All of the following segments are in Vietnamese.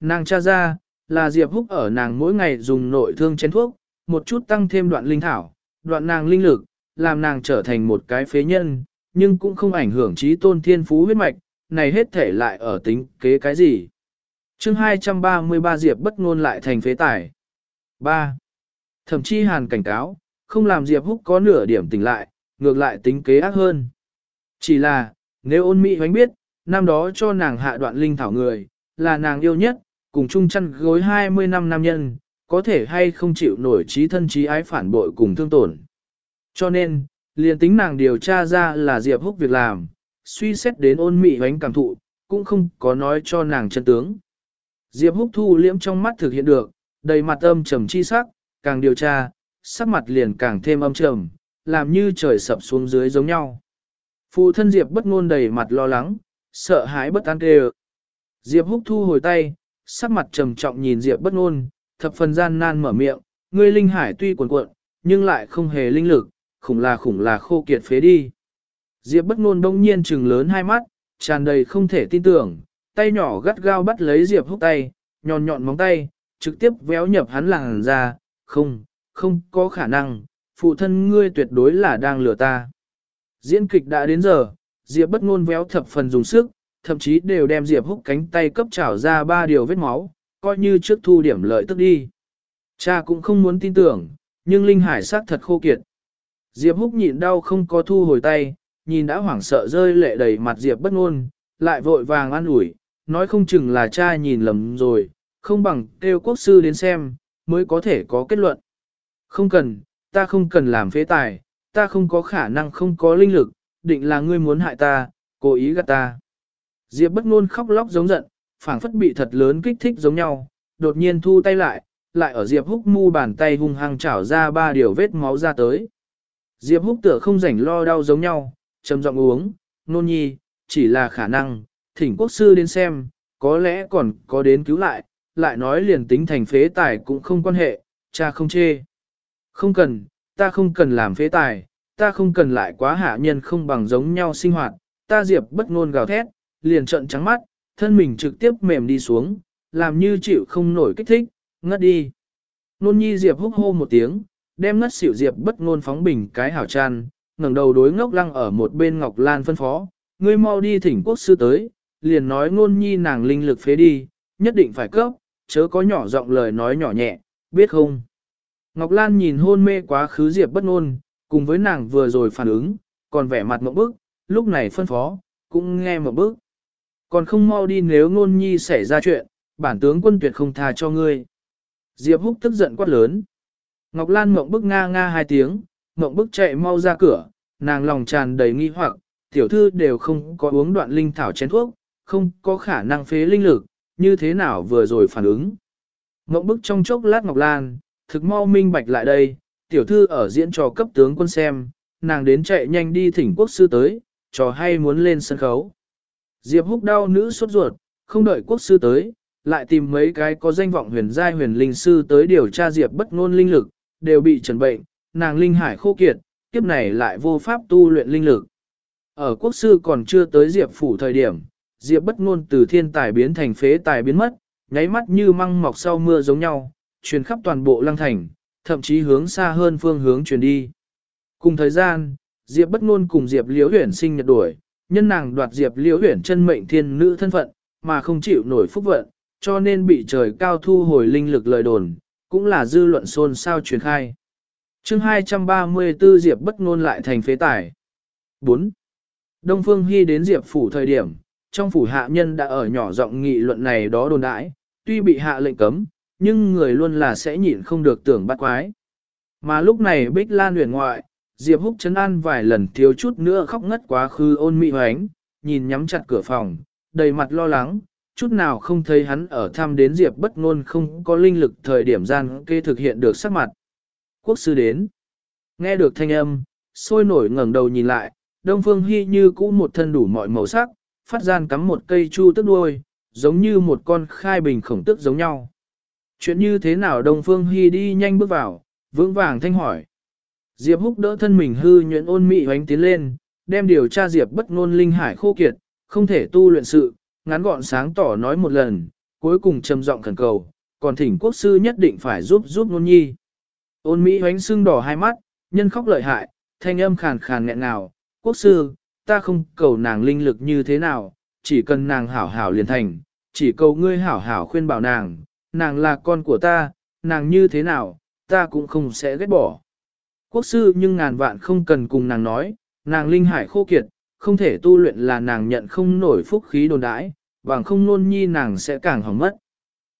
Nàng cha ra, là Diệp Húc ở nàng mỗi ngày dùng nội thương chén thuốc, một chút tăng thêm đoạn linh thảo, đoạn nàng linh lực, làm nàng trở thành một cái phế nhân, nhưng cũng không ảnh hưởng trí tôn thiên phú huyết mạch, này hết thể lại ở tính kế cái gì. chương 233 Diệp bất ngôn lại thành phế tài. 3. Thậm chí hàn cảnh cáo, không làm Diệp Húc có nửa điểm tỉnh lại, ngược lại tính kế ác hơn. Chỉ là, nếu ôn mỹ hoánh biết, năm đó cho nàng hạ đoạn linh thảo người, là nàng yêu nhất, cùng chung chăn gối 20 năm nam nhân, có thể hay không chịu nổi trí thân trí ái phản bội cùng thương tổn. Cho nên, liền tính nàng điều tra ra là Diệp Húc việc làm, suy xét đến ôn mị bánh cảm thụ, cũng không có nói cho nàng chân tướng. Diệp Húc thu liễm trong mắt thực hiện được, đầy mặt âm trầm chi sắc, càng điều tra, sắc mặt liền càng thêm âm trầm, làm như trời sập xuống dưới giống nhau. Phụ thân Diệp bất ngôn đầy mặt lo lắng, sợ hãi bất an kêu. Diệp Húc thu hồi tay, sắc mặt trầm trọng nhìn Diệp bất ngôn, thập phần gian nan mở miệng, ngươi linh hải tuy cuồn cuộn, nhưng lại không hề linh lực, khủng là khủng là khô kiệt phế đi. Diệp bất ngôn đông nhiên trừng lớn hai mắt, tràn đầy không thể tin tưởng, tay nhỏ gắt gao bắt lấy Diệp húc tay, nhọn nhọn móng tay, trực tiếp véo nhập hắn làng ra, không, không có khả năng, phụ thân ngươi tuyệt đối là đang lừa ta. Diễn kịch đã đến giờ, Diệp bất ngôn véo thập phần dùng sức, thậm chí đều đem Diệp húc cánh tay cấp trảo ra ba điều vết máu, coi như trước thu điểm lợi tức đi. Cha cũng không muốn tin tưởng, nhưng Linh Hải sắc thật khô kiệt. Diệp húc nhịn đau không có thu hồi tay, nhìn đã hoảng sợ rơi lệ đầy mặt Diệp bất ngôn, lại vội vàng an ủi, nói không chừng là cha nhìn lầm rồi, không bằng kêu quốc sư đến xem, mới có thể có kết luận. Không cần, ta không cần làm phế tài, ta không có khả năng không có linh lực, định là ngươi muốn hại ta, cố ý gạt ta. Diệp bất ngôn khóc lóc giống giận, phảng phất bị thật lớn kích thích giống nhau, đột nhiên thu tay lại, lại ở Diệp Húc mu bàn tay hung hăng chảo ra ba điều vết máu ra tới. Diệp Húc tựa không rảnh lo đau giống nhau, trầm giọng uống, nôn nhi, chỉ là khả năng, thỉnh quốc sư đến xem, có lẽ còn có đến cứu lại, lại nói liền tính thành phế tài cũng không quan hệ, cha không chê. Không cần, ta không cần làm phế tài, ta không cần lại quá hạ nhân không bằng giống nhau sinh hoạt, ta Diệp bất ngôn gào thét, liền trợn trắng mắt, thân mình trực tiếp mềm đi xuống, làm như chịu không nổi kích thích, ngất đi. Nôn nhi Diệp húc hô một tiếng, đem ngất xỉu Diệp bất ngôn phóng bình cái hảo tràn, ngẩng đầu đối ngốc lăng ở một bên Ngọc Lan phân phó, ngươi mau đi thỉnh quốc sư tới, liền nói ngôn nhi nàng linh lực phế đi, nhất định phải cấp, chớ có nhỏ giọng lời nói nhỏ nhẹ, biết không? Ngọc Lan nhìn hôn mê quá khứ Diệp bất ngôn, cùng với nàng vừa rồi phản ứng, còn vẻ mặt ngộp bức, lúc này phân phó, cũng nghe một bức. Còn không mau đi nếu ngôn nhi xảy ra chuyện, bản tướng quân tuyệt không tha cho ngươi. Diệp húc tức giận quát lớn. Ngọc Lan mộng bức nga nga hai tiếng, mộng bức chạy mau ra cửa, nàng lòng tràn đầy nghi hoặc, tiểu thư đều không có uống đoạn linh thảo chén thuốc, không có khả năng phế linh lực, như thế nào vừa rồi phản ứng. Mộng bức trong chốc lát Ngọc Lan, thực mau minh bạch lại đây, tiểu thư ở diễn trò cấp tướng quân xem, nàng đến chạy nhanh đi thỉnh quốc sư tới, trò hay muốn lên sân khấu. Diệp húc đau nữ sốt ruột, không đợi quốc sư tới, lại tìm mấy cái có danh vọng huyền giai huyền linh sư tới điều tra Diệp bất ngôn linh lực, đều bị trần bệnh, nàng linh hải khô kiệt, kiếp này lại vô pháp tu luyện linh lực. Ở quốc sư còn chưa tới Diệp phủ thời điểm, Diệp bất ngôn từ thiên tài biến thành phế tài biến mất, nháy mắt như măng mọc sau mưa giống nhau, truyền khắp toàn bộ lăng thành, thậm chí hướng xa hơn phương hướng truyền đi. Cùng thời gian, Diệp bất ngôn cùng Diệp Liễu Huyền sinh nhật đuổi, nhân nàng đoạt Diệp Liễu Huyền chân mệnh thiên nữ thân phận, mà không chịu nổi phúc vận, cho nên bị trời cao thu hồi linh lực lời đồn, cũng là dư luận xôn xao truyền khai. Chương 234 Diệp bất ngôn lại thành phế tài. 4. Đông Phương Hy đến Diệp phủ thời điểm, trong phủ hạ nhân đã ở nhỏ giọng nghị luận này đó đồn đãi, tuy bị hạ lệnh cấm, nhưng người luôn là sẽ nhịn không được tưởng bắt quái. Mà lúc này Bích Lan huyền ngoại, Diệp Húc chấn an vài lần thiếu chút nữa khóc ngất quá khứ ôn mị hoánh, nhìn nhắm chặt cửa phòng, đầy mặt lo lắng, chút nào không thấy hắn ở thăm đến Diệp bất ngôn không có linh lực thời điểm gian kê thực hiện được sắc mặt. Quốc sư đến. Nghe được thanh âm, sôi nổi ngẩng đầu nhìn lại, Đông Phương Hi như cũ một thân đủ mọi màu sắc, phát gian cắm một cây chu tức đuôi, giống như một con khai bình khổng tức giống nhau. Chuyện như thế nào Đông Phương Hi đi nhanh bước vào, vững vàng thanh hỏi. Diệp húc đỡ thân mình hư nhuyễn ôn mị hoánh tiến lên, đem điều tra Diệp bất ngôn linh hải khô kiệt, không thể tu luyện sự, ngắn gọn sáng tỏ nói một lần, cuối cùng trầm giọng khẩn cầu, còn thỉnh quốc sư nhất định phải giúp giúp nôn nhi. Ôn Mỹ hoánh sưng đỏ hai mắt, nhân khóc lợi hại, thanh âm khàn khàn nghẹn nào. quốc sư, ta không cầu nàng linh lực như thế nào, chỉ cần nàng hảo hảo liền thành, chỉ cầu ngươi hảo hảo khuyên bảo nàng, nàng là con của ta, nàng như thế nào, ta cũng không sẽ ghét bỏ. Quốc sư nhưng ngàn vạn không cần cùng nàng nói, nàng linh hải khô kiệt, không thể tu luyện là nàng nhận không nổi phúc khí đồn đãi, bằng không nôn nhi nàng sẽ càng hỏng mất.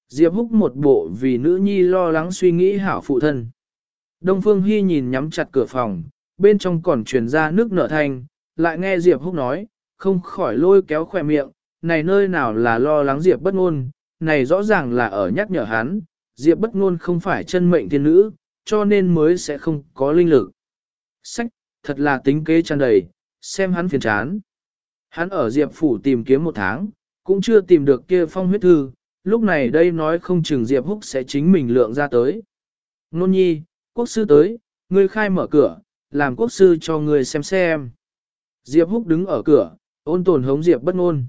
Diệp húc một bộ vì nữ nhi lo lắng suy nghĩ hảo phụ thân. Đông Phương Hy nhìn nhắm chặt cửa phòng, bên trong còn truyền ra nước nở thanh, lại nghe Diệp húc nói, không khỏi lôi kéo khỏe miệng, này nơi nào là lo lắng Diệp bất ngôn, này rõ ràng là ở nhắc nhở hắn, Diệp bất ngôn không phải chân mệnh thiên nữ, cho nên mới sẽ không có linh lực. Sách, thật là tính kế tràn đầy, xem hắn phiền chán. Hắn ở Diệp phủ tìm kiếm một tháng, cũng chưa tìm được kia phong huyết thư, lúc này đây nói không chừng Diệp Húc sẽ chính mình lượng ra tới. Nôn nhi, quốc sư tới, ngươi khai mở cửa, làm quốc sư cho ngươi xem xem. Diệp Húc đứng ở cửa, ôn tồn hống Diệp bất ngôn.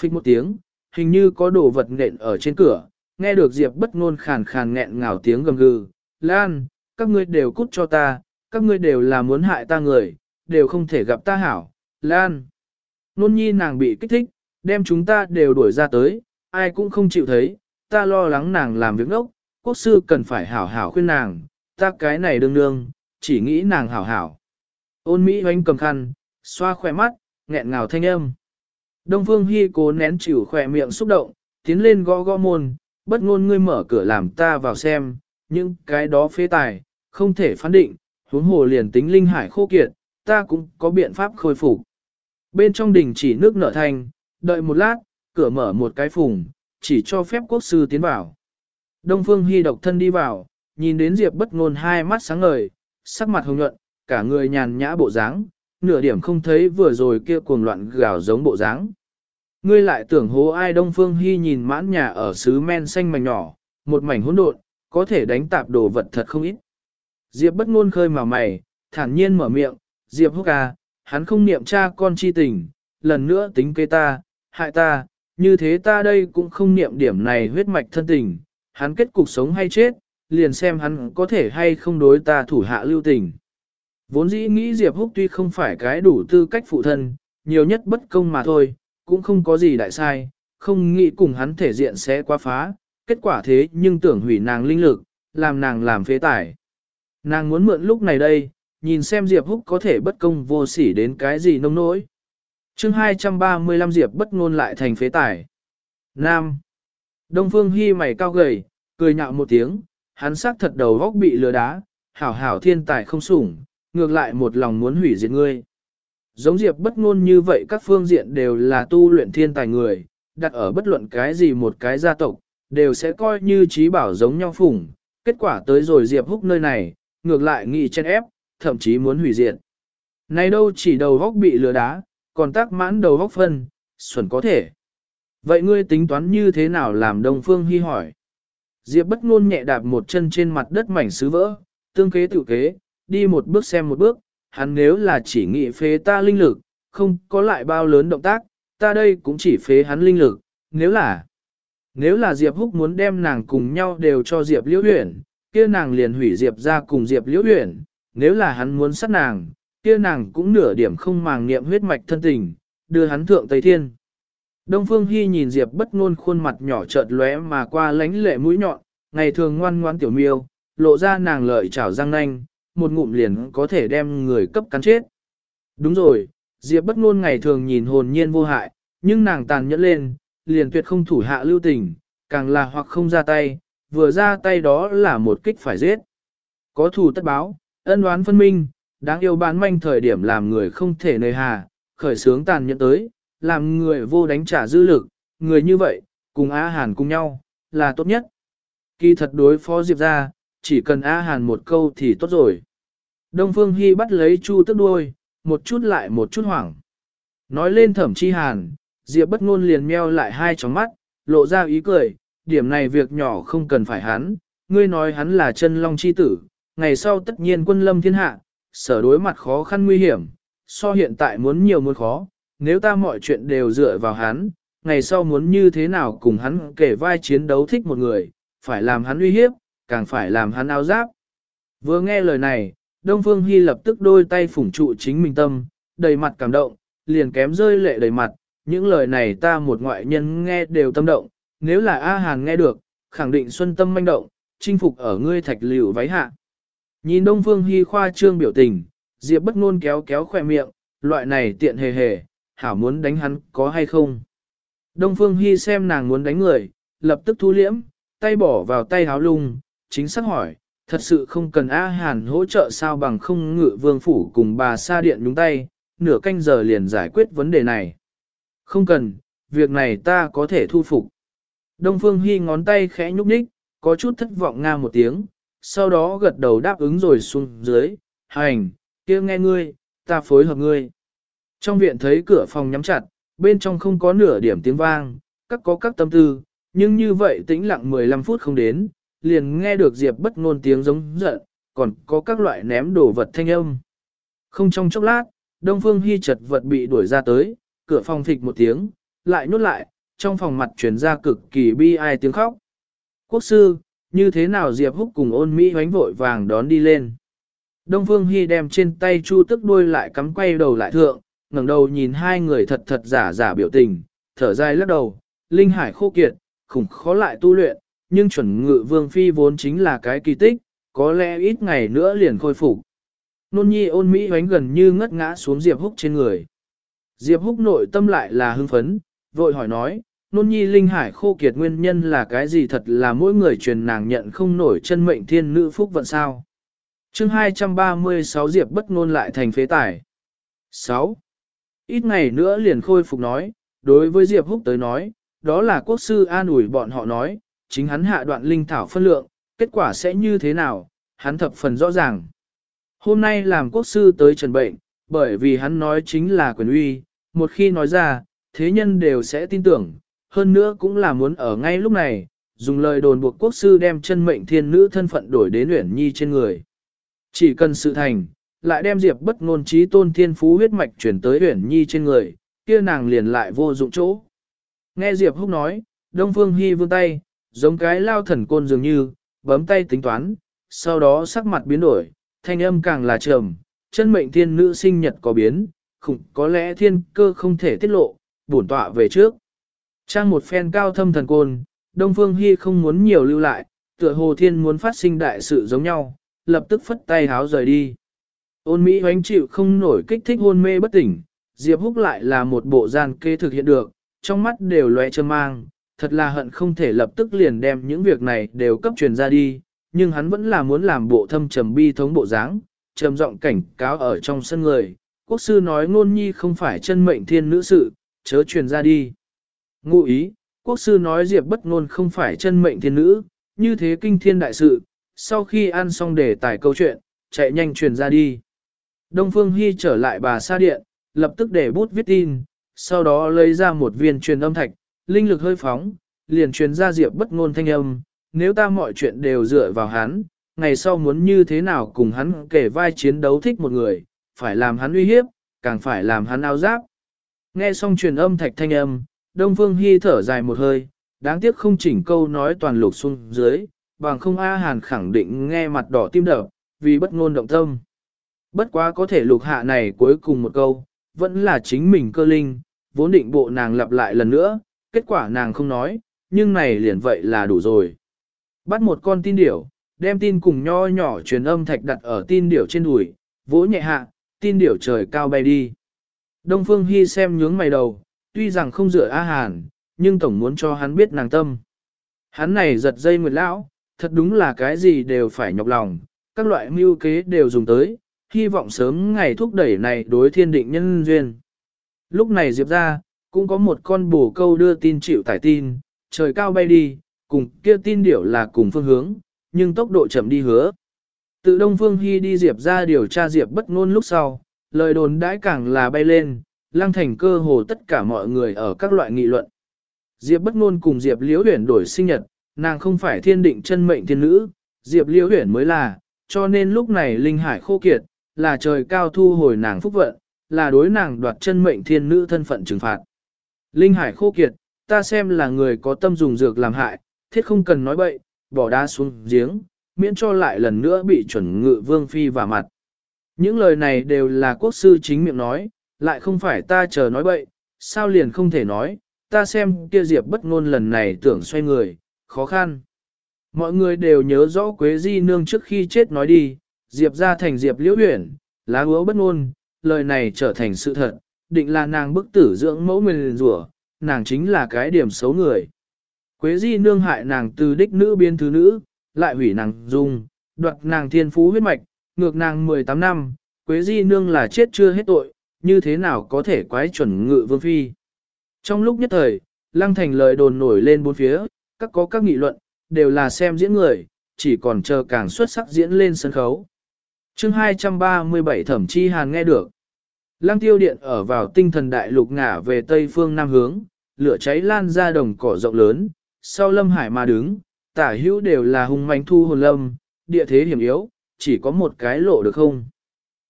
Phích một tiếng, hình như có đồ vật nện ở trên cửa, nghe được Diệp bất ngôn khàn khàn nghẹn ngào tiếng gầm gừ. Lan, các ngươi đều cút cho ta, các ngươi đều là muốn hại ta người, đều không thể gặp ta hảo. Lan. Nôn nhi nàng bị kích thích, đem chúng ta đều đuổi ra tới, ai cũng không chịu thấy, ta lo lắng nàng làm việc ngốc, quốc sư cần phải hảo hảo khuyên nàng, ta cái này đương đương, chỉ nghĩ nàng hảo hảo. Ôn Mỹ hoanh cầm khăn, xoa khỏe mắt, nghẹn ngào thanh âm. Đông Phương Hy cố nén chịu khỏe miệng xúc động, tiến lên gõ gõ môn, bất ngôn ngươi mở cửa làm ta vào xem, nhưng cái đó phế tài, không thể phán định, huống hồ liền tính linh hải khô kiệt, ta cũng có biện pháp khôi phục. Bên trong đình chỉ nước nở thành, đợi một lát, cửa mở một cái phùng, chỉ cho phép quốc sư tiến vào. Đông Phương Hy độc thân đi vào, nhìn đến Diệp bất ngôn hai mắt sáng ngời, sắc mặt hồng nhuận, cả người nhàn nhã bộ dáng, nửa điểm không thấy vừa rồi kia cuồng loạn gào giống bộ dáng. Ngươi lại tưởng hố ai Đông Phương Hy nhìn mãn nhà ở xứ men xanh mảnh nhỏ, một mảnh hỗn độn, có thể đánh tạp đồ vật thật không ít. Diệp bất ngôn khơi mà mày, thản nhiên mở miệng, Diệp húc à, hắn không niệm cha con chi tình, lần nữa tính kế ta, hại ta, như thế ta đây cũng không niệm điểm này huyết mạch thân tình, hắn kết cục sống hay chết, liền xem hắn có thể hay không đối ta thủ hạ lưu tình. Vốn dĩ nghĩ Diệp Húc tuy không phải cái đủ tư cách phụ thân, nhiều nhất bất công mà thôi, cũng không có gì đại sai, không nghĩ cùng hắn thể diện sẽ quá phá, kết quả thế nhưng tưởng hủy nàng linh lực, làm nàng làm phế tải. Nàng muốn mượn lúc này đây, nhìn xem Diệp Húc có thể bất công vô sỉ đến cái gì nông nỗi. chương 235 Diệp bất ngôn lại thành phế tải. Nam. Đông Phương Hi mày cao gầy, cười nhạo một tiếng, hắn xác thật đầu góc bị lừa đá, hảo hảo thiên tài không sủng, ngược lại một lòng muốn hủy diệt ngươi. Giống Diệp bất ngôn như vậy các phương diện đều là tu luyện thiên tài người, đặt ở bất luận cái gì một cái gia tộc, đều sẽ coi như trí bảo giống nhau phủng. Kết quả tới rồi Diệp húc nơi này, ngược lại nghị chen ép, thậm chí muốn hủy diệt. Này đâu chỉ đầu góc bị lừa đá, còn tác mãn đầu góc phân, xuẩn có thể. Vậy ngươi tính toán như thế nào làm Đông Phương Hy hỏi? Diệp bất ngôn nhẹ đạp một chân trên mặt đất mảnh sứ vỡ, tương kế tự kế, đi một bước xem một bước, hắn nếu là chỉ nghĩ phế ta linh lực, không có lại bao lớn động tác, ta đây cũng chỉ phế hắn linh lực, nếu là nếu là Diệp Húc muốn đem nàng cùng nhau đều cho Diệp Liễu Huyền, kia nàng liền hủy Diệp ra cùng Diệp Liễu Huyền, nếu là hắn muốn sát nàng, kia nàng cũng nửa điểm không màng niệm huyết mạch thân tình, đưa hắn thượng Tây Thiên. Đông Phương Hi nhìn Diệp bất ngôn khuôn mặt nhỏ chợt lóe mà qua lánh lệ mũi nhọn, ngày thường ngoan ngoãn tiểu miêu, lộ ra nàng lợi chảo răng nanh, một ngụm liền có thể đem người cấp cắn chết. Đúng rồi, Diệp bất ngôn ngày thường nhìn hồn nhiên vô hại, nhưng nàng tàn nhẫn lên, liền tuyệt không thủ hạ lưu tình, càng là hoặc không ra tay, vừa ra tay đó là một kích phải giết. Có thù tất báo, ân oán phân minh, đáng yêu bán manh thời điểm làm người không thể nơi hà, khởi sướng tàn nhẫn tới, làm người vô đánh trả dư lực, người như vậy, cùng A Hàn cùng nhau, là tốt nhất. Kỳ thật đối phó Diệp ra, chỉ cần A Hàn một câu thì tốt rồi. Đông Phương Hy bắt lấy Chu tức đuôi, một chút lại một chút hoảng. Nói lên thẩm chi Hàn, Diệp bất ngôn liền meo lại hai tròng mắt, lộ ra ý cười, điểm này việc nhỏ không cần phải hắn, ngươi nói hắn là chân long chi tử, ngày sau tất nhiên quân lâm thiên hạ, sở đối mặt khó khăn nguy hiểm, so hiện tại muốn nhiều muốn khó, nếu ta mọi chuyện đều dựa vào hắn, ngày sau muốn như thế nào cùng hắn kể vai chiến đấu thích một người, phải làm hắn uy hiếp, càng phải làm hắn áo giáp. Vừa nghe lời này, Đông Phương Hy lập tức đôi tay phủng trụ chính mình tâm, đầy mặt cảm động, liền kém rơi lệ đầy mặt, những lời này ta một ngoại nhân nghe đều tâm động, nếu là A Hàn nghe được, khẳng định xuân tâm manh động, chinh phục ở ngươi thạch liều váy hạ. Nhìn Đông Phương Hy khoa trương biểu tình, Diệp bất ngôn kéo kéo khỏe miệng, loại này tiện hề hề, hảo muốn đánh hắn có hay không. Đông Phương Hy xem nàng muốn đánh người, lập tức thu liễm, tay bỏ vào tay háo lung, chính xác hỏi, thật sự không cần A Hàn hỗ trợ sao bằng không ngự vương phủ cùng bà sa điện nhúng tay, nửa canh giờ liền giải quyết vấn đề này. Không cần, việc này ta có thể thu phục. Đông Phương Hy ngón tay khẽ nhúc nhích, có chút thất vọng nga một tiếng, sau đó gật đầu đáp ứng rồi xuống dưới, hành, kia nghe ngươi, ta phối hợp ngươi. Trong viện thấy cửa phòng nhắm chặt, bên trong không có nửa điểm tiếng vang, các có các tâm tư, nhưng như vậy tĩnh lặng 15 phút không đến, liền nghe được Diệp bất ngôn tiếng giống giận, còn có các loại ném đồ vật thanh âm. Không trong chốc lát, Đông Phương Hy chật vật bị đuổi ra tới, cửa phòng thịch một tiếng, lại nhốt lại, trong phòng mặt truyền ra cực kỳ bi ai tiếng khóc. Quốc sư, như thế nào Diệp Húc cùng ôn Mỹ hoánh vội vàng đón đi lên. Đông Phương Hy đem trên tay chu tức đuôi lại cắm quay đầu lại thượng, ngẩng đầu nhìn hai người thật thật giả giả biểu tình, thở dài lắc đầu, linh hải khô kiệt, khủng khó lại tu luyện, nhưng chuẩn ngự vương phi vốn chính là cái kỳ tích, có lẽ ít ngày nữa liền khôi phục. Nôn nhi ôn Mỹ hoánh gần như ngất ngã xuống Diệp Húc trên người. Diệp Húc nội tâm lại là hưng phấn, vội hỏi nói, nôn nhi linh hải khô kiệt nguyên nhân là cái gì thật là mỗi người truyền nàng nhận không nổi chân mệnh thiên nữ phúc vận sao. chương 236 Diệp bất ngôn lại thành phế tải. 6. Ít ngày nữa liền khôi phục nói, đối với Diệp Húc tới nói, đó là quốc sư an ủi bọn họ nói, chính hắn hạ đoạn linh thảo phân lượng, kết quả sẽ như thế nào, hắn thập phần rõ ràng. Hôm nay làm quốc sư tới trần bệnh, bởi vì hắn nói chính là quyền uy, một khi nói ra, thế nhân đều sẽ tin tưởng, hơn nữa cũng là muốn ở ngay lúc này, dùng lời đồn buộc quốc sư đem chân mệnh thiên nữ thân phận đổi đến Uyển Nhi trên người. Chỉ cần sự thành, lại đem Diệp bất ngôn trí tôn thiên phú huyết mạch chuyển tới Uyển Nhi trên người, kia nàng liền lại vô dụng chỗ. Nghe Diệp Húc nói, Đông Phương Hi vươn tay, giống cái lao thần côn dường như, bấm tay tính toán, sau đó sắc mặt biến đổi, thanh âm càng là trầm, chân mệnh thiên nữ sinh nhật có biến, khủng có lẽ thiên cơ không thể tiết lộ, bổn tọa về trước. Trang một phen cao thâm thần côn, Đông Phương Hy không muốn nhiều lưu lại, tựa hồ thiên muốn phát sinh đại sự giống nhau, lập tức phất tay háo rời đi. Ôn Mỹ hoánh chịu không nổi kích thích hôn mê bất tỉnh, Diệp Húc lại là một bộ gian kê thực hiện được, trong mắt đều lóe trơ mang, thật là hận không thể lập tức liền đem những việc này đều cấp truyền ra đi, nhưng hắn vẫn là muốn làm bộ thâm trầm bi thống bộ dáng, trầm giọng cảnh cáo ở trong sân người. Quốc sư nói ngôn nhi không phải chân mệnh thiên nữ sự, chớ truyền ra đi. Ngụ ý, quốc sư nói Diệp bất ngôn không phải chân mệnh thiên nữ, như thế kinh thiên đại sự, sau khi ăn xong để tải câu chuyện, chạy nhanh truyền ra đi. Đông Phương Hy trở lại bà sa điện, lập tức để bút viết tin, sau đó lấy ra một viên truyền âm thạch, linh lực hơi phóng, liền truyền ra Diệp bất ngôn thanh âm, nếu ta mọi chuyện đều dựa vào hắn, ngày sau muốn như thế nào cùng hắn kể vai chiến đấu thích một người, phải làm hắn uy hiếp, càng phải làm hắn ao giáp. Nghe xong truyền âm thạch thanh âm, Đông Phương Hy thở dài một hơi, đáng tiếc không chỉnh câu nói toàn lục xuống dưới, bằng không A Hàn khẳng định nghe mặt đỏ tim đập, vì bất ngôn động tâm. Bất quá có thể lục hạ này cuối cùng một câu, vẫn là chính mình cơ linh, vốn định bộ nàng lặp lại lần nữa, kết quả nàng không nói, nhưng này liền vậy là đủ rồi. Bắt một con tin điểu, đem tin cùng nho nhỏ truyền âm thạch đặt ở tin điểu trên đùi, vỗ nhẹ hạ, tin điểu trời cao bay đi. Đông Phương Hy xem nhướng mày đầu, tuy rằng không dựa A Hàn, nhưng tổng muốn cho hắn biết nàng tâm. Hắn này giật dây nguyệt lão, thật đúng là cái gì đều phải nhọc lòng, các loại mưu kế đều dùng tới, hy vọng sớm ngày thúc đẩy này đối thiên định nhân duyên. Lúc này Diệp ra, cũng có một con bồ câu đưa tin chịu tải tin, trời cao bay đi, cùng kia tin điểu là cùng phương hướng, nhưng tốc độ chậm đi hứa. Tự Đông Phương Hy đi Diệp ra điều tra Diệp bất ngôn lúc sau, lời đồn đãi càng là bay lên, lăng thành cơ hồ tất cả mọi người ở các loại nghị luận. Diệp bất ngôn cùng Diệp Liễu Huyền đổi sinh nhật, nàng không phải thiên định chân mệnh thiên nữ, Diệp Liễu Huyền mới là, cho nên lúc này linh hải khô kiệt, là trời cao thu hồi nàng phúc vận, là đối nàng đoạt chân mệnh thiên nữ thân phận trừng phạt. Linh hải khô kiệt, ta xem là người có tâm dùng dược làm hại, thiết không cần nói bậy, bỏ đá xuống giếng, miễn cho lại lần nữa bị chuẩn ngự vương phi và mặt. Những lời này đều là quốc sư chính miệng nói, lại không phải ta chờ nói bậy, sao liền không thể nói, ta xem kia diệp bất ngôn lần này tưởng xoay người, khó khăn. Mọi người đều nhớ rõ Quế Di Nương trước khi chết nói đi, diệp ra thành diệp liễu huyển, lá hứa bất ngôn, lời này trở thành sự thật, định là nàng bức tử dưỡng mẫu nguyên rủa, nàng chính là cái điểm xấu người. Quế Di Nương hại nàng từ đích nữ biến thứ nữ, lại hủy nàng dung, đoạt nàng thiên phú huyết mạch, ngược nàng 18 năm, Quế Di Nương là chết chưa hết tội, như thế nào có thể quái chuẩn ngự vương phi. Trong lúc nhất thời, Lăng Thành lời đồn nổi lên bốn phía, các có các nghị luận, đều là xem diễn người, chỉ còn chờ càng xuất sắc diễn lên sân khấu. chương 237 thẩm chi hàn nghe được. Lăng tiêu điện ở vào tinh thần đại lục ngả về tây phương nam hướng, lửa cháy lan ra đồng cỏ rộng lớn, sau lâm hải mà đứng, tả hữu đều là hung manh thu hồn lâm, địa thế hiểm yếu, chỉ có một cái lộ được không.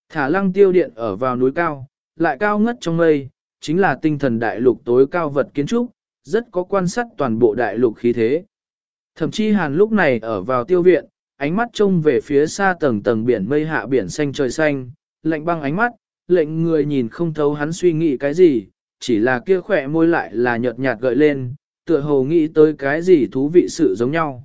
Thả lăng tiêu điện ở vào núi cao, lại cao ngất trong mây, chính là tinh thần đại lục tối cao vật kiến trúc, rất có quan sát toàn bộ đại lục khí thế. Thậm chí hàn lúc này ở vào tiêu viện, ánh mắt trông về phía xa tầng tầng biển mây hạ biển xanh trời xanh, lạnh băng ánh mắt, lệnh người nhìn không thấu hắn suy nghĩ cái gì, chỉ là kia khỏe môi lại là nhợt nhạt gợi lên, tựa hồ nghĩ tới cái gì thú vị sự giống nhau.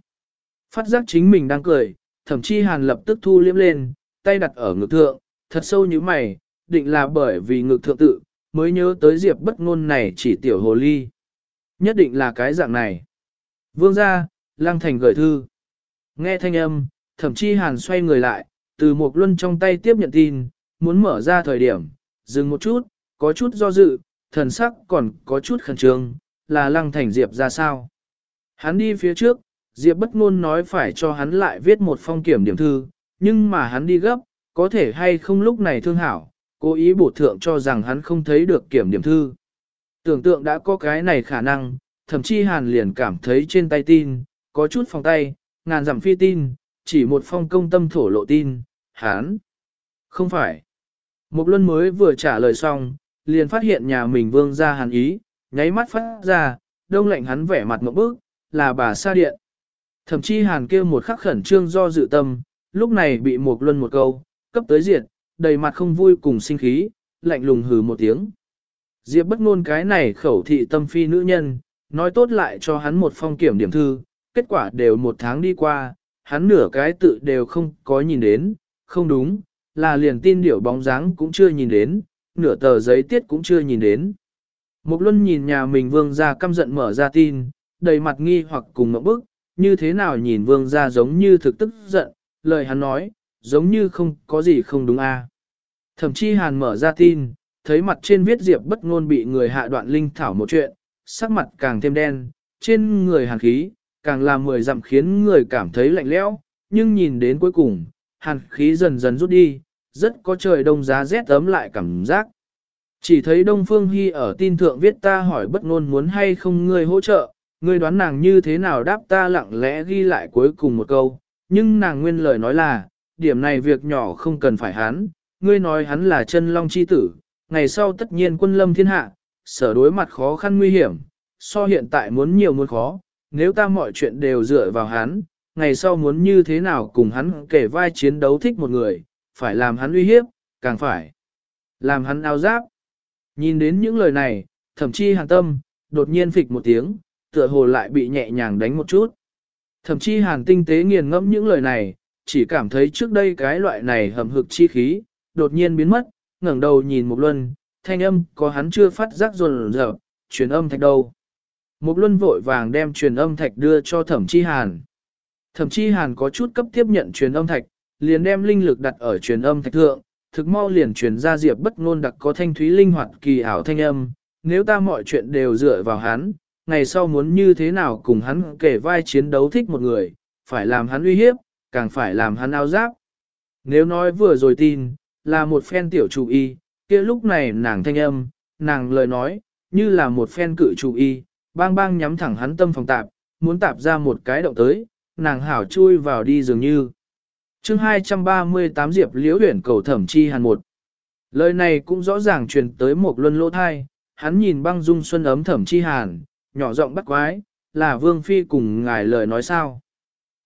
Phát giác chính mình đang cười, thậm chí hàn lập tức thu liếm lên, tay đặt ở ngực thượng, thật sâu như mày, định là bởi vì ngực thượng tự, mới nhớ tới diệp bất ngôn này chỉ tiểu hồ ly. Nhất định là cái dạng này. Vương ra, Lang thành gửi thư. Nghe thanh âm, thậm chí hàn xoay người lại, từ một luân trong tay tiếp nhận tin, muốn mở ra thời điểm, dừng một chút, có chút do dự, thần sắc còn có chút khẩn trương, là lăng thành diệp ra sao. Hắn đi phía trước, diệp bất ngôn nói phải cho hắn lại viết một phong kiểm điểm thư, nhưng mà hắn đi gấp, có thể hay không lúc này thương hảo, cố ý bổ thượng cho rằng hắn không thấy được kiểm điểm thư. Tưởng tượng đã có cái này khả năng, thậm chí hàn liền cảm thấy trên tay tin, có chút phòng tay, ngàn dặm phi tin, chỉ một phong công tâm thổ lộ tin, hắn. Không phải. Một luân mới vừa trả lời xong, liền phát hiện nhà mình vương ra hàn ý, nháy mắt phát ra, đông lạnh hắn vẻ mặt ngậm bức, là bà sa điện. Thậm chí hàn kêu một khắc khẩn trương do dự tâm, lúc này bị một luân một câu, cấp tới diệt, đầy mặt không vui cùng sinh khí, lạnh lùng hừ một tiếng. Diệp bất ngôn cái này khẩu thị tâm phi nữ nhân, nói tốt lại cho hắn một phong kiểm điểm thư, kết quả đều một tháng đi qua, hắn nửa cái tự đều không có nhìn đến, không đúng, là liền tin điểu bóng dáng cũng chưa nhìn đến, nửa tờ giấy tiết cũng chưa nhìn đến. Mục Luân nhìn nhà mình vương gia căm giận mở ra tin, đầy mặt nghi hoặc cùng một bức, như thế nào nhìn vương gia giống như thực tức giận, lời hắn nói, giống như không có gì không đúng à. a. Thậm chí hàn mở ra tin, thấy mặt trên viết diệp bất ngôn bị người hạ đoạn linh thảo một chuyện, sắc mặt càng thêm đen, trên người hàn khí, càng làm mười dặm khiến người cảm thấy lạnh lẽo, nhưng nhìn đến cuối cùng, hàn khí dần dần rút đi, rất có trời đông giá rét ấm lại cảm giác. Chỉ thấy Đông Phương Hy ở tin thượng viết ta hỏi bất ngôn muốn hay không ngươi hỗ trợ, ngươi đoán nàng như thế nào đáp ta lặng lẽ ghi lại cuối cùng một câu, nhưng nàng nguyên lời nói là, điểm này việc nhỏ không cần phải hắn, ngươi nói hắn là chân long chi tử, ngày sau tất nhiên quân lâm thiên hạ, sở đối mặt khó khăn nguy hiểm, so hiện tại muốn nhiều muốn khó, nếu ta mọi chuyện đều dựa vào hắn, ngày sau muốn như thế nào cùng hắn kể vai chiến đấu thích một người, phải làm hắn uy hiếp, càng phải làm hắn ao giáp. Nhìn đến những lời này, thậm chí hàn tâm, đột nhiên phịch một tiếng, tựa hồ lại bị nhẹ nhàng đánh một chút. Thậm chí hàn tinh tế nghiền ngẫm những lời này, chỉ cảm thấy trước đây cái loại này hầm hực chi khí, đột nhiên biến mất, ngẩng đầu nhìn một luân, thanh âm có hắn chưa phát giác rồn rợp, truyền âm thạch đâu. Một luân vội vàng đem truyền âm thạch đưa cho thẩm chi hàn. Thẩm chi hàn có chút cấp tiếp nhận truyền âm thạch, liền đem linh lực đặt ở truyền âm thạch thượng, thực mau liền truyền ra diệp bất ngôn đặc có thanh thúy linh hoạt kỳ ảo thanh âm, nếu ta mọi chuyện đều dựa vào hắn, ngày sau muốn như thế nào cùng hắn kể vai chiến đấu thích một người, phải làm hắn uy hiếp, càng phải làm hắn ao giáp. Nếu nói vừa rồi tin, là một phen tiểu chủ y, kia lúc này nàng thanh âm, nàng lời nói, như là một phen cự chủ y, bang bang nhắm thẳng hắn tâm phòng tạp, muốn tạp ra một cái động tới, nàng hảo chui vào đi dường như chương 238 Diệp Liễu Huyền cầu thẩm chi hàn một. Lời này cũng rõ ràng truyền tới một luân lỗ thai, hắn nhìn băng dung xuân ấm thẩm chi hàn, nhỏ giọng bắt quái, là vương phi cùng ngài lời nói sao.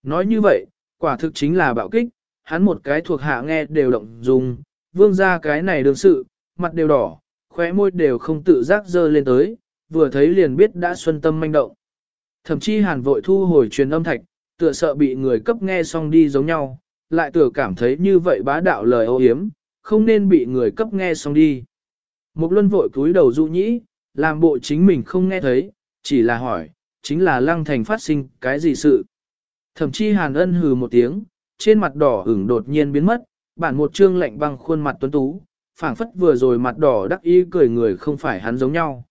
Nói như vậy, quả thực chính là bạo kích, hắn một cái thuộc hạ nghe đều động dung, vương ra cái này đương sự, mặt đều đỏ, khóe môi đều không tự giác dơ lên tới, vừa thấy liền biết đã xuân tâm manh động. Thậm chí hàn vội thu hồi truyền âm thạch, tựa sợ bị người cấp nghe xong đi giống nhau, lại tựa cảm thấy như vậy bá đạo lời ô hiếm, không nên bị người cấp nghe xong đi. mục luân vội cúi đầu dụ nhĩ, làm bộ chính mình không nghe thấy, chỉ là hỏi, chính là lăng thành phát sinh cái gì sự. Thậm chí hàn ân hừ một tiếng, trên mặt đỏ ửng đột nhiên biến mất, bản một trương lạnh băng khuôn mặt tuấn tú, phảng phất vừa rồi mặt đỏ đắc ý cười người không phải hắn giống nhau.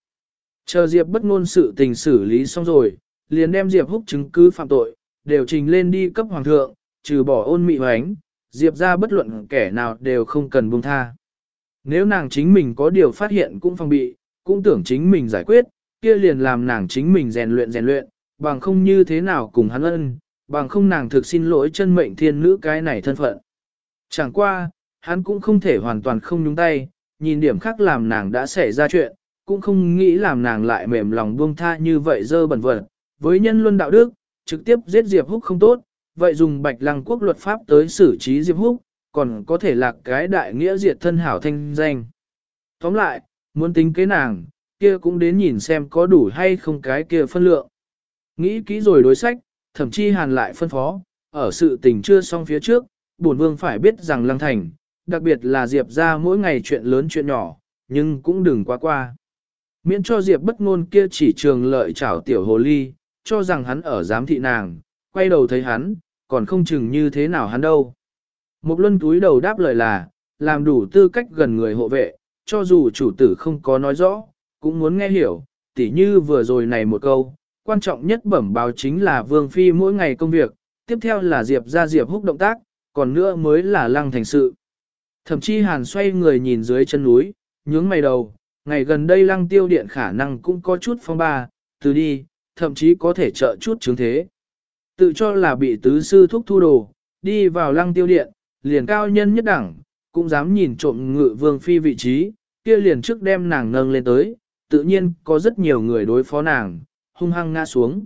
Chờ Diệp bất ngôn sự tình xử lý xong rồi, liền đem Diệp húc chứng cứ phạm tội, đều trình lên đi cấp hoàng thượng, trừ bỏ ôn mị hoánh, Diệp ra bất luận kẻ nào đều không cần buông tha. Nếu nàng chính mình có điều phát hiện cũng phòng bị, cũng tưởng chính mình giải quyết, kia liền làm nàng chính mình rèn luyện rèn luyện, bằng không như thế nào cùng hắn ân, bằng không nàng thực xin lỗi chân mệnh thiên nữ cái này thân phận. Chẳng qua, hắn cũng không thể hoàn toàn không nhúng tay, nhìn điểm khác làm nàng đã xảy ra chuyện, cũng không nghĩ làm nàng lại mềm lòng buông tha như vậy dơ bẩn vật. Với nhân luân đạo đức, trực tiếp giết Diệp Húc không tốt, vậy dùng bạch lăng quốc luật pháp tới xử trí Diệp Húc, còn có thể lạc cái đại nghĩa diệt thân hảo thanh danh. Tóm lại, muốn tính kế nàng, kia cũng đến nhìn xem có đủ hay không cái kia phân lượng. Nghĩ kỹ rồi đối sách, thậm chí hàn lại phân phó, ở sự tình chưa xong phía trước, bổn vương phải biết rằng lăng thành, đặc biệt là Diệp ra mỗi ngày chuyện lớn chuyện nhỏ, nhưng cũng đừng quá qua. Miễn cho Diệp bất ngôn kia chỉ trường lợi chảo tiểu hồ ly, cho rằng hắn ở giám thị nàng, quay đầu thấy hắn, còn không chừng như thế nào hắn đâu. Một luân túi đầu đáp lời là, làm đủ tư cách gần người hộ vệ, cho dù chủ tử không có nói rõ, cũng muốn nghe hiểu, tỉ như vừa rồi này một câu, quan trọng nhất bẩm báo chính là Vương Phi mỗi ngày công việc, tiếp theo là Diệp ra Diệp húc động tác, còn nữa mới là lăng thành sự. Thậm chí hàn xoay người nhìn dưới chân núi, nhướng mày đầu, ngày gần đây lăng tiêu điện khả năng cũng có chút phong ba, từ đi, thậm chí có thể trợ chút chứng thế. Tự cho là bị tứ sư thúc thu đồ, đi vào lăng tiêu điện, liền cao nhân nhất đẳng, cũng dám nhìn trộm ngự vương phi vị trí, kia liền trước đem nàng nâng lên tới, tự nhiên có rất nhiều người đối phó nàng, hung hăng ngã xuống.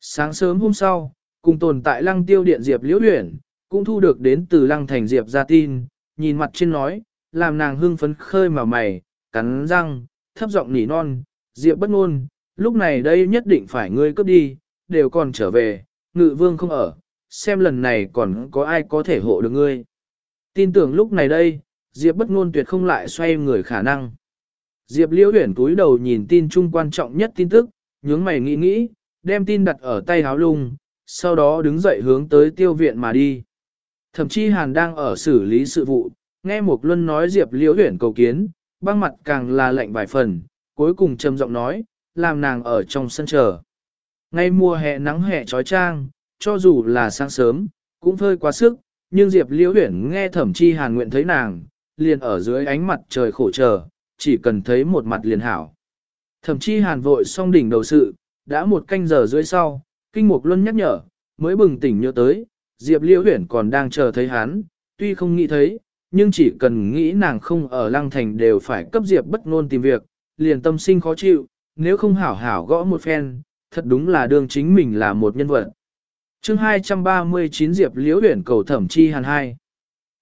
Sáng sớm hôm sau, cùng tồn tại lăng tiêu điện Diệp Liễu Huyền, cũng thu được đến từ lăng thành Diệp ra tin, nhìn mặt trên nói, làm nàng hưng phấn khơi mà mày, cắn răng, thấp giọng nỉ non, Diệp bất ngôn, lúc này đây nhất định phải ngươi cướp đi, đều còn trở về, ngự vương không ở, xem lần này còn có ai có thể hộ được ngươi. Tin tưởng lúc này đây, Diệp bất ngôn tuyệt không lại xoay người khả năng. Diệp liễu huyển túi đầu nhìn tin chung quan trọng nhất tin tức, nhướng mày nghĩ nghĩ, đem tin đặt ở tay háo lung, sau đó đứng dậy hướng tới tiêu viện mà đi. Thậm chí Hàn đang ở xử lý sự vụ, nghe một luân nói Diệp liễu huyển cầu kiến, băng mặt càng là lạnh vài phần, cuối cùng trầm giọng nói, làm nàng ở trong sân chờ. Ngay mùa hè nắng hè trói trang, cho dù là sáng sớm, cũng phơi quá sức, nhưng Diệp Liễu Huyển nghe Thẩm Chi Hàn nguyện thấy nàng, liền ở dưới ánh mặt trời khổ chờ, chỉ cần thấy một mặt liền hảo. Thẩm Chi Hàn vội xong đỉnh đầu sự, đã một canh giờ dưới sau, Kinh Mục Luân nhắc nhở, mới bừng tỉnh nhớ tới, Diệp Liễu Huyển còn đang chờ thấy hắn, tuy không nghĩ thấy, nhưng chỉ cần nghĩ nàng không ở Lăng Thành đều phải cấp Diệp bất ngôn tìm việc, liền tâm sinh khó chịu, nếu không hảo hảo gõ một phen, thật đúng là đương chính mình là một nhân vật. chương 239 Diệp Liễu Huyển cầu thẩm chi hàn hai.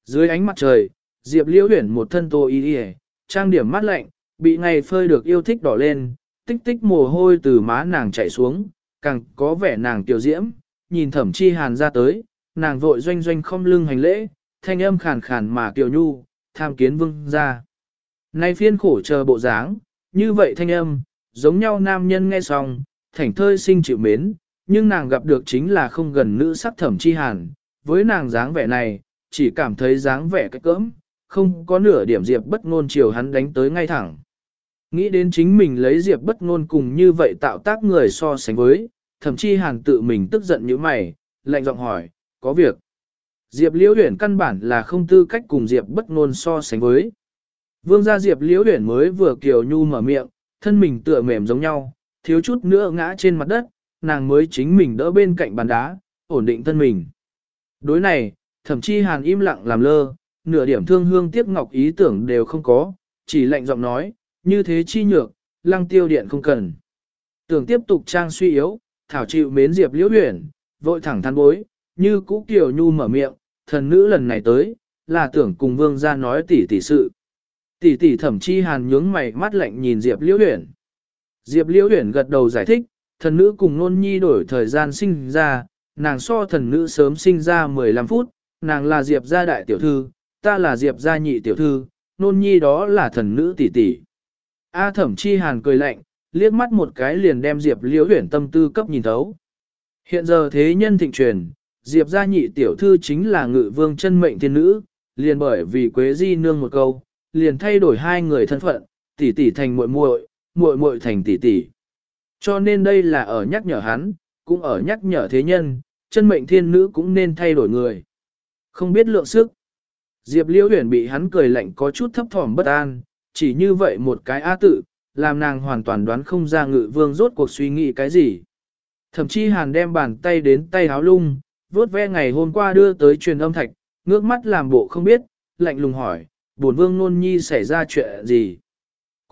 Dưới ánh mặt trời, Diệp Liễu Huyển một thân tô y y, trang điểm mát lạnh, bị ngày phơi được yêu thích đỏ lên, tích tích mồ hôi từ má nàng chảy xuống, càng có vẻ nàng tiểu diễm, nhìn thẩm chi hàn ra tới, nàng vội doanh doanh không lưng hành lễ, thanh âm khàn khàn mà kiều nhu, tham kiến vương ra. Nay phiên khổ chờ bộ dáng, như vậy thanh âm, giống nhau nam nhân nghe xong, thảnh thơi sinh chịu mến, nhưng nàng gặp được chính là không gần nữ sắc thẩm chi hàn, với nàng dáng vẻ này, chỉ cảm thấy dáng vẻ cách cỡm, không có nửa điểm diệp bất ngôn chiều hắn đánh tới ngay thẳng. Nghĩ đến chính mình lấy diệp bất ngôn cùng như vậy tạo tác người so sánh với, thậm chí hàn tự mình tức giận như mày, lạnh giọng hỏi, có việc. Diệp liễu huyển căn bản là không tư cách cùng diệp bất ngôn so sánh với. Vương gia diệp liễu huyển mới vừa kiều nhu mở miệng, thân mình tựa mềm giống nhau, thiếu chút nữa ngã trên mặt đất, nàng mới chính mình đỡ bên cạnh bàn đá, ổn định thân mình. Đối này, thậm chí hàn im lặng làm lơ, nửa điểm thương hương tiếc ngọc ý tưởng đều không có, chỉ lạnh giọng nói, như thế chi nhược, lăng tiêu điện không cần. Tưởng tiếp tục trang suy yếu, thảo chịu mến Diệp Liễu huyển, vội thẳng thắn bối, như cũ kiểu nhu mở miệng, thần nữ lần này tới, là tưởng cùng vương gia nói tỉ tỉ sự. Tỷ tỷ thẩm chi hàn nhướng mày mắt lạnh nhìn Diệp Liễu Huyền. Diệp Liễu Huyền gật đầu giải thích, thần nữ cùng nôn nhi đổi thời gian sinh ra, nàng so thần nữ sớm sinh ra 15 phút, nàng là Diệp gia đại tiểu thư, ta là Diệp gia nhị tiểu thư, nôn nhi đó là thần nữ tỷ tỷ. A thẩm chi hàn cười lạnh, liếc mắt một cái liền đem Diệp Liễu Huyền tâm tư cấp nhìn thấu. Hiện giờ thế nhân thịnh truyền, Diệp gia nhị tiểu thư chính là ngự vương chân mệnh thiên nữ, liền bởi vì Quế Di nương một câu, liền thay đổi hai người thân phận, tỷ tỷ thành muội muội, muội muội thành tỷ tỷ. Cho nên đây là ở nhắc nhở hắn, cũng ở nhắc nhở thế nhân, chân mệnh thiên nữ cũng nên thay đổi người. Không biết lượng sức. Diệp Liễu Huyền bị hắn cười lạnh có chút thấp thỏm bất an, chỉ như vậy một cái á tự, làm nàng hoàn toàn đoán không ra ngự vương rốt cuộc suy nghĩ cái gì. Thậm chí hàn đem bàn tay đến tay háo lung, vốt ve ngày hôm qua đưa tới truyền âm thạch, ngước mắt làm bộ không biết, lạnh lùng hỏi, bổn vương nôn nhi xảy ra chuyện gì.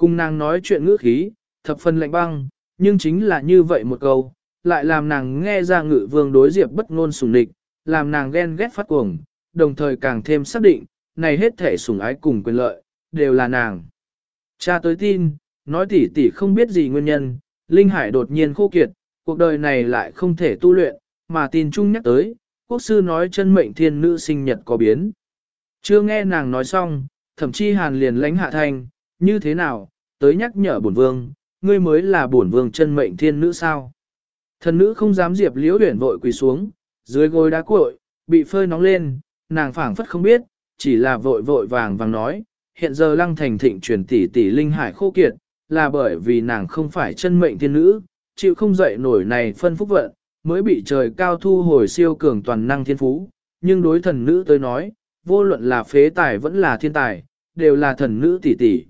Cùng nàng nói chuyện ngữ khí, thập phần lạnh băng, nhưng chính là như vậy một câu, lại làm nàng nghe ra ngự vương đối diệp bất ngôn sùng địch, làm nàng ghen ghét phát cuồng, đồng thời càng thêm xác định, này hết thể sủng ái cùng quyền lợi, đều là nàng. Cha tới tin, nói tỷ tỷ không biết gì nguyên nhân, Linh Hải đột nhiên khô kiệt, cuộc đời này lại không thể tu luyện, mà tin chung nhắc tới, quốc sư nói chân mệnh thiên nữ sinh nhật có biến. Chưa nghe nàng nói xong, thậm chí hàn liền lánh hạ thanh, như thế nào, tới nhắc nhở bổn vương, ngươi mới là bổn vương chân mệnh thiên nữ sao. Thần nữ không dám diệp liễu huyển vội quỳ xuống, dưới gối đá cuội, bị phơi nóng lên, nàng phảng phất không biết, chỉ là vội vội vàng vàng nói, hiện giờ lăng thành thịnh truyền tỷ tỷ linh hải khô kiệt, là bởi vì nàng không phải chân mệnh thiên nữ, chịu không dậy nổi này phân phúc vận, mới bị trời cao thu hồi siêu cường toàn năng thiên phú, nhưng đối thần nữ tới nói, vô luận là phế tài vẫn là thiên tài, đều là thần nữ tỷ tỷ.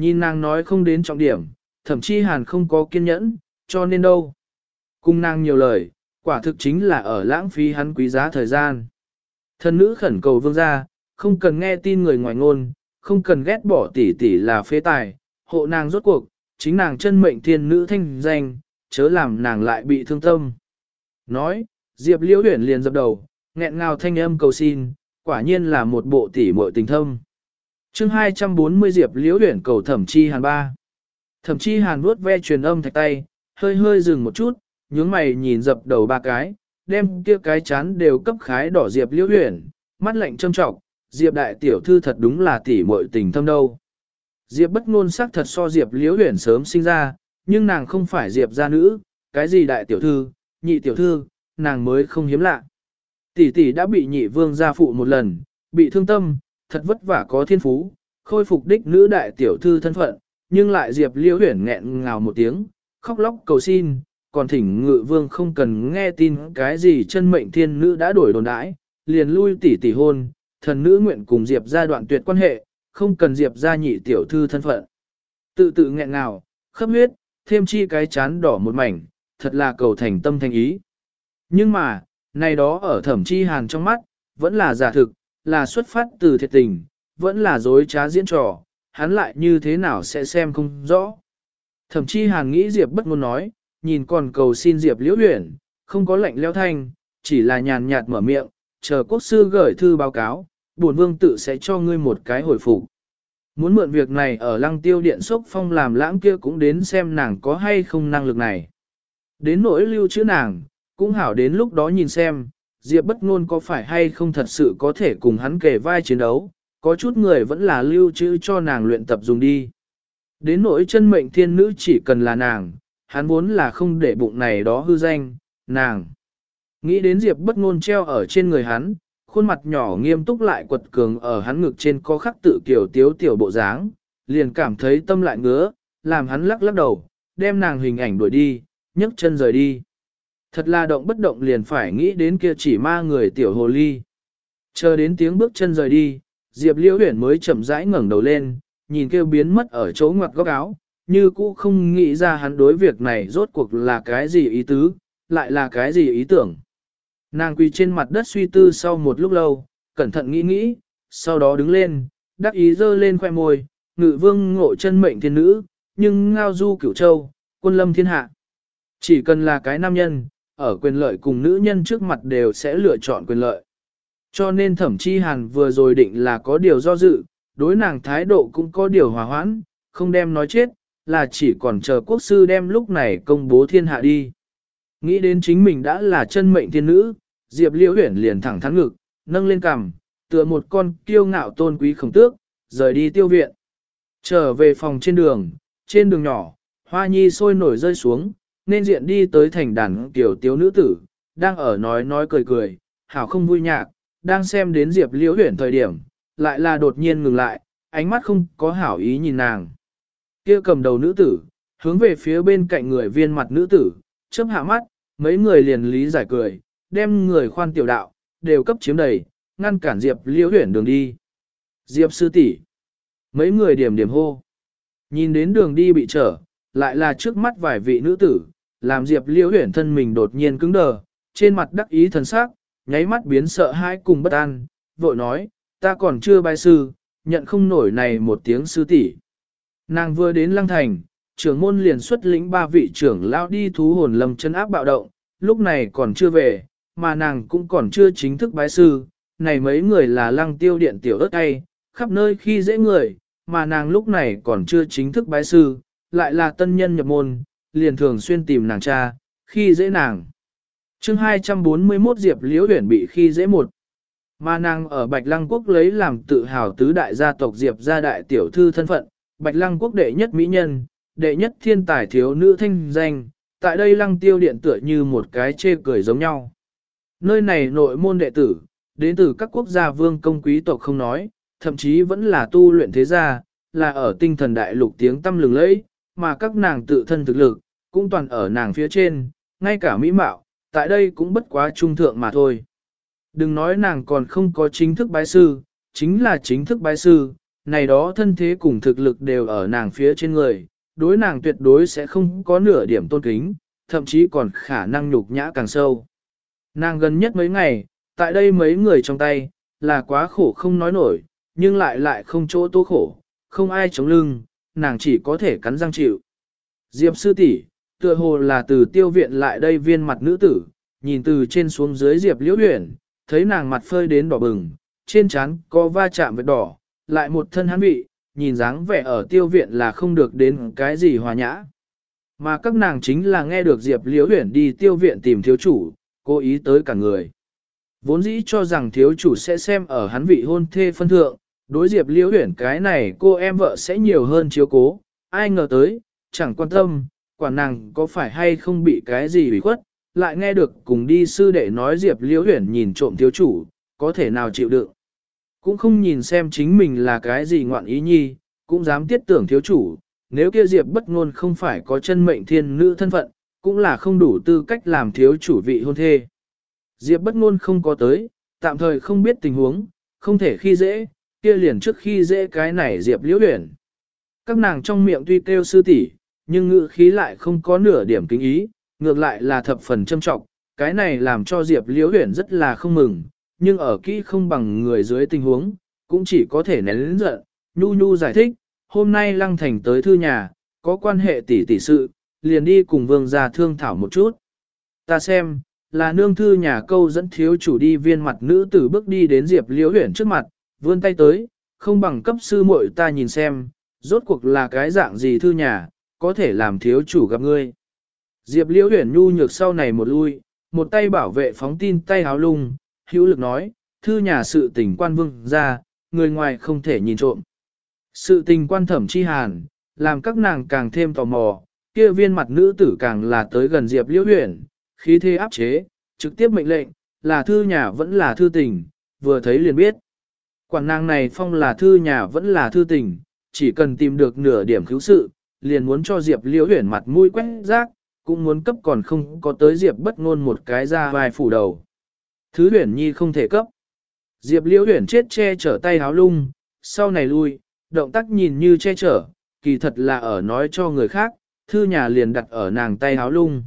Nhìn nàng nói không đến trọng điểm, thậm chí hàn không có kiên nhẫn, cho nên đâu. Cung nàng nhiều lời, quả thực chính là ở lãng phí hắn quý giá thời gian. Thần nữ khẩn cầu vương gia, không cần nghe tin người ngoài ngôn, không cần ghét bỏ tỷ tỷ là phế tài, hộ nàng rốt cuộc, chính nàng chân mệnh thiên nữ thanh danh, chớ làm nàng lại bị thương tâm. Nói, Diệp Liễu Huyền liền dập đầu, nghẹn ngào thanh âm cầu xin, quả nhiên là một bộ tỷ muội tình thâm. Chương 240 Diệp Liễu huyển cầu Thẩm Chi Hàn ba. Thẩm Chi Hàn vuốt ve truyền âm thạch tay, hơi hơi dừng một chút, nhướng mày nhìn dập đầu ba cái, đem kia cái chán đều cấp khái đỏ Diệp Liễu huyển, mắt lạnh trâm trọng, Diệp đại tiểu thư thật đúng là tỷ muội tình thâm đâu. Diệp bất ngôn sắc thật so Diệp Liễu huyển sớm sinh ra, nhưng nàng không phải Diệp gia nữ, cái gì đại tiểu thư, nhị tiểu thư, nàng mới không hiếm lạ. Tỷ tỷ đã bị nhị vương gia phụ một lần, bị thương tâm, thật vất vả có thiên phú, khôi phục đích nữ đại tiểu thư thân phận, nhưng lại Diệp Liễu Huyền nghẹn ngào một tiếng, khóc lóc cầu xin, còn thỉnh ngự vương không cần nghe tin cái gì chân mệnh thiên nữ đã đổi đồn đãi, liền lui tỷ tỷ hôn, thần nữ nguyện cùng Diệp gia đoạn tuyệt quan hệ, không cần Diệp gia nhị tiểu thư thân phận. Tự tự nghẹn ngào, khắp huyết, thêm chi cái chán đỏ một mảnh, thật là cầu thành tâm thành ý. Nhưng mà, này đó ở thẩm chi hàn trong mắt, vẫn là giả thực, là xuất phát từ thiệt tình, vẫn là dối trá diễn trò, hắn lại như thế nào sẽ xem không rõ. Thẩm chi hàn nghĩ Diệp bất ngôn nói, nhìn còn cầu xin Diệp liễu huyển, không có lệnh leo thanh, chỉ là nhàn nhạt mở miệng, chờ quốc sư gửi thư báo cáo, buồn vương tự sẽ cho ngươi một cái hồi phục. Muốn mượn việc này ở lăng tiêu điện sốc phong làm lãng kia cũng đến xem nàng có hay không năng lực này. Đến nỗi lưu chữ nàng, cũng hảo đến lúc đó nhìn xem, Diệp bất ngôn có phải hay không thật sự có thể cùng hắn kề vai chiến đấu, có chút người vẫn là lưu trữ cho nàng luyện tập dùng đi. Đến nỗi chân mệnh thiên nữ chỉ cần là nàng, hắn vốn là không để bụng này đó hư danh, nàng. Nghĩ đến Diệp bất ngôn treo ở trên người hắn, khuôn mặt nhỏ nghiêm túc lại quật cường ở hắn ngực trên có khắc tự kiểu tiếu tiểu bộ dáng, liền cảm thấy tâm lại ngứa, làm hắn lắc lắc đầu, đem nàng hình ảnh đuổi đi, nhấc chân rời đi. Thật là động bất động liền phải nghĩ đến kia chỉ ma người tiểu hồ ly. Chờ đến tiếng bước chân rời đi, Diệp Liễu Huyền mới chậm rãi ngẩng đầu lên, nhìn kêu biến mất ở chỗ ngoặt góc áo, như cũ không nghĩ ra hắn đối việc này rốt cuộc là cái gì ý tứ, lại là cái gì ý tưởng. Nàng quỳ trên mặt đất suy tư sau một lúc lâu, cẩn thận nghĩ nghĩ, sau đó đứng lên, đắc ý dơ lên khoe môi, ngự vương ngộ chân mệnh thiên nữ, nhưng ngao du cửu châu, quân lâm thiên hạ. Chỉ cần là cái nam nhân, ở quyền lợi cùng nữ nhân trước mặt đều sẽ lựa chọn quyền lợi. Cho nên thẩm chi hàn vừa rồi định là có điều do dự, đối nàng thái độ cũng có điều hòa hoãn, không đem nói chết, là chỉ còn chờ quốc sư đem lúc này công bố thiên hạ đi. Nghĩ đến chính mình đã là chân mệnh thiên nữ, Diệp Liễu Huyển liền thẳng thắn ngực, nâng lên cằm, tựa một con kiêu ngạo tôn quý khổng tước, rời đi tiêu viện. Trở về phòng trên đường, trên đường nhỏ, hoa nhi sôi nổi rơi xuống, nên diện đi tới thành đàn tiểu tiếu nữ tử, đang ở nói nói cười cười, hảo không vui nhạc, đang xem đến Diệp Liễu Huyền thời điểm, lại là đột nhiên ngừng lại, ánh mắt không có hảo ý nhìn nàng. Kia cầm đầu nữ tử, hướng về phía bên cạnh người viên mặt nữ tử, chớp hạ mắt, mấy người liền lý giải cười, đem người khoan tiểu đạo, đều cấp chiếm đầy, ngăn cản Diệp Liễu Huyền đường đi. Diệp sư tỷ, mấy người điểm điểm hô. Nhìn đến đường đi bị trở, lại là trước mắt vài vị nữ tử, làm Diệp Liễu huyền thân mình đột nhiên cứng đờ, trên mặt đắc ý thần sắc, nháy mắt biến sợ hãi cùng bất an, vội nói, ta còn chưa bài sư, nhận không nổi này một tiếng sư tỷ. Nàng vừa đến lăng thành, trưởng môn liền xuất lĩnh ba vị trưởng lao đi thú hồn lâm chân áp bạo động, lúc này còn chưa về, mà nàng cũng còn chưa chính thức bái sư, này mấy người là lăng tiêu điện tiểu ớt tay, khắp nơi khi dễ người, mà nàng lúc này còn chưa chính thức bái sư, lại là tân nhân nhập môn, liền thường xuyên tìm nàng cha, khi dễ nàng. chương 241 Diệp Liễu Huyển bị khi dễ một. Mà nàng ở Bạch Lăng Quốc lấy làm tự hào tứ đại gia tộc Diệp gia đại tiểu thư thân phận, Bạch Lăng Quốc đệ nhất mỹ nhân, đệ nhất thiên tài thiếu nữ thanh danh, tại đây Lăng Tiêu Điện tựa như một cái chê cười giống nhau. Nơi này nội môn đệ tử, đến từ các quốc gia vương công quý tộc không nói, thậm chí vẫn là tu luyện thế gia, là ở tinh thần đại lục tiếng tâm lừng lẫy, mà các nàng tự thân thực lực, cũng toàn ở nàng phía trên, ngay cả mỹ mạo, tại đây cũng bất quá trung thượng mà thôi. Đừng nói nàng còn không có chính thức bái sư, chính là chính thức bái sư, này đó thân thế cùng thực lực đều ở nàng phía trên người, đối nàng tuyệt đối sẽ không có nửa điểm tôn kính, thậm chí còn khả năng nhục nhã càng sâu. Nàng gần nhất mấy ngày, tại đây mấy người trong tay, là quá khổ không nói nổi, nhưng lại lại không chỗ tố khổ, không ai chống lưng, nàng chỉ có thể cắn răng chịu. Diệp sư tỷ, tựa hồ là từ tiêu viện lại đây viên mặt nữ tử, nhìn từ trên xuống dưới Diệp liễu huyền, thấy nàng mặt phơi đến đỏ bừng, trên trán có va chạm vết đỏ, lại một thân hắn vị, nhìn dáng vẻ ở tiêu viện là không được đến cái gì hòa nhã. Mà các nàng chính là nghe được Diệp Liễu Huyền đi tiêu viện tìm thiếu chủ, cố ý tới cả người. Vốn dĩ cho rằng thiếu chủ sẽ xem ở hắn vị hôn thê phân thượng, đối Diệp Liễu Huyền cái này cô em vợ sẽ nhiều hơn chiếu cố, ai ngờ tới, chẳng quan tâm, quả nàng có phải hay không bị cái gì ủy khuất, lại nghe được cùng đi sư đệ nói Diệp Liễu Huyền nhìn trộm thiếu chủ, có thể nào chịu đựng. Cũng không nhìn xem chính mình là cái gì ngoạn ý nhi, cũng dám tiết tưởng thiếu chủ, nếu kia Diệp bất ngôn không phải có chân mệnh thiên nữ thân phận, cũng là không đủ tư cách làm thiếu chủ vị hôn thê. Diệp bất ngôn không có tới, tạm thời không biết tình huống, không thể khi dễ, kia liền trước khi dễ cái này Diệp liễu huyền. Các nàng trong miệng tuy kêu sư tỷ, nhưng ngữ khí lại không có nửa điểm kính ý, ngược lại là thập phần châm trọng, cái này làm cho Diệp liễu huyền rất là không mừng, nhưng ở kỹ không bằng người dưới tình huống, cũng chỉ có thể nén lĩnh giận, nhu nhu giải thích, hôm nay lăng thành tới thư nhà, có quan hệ tỷ tỷ sự, liền đi cùng vương gia thương thảo một chút. Ta xem, là nương thư nhà câu dẫn thiếu chủ đi viên mặt nữ tử bước đi đến Diệp Liễu Huyền trước mặt, vươn tay tới, không bằng cấp sư muội ta nhìn xem, rốt cuộc là cái dạng gì thư nhà, có thể làm thiếu chủ gặp ngươi. Diệp Liễu Huyền nhu nhược sau này một lui, một tay bảo vệ phóng tin tay háo lung, hữu lực nói, thư nhà sự tình quan vương ra, người ngoài không thể nhìn trộm. Sự tình quan thẩm chi hàn, làm các nàng càng thêm tò mò, kia viên mặt nữ tử càng là tới gần Diệp Liễu Huyền, khí thế áp chế, trực tiếp mệnh lệnh, là thư nhà vẫn là thư tình, vừa thấy liền biết. Quản nàng này phong là thư nhà vẫn là thư tình, chỉ cần tìm được nửa điểm cứu sự, liền muốn cho Diệp Liễu huyển mặt mũi quét rác, cũng muốn cấp còn không có tới Diệp bất ngôn một cái ra vai phủ đầu. Thứ huyển Nhi không thể cấp. Diệp Liễu huyển chết che chở tay háo lung, sau này lui, động tác nhìn như che chở, kỳ thật là ở nói cho người khác, thư nhà liền đặt ở nàng tay háo lung.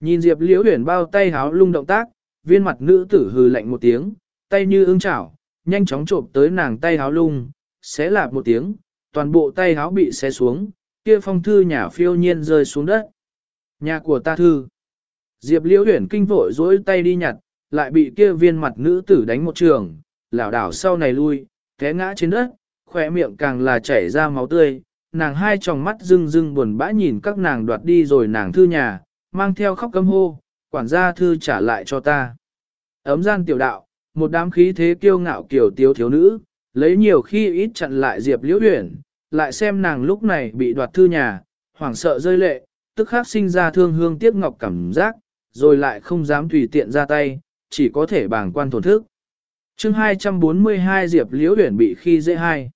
Nhìn Diệp Liễu huyển bao tay háo lung động tác, viên mặt nữ tử hừ lạnh một tiếng, tay như ưng chảo, nhanh chóng trộm tới nàng tay háo lung, xé lạp một tiếng, toàn bộ tay háo bị xé xuống, kia phong thư nhà phiêu nhiên rơi xuống đất. Nhà của ta thư. Diệp liễu huyển kinh vội dối tay đi nhặt, lại bị kia viên mặt nữ tử đánh một trường, lảo đảo sau này lui, té ngã trên đất, khỏe miệng càng là chảy ra máu tươi, nàng hai tròng mắt rưng rưng buồn bã nhìn các nàng đoạt đi rồi nàng thư nhà, mang theo khóc cấm hô, quản gia thư trả lại cho ta. Ấm gian tiểu đạo, một đám khí thế kiêu ngạo kiểu tiếu thiếu nữ, lấy nhiều khi ít chặn lại Diệp Liễu Uyển lại xem nàng lúc này bị đoạt thư nhà, hoảng sợ rơi lệ, tức khắc sinh ra thương hương tiếc ngọc cảm giác, rồi lại không dám tùy tiện ra tay, chỉ có thể bàng quan thổn thức. chương 242 Diệp Liễu Uyển bị khi dễ hai.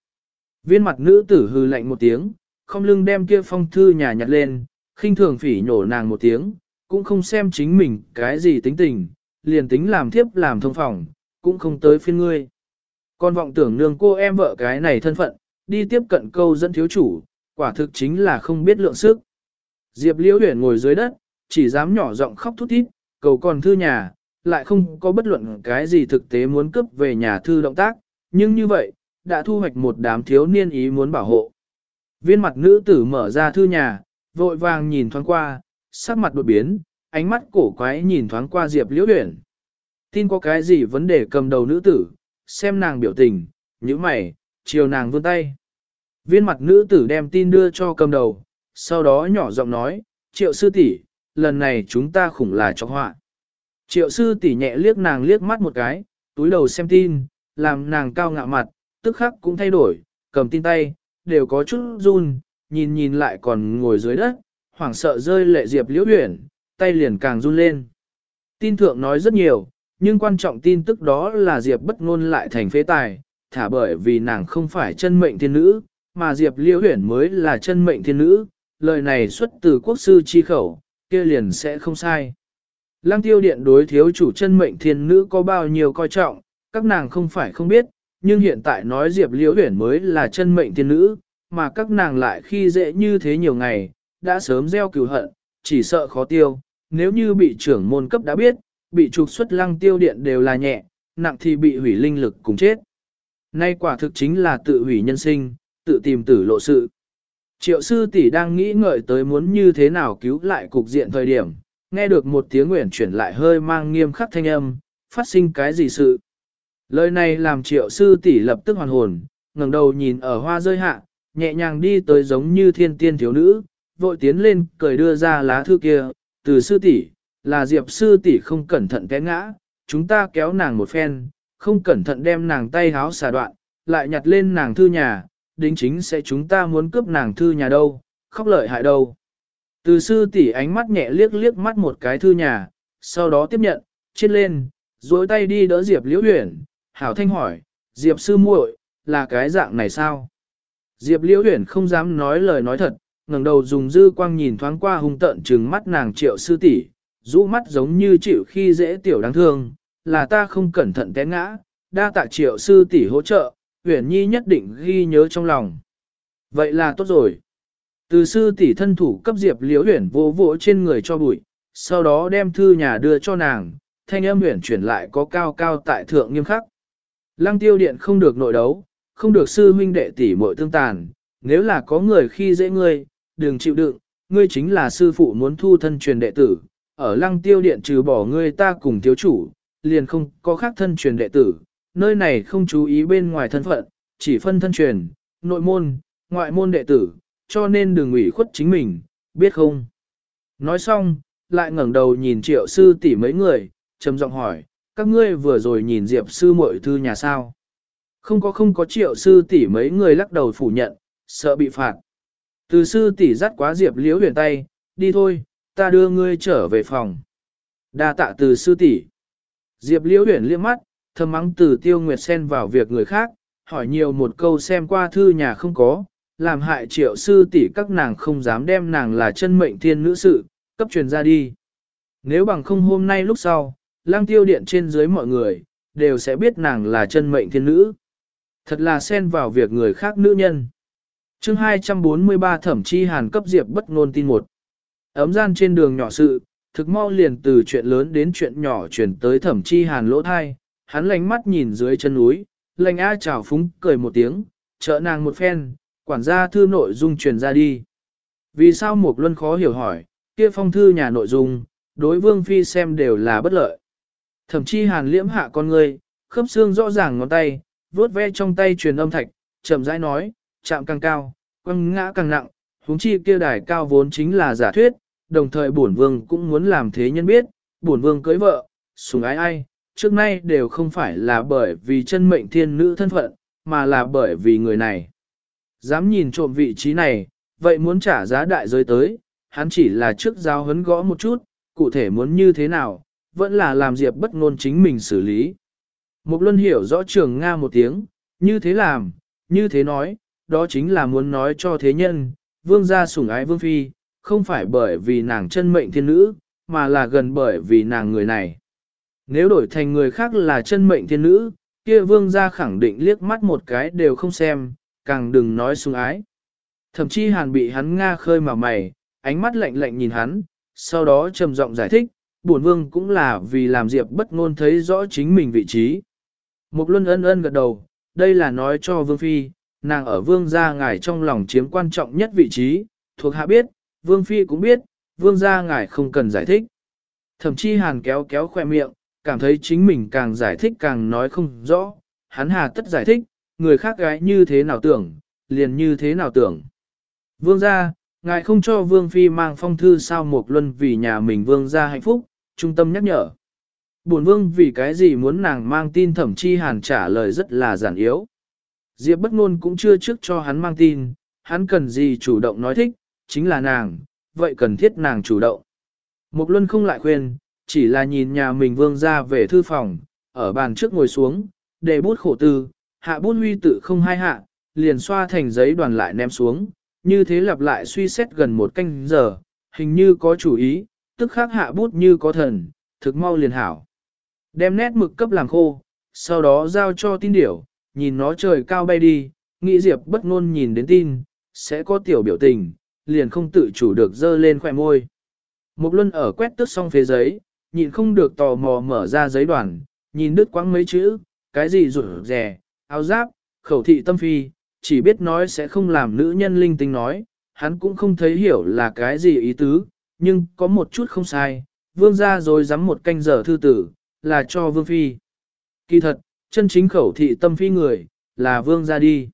Viên mặt nữ tử hư lạnh một tiếng, không lưng đem kia phong thư nhà nhặt lên, khinh thường phỉ nhổ nàng một tiếng, cũng không xem chính mình cái gì tính tình, liền tính làm thiếp làm thông phòng, cũng không tới phiên ngươi. Con vọng tưởng nương cô em vợ cái này thân phận, đi tiếp cận câu dẫn thiếu chủ, quả thực chính là không biết lượng sức. Diệp Liễu Huyền ngồi dưới đất, chỉ dám nhỏ giọng khóc thút thít, cầu còn thư nhà, lại không có bất luận cái gì thực tế muốn cướp về nhà thư động tác, nhưng như vậy, đã thu hoạch một đám thiếu niên ý muốn bảo hộ. Viên mặt nữ tử mở ra thư nhà, vội vàng nhìn thoáng qua, sắc mặt đột biến, ánh mắt cổ quái nhìn thoáng qua Diệp Liễu Huyền. Tin có cái gì vấn đề cầm đầu nữ tử, xem nàng biểu tình, như mày, chiều nàng vươn tay. Viên mặt nữ tử đem tin đưa cho cầm đầu, sau đó nhỏ giọng nói, triệu sư tỷ, lần này chúng ta khủng là cho họa. Triệu sư tỷ nhẹ liếc nàng liếc mắt một cái, túi đầu xem tin, làm nàng cao ngạo mặt, tức khắc cũng thay đổi, cầm tin tay, đều có chút run, nhìn nhìn lại còn ngồi dưới đất, hoảng sợ rơi lệ diệp liễu huyển, tay liền càng run lên. Tin thượng nói rất nhiều, nhưng quan trọng tin tức đó là diệp bất ngôn lại thành phế tài, thả bởi vì nàng không phải chân mệnh thiên nữ, mà diệp liễu Huyền mới là chân mệnh thiên nữ, lời này xuất từ quốc sư chi khẩu, kia liền sẽ không sai. Lăng tiêu điện đối thiếu chủ chân mệnh thiên nữ có bao nhiêu coi trọng, các nàng không phải không biết, nhưng hiện tại nói Diệp Liễu Huyền mới là chân mệnh thiên nữ, mà các nàng lại khi dễ như thế nhiều ngày, đã sớm gieo cừu hận, chỉ sợ khó tiêu, nếu như bị trưởng môn cấp đã biết, bị trục xuất lăng tiêu điện đều là nhẹ, nặng thì bị hủy linh lực cùng chết. Nay quả thực chính là tự hủy nhân sinh, tự tìm tử lộ sự. Triệu sư tỷ đang nghĩ ngợi tới muốn như thế nào cứu lại cục diện thời điểm, nghe được một tiếng nguyện chuyển lại hơi mang nghiêm khắc thanh âm, phát sinh cái gì sự. Lời này làm triệu sư tỷ lập tức hoàn hồn, ngẩng đầu nhìn ở hoa rơi hạ, nhẹ nhàng đi tới giống như thiên tiên thiếu nữ, vội tiến lên cười đưa ra lá thư kia, từ sư tỷ, là diệp sư tỷ không cẩn thận té ngã, chúng ta kéo nàng một phen, không cẩn thận đem nàng tay háo xà đoạn, lại nhặt lên nàng thư nhà, đính chính sẽ chúng ta muốn cướp nàng thư nhà đâu, khóc lợi hại đâu. Từ sư tỷ ánh mắt nhẹ liếc liếc mắt một cái thư nhà, sau đó tiếp nhận, chết lên, duỗi tay đi đỡ Diệp Liễu Uyển, Hảo Thanh hỏi, Diệp sư muội, là cái dạng này sao? Diệp Liễu Uyển không dám nói lời nói thật, ngẩng đầu dùng dư quang nhìn thoáng qua hung tận trừng mắt nàng triệu sư tỷ, rũ mắt giống như chịu khi dễ tiểu đáng thương, là ta không cẩn thận té ngã, đa tạ triệu sư tỷ hỗ trợ, Huyền Nhi nhất định ghi nhớ trong lòng. Vậy là tốt rồi. Từ sư tỷ thân thủ cấp Diệp Liễu Huyền vô vỗ trên người cho bụi, sau đó đem thư nhà đưa cho nàng, thanh âm huyền chuyển lại có cao cao tại thượng nghiêm khắc. Lăng tiêu điện không được nội đấu, không được sư huynh đệ tỷ muội tương tàn, nếu là có người khi dễ ngươi, đừng chịu đựng, ngươi chính là sư phụ muốn thu thân truyền đệ tử, ở lăng tiêu điện trừ bỏ ngươi ta cùng thiếu chủ, liền không có khác thân truyền đệ tử, nơi này không chú ý bên ngoài thân phận, chỉ phân thân truyền, nội môn, ngoại môn đệ tử, cho nên đừng ủy khuất chính mình, biết không? Nói xong, lại ngẩng đầu nhìn triệu sư tỷ mấy người, trầm giọng hỏi, các ngươi vừa rồi nhìn Diệp sư muội thư nhà sao? Không có không có triệu sư tỷ mấy người lắc đầu phủ nhận, sợ bị phạt. Từ sư tỷ dắt quá Diệp liễu huyền tay, đi thôi, ta đưa ngươi trở về phòng. đa tạ từ sư tỷ. Diệp liễu huyền liếc mắt, thầm mắng từ tiêu nguyệt xen vào việc người khác, hỏi nhiều một câu xem qua thư nhà không có, làm hại triệu sư tỷ các nàng không dám đem nàng là chân mệnh thiên nữ sự, cấp truyền ra đi. Nếu bằng không hôm nay lúc sau, lang tiêu điện trên dưới mọi người, đều sẽ biết nàng là chân mệnh thiên nữ. Thật là xen vào việc người khác nữ nhân. chương 243 thẩm chi hàn cấp diệp bất ngôn tin một. Ấm gian trên đường nhỏ sự, thực mau liền từ chuyện lớn đến chuyện nhỏ chuyển tới thẩm chi hàn lỗ thai, hắn lánh mắt nhìn dưới chân núi, lành A chào phúng cười một tiếng, trợ nàng một phen, quản gia thư nội dung truyền ra đi. Vì sao một luân khó hiểu hỏi, kia phong thư nhà nội dung, đối vương phi xem đều là bất lợi. Thậm chí hàn liễm hạ con người, khớp xương rõ ràng ngón tay, vuốt ve trong tay truyền âm thạch, chậm rãi nói, chạm càng cao, quăng ngã càng nặng, huống chi kia đài cao vốn chính là giả thuyết, đồng thời bổn vương cũng muốn làm thế nhân biết, bổn vương cưới vợ, sủng ái ai, trước nay đều không phải là bởi vì chân mệnh thiên nữ thân phận, mà là bởi vì người này. Dám nhìn trộm vị trí này, vậy muốn trả giá đại giới tới, hắn chỉ là trước giao hấn gõ một chút, cụ thể muốn như thế nào, vẫn là làm Diệp bất ngôn chính mình xử lý. Mục Luân hiểu rõ trường Nga một tiếng, như thế làm, như thế nói, đó chính là muốn nói cho thế nhân, vương gia sủng ái vương phi, không phải bởi vì nàng chân mệnh thiên nữ, mà là gần bởi vì nàng người này. Nếu đổi thành người khác là chân mệnh thiên nữ, kia vương gia khẳng định liếc mắt một cái đều không xem, càng đừng nói xuống ái. Thậm chí hàn bị hắn nga khơi mà mày, ánh mắt lạnh lạnh nhìn hắn, sau đó trầm giọng giải thích, bổn vương cũng là vì làm diệp bất ngôn thấy rõ chính mình vị trí. Mục luân ân ân gật đầu, đây là nói cho vương phi, nàng ở vương gia ngài trong lòng chiếm quan trọng nhất vị trí, thuộc hạ biết, vương phi cũng biết, vương gia ngài không cần giải thích. Thậm chí hàn kéo kéo khoe miệng, cảm thấy chính mình càng giải thích càng nói không rõ, hắn hà tất giải thích, người khác gái như thế nào tưởng, liền như thế nào tưởng. Vương gia, ngài không cho vương phi mang phong thư sao một luân vì nhà mình vương gia hạnh phúc, trung tâm nhắc nhở. Bổn vương vì cái gì muốn nàng mang tin thẩm chi hàn trả lời rất là giản yếu. Diệp bất ngôn cũng chưa trước cho hắn mang tin, hắn cần gì chủ động nói thích, chính là nàng, vậy cần thiết nàng chủ động. Mục Luân không lại khuyên, chỉ là nhìn nhà mình vương ra về thư phòng, ở bàn trước ngồi xuống, để bút khổ tư, hạ bút huy tự không hai hạ, liền xoa thành giấy đoàn lại ném xuống, như thế lặp lại suy xét gần một canh giờ, hình như có chủ ý, tức khắc hạ bút như có thần, thực mau liền hảo. Đem nét mực cấp làm khô, sau đó giao cho tin điểu, nhìn nó trời cao bay đi, nghĩ Diệp bất ngôn nhìn đến tin, sẽ có tiểu biểu tình, liền không tự chủ được dơ lên khỏe môi. Một luân ở quét tước xong phế giấy, nhìn không được tò mò mở ra giấy đoàn, nhìn đứt quãng mấy chữ, cái gì rủi rẻ, áo giáp, khẩu thị tâm phi, chỉ biết nói sẽ không làm nữ nhân linh tinh nói, hắn cũng không thấy hiểu là cái gì ý tứ, nhưng có một chút không sai, vương ra rồi dám một canh giờ thư tử, là cho vương phi. Kỳ thật, chân chính khẩu thị tâm phi người, là vương ra đi.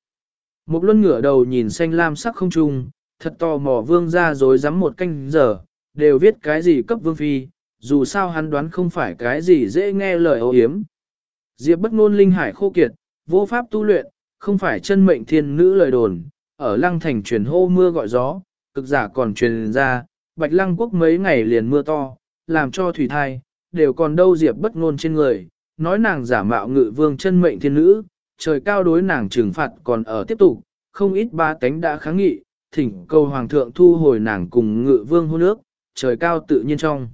Một luân ngửa đầu nhìn xanh lam sắc không trung, thật to mò vương ra rồi dám một canh giờ, đều viết cái gì cấp vương phi, dù sao hắn đoán không phải cái gì dễ nghe lời ấu hiếm. Diệp bất ngôn linh hải khô kiệt, vô pháp tu luyện, không phải chân mệnh thiên nữ lời đồn, ở lăng thành truyền hô mưa gọi gió, cực giả còn truyền ra, bạch lăng quốc mấy ngày liền mưa to, làm cho thủy thai, đều còn đâu diệp bất ngôn trên người, nói nàng giả mạo ngự vương chân mệnh thiên nữ, trời cao đối nàng trừng phạt còn ở tiếp tục, không ít ba tánh đã kháng nghị, thỉnh cầu hoàng thượng thu hồi nàng cùng ngự vương hôn ước, trời cao tự nhiên trong.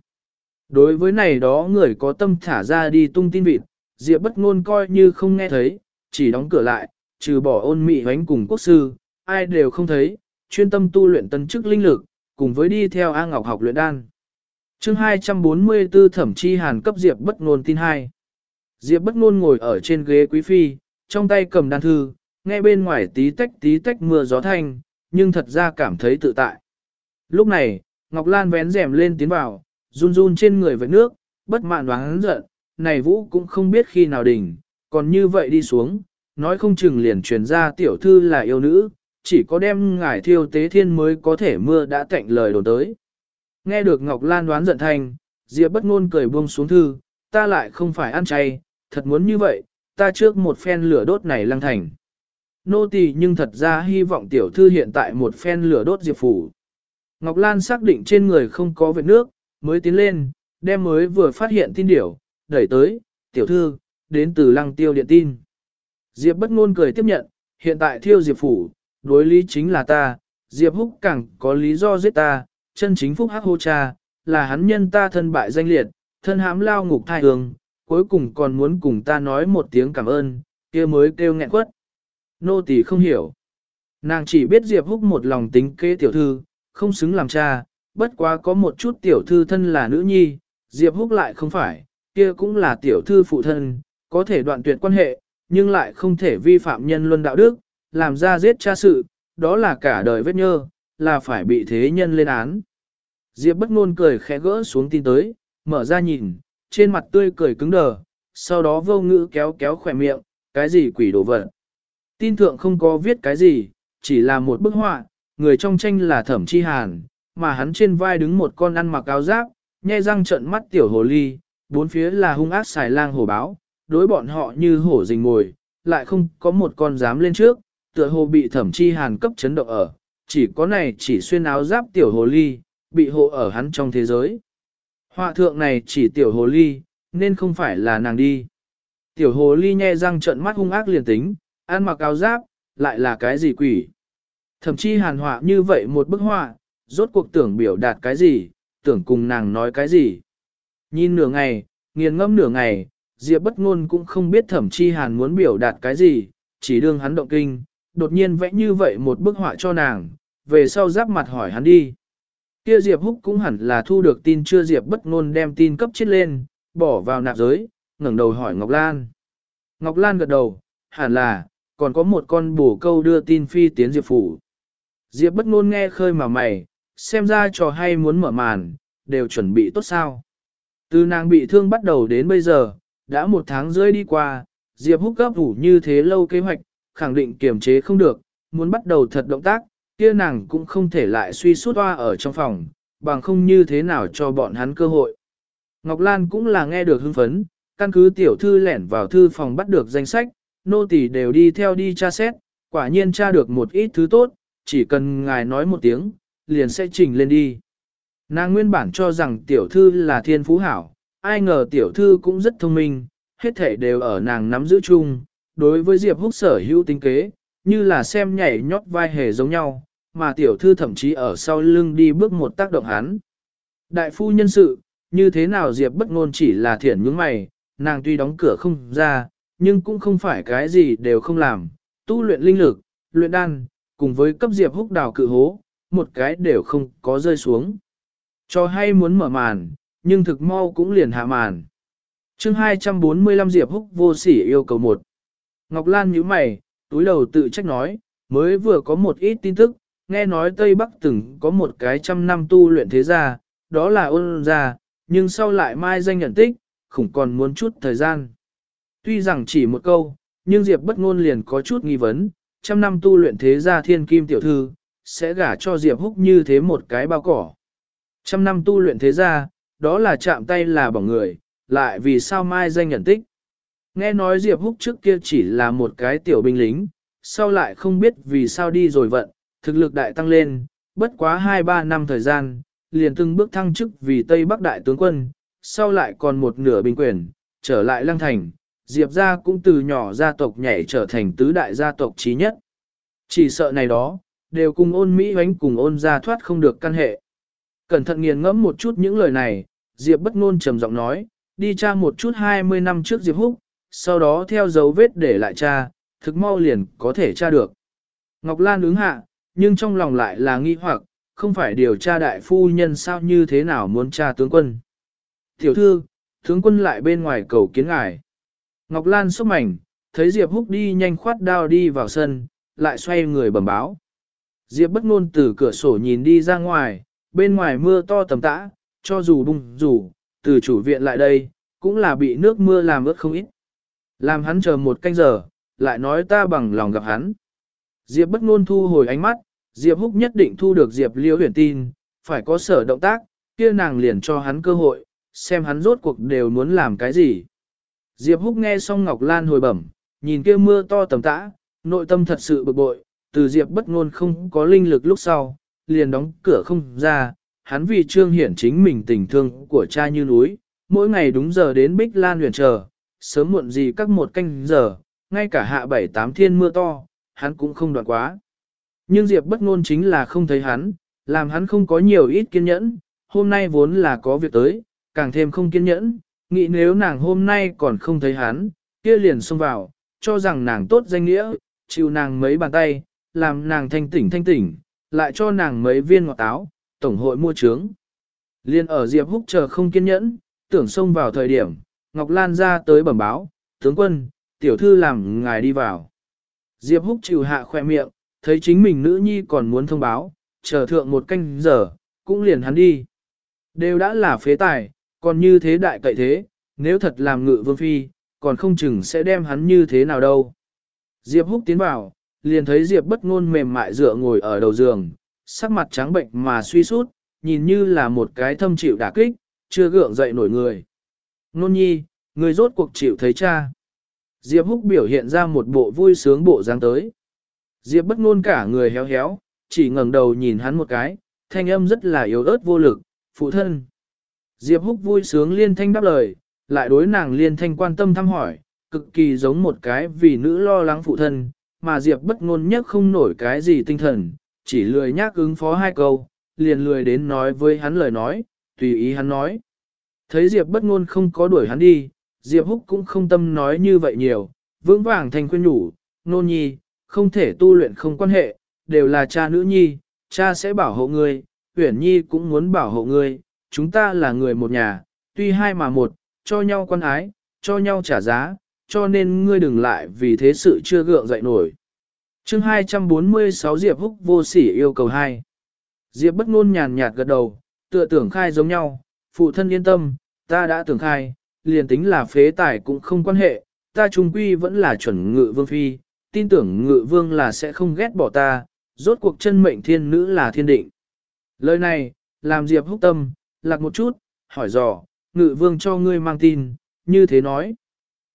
Đối với này đó người có tâm thả ra đi tung tin vịt, Diệp bất ngôn coi như không nghe thấy, chỉ đóng cửa lại, trừ bỏ ôn mị hoánh cùng quốc sư, ai đều không thấy, chuyên tâm tu luyện tân chức linh lực, cùng với đi theo A Ngọc học luyện đan. Chương 244 Thẩm Chi Hàn cấp Diệp bất ngôn tin hai. Diệp bất ngôn ngồi ở trên ghế quý phi, trong tay cầm đan thư, nghe bên ngoài tí tách tí tách mưa gió thanh, nhưng thật ra cảm thấy tự tại. Lúc này, Ngọc Lan vén rèm lên tiến vào, run run trên người với nước, bất mãn và hắn giận, này vũ cũng không biết khi nào đỉnh, còn như vậy đi xuống, nói không chừng liền truyền ra tiểu thư là yêu nữ, chỉ có đem ngải thiêu tế thiên mới có thể mưa đã tạnh lời đồn tới. Nghe được Ngọc Lan đoán giận thành, Diệp bất ngôn cười buông xuống thư, ta lại không phải ăn chay, thật muốn như vậy, ta trước một phen lửa đốt này lăng thành. Nô tỳ nhưng thật ra hy vọng tiểu thư hiện tại một phen lửa đốt Diệp phủ. Ngọc Lan xác định trên người không có vết nước, mới tiến lên, đem mới vừa phát hiện tin điểu, đẩy tới, tiểu thư, đến từ lăng tiêu điện tin. Diệp bất ngôn cười tiếp nhận, hiện tại thiêu Diệp phủ, đối lý chính là ta, Diệp húc càng có lý do giết ta, chân chính phúc hắc hô cha, là hắn nhân ta thân bại danh liệt, thân hãm lao ngục thai hương, cuối cùng còn muốn cùng ta nói một tiếng cảm ơn, kia mới kêu nghẹn quất. Nô tỳ không hiểu. Nàng chỉ biết Diệp húc một lòng tính kế tiểu thư, không xứng làm cha, bất quá có một chút tiểu thư thân là nữ nhi, Diệp húc lại không phải, kia cũng là tiểu thư phụ thân, có thể đoạn tuyệt quan hệ, nhưng lại không thể vi phạm nhân luân đạo đức, làm ra giết cha sự, đó là cả đời vết nhơ, là phải bị thế nhân lên án. Diệp bất ngôn cười khẽ gỡ xuống tin tới, mở ra nhìn, trên mặt tươi cười cứng đờ, sau đó vô ngữ kéo kéo khỏe miệng, cái gì quỷ đồ vật. Tin thượng không có viết cái gì, chỉ là một bức họa, người trong tranh là thẩm chi hàn, mà hắn trên vai đứng một con ăn mặc áo giáp, nhe răng trợn mắt tiểu hồ ly, bốn phía là hung ác xài lang hổ báo, đối bọn họ như hổ rình ngồi, lại không có một con dám lên trước, tựa hồ bị thẩm chi hàn cấp chấn động ở, chỉ có này chỉ xuyên áo giáp tiểu hồ ly, bị hộ ở hắn trong thế giới. Họa thượng này chỉ tiểu hồ ly, nên không phải là nàng đi. Tiểu hồ ly nhe răng trợn mắt hung ác liền tính, ăn mặc áo giáp, lại là cái gì quỷ. Thậm chí hàn họa như vậy một bức họa, rốt cuộc tưởng biểu đạt cái gì, tưởng cùng nàng nói cái gì. Nhìn nửa ngày, nghiền ngẫm nửa ngày, Diệp bất ngôn cũng không biết thẩm chi hàn muốn biểu đạt cái gì, chỉ đương hắn động kinh, đột nhiên vẽ như vậy một bức họa cho nàng, về sau giáp mặt hỏi hắn đi. Kia Diệp Húc cũng hẳn là thu được tin chưa Diệp bất ngôn đem tin cấp chết lên, bỏ vào nạp giới, ngẩng đầu hỏi Ngọc Lan. Ngọc Lan gật đầu, hẳn là, còn có một con bổ câu đưa tin phi tiến Diệp phủ. Diệp bất ngôn nghe khơi mà mày, xem ra trò hay muốn mở màn, đều chuẩn bị tốt sao. Từ nàng bị thương bắt đầu đến bây giờ, đã một tháng rưỡi đi qua, Diệp húc gấp ủ như thế lâu kế hoạch, khẳng định kiềm chế không được, muốn bắt đầu thật động tác, kia nàng cũng không thể lại suy suốt hoa ở trong phòng, bằng không như thế nào cho bọn hắn cơ hội. Ngọc Lan cũng là nghe được hưng phấn, căn cứ tiểu thư lẻn vào thư phòng bắt được danh sách, nô tỳ đều đi theo đi tra xét, quả nhiên tra được một ít thứ tốt, chỉ cần ngài nói một tiếng, liền sẽ trình lên đi. Nàng nguyên bản cho rằng tiểu thư là thiên phú hảo, ai ngờ tiểu thư cũng rất thông minh, hết thể đều ở nàng nắm giữ chung, đối với Diệp Húc sở hữu tính kế, như là xem nhảy nhót vai hề giống nhau, mà tiểu thư thậm chí ở sau lưng đi bước một tác động hắn. Đại phu nhân sự, như thế nào Diệp bất ngôn chỉ là thiển những mày, nàng tuy đóng cửa không ra, nhưng cũng không phải cái gì đều không làm, tu luyện linh lực, luyện đan, cùng với cấp Diệp húc đào cự hố, một cái đều không có rơi xuống. Cho hay muốn mở màn, nhưng thực mau cũng liền hạ màn. chương 245 Diệp húc vô sỉ yêu cầu một. Ngọc Lan nhíu mày, túi đầu tự trách nói, mới vừa có một ít tin tức, nghe nói Tây Bắc từng có một cái trăm năm tu luyện thế gia, đó là ôn gia, nhưng sau lại mai danh nhận tích, khủng còn muốn chút thời gian. Tuy rằng chỉ một câu, nhưng Diệp bất ngôn liền có chút nghi vấn, trăm năm tu luyện thế gia thiên kim tiểu thư, sẽ gả cho Diệp húc như thế một cái bao cỏ. Trăm năm tu luyện thế gia, đó là chạm tay là bỏng người, lại vì sao mai danh nhận tích. Nghe nói Diệp húc trước kia chỉ là một cái tiểu binh lính, sau lại không biết vì sao đi rồi vận, thực lực đại tăng lên, bất quá 2-3 năm thời gian, liền từng bước thăng chức vì Tây Bắc đại tướng quân, sau lại còn một nửa binh quyền, trở lại lăng thành, Diệp gia cũng từ nhỏ gia tộc nhảy trở thành tứ đại gia tộc trí nhất. Chỉ sợ này đó, đều cùng ôn Mỹ hoánh cùng ôn gia thoát không được căn hệ. Cẩn thận nghiền ngẫm một chút những lời này, Diệp bất ngôn trầm giọng nói, đi tra một chút 20 năm trước Diệp Húc, sau đó theo dấu vết để lại tra, thực mau liền có thể tra được. Ngọc Lan ứng hạ, nhưng trong lòng lại là nghi hoặc, không phải điều tra đại phu nhân sao như thế nào muốn tra tướng quân. Tiểu thư, tướng quân lại bên ngoài cầu kiến ngài. Ngọc Lan sốc mảnh, thấy Diệp Húc đi nhanh khoát đao đi vào sân, lại xoay người bẩm báo. Diệp bất ngôn từ cửa sổ nhìn đi ra ngoài, bên ngoài mưa to tầm tã, cho dù bung rủ, từ chủ viện lại đây, cũng là bị nước mưa làm ướt không ít. Làm hắn chờ một canh giờ, lại nói ta bằng lòng gặp hắn. Diệp bất ngôn thu hồi ánh mắt, Diệp Húc nhất định thu được Diệp Liễu huyền tin, phải có sở động tác, kia nàng liền cho hắn cơ hội, xem hắn rốt cuộc đều muốn làm cái gì. Diệp Húc nghe xong Ngọc Lan hồi bẩm, nhìn kia mưa to tầm tã, nội tâm thật sự bực bội, từ Diệp bất ngôn không có linh lực lúc sau, liền đóng cửa không ra, hắn vì trương hiển chính mình tình thương của cha như núi, mỗi ngày đúng giờ đến Bích Lan huyền chờ, sớm muộn gì các một canh giờ, ngay cả hạ bảy tám thiên mưa to, hắn cũng không đoạn quá. Nhưng Diệp bất ngôn chính là không thấy hắn, làm hắn không có nhiều ít kiên nhẫn, hôm nay vốn là có việc tới, càng thêm không kiên nhẫn, nghĩ nếu nàng hôm nay còn không thấy hắn, kia liền xông vào, cho rằng nàng tốt danh nghĩa, chịu nàng mấy bàn tay, làm nàng thanh tỉnh thanh tỉnh, lại cho nàng mấy viên ngọt táo, tổng hội mua trướng. Liên ở Diệp Húc chờ không kiên nhẫn, tưởng xông vào thời điểm, Ngọc Lan ra tới bẩm báo, tướng quân, tiểu thư làm ngài đi vào. Diệp Húc chịu hạ khoe miệng, thấy chính mình nữ nhi còn muốn thông báo, chờ thượng một canh giờ, cũng liền hắn đi. Đều đã là phế tài, còn như thế đại cậy thế, nếu thật làm ngự vương phi, còn không chừng sẽ đem hắn như thế nào đâu. Diệp húc tiến vào, liền thấy Diệp bất ngôn mềm mại dựa ngồi ở đầu giường, sắc mặt trắng bệnh mà suy sút, nhìn như là một cái thâm chịu đả kích, chưa gượng dậy nổi người. Nôn nhi, người rốt cuộc chịu thấy cha. Diệp húc biểu hiện ra một bộ vui sướng bộ dáng tới. Diệp bất ngôn cả người héo héo, chỉ ngẩng đầu nhìn hắn một cái, thanh âm rất là yếu ớt vô lực, phụ thân. Diệp húc vui sướng liên thanh đáp lời, lại đối nàng liên thanh quan tâm thăm hỏi, cực kỳ giống một cái vì nữ lo lắng phụ thân, mà Diệp bất ngôn nhất không nổi cái gì tinh thần, chỉ lười nhác ứng phó hai câu, liền lười đến nói với hắn lời nói, tùy ý hắn nói. Thấy Diệp bất ngôn không có đuổi hắn đi, Diệp húc cũng không tâm nói như vậy nhiều, vững vàng thành khuyên nhủ, nôn nhi, không thể tu luyện không quan hệ, đều là cha nữ nhi, cha sẽ bảo hộ ngươi, Uyển Nhi cũng muốn bảo hộ ngươi, chúng ta là người một nhà, tuy hai mà một, cho nhau quan ái, cho nhau trả giá, cho nên ngươi đừng lại vì thế sự chưa gượng dậy nổi. chương 246 Diệp Húc vô sỉ yêu cầu 2. Diệp bất ngôn nhàn nhạt gật đầu, tựa tưởng khai giống nhau, phụ thân yên tâm, ta đã tưởng khai, liền tính là phế tài cũng không quan hệ, ta trung quy vẫn là chuẩn ngự vương phi, tin tưởng ngự vương là sẽ không ghét bỏ ta, rốt cuộc chân mệnh thiên nữ là thiên định. Lời này, làm Diệp húc tâm, lạc một chút, hỏi dò, ngự vương cho ngươi mang tin, như thế nói.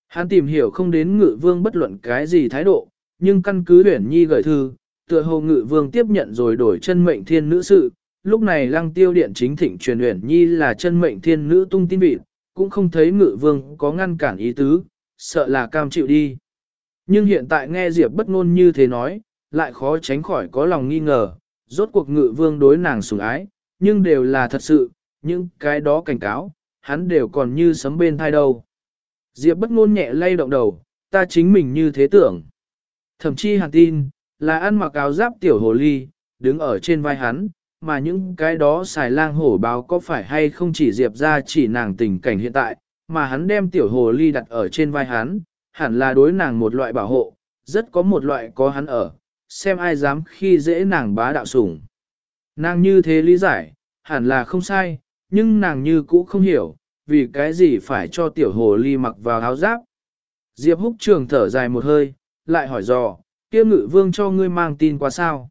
Hắn tìm hiểu không đến ngự vương bất luận cái gì thái độ, nhưng căn cứ huyển nhi gửi thư, tựa hồ ngự vương tiếp nhận rồi đổi chân mệnh thiên nữ sự. Lúc này lăng tiêu điện chính thịnh truyền huyển nhi là chân mệnh thiên nữ tung tin vịt, cũng không thấy ngự vương có ngăn cản ý tứ, sợ là cam chịu đi. Nhưng hiện tại nghe Diệp bất ngôn như thế nói, lại khó tránh khỏi có lòng nghi ngờ, rốt cuộc ngự vương đối nàng sủng ái, nhưng đều là thật sự, những cái đó cảnh cáo, hắn đều còn như sấm bên thai đâu. Diệp bất ngôn nhẹ lay động đầu, ta chính mình như thế tưởng. Thậm chí hàn tin, là ăn mặc áo giáp tiểu hồ ly, đứng ở trên vai hắn, mà những cái đó xài lang hổ báo có phải hay không chỉ Diệp ra chỉ nàng tình cảnh hiện tại, mà hắn đem tiểu hồ ly đặt ở trên vai hắn, hẳn là đối nàng một loại bảo hộ, rất có một loại có hắn ở, xem ai dám khi dễ nàng bá đạo sủng. Nàng như thế lý giải, hẳn là không sai, nhưng nàng như cũ không hiểu, vì cái gì phải cho tiểu hồ ly mặc vào áo giáp. Diệp húc trường thở dài một hơi, lại hỏi dò, kia ngự vương cho ngươi mang tin qua sao.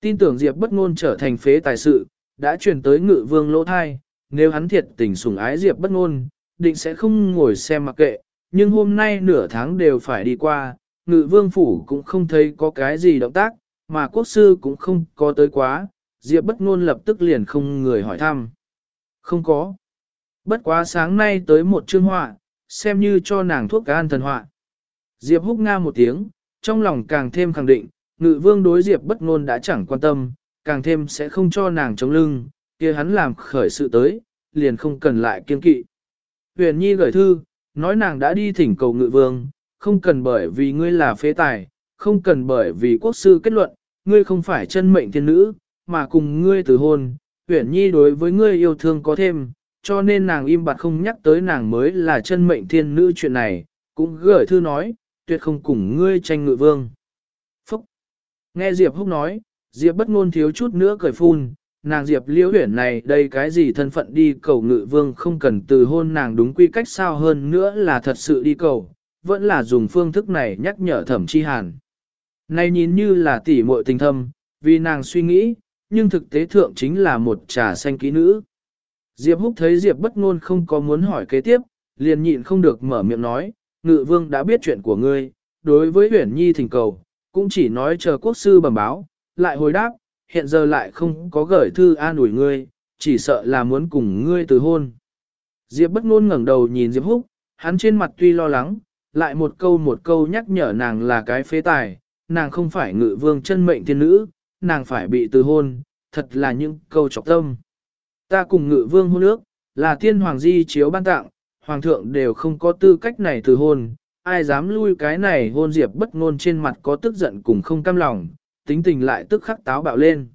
Tin tưởng Diệp bất ngôn trở thành phế tài sự, đã truyền tới ngự vương lỗ thai, nếu hắn thiệt tình sủng ái Diệp bất ngôn, định sẽ không ngồi xem mặc kệ, nhưng hôm nay nửa tháng đều phải đi qua, ngự vương phủ cũng không thấy có cái gì động tác, mà quốc sư cũng không có tới quá, Diệp bất ngôn lập tức liền không người hỏi thăm. Không có. Bất quá sáng nay tới một chương họa, xem như cho nàng thuốc an thần họa. Diệp húc nga một tiếng, trong lòng càng thêm khẳng định, ngự vương đối Diệp bất ngôn đã chẳng quan tâm, càng thêm sẽ không cho nàng chống lưng, kia hắn làm khởi sự tới, liền không cần lại kiên kỵ. Huyền Nhi gửi thư, nói nàng đã đi thỉnh cầu ngự vương, không cần bởi vì ngươi là phế tài, không cần bởi vì quốc sư kết luận, ngươi không phải chân mệnh thiên nữ, mà cùng ngươi từ hôn, Uyển Nhi đối với ngươi yêu thương có thêm, cho nên nàng im bặt không nhắc tới nàng mới là chân mệnh thiên nữ chuyện này, cũng gửi thư nói, tuyệt không cùng ngươi tranh ngự vương. Phúc! Nghe Diệp Húc nói, Diệp bất ngôn thiếu chút nữa cười phun, nàng Diệp liễu huyển này đây cái gì thân phận đi cầu ngự vương không cần từ hôn nàng đúng quy cách sao hơn nữa là thật sự đi cầu, vẫn là dùng phương thức này nhắc nhở thẩm chi hàn. Này nhìn như là tỉ muội tình thâm, vì nàng suy nghĩ, nhưng thực tế thượng chính là một trà xanh kỹ nữ. Diệp Húc thấy Diệp bất ngôn không có muốn hỏi kế tiếp, liền nhịn không được mở miệng nói, ngự vương đã biết chuyện của ngươi, đối với huyển nhi thỉnh cầu, cũng chỉ nói chờ quốc sư bẩm báo, lại hồi đáp, hiện giờ lại không có gửi thư an ủi ngươi, chỉ sợ là muốn cùng ngươi từ hôn. Diệp bất ngôn ngẩng đầu nhìn Diệp Húc, hắn trên mặt tuy lo lắng, lại một câu một câu nhắc nhở nàng là cái phế tài, nàng không phải ngự vương chân mệnh thiên nữ, nàng phải bị từ hôn, thật là những câu chọc tâm. Ta cùng ngự vương hôn ước, là thiên hoàng di chiếu ban tặng, hoàng thượng đều không có tư cách này từ hôn, ai dám lui cái này hôn diệp bất ngôn trên mặt có tức giận cùng không cam lòng, tính tình lại tức khắc táo bạo lên.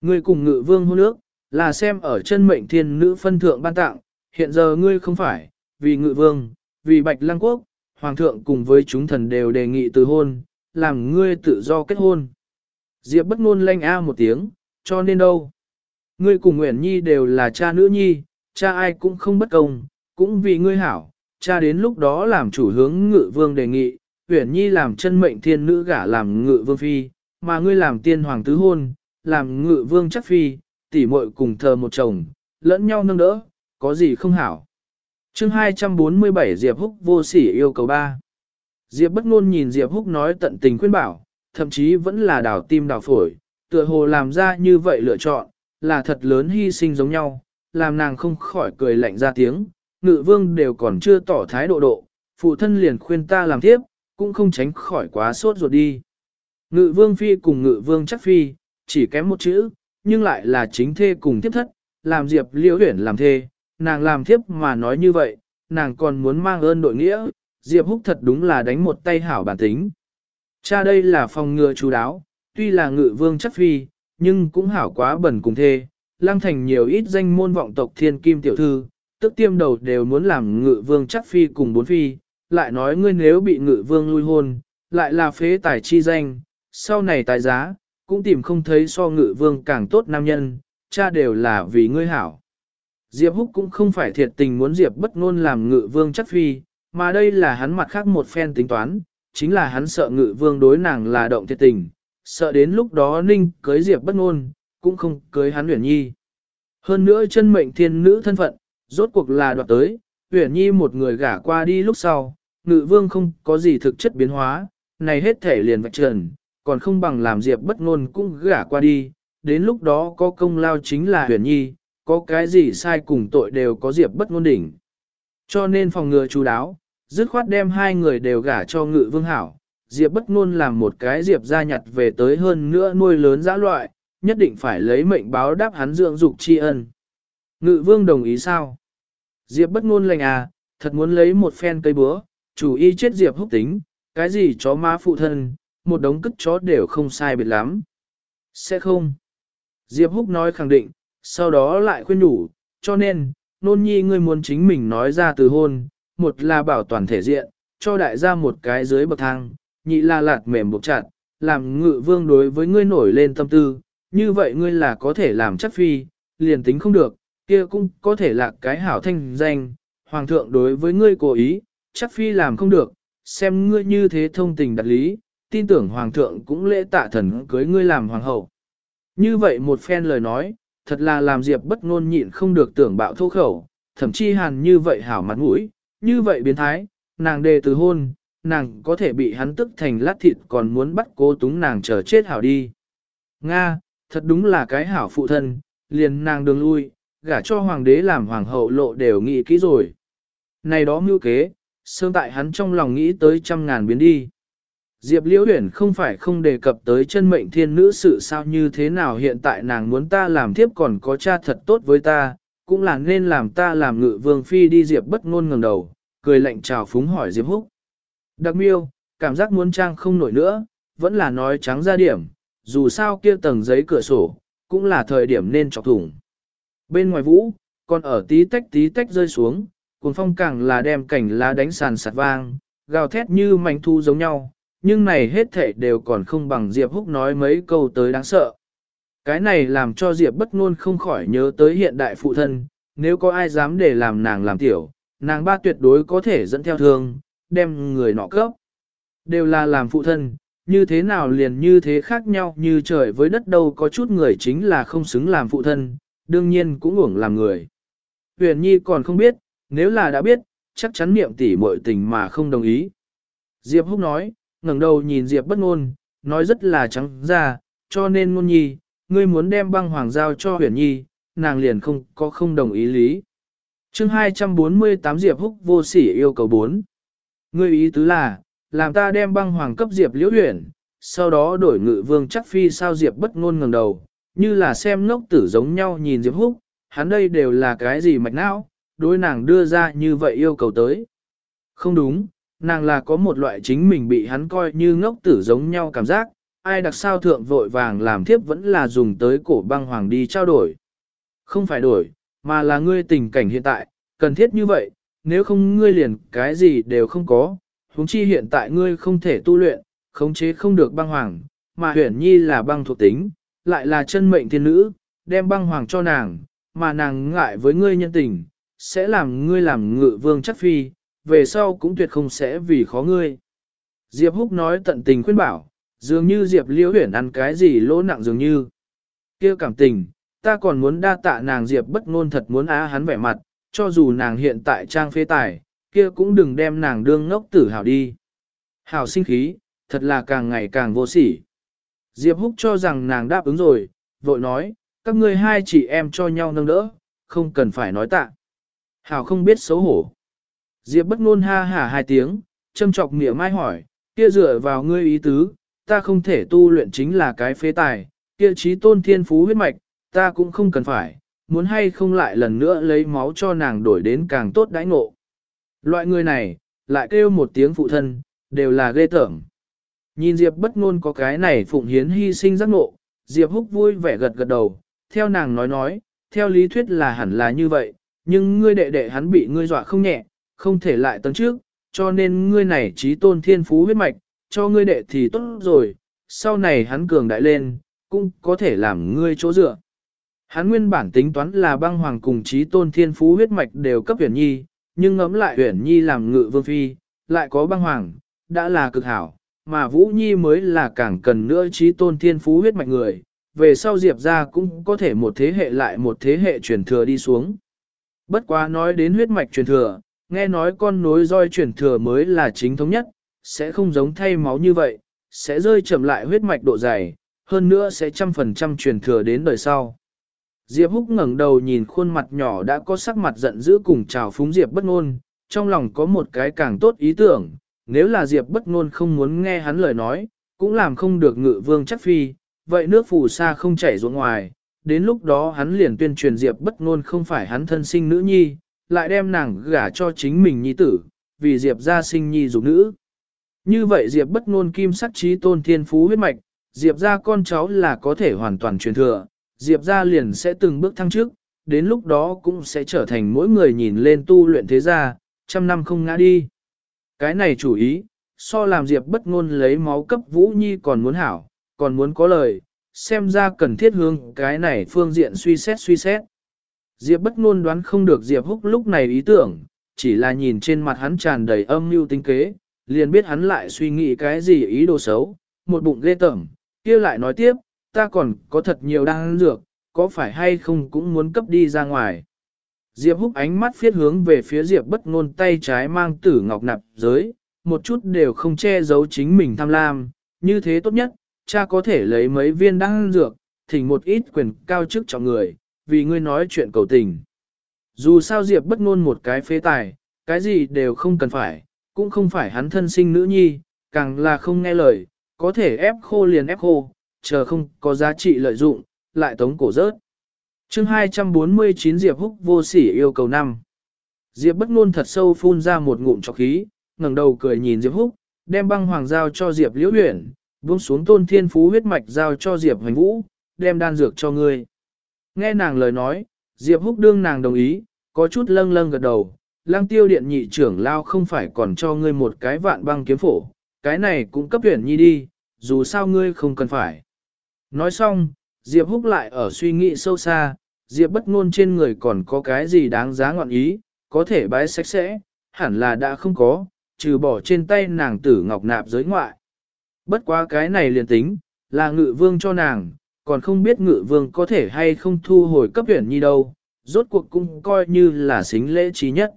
Ngươi cùng ngự vương hôn ước, là xem ở chân mệnh thiên nữ phân thượng ban tặng, hiện giờ ngươi không phải, vì ngự vương, vì bạch lăng quốc, hoàng thượng cùng với chúng thần đều đề nghị từ hôn, làm ngươi tự do kết hôn. Diệp bất ngôn lanh a một tiếng, cho nên đâu? Ngươi cùng Nguyễn Nhi đều là cha nữ nhi, cha ai cũng không bất công, cũng vì ngươi hảo, cha đến lúc đó làm chủ hướng ngự vương đề nghị, Uyển Nhi làm chân mệnh thiên nữ gả làm ngự vương phi, mà ngươi làm tiên hoàng tứ hôn, làm ngự vương chắc phi, tỷ muội cùng thờ một chồng, lẫn nhau nâng đỡ, có gì không hảo. chương 247 Diệp Húc vô sỉ yêu cầu ba. Diệp bất ngôn nhìn Diệp Húc nói tận tình khuyên bảo, thậm chí vẫn là đảo tim đảo phổi, tựa hồ làm ra như vậy lựa chọn, là thật lớn hy sinh giống nhau, làm nàng không khỏi cười lạnh ra tiếng, ngự vương đều còn chưa tỏ thái độ độ, phụ thân liền khuyên ta làm tiếp, cũng không tránh khỏi quá sốt ruột đi. Ngự vương phi cùng ngự vương chắc phi, chỉ kém một chữ, nhưng lại là chính thê cùng tiếp thất, làm diệp liễu huyển làm thê, nàng làm thiếp mà nói như vậy, nàng còn muốn mang ơn đội nghĩa, diệp húc thật đúng là đánh một tay hảo bản tính. Cha đây là phòng ngừa chú đáo, tuy là ngự vương chắc phi, nhưng cũng hảo quá bẩn cùng thê, lang thành nhiều ít danh môn vọng tộc thiên kim tiểu thư, tức tiêm đầu đều muốn làm ngự vương chắc phi cùng bốn phi, lại nói ngươi nếu bị ngự vương lui hôn, lại là phế tài chi danh, sau này tài giá, cũng tìm không thấy so ngự vương càng tốt nam nhân, cha đều là vì ngươi hảo. Diệp Húc cũng không phải thiệt tình muốn Diệp bất ngôn làm ngự vương chắc phi, mà đây là hắn mặt khác một phen tính toán, chính là hắn sợ ngự vương đối nàng là động thiệt tình, sợ đến lúc đó ninh cưới Diệp bất ngôn, cũng không cưới hắn uyển nhi. Hơn nữa chân mệnh thiên nữ thân phận, rốt cuộc là đoạt tới, uyển nhi một người gả qua đi lúc sau, ngự vương không có gì thực chất biến hóa, này hết thể liền vạch trần, còn không bằng làm Diệp bất ngôn cũng gả qua đi, đến lúc đó có công lao chính là uyển nhi, có cái gì sai cùng tội đều có Diệp bất ngôn đỉnh. Cho nên phòng ngừa chú đáo, dứt khoát đem hai người đều gả cho ngự vương hảo, Diệp bất ngôn làm một cái Diệp gia nhặt về tới hơn nữa nuôi lớn dã loại, nhất định phải lấy mệnh báo đáp hắn dưỡng dục tri ân. Ngự vương đồng ý sao? Diệp bất ngôn lành à, thật muốn lấy một phen cây búa, chủ y chết Diệp húc tính, cái gì chó má phụ thân, một đống cất chó đều không sai biệt lắm. Sẽ không. Diệp húc nói khẳng định, sau đó lại khuyên nhủ, cho nên, nôn nhi ngươi muốn chính mình nói ra từ hôn, một là bảo toàn thể diện, cho đại gia một cái dưới bậc thang, nhị là lạt mềm buộc chặt, làm ngự vương đối với ngươi nổi lên tâm tư, như vậy ngươi là có thể làm chắc phi, liền tính không được, kia cũng có thể là cái hảo thanh danh, hoàng thượng đối với ngươi cố ý, chắc phi làm không được, xem ngươi như thế thông tình đặt lý, tin tưởng hoàng thượng cũng lễ tạ thần cưới ngươi làm hoàng hậu. Như vậy một phen lời nói, thật là làm Diệp bất ngôn nhịn không được tưởng bạo thô khẩu, thậm chí hàn như vậy hảo mặt mũi, như vậy biến thái, nàng đề từ hôn, nàng có thể bị hắn tức thành lát thịt còn muốn bắt cô túng nàng chờ chết hảo đi. Nga, thật đúng là cái hảo phụ thân, liền nàng đường lui, gả cho hoàng đế làm hoàng hậu lộ đều nghĩ kỹ rồi. Này đó mưu kế, sương tại hắn trong lòng nghĩ tới trăm ngàn biến đi. Diệp Liễu Huyền không phải không đề cập tới chân mệnh thiên nữ sự sao như thế nào hiện tại nàng muốn ta làm thiếp còn có cha thật tốt với ta, cũng là nên làm ta làm ngự vương phi đi Diệp bất ngôn ngẩng đầu, cười lạnh chào phúng hỏi Diệp Húc. Đặc miêu, cảm giác muốn trang không nổi nữa, vẫn là nói trắng ra điểm, dù sao kia tầng giấy cửa sổ, cũng là thời điểm nên chọc thủng. Bên ngoài vũ, còn ở tí tách tí tách rơi xuống, cuồng phong càng là đem cảnh lá đánh sàn sạt vang, gào thét như mảnh thu giống nhau, nhưng này hết thảy đều còn không bằng Diệp Húc nói mấy câu tới đáng sợ. Cái này làm cho Diệp bất ngôn không khỏi nhớ tới hiện đại phụ thân, nếu có ai dám để làm nàng làm tiểu, nàng ba tuyệt đối có thể dẫn theo thương, đem người nọ cấp. Đều là làm phụ thân, như thế nào liền như thế khác nhau như trời với đất đâu có chút người chính là không xứng làm phụ thân, đương nhiên cũng uổng làm người. Huyền Nhi còn không biết, nếu là đã biết, chắc chắn niệm tỷ muội tình mà không đồng ý. Diệp Húc nói, ngẩng đầu nhìn Diệp bất ngôn, nói rất là trắng ra, cho nên ngôn nhi, ngươi muốn đem băng hoàng giao cho huyền nhi, nàng liền không có không đồng ý lý. chương 248 Diệp Húc vô sỉ yêu cầu 4. Ngươi ý tứ là, làm ta đem băng hoàng cấp Diệp liễu huyền, sau đó đổi ngự vương chắc phi sao Diệp bất ngôn ngẩng đầu, như là xem ngốc tử giống nhau nhìn Diệp Húc, hắn đây đều là cái gì mạch não, đối nàng đưa ra như vậy yêu cầu tới. Không đúng, nàng là có một loại chính mình bị hắn coi như ngốc tử giống nhau cảm giác, ai đặc sao thượng vội vàng làm thiếp vẫn là dùng tới cổ băng hoàng đi trao đổi. Không phải đổi, mà là ngươi tình cảnh hiện tại, cần thiết như vậy, nếu không ngươi liền cái gì đều không có, huống chi hiện tại ngươi không thể tu luyện, khống chế không được băng hoàng, mà huyển nhi là băng thuộc tính, lại là chân mệnh thiên nữ, đem băng hoàng cho nàng, mà nàng ngại với ngươi nhân tình, sẽ làm ngươi làm ngự vương chắc phi, về sau cũng tuyệt không sẽ vì khó ngươi. Diệp Húc nói tận tình khuyên bảo, dường như Diệp Liễu Huyền ăn cái gì lỗ nặng dường như. kia cảm tình, ta còn muốn đa tạ nàng Diệp bất ngôn thật muốn á hắn vẻ mặt, cho dù nàng hiện tại trang phế tài, kia cũng đừng đem nàng đương ngốc tử hảo đi. hảo sinh khí, thật là càng ngày càng vô sỉ. Diệp Húc cho rằng nàng đáp ứng rồi, vội nói, các ngươi hai chị em cho nhau nâng đỡ, không cần phải nói tạ. hảo không biết xấu hổ. Diệp bất ngôn ha hả hai tiếng, châm chọc mỉa mai hỏi, kia dựa vào ngươi ý tứ, ta không thể tu luyện chính là cái phế tài, kia trí tôn thiên phú huyết mạch, ta cũng không cần phải, muốn hay không lại lần nữa lấy máu cho nàng đổi đến càng tốt đãi ngộ. Loại người này, lại kêu một tiếng phụ thân, đều là ghê tởm. Nhìn Diệp bất ngôn có cái này phụng hiến hy sinh giác ngộ, Diệp húc vui vẻ gật gật đầu, theo nàng nói nói, theo lý thuyết là hẳn là như vậy, nhưng ngươi đệ đệ hắn bị ngươi dọa không nhẹ, không thể lại tấn trước, cho nên ngươi này trí tôn thiên phú huyết mạch, cho ngươi đệ thì tốt rồi, sau này hắn cường đại lên, cũng có thể làm ngươi chỗ dựa. Hắn nguyên bản tính toán là băng hoàng cùng trí tôn thiên phú huyết mạch đều cấp huyền nhi, nhưng ngẫm lại huyền nhi làm ngự vương phi, lại có băng hoàng, đã là cực hảo, mà vũ nhi mới là càng cần nữa trí tôn thiên phú huyết mạch người, về sau diệp ra cũng có thể một thế hệ lại một thế hệ truyền thừa đi xuống. Bất quá nói đến huyết mạch truyền thừa, nghe nói con nối roi truyền thừa mới là chính thống nhất, sẽ không giống thay máu như vậy, sẽ rơi chậm lại huyết mạch độ dày, hơn nữa sẽ trăm phần trăm truyền thừa đến đời sau. Diệp Húc ngẩng đầu nhìn khuôn mặt nhỏ đã có sắc mặt giận dữ cùng chào phúng Diệp bất ngôn, trong lòng có một cái càng tốt ý tưởng, nếu là Diệp bất ngôn không muốn nghe hắn lời nói, cũng làm không được ngự vương chắc phi, vậy nước phù sa không chảy ruộng ngoài, đến lúc đó hắn liền tuyên truyền Diệp bất ngôn không phải hắn thân sinh nữ nhi, lại đem nàng gả cho chính mình nhi tử, vì Diệp gia sinh nhi dục nữ. Như vậy Diệp bất ngôn kim sắc trí tôn thiên phú huyết mạch, Diệp gia con cháu là có thể hoàn toàn truyền thừa, Diệp gia liền sẽ từng bước thăng trước, đến lúc đó cũng sẽ trở thành mỗi người nhìn lên tu luyện thế gia, trăm năm không ngã đi. Cái này chủ ý, so làm Diệp bất ngôn lấy máu cấp Vũ Nhi còn muốn hảo, còn muốn có lời, xem ra cần thiết hương cái này phương diện suy xét suy xét. Diệp bất ngôn đoán không được Diệp húc lúc này ý tưởng, chỉ là nhìn trên mặt hắn tràn đầy âm mưu tính kế, liền biết hắn lại suy nghĩ cái gì ý đồ xấu, một bụng ghê tởm, kia lại nói tiếp, ta còn có thật nhiều đang dược, có phải hay không cũng muốn cấp đi ra ngoài. Diệp húc ánh mắt phiết hướng về phía Diệp bất ngôn tay trái mang tử ngọc nạp giới, một chút đều không che giấu chính mình tham lam, như thế tốt nhất, cha có thể lấy mấy viên đan dược, thỉnh một ít quyền cao chức cho người, vì ngươi nói chuyện cầu tình. Dù sao Diệp bất ngôn một cái phế tài, cái gì đều không cần phải, cũng không phải hắn thân sinh nữ nhi, càng là không nghe lời, có thể ép khô liền ép khô, chờ không có giá trị lợi dụng, lại tống cổ rớt. chương 249 Diệp Húc vô sỉ yêu cầu năm. Diệp bất ngôn thật sâu phun ra một ngụm trọc khí, ngẩng đầu cười nhìn Diệp Húc, đem băng hoàng giao cho Diệp Liễu uyển, buông xuống tôn thiên phú huyết mạch giao cho Diệp Hoành Vũ, đem đan dược cho ngươi. Nghe nàng lời nói, Diệp Húc đương nàng đồng ý, có chút lâng lâng gật đầu, lang tiêu điện nhị trưởng lao không phải còn cho ngươi một cái vạn băng kiếm phổ, cái này cũng cấp tuyển nhi đi, dù sao ngươi không cần phải. Nói xong, Diệp Húc lại ở suy nghĩ sâu xa, Diệp bất ngôn trên người còn có cái gì đáng giá ngọn ý, có thể bái sạch sẽ, hẳn là đã không có, trừ bỏ trên tay nàng tử ngọc nạp giới ngoại. Bất quá cái này liền tính, là ngự vương cho nàng, còn không biết ngự vương có thể hay không thu hồi cấp tuyển nhi đâu, rốt cuộc cũng coi như là xính lễ trí nhất.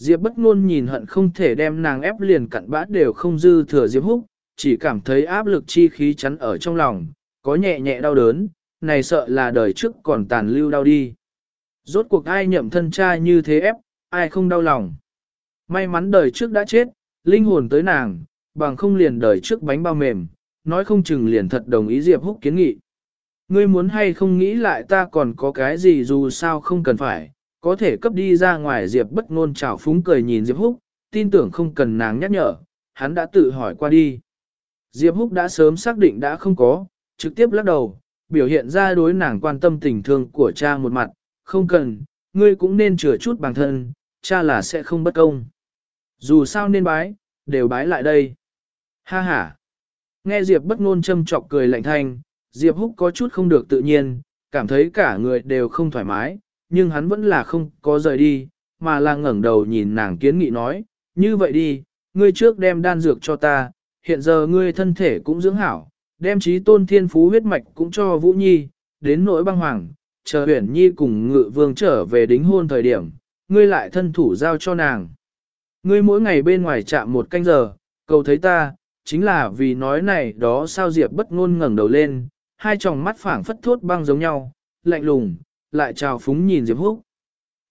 Diệp bất ngôn nhìn hận không thể đem nàng ép liền cặn bã đều không dư thừa Diệp húc, chỉ cảm thấy áp lực chi khí chắn ở trong lòng, có nhẹ nhẹ đau đớn, này sợ là đời trước còn tàn lưu đau đi. Rốt cuộc ai nhậm thân cha như thế ép, ai không đau lòng. May mắn đời trước đã chết, linh hồn tới nàng, bằng không liền đời trước bánh bao mềm, nói không chừng liền thật đồng ý Diệp Húc kiến nghị. Ngươi muốn hay không nghĩ lại ta còn có cái gì dù sao không cần phải, có thể cấp đi ra ngoài Diệp bất ngôn chào phúng cười nhìn Diệp Húc, tin tưởng không cần nàng nhắc nhở, hắn đã tự hỏi qua đi. Diệp Húc đã sớm xác định đã không có, trực tiếp lắc đầu, biểu hiện ra đối nàng quan tâm tình thương của cha một mặt, không cần, ngươi cũng nên chừa chút bản thân, cha là sẽ không bất công. Dù sao nên bái, đều bái lại đây. Ha ha. Nghe Diệp bất ngôn châm chọc cười lạnh thanh, Diệp Húc có chút không được tự nhiên, cảm thấy cả người đều không thoải mái, nhưng hắn vẫn là không có rời đi, mà là ngẩng đầu nhìn nàng kiến nghị nói, như vậy đi, ngươi trước đem đan dược cho ta, hiện giờ ngươi thân thể cũng dưỡng hảo, đem trí tôn thiên phú huyết mạch cũng cho Vũ Nhi, đến nỗi băng hoàng, chờ huyển Nhi cùng ngự vương trở về đính hôn thời điểm, ngươi lại thân thủ giao cho nàng. Ngươi mỗi ngày bên ngoài chạm một canh giờ, cầu thấy ta, chính là vì nói này đó sao Diệp bất ngôn ngẩng đầu lên, hai tròng mắt phảng phất thốt băng giống nhau, lạnh lùng, lại trào phúng nhìn Diệp Húc.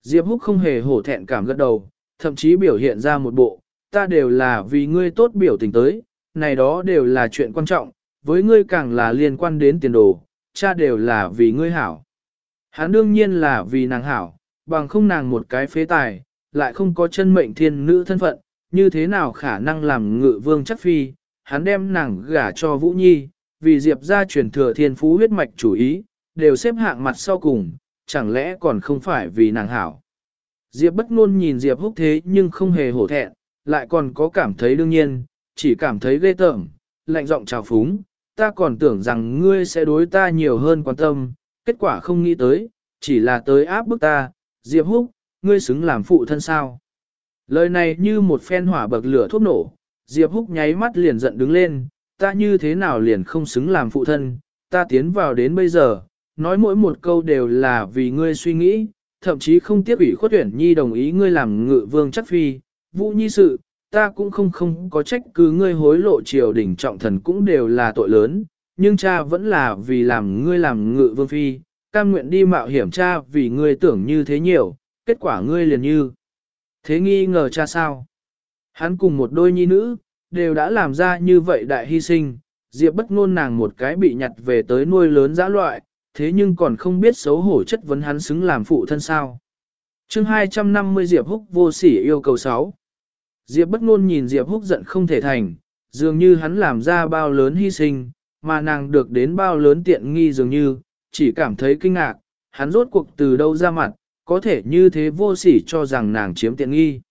Diệp Húc không hề hổ thẹn cảm gật đầu, thậm chí biểu hiện ra một bộ, ta đều là vì ngươi tốt biểu tình tới, này đó đều là chuyện quan trọng, với ngươi càng là liên quan đến tiền đồ, cha đều là vì ngươi hảo. Hắn đương nhiên là vì nàng hảo, bằng không nàng một cái phế tài, lại không có chân mệnh thiên nữ thân phận, như thế nào khả năng làm ngự vương chắc phi, hắn đem nàng gả cho Vũ Nhi, vì Diệp ra truyền thừa thiên phú huyết mạch chủ ý, đều xếp hạng mặt sau cùng, chẳng lẽ còn không phải vì nàng hảo. Diệp bất ngôn nhìn Diệp húc thế nhưng không hề hổ thẹn, lại còn có cảm thấy đương nhiên, chỉ cảm thấy ghê tởm, lạnh giọng chào phúng, ta còn tưởng rằng ngươi sẽ đối ta nhiều hơn quan tâm, kết quả không nghĩ tới, chỉ là tới áp bức ta, Diệp húc, ngươi xứng làm phụ thân sao. Lời này như một phen hỏa bậc lửa thuốc nổ, Diệp húc nháy mắt liền giận đứng lên, ta như thế nào liền không xứng làm phụ thân, ta tiến vào đến bây giờ, nói mỗi một câu đều là vì ngươi suy nghĩ, thậm chí không tiếc ủy khuất tuyển nhi đồng ý ngươi làm ngự vương chắc phi, vũ nhi sự, ta cũng không không có trách cứ ngươi hối lộ triều đình trọng thần cũng đều là tội lớn, nhưng cha vẫn là vì làm ngươi làm ngự vương phi, cam nguyện đi mạo hiểm cha vì ngươi tưởng như thế nhiều, kết quả ngươi liền như. Thế nghi ngờ cha sao? Hắn cùng một đôi nhi nữ, đều đã làm ra như vậy đại hy sinh, Diệp bất ngôn nàng một cái bị nhặt về tới nuôi lớn giã loại, thế nhưng còn không biết xấu hổ chất vấn hắn xứng làm phụ thân sao. chương 250 Diệp Húc vô sỉ yêu cầu 6. Diệp bất ngôn nhìn Diệp Húc giận không thể thành, dường như hắn làm ra bao lớn hy sinh, mà nàng được đến bao lớn tiện nghi dường như, chỉ cảm thấy kinh ngạc, hắn rốt cuộc từ đâu ra mặt, có thể như thế vô sỉ cho rằng nàng chiếm tiện nghi.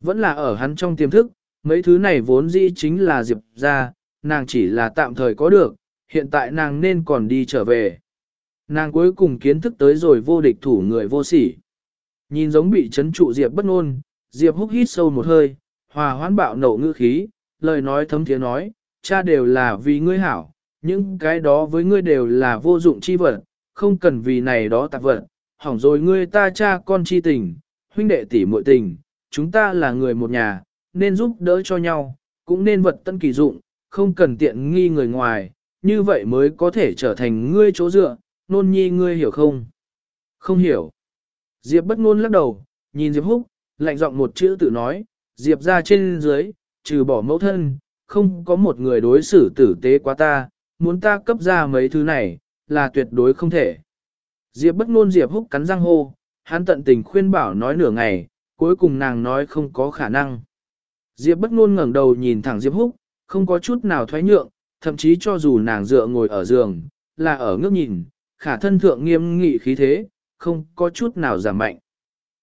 Vẫn là ở hắn trong tiềm thức, mấy thứ này vốn dĩ chính là Diệp ra, nàng chỉ là tạm thời có được, hiện tại nàng nên còn đi trở về. Nàng cuối cùng kiến thức tới rồi vô địch thủ người vô sỉ. Nhìn giống bị chấn trụ Diệp bất ngôn, Diệp húc hít sâu một hơi, hòa hoãn bạo nổ ngữ khí, lời nói thấm thiế nói, cha đều là vì ngươi hảo, những cái đó với ngươi đều là vô dụng chi vật, không cần vì này đó tạp vật, hỏng rồi ngươi ta cha con chi tình, huynh đệ tỷ muội tình, chúng ta là người một nhà, nên giúp đỡ cho nhau, cũng nên vật tân kỳ dụng, không cần tiện nghi người ngoài, như vậy mới có thể trở thành ngươi chỗ dựa, nôn nhi ngươi hiểu không? Không hiểu. Diệp bất ngôn lắc đầu, nhìn Diệp Húc, lạnh giọng một chữ tự nói, Diệp ra trên dưới, trừ bỏ mẫu thân, không có một người đối xử tử tế quá ta, muốn ta cấp ra mấy thứ này, là tuyệt đối không thể. Diệp bất ngôn Diệp Húc cắn răng hô, hắn tận tình khuyên bảo nói nửa ngày, cuối cùng nàng nói không có khả năng. Diệp bất ngôn ngẩng đầu nhìn thẳng Diệp Húc, không có chút nào thoái nhượng, thậm chí cho dù nàng dựa ngồi ở giường, là ở ngước nhìn, khả thân thượng nghiêm nghị khí thế, không có chút nào giảm mạnh.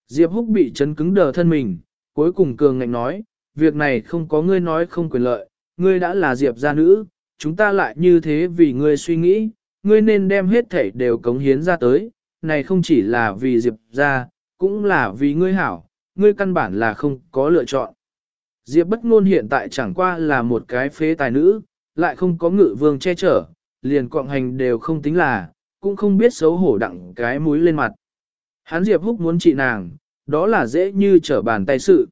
Diệp Húc bị chấn cứng đờ thân mình, cuối cùng cường ngạnh nói, việc này không có ngươi nói không quyền lợi, ngươi đã là Diệp gia nữ, chúng ta lại như thế vì ngươi suy nghĩ, ngươi nên đem hết thảy đều cống hiến ra tới, này không chỉ là vì Diệp gia, cũng là vì ngươi hảo, ngươi căn bản là không có lựa chọn. Diệp bất ngôn hiện tại chẳng qua là một cái phế tài nữ, lại không có ngự vương che chở, liền quạng hành đều không tính là, cũng không biết xấu hổ đặng cái mũi lên mặt. Hắn Diệp húc muốn trị nàng, đó là dễ như trở bàn tay sự.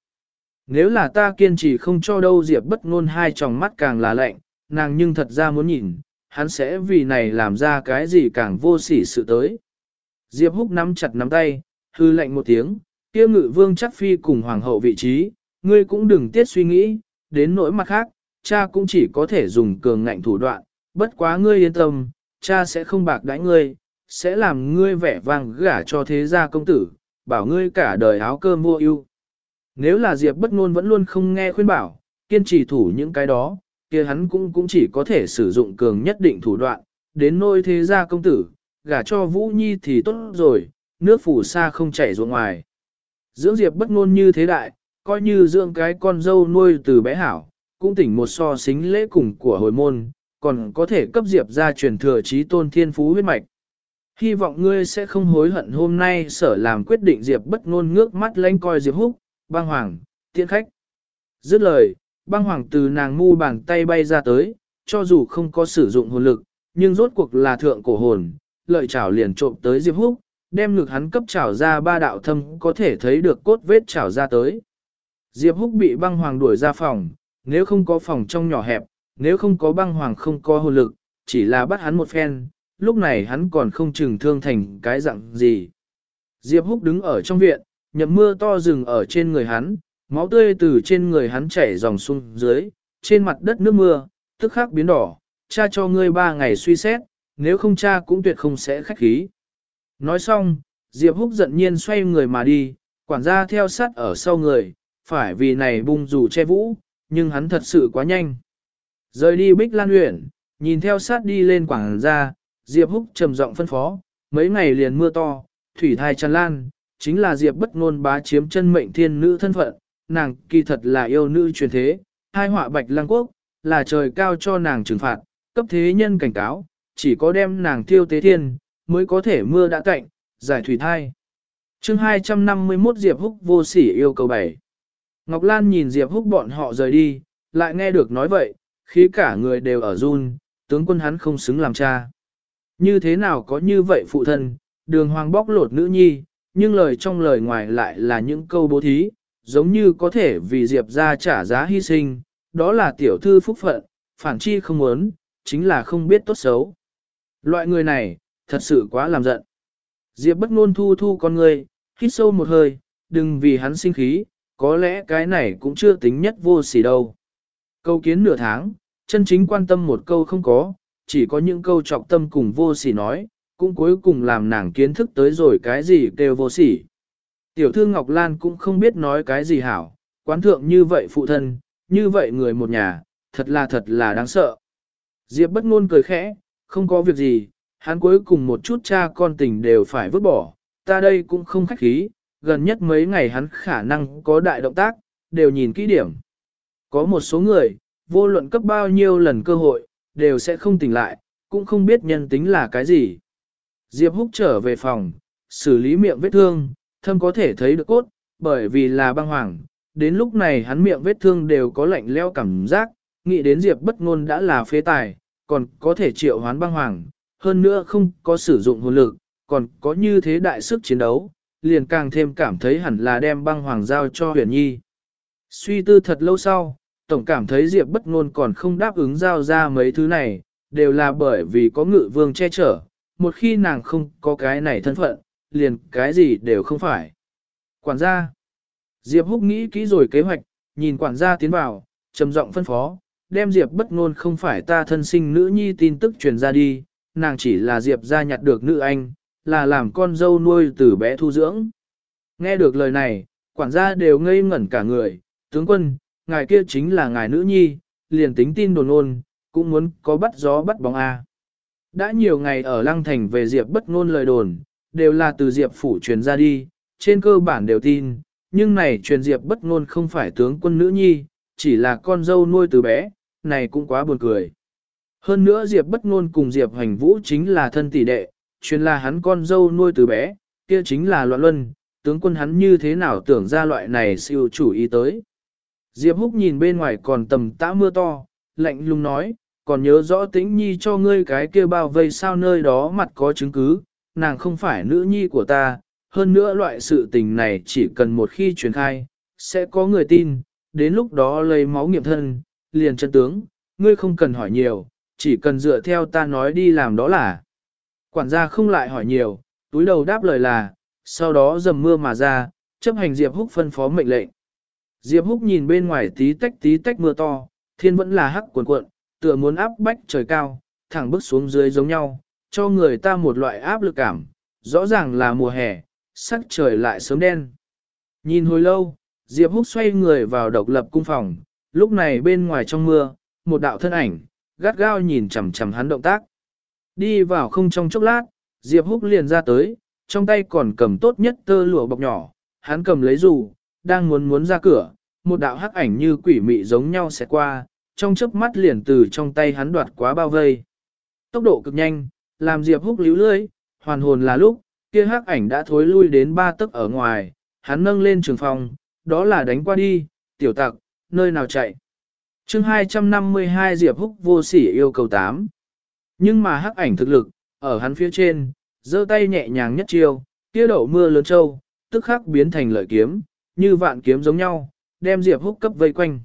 Nếu là ta kiên trì không cho đâu Diệp bất ngôn hai tròng mắt càng là lạnh, nàng nhưng thật ra muốn nhìn, hắn sẽ vì này làm ra cái gì càng vô sỉ sự tới. Diệp húc nắm chặt nắm tay, hư lạnh một tiếng, kia ngự vương chắc phi cùng hoàng hậu vị trí, ngươi cũng đừng tiết suy nghĩ, đến nỗi mặt khác, cha cũng chỉ có thể dùng cường ngạnh thủ đoạn, bất quá ngươi yên tâm, cha sẽ không bạc đãi ngươi, sẽ làm ngươi vẻ vang gả cho thế gia công tử, bảo ngươi cả đời áo cơm mua ưu. Nếu là Diệp bất ngôn vẫn luôn không nghe khuyên bảo, kiên trì thủ những cái đó, kia hắn cũng cũng chỉ có thể sử dụng cường nhất định thủ đoạn, đến nôi thế gia công tử, gả cho Vũ Nhi thì tốt rồi, nước phủ xa không chảy ruộng ngoài. Dưỡng Diệp bất ngôn như thế đại, coi như dưỡng cái con dâu nuôi từ bé hảo, cũng tỉnh một so xính lễ cùng của hồi môn, còn có thể cấp Diệp ra truyền thừa trí tôn thiên phú huyết mạch. Hy vọng ngươi sẽ không hối hận hôm nay sở làm quyết định Diệp bất ngôn ngước mắt lánh coi Diệp húc, băng hoàng, tiện khách. Dứt lời, băng hoàng từ nàng mu bàn tay bay ra tới, cho dù không có sử dụng hồn lực, nhưng rốt cuộc là thượng cổ hồn, lợi chảo liền trộm tới Diệp húc, đem ngực hắn cấp chảo ra ba đạo thâm có thể thấy được cốt vết chảo ra tới. Diệp húc bị băng hoàng đuổi ra phòng, nếu không có phòng trong nhỏ hẹp, nếu không có băng hoàng không có hồn lực, chỉ là bắt hắn một phen, lúc này hắn còn không chừng thương thành cái dạng gì. Diệp Húc đứng ở trong viện, nhậm mưa to rừng ở trên người hắn, máu tươi từ trên người hắn chảy dòng xuống dưới, trên mặt đất nước mưa, tức khắc biến đỏ, cha cho ngươi ba ngày suy xét, nếu không cha cũng tuyệt không sẽ khách khí. Nói xong, Diệp Húc giận nhiên xoay người mà đi, quản gia theo sát ở sau người, phải vì này bung dù che vũ, nhưng hắn thật sự quá nhanh. Rời đi Bích Lan huyện, nhìn theo sát đi lên quảng gia, Diệp Húc trầm giọng phân phó, mấy ngày liền mưa to, thủy thai tràn lan, chính là Diệp bất ngôn bá chiếm chân mệnh thiên nữ thân phận, nàng kỳ thật là yêu nữ truyền thế, hai họa bạch lăng quốc, là trời cao cho nàng trừng phạt, cấp thế nhân cảnh cáo, chỉ có đem nàng tiêu tế thiên, mới có thể mưa đã cạnh, giải thủy thai. chương 251 Diệp Húc vô sỉ yêu cầu bảy. Ngọc Lan nhìn Diệp Húc bọn họ rời đi, lại nghe được nói vậy, khí cả người đều ở run, tướng quân hắn không xứng làm cha. Như thế nào có như vậy phụ thân, đường hoàng bóc lột nữ nhi, nhưng lời trong lời ngoài lại là những câu bố thí, giống như có thể vì Diệp ra trả giá hy sinh, đó là tiểu thư phúc phận, phản chi không muốn, chính là không biết tốt xấu. Loại người này, thật sự quá làm giận. Diệp bất ngôn thu thu con người, hít sâu một hơi, đừng vì hắn sinh khí, có lẽ cái này cũng chưa tính nhất vô sỉ đâu. Câu kiến nửa tháng, chân chính quan tâm một câu không có, chỉ có những câu trọng tâm cùng vô sỉ nói, cũng cuối cùng làm nàng kiến thức tới rồi cái gì kêu vô sỉ. Tiểu thư Ngọc Lan cũng không biết nói cái gì hảo, quán thượng như vậy phụ thân, như vậy người một nhà, thật là thật là đáng sợ. Diệp bất ngôn cười khẽ, không có việc gì, hắn cuối cùng một chút cha con tình đều phải vứt bỏ, ta đây cũng không khách khí, gần nhất mấy ngày hắn khả năng có đại động tác, đều nhìn kỹ điểm. Có một số người, vô luận cấp bao nhiêu lần cơ hội, đều sẽ không tỉnh lại, cũng không biết nhân tính là cái gì. Diệp Húc trở về phòng, xử lý miệng vết thương, thâm có thể thấy được cốt, bởi vì là băng hoàng. Đến lúc này hắn miệng vết thương đều có lạnh leo cảm giác, nghĩ đến Diệp bất ngôn đã là phế tài, còn có thể triệu hoán băng hoàng, hơn nữa không có sử dụng hồn lực, còn có như thế đại sức chiến đấu, liền càng thêm cảm thấy hẳn là đem băng hoàng giao cho huyền nhi. Suy tư thật lâu sau, tổng cảm thấy Diệp bất ngôn còn không đáp ứng giao ra mấy thứ này, đều là bởi vì có ngự vương che chở, một khi nàng không có cái này thân phận, liền cái gì đều không phải. Quản gia Diệp húc nghĩ kỹ rồi kế hoạch, nhìn quản gia tiến vào, trầm giọng phân phó, đem Diệp bất ngôn không phải ta thân sinh nữ nhi tin tức truyền ra đi, nàng chỉ là Diệp gia nhặt được nữ anh, là làm con dâu nuôi từ bé thu dưỡng. Nghe được lời này, quản gia đều ngây ngẩn cả người, tướng quân, ngài kia chính là ngài nữ nhi, liền tính tin đồn ôn, cũng muốn có bắt gió bắt bóng A. Đã nhiều ngày ở Lăng Thành về Diệp bất ngôn lời đồn, đều là từ Diệp phủ truyền ra đi, trên cơ bản đều tin, nhưng này truyền Diệp bất ngôn không phải tướng quân nữ nhi, chỉ là con dâu nuôi từ bé, này cũng quá buồn cười. Hơn nữa Diệp bất ngôn cùng Diệp hành vũ chính là thân tỷ đệ, truyền là hắn con dâu nuôi từ bé, kia chính là loạn luân, tướng quân hắn như thế nào tưởng ra loại này siêu chủ ý tới. Diệp Húc nhìn bên ngoài còn tầm tã mưa to, lạnh lùng nói, còn nhớ rõ tĩnh nhi cho ngươi cái kia bao vây sao nơi đó mặt có chứng cứ, nàng không phải nữ nhi của ta, hơn nữa loại sự tình này chỉ cần một khi truyền khai, sẽ có người tin, đến lúc đó lấy máu nghiệm thân, liền chân tướng, ngươi không cần hỏi nhiều, chỉ cần dựa theo ta nói đi làm đó là. Quản gia không lại hỏi nhiều, túi đầu đáp lời là, sau đó dầm mưa mà ra, chấp hành Diệp Húc phân phó mệnh lệnh. Diệp Húc nhìn bên ngoài tí tách tí tách mưa to, thiên vẫn là hắc cuồn cuộn, tựa muốn áp bách trời cao, thẳng bước xuống dưới giống nhau, cho người ta một loại áp lực cảm, rõ ràng là mùa hè, sắc trời lại sớm đen. Nhìn hồi lâu, Diệp Húc xoay người vào độc lập cung phòng, lúc này bên ngoài trong mưa, một đạo thân ảnh, gắt gao nhìn chằm chằm hắn động tác. Đi vào không trong chốc lát, Diệp Húc liền ra tới, trong tay còn cầm tốt nhất tơ lụa bọc nhỏ, hắn cầm lấy dù, đang muốn muốn ra cửa, một đạo hắc ảnh như quỷ mị giống nhau sẽ qua, trong chớp mắt liền từ trong tay hắn đoạt quá bao vây. Tốc độ cực nhanh, làm Diệp húc líu lưới, hoàn hồn là lúc, kia hắc ảnh đã thối lui đến ba tấc ở ngoài, hắn nâng lên trường phòng, đó là đánh qua đi, tiểu tặc, nơi nào chạy. chương 252 Diệp Húc vô sỉ yêu cầu 8. Nhưng mà hắc ảnh thực lực, ở hắn phía trên, giơ tay nhẹ nhàng nhất chiêu, kia đậu mưa lớn trâu, tức khắc biến thành lợi kiếm, như vạn kiếm giống nhau, đem Diệp Húc cấp vây quanh.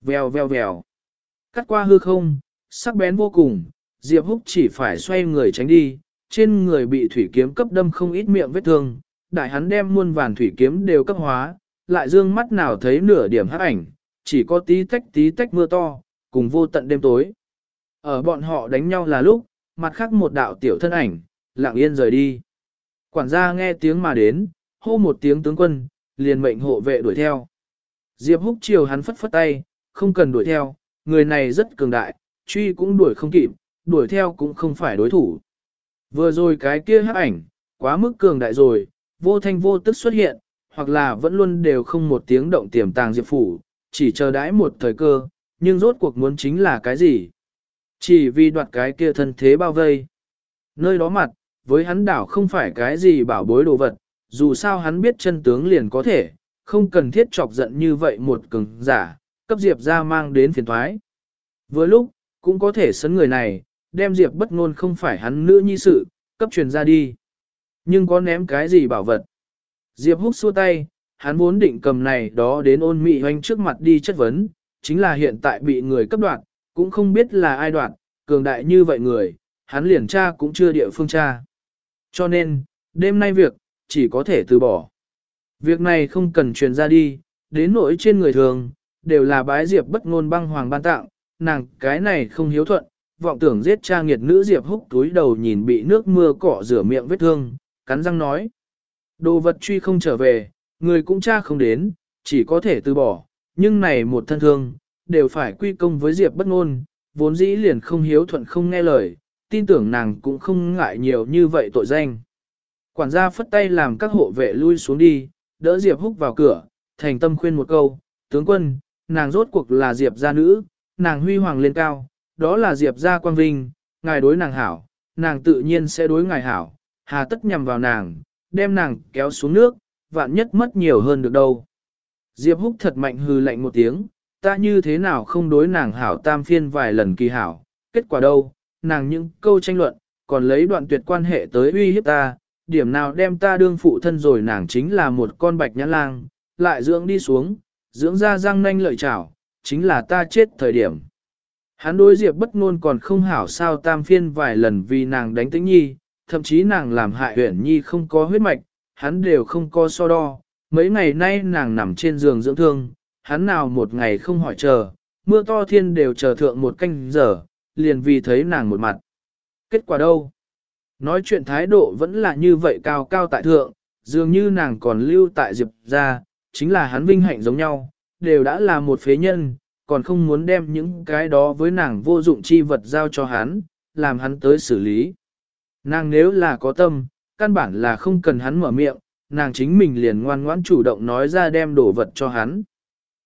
Vèo vèo vèo. Cắt qua hư không, sắc bén vô cùng, Diệp Húc chỉ phải xoay người tránh đi, trên người bị thủy kiếm cấp đâm không ít miệng vết thương, đại hắn đem muôn vàn thủy kiếm đều cấp hóa, lại dương mắt nào thấy nửa điểm hắc ảnh, chỉ có tí tách tí tách mưa to, cùng vô tận đêm tối. Ở bọn họ đánh nhau là lúc, mặt khác một đạo tiểu thân ảnh, lặng yên rời đi. Quản gia nghe tiếng mà đến, hô một tiếng tướng quân, liền mệnh hộ vệ đuổi theo. Diệp húc chiều hắn phất phất tay, không cần đuổi theo, người này rất cường đại, truy cũng đuổi không kịp, đuổi theo cũng không phải đối thủ. Vừa rồi cái kia hắc ảnh, quá mức cường đại rồi, vô thanh vô tức xuất hiện, hoặc là vẫn luôn đều không một tiếng động tiềm tàng Diệp Phủ, chỉ chờ đãi một thời cơ, nhưng rốt cuộc muốn chính là cái gì? Chỉ vì đoạt cái kia thân thế bao vây. Nơi đó mặt, với hắn đảo không phải cái gì bảo bối đồ vật, dù sao hắn biết chân tướng liền có thể, không cần thiết chọc giận như vậy một cường giả, cấp Diệp ra mang đến phiền thoái. Với lúc, cũng có thể sấn người này, đem Diệp bất ngôn không phải hắn nữ nhi sự, cấp truyền ra đi. Nhưng có ném cái gì bảo vật? Diệp hút xua tay, hắn vốn định cầm này đó đến ôn mị hoanh trước mặt đi chất vấn, chính là hiện tại bị người cấp đoạn, cũng không biết là ai đoạn, cường đại như vậy người, hắn liền tra cũng chưa địa phương tra. Cho nên, đêm nay việc, chỉ có thể từ bỏ. Việc này không cần truyền ra đi, đến nỗi trên người thường, đều là bái Diệp bất ngôn băng hoàng ban tặng, nàng cái này không hiếu thuận, vọng tưởng giết cha nghiệt nữ Diệp húc túi đầu nhìn bị nước mưa cọ rửa miệng vết thương, cắn răng nói. Đồ vật truy không trở về, người cũng cha không đến, chỉ có thể từ bỏ, nhưng này một thân thương, đều phải quy công với Diệp bất ngôn, vốn dĩ liền không hiếu thuận không nghe lời, tin tưởng nàng cũng không ngại nhiều như vậy tội danh. Quản gia phất tay làm các hộ vệ lui xuống đi, đỡ Diệp húc vào cửa, thành tâm khuyên một câu, tướng quân, nàng rốt cuộc là Diệp gia nữ, nàng huy hoàng lên cao, đó là Diệp gia quang vinh, ngài đối nàng hảo, nàng tự nhiên sẽ đối ngài hảo, hà tất nhằm vào nàng, đem nàng kéo xuống nước, vạn nhất mất nhiều hơn được đâu. Diệp húc thật mạnh hừ lạnh một tiếng, ta như thế nào không đối nàng hảo tam phiên vài lần kỳ hảo, kết quả đâu, nàng những câu tranh luận, còn lấy đoạn tuyệt quan hệ tới uy hiếp ta, điểm nào đem ta đương phụ thân rồi nàng chính là một con bạch nhãn lang, lại dưỡng đi xuống, dưỡng ra răng nanh lợi chảo, chính là ta chết thời điểm. Hắn đối diệp bất ngôn còn không hảo sao tam phiên vài lần vì nàng đánh tĩnh nhi, thậm chí nàng làm hại huyển nhi không có huyết mạch, hắn đều không có so đo. Mấy ngày nay nàng nằm trên giường dưỡng thương, hắn nào một ngày không hỏi chờ, mưa to thiên đều chờ thượng một canh giờ, liền vì thấy nàng một mặt. Kết quả đâu? Nói chuyện thái độ vẫn là như vậy cao cao tại thượng, dường như nàng còn lưu tại Diệp ra, chính là hắn vinh hạnh giống nhau, đều đã là một phế nhân, còn không muốn đem những cái đó với nàng vô dụng chi vật giao cho hắn, làm hắn tới xử lý. Nàng nếu là có tâm, căn bản là không cần hắn mở miệng, nàng chính mình liền ngoan ngoãn chủ động nói ra đem đồ vật cho hắn.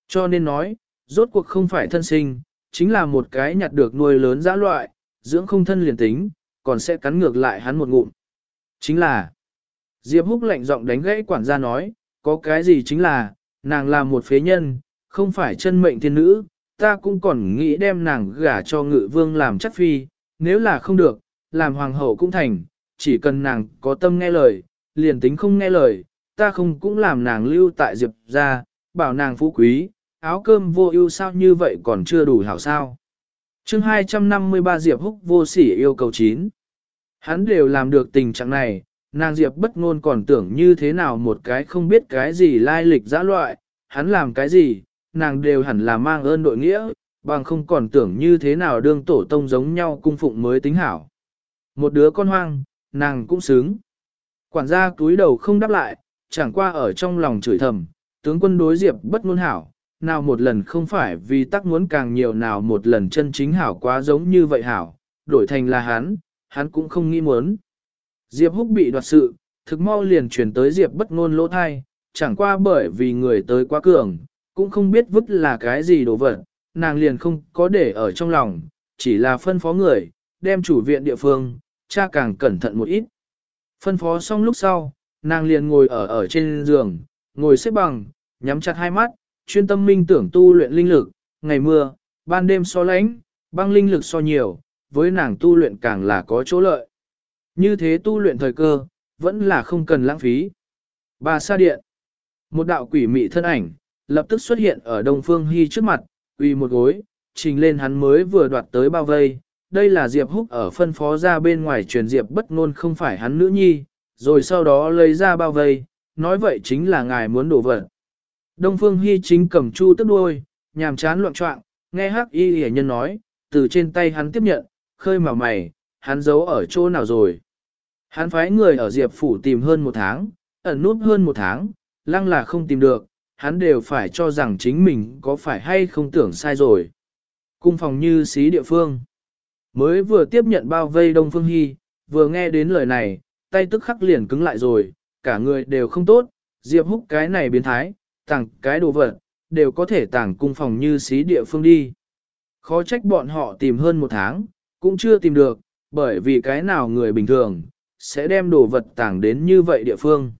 Cho nên nói, rốt cuộc không phải thân sinh, chính là một cái nhặt được nuôi lớn dã loại, dưỡng không thân liền tính, còn sẽ cắn ngược lại hắn một ngụm. Chính là, Diệp Húc lạnh giọng đánh gãy quản gia nói, có cái gì chính là, nàng là một phế nhân, không phải chân mệnh thiên nữ, ta cũng còn nghĩ đem nàng gả cho ngự vương làm chắc phi, nếu là không được, làm hoàng hậu cũng thành, chỉ cần nàng có tâm nghe lời, liền tính không nghe lời, ta không cũng làm nàng lưu tại diệp ra, bảo nàng phú quý, áo cơm vô ưu sao như vậy còn chưa đủ hảo sao chương 253 Diệp Húc vô sỉ yêu cầu 9. Hắn đều làm được tình trạng này, nàng Diệp bất ngôn còn tưởng như thế nào một cái không biết cái gì lai lịch dã loại, hắn làm cái gì, nàng đều hẳn là mang ơn đội nghĩa, bằng không còn tưởng như thế nào đương tổ tông giống nhau cung phụng mới tính hảo. Một đứa con hoang, nàng cũng sướng, Quản gia túi đầu không đáp lại, chẳng qua ở trong lòng chửi thầm, tướng quân đối diệp bất ngôn hảo, nào một lần không phải vì tắc muốn càng nhiều nào một lần chân chính hảo quá giống như vậy hảo, đổi thành là hắn, hắn cũng không nghĩ muốn. Diệp húc bị đoạt sự, thực mau liền chuyển tới diệp bất ngôn lỗ thai, chẳng qua bởi vì người tới quá cường, cũng không biết vứt là cái gì đồ vật, nàng liền không có để ở trong lòng, chỉ là phân phó người, đem chủ viện địa phương, cha càng cẩn thận một ít. Phân phó xong lúc sau, nàng liền ngồi ở ở trên giường, ngồi xếp bằng, nhắm chặt hai mắt, chuyên tâm minh tưởng tu luyện linh lực, ngày mưa, ban đêm so lánh, băng linh lực so nhiều, với nàng tu luyện càng là có chỗ lợi. Như thế tu luyện thời cơ, vẫn là không cần lãng phí. Bà sa điện. Một đạo quỷ mị thân ảnh, lập tức xuất hiện ở Đông Phương Hy trước mặt, quỳ một gối, trình lên hắn mới vừa đoạt tới bao vây. Đây là Diệp Húc ở phân phó ra bên ngoài truyền Diệp bất ngôn không phải hắn nữ nhi, rồi sau đó lấy ra bao vây, nói vậy chính là ngài muốn đổ vật. Đông Phương Hy chính cầm chu tức đuôi, nhàm chán loạn trọng, nghe hắc y hề nhân nói, từ trên tay hắn tiếp nhận, khơi mà mày, hắn giấu ở chỗ nào rồi. Hắn phái người ở Diệp Phủ tìm hơn một tháng, ẩn nút hơn một tháng, lăng là không tìm được, hắn đều phải cho rằng chính mình có phải hay không tưởng sai rồi. Cung phòng như xí địa phương. Mới vừa tiếp nhận bao vây Đông Phương Hy, vừa nghe đến lời này, tay tức khắc liền cứng lại rồi, cả người đều không tốt, Diệp húc cái này biến thái, tàng cái đồ vật, đều có thể tàng cung phòng như xí địa phương đi. Khó trách bọn họ tìm hơn một tháng, cũng chưa tìm được, bởi vì cái nào người bình thường, sẽ đem đồ vật tàng đến như vậy địa phương.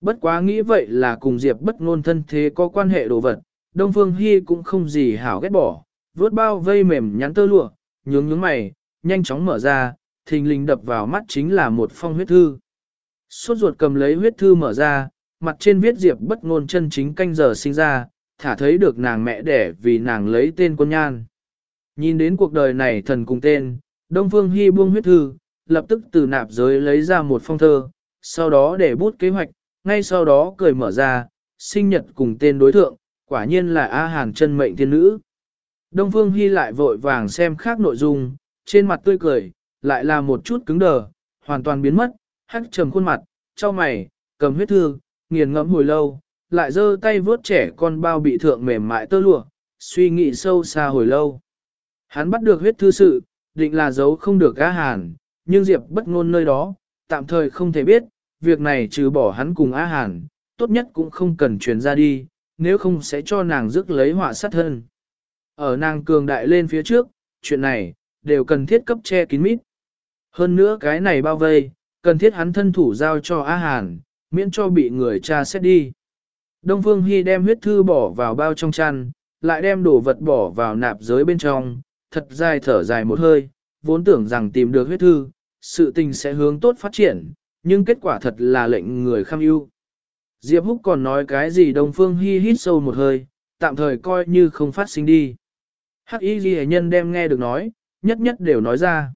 Bất quá nghĩ vậy là cùng Diệp bất ngôn thân thế có quan hệ đồ vật, Đông Phương Hy cũng không gì hảo ghét bỏ, vớt bao vây mềm nhắn tơ lụa, nhướng nhướng mày, nhanh chóng mở ra, thình lình đập vào mắt chính là một phong huyết thư. Suốt ruột cầm lấy huyết thư mở ra, mặt trên viết Diệp bất ngôn chân chính canh giờ sinh ra, thả thấy được nàng mẹ đẻ vì nàng lấy tên quân nhan. Nhìn đến cuộc đời này thần cùng tên, Đông Phương Hy buông huyết thư, lập tức từ nạp giới lấy ra một phong thơ, sau đó để bút kế hoạch, ngay sau đó cười mở ra, sinh nhật cùng tên đối thượng, quả nhiên là A Hàn chân mệnh thiên nữ. Đông Phương Hy lại vội vàng xem khác nội dung, trên mặt tươi cười, lại là một chút cứng đờ, hoàn toàn biến mất, hắc trầm khuôn mặt, trao mày, cầm huyết thư, nghiền ngẫm hồi lâu, lại giơ tay vớt trẻ con bao bị thượng mềm mại tơ lụa, suy nghĩ sâu xa hồi lâu. Hắn bắt được huyết thư sự, định là giấu không được A Hàn, nhưng Diệp bất ngôn nơi đó, tạm thời không thể biết, việc này trừ bỏ hắn cùng A Hàn, tốt nhất cũng không cần truyền ra đi, nếu không sẽ cho nàng rước lấy họa sát thân. Ở nàng cường đại lên phía trước, chuyện này, đều cần thiết cấp che kín mít. Hơn nữa cái này bao vây, cần thiết hắn thân thủ giao cho A Hàn, miễn cho bị người cha xét đi. Đông Phương Hy đem huyết thư bỏ vào bao trong chăn, lại đem đồ vật bỏ vào nạp giới bên trong, thật dài thở dài một hơi, vốn tưởng rằng tìm được huyết thư, sự tình sẽ hướng tốt phát triển, nhưng kết quả thật là lệnh người kham ưu. Diệp Húc còn nói cái gì Đông Phương Hi hít sâu một hơi, tạm thời coi như không phát sinh đi. Hắc y ghi nhân đem nghe được nói, nhất nhất đều nói ra.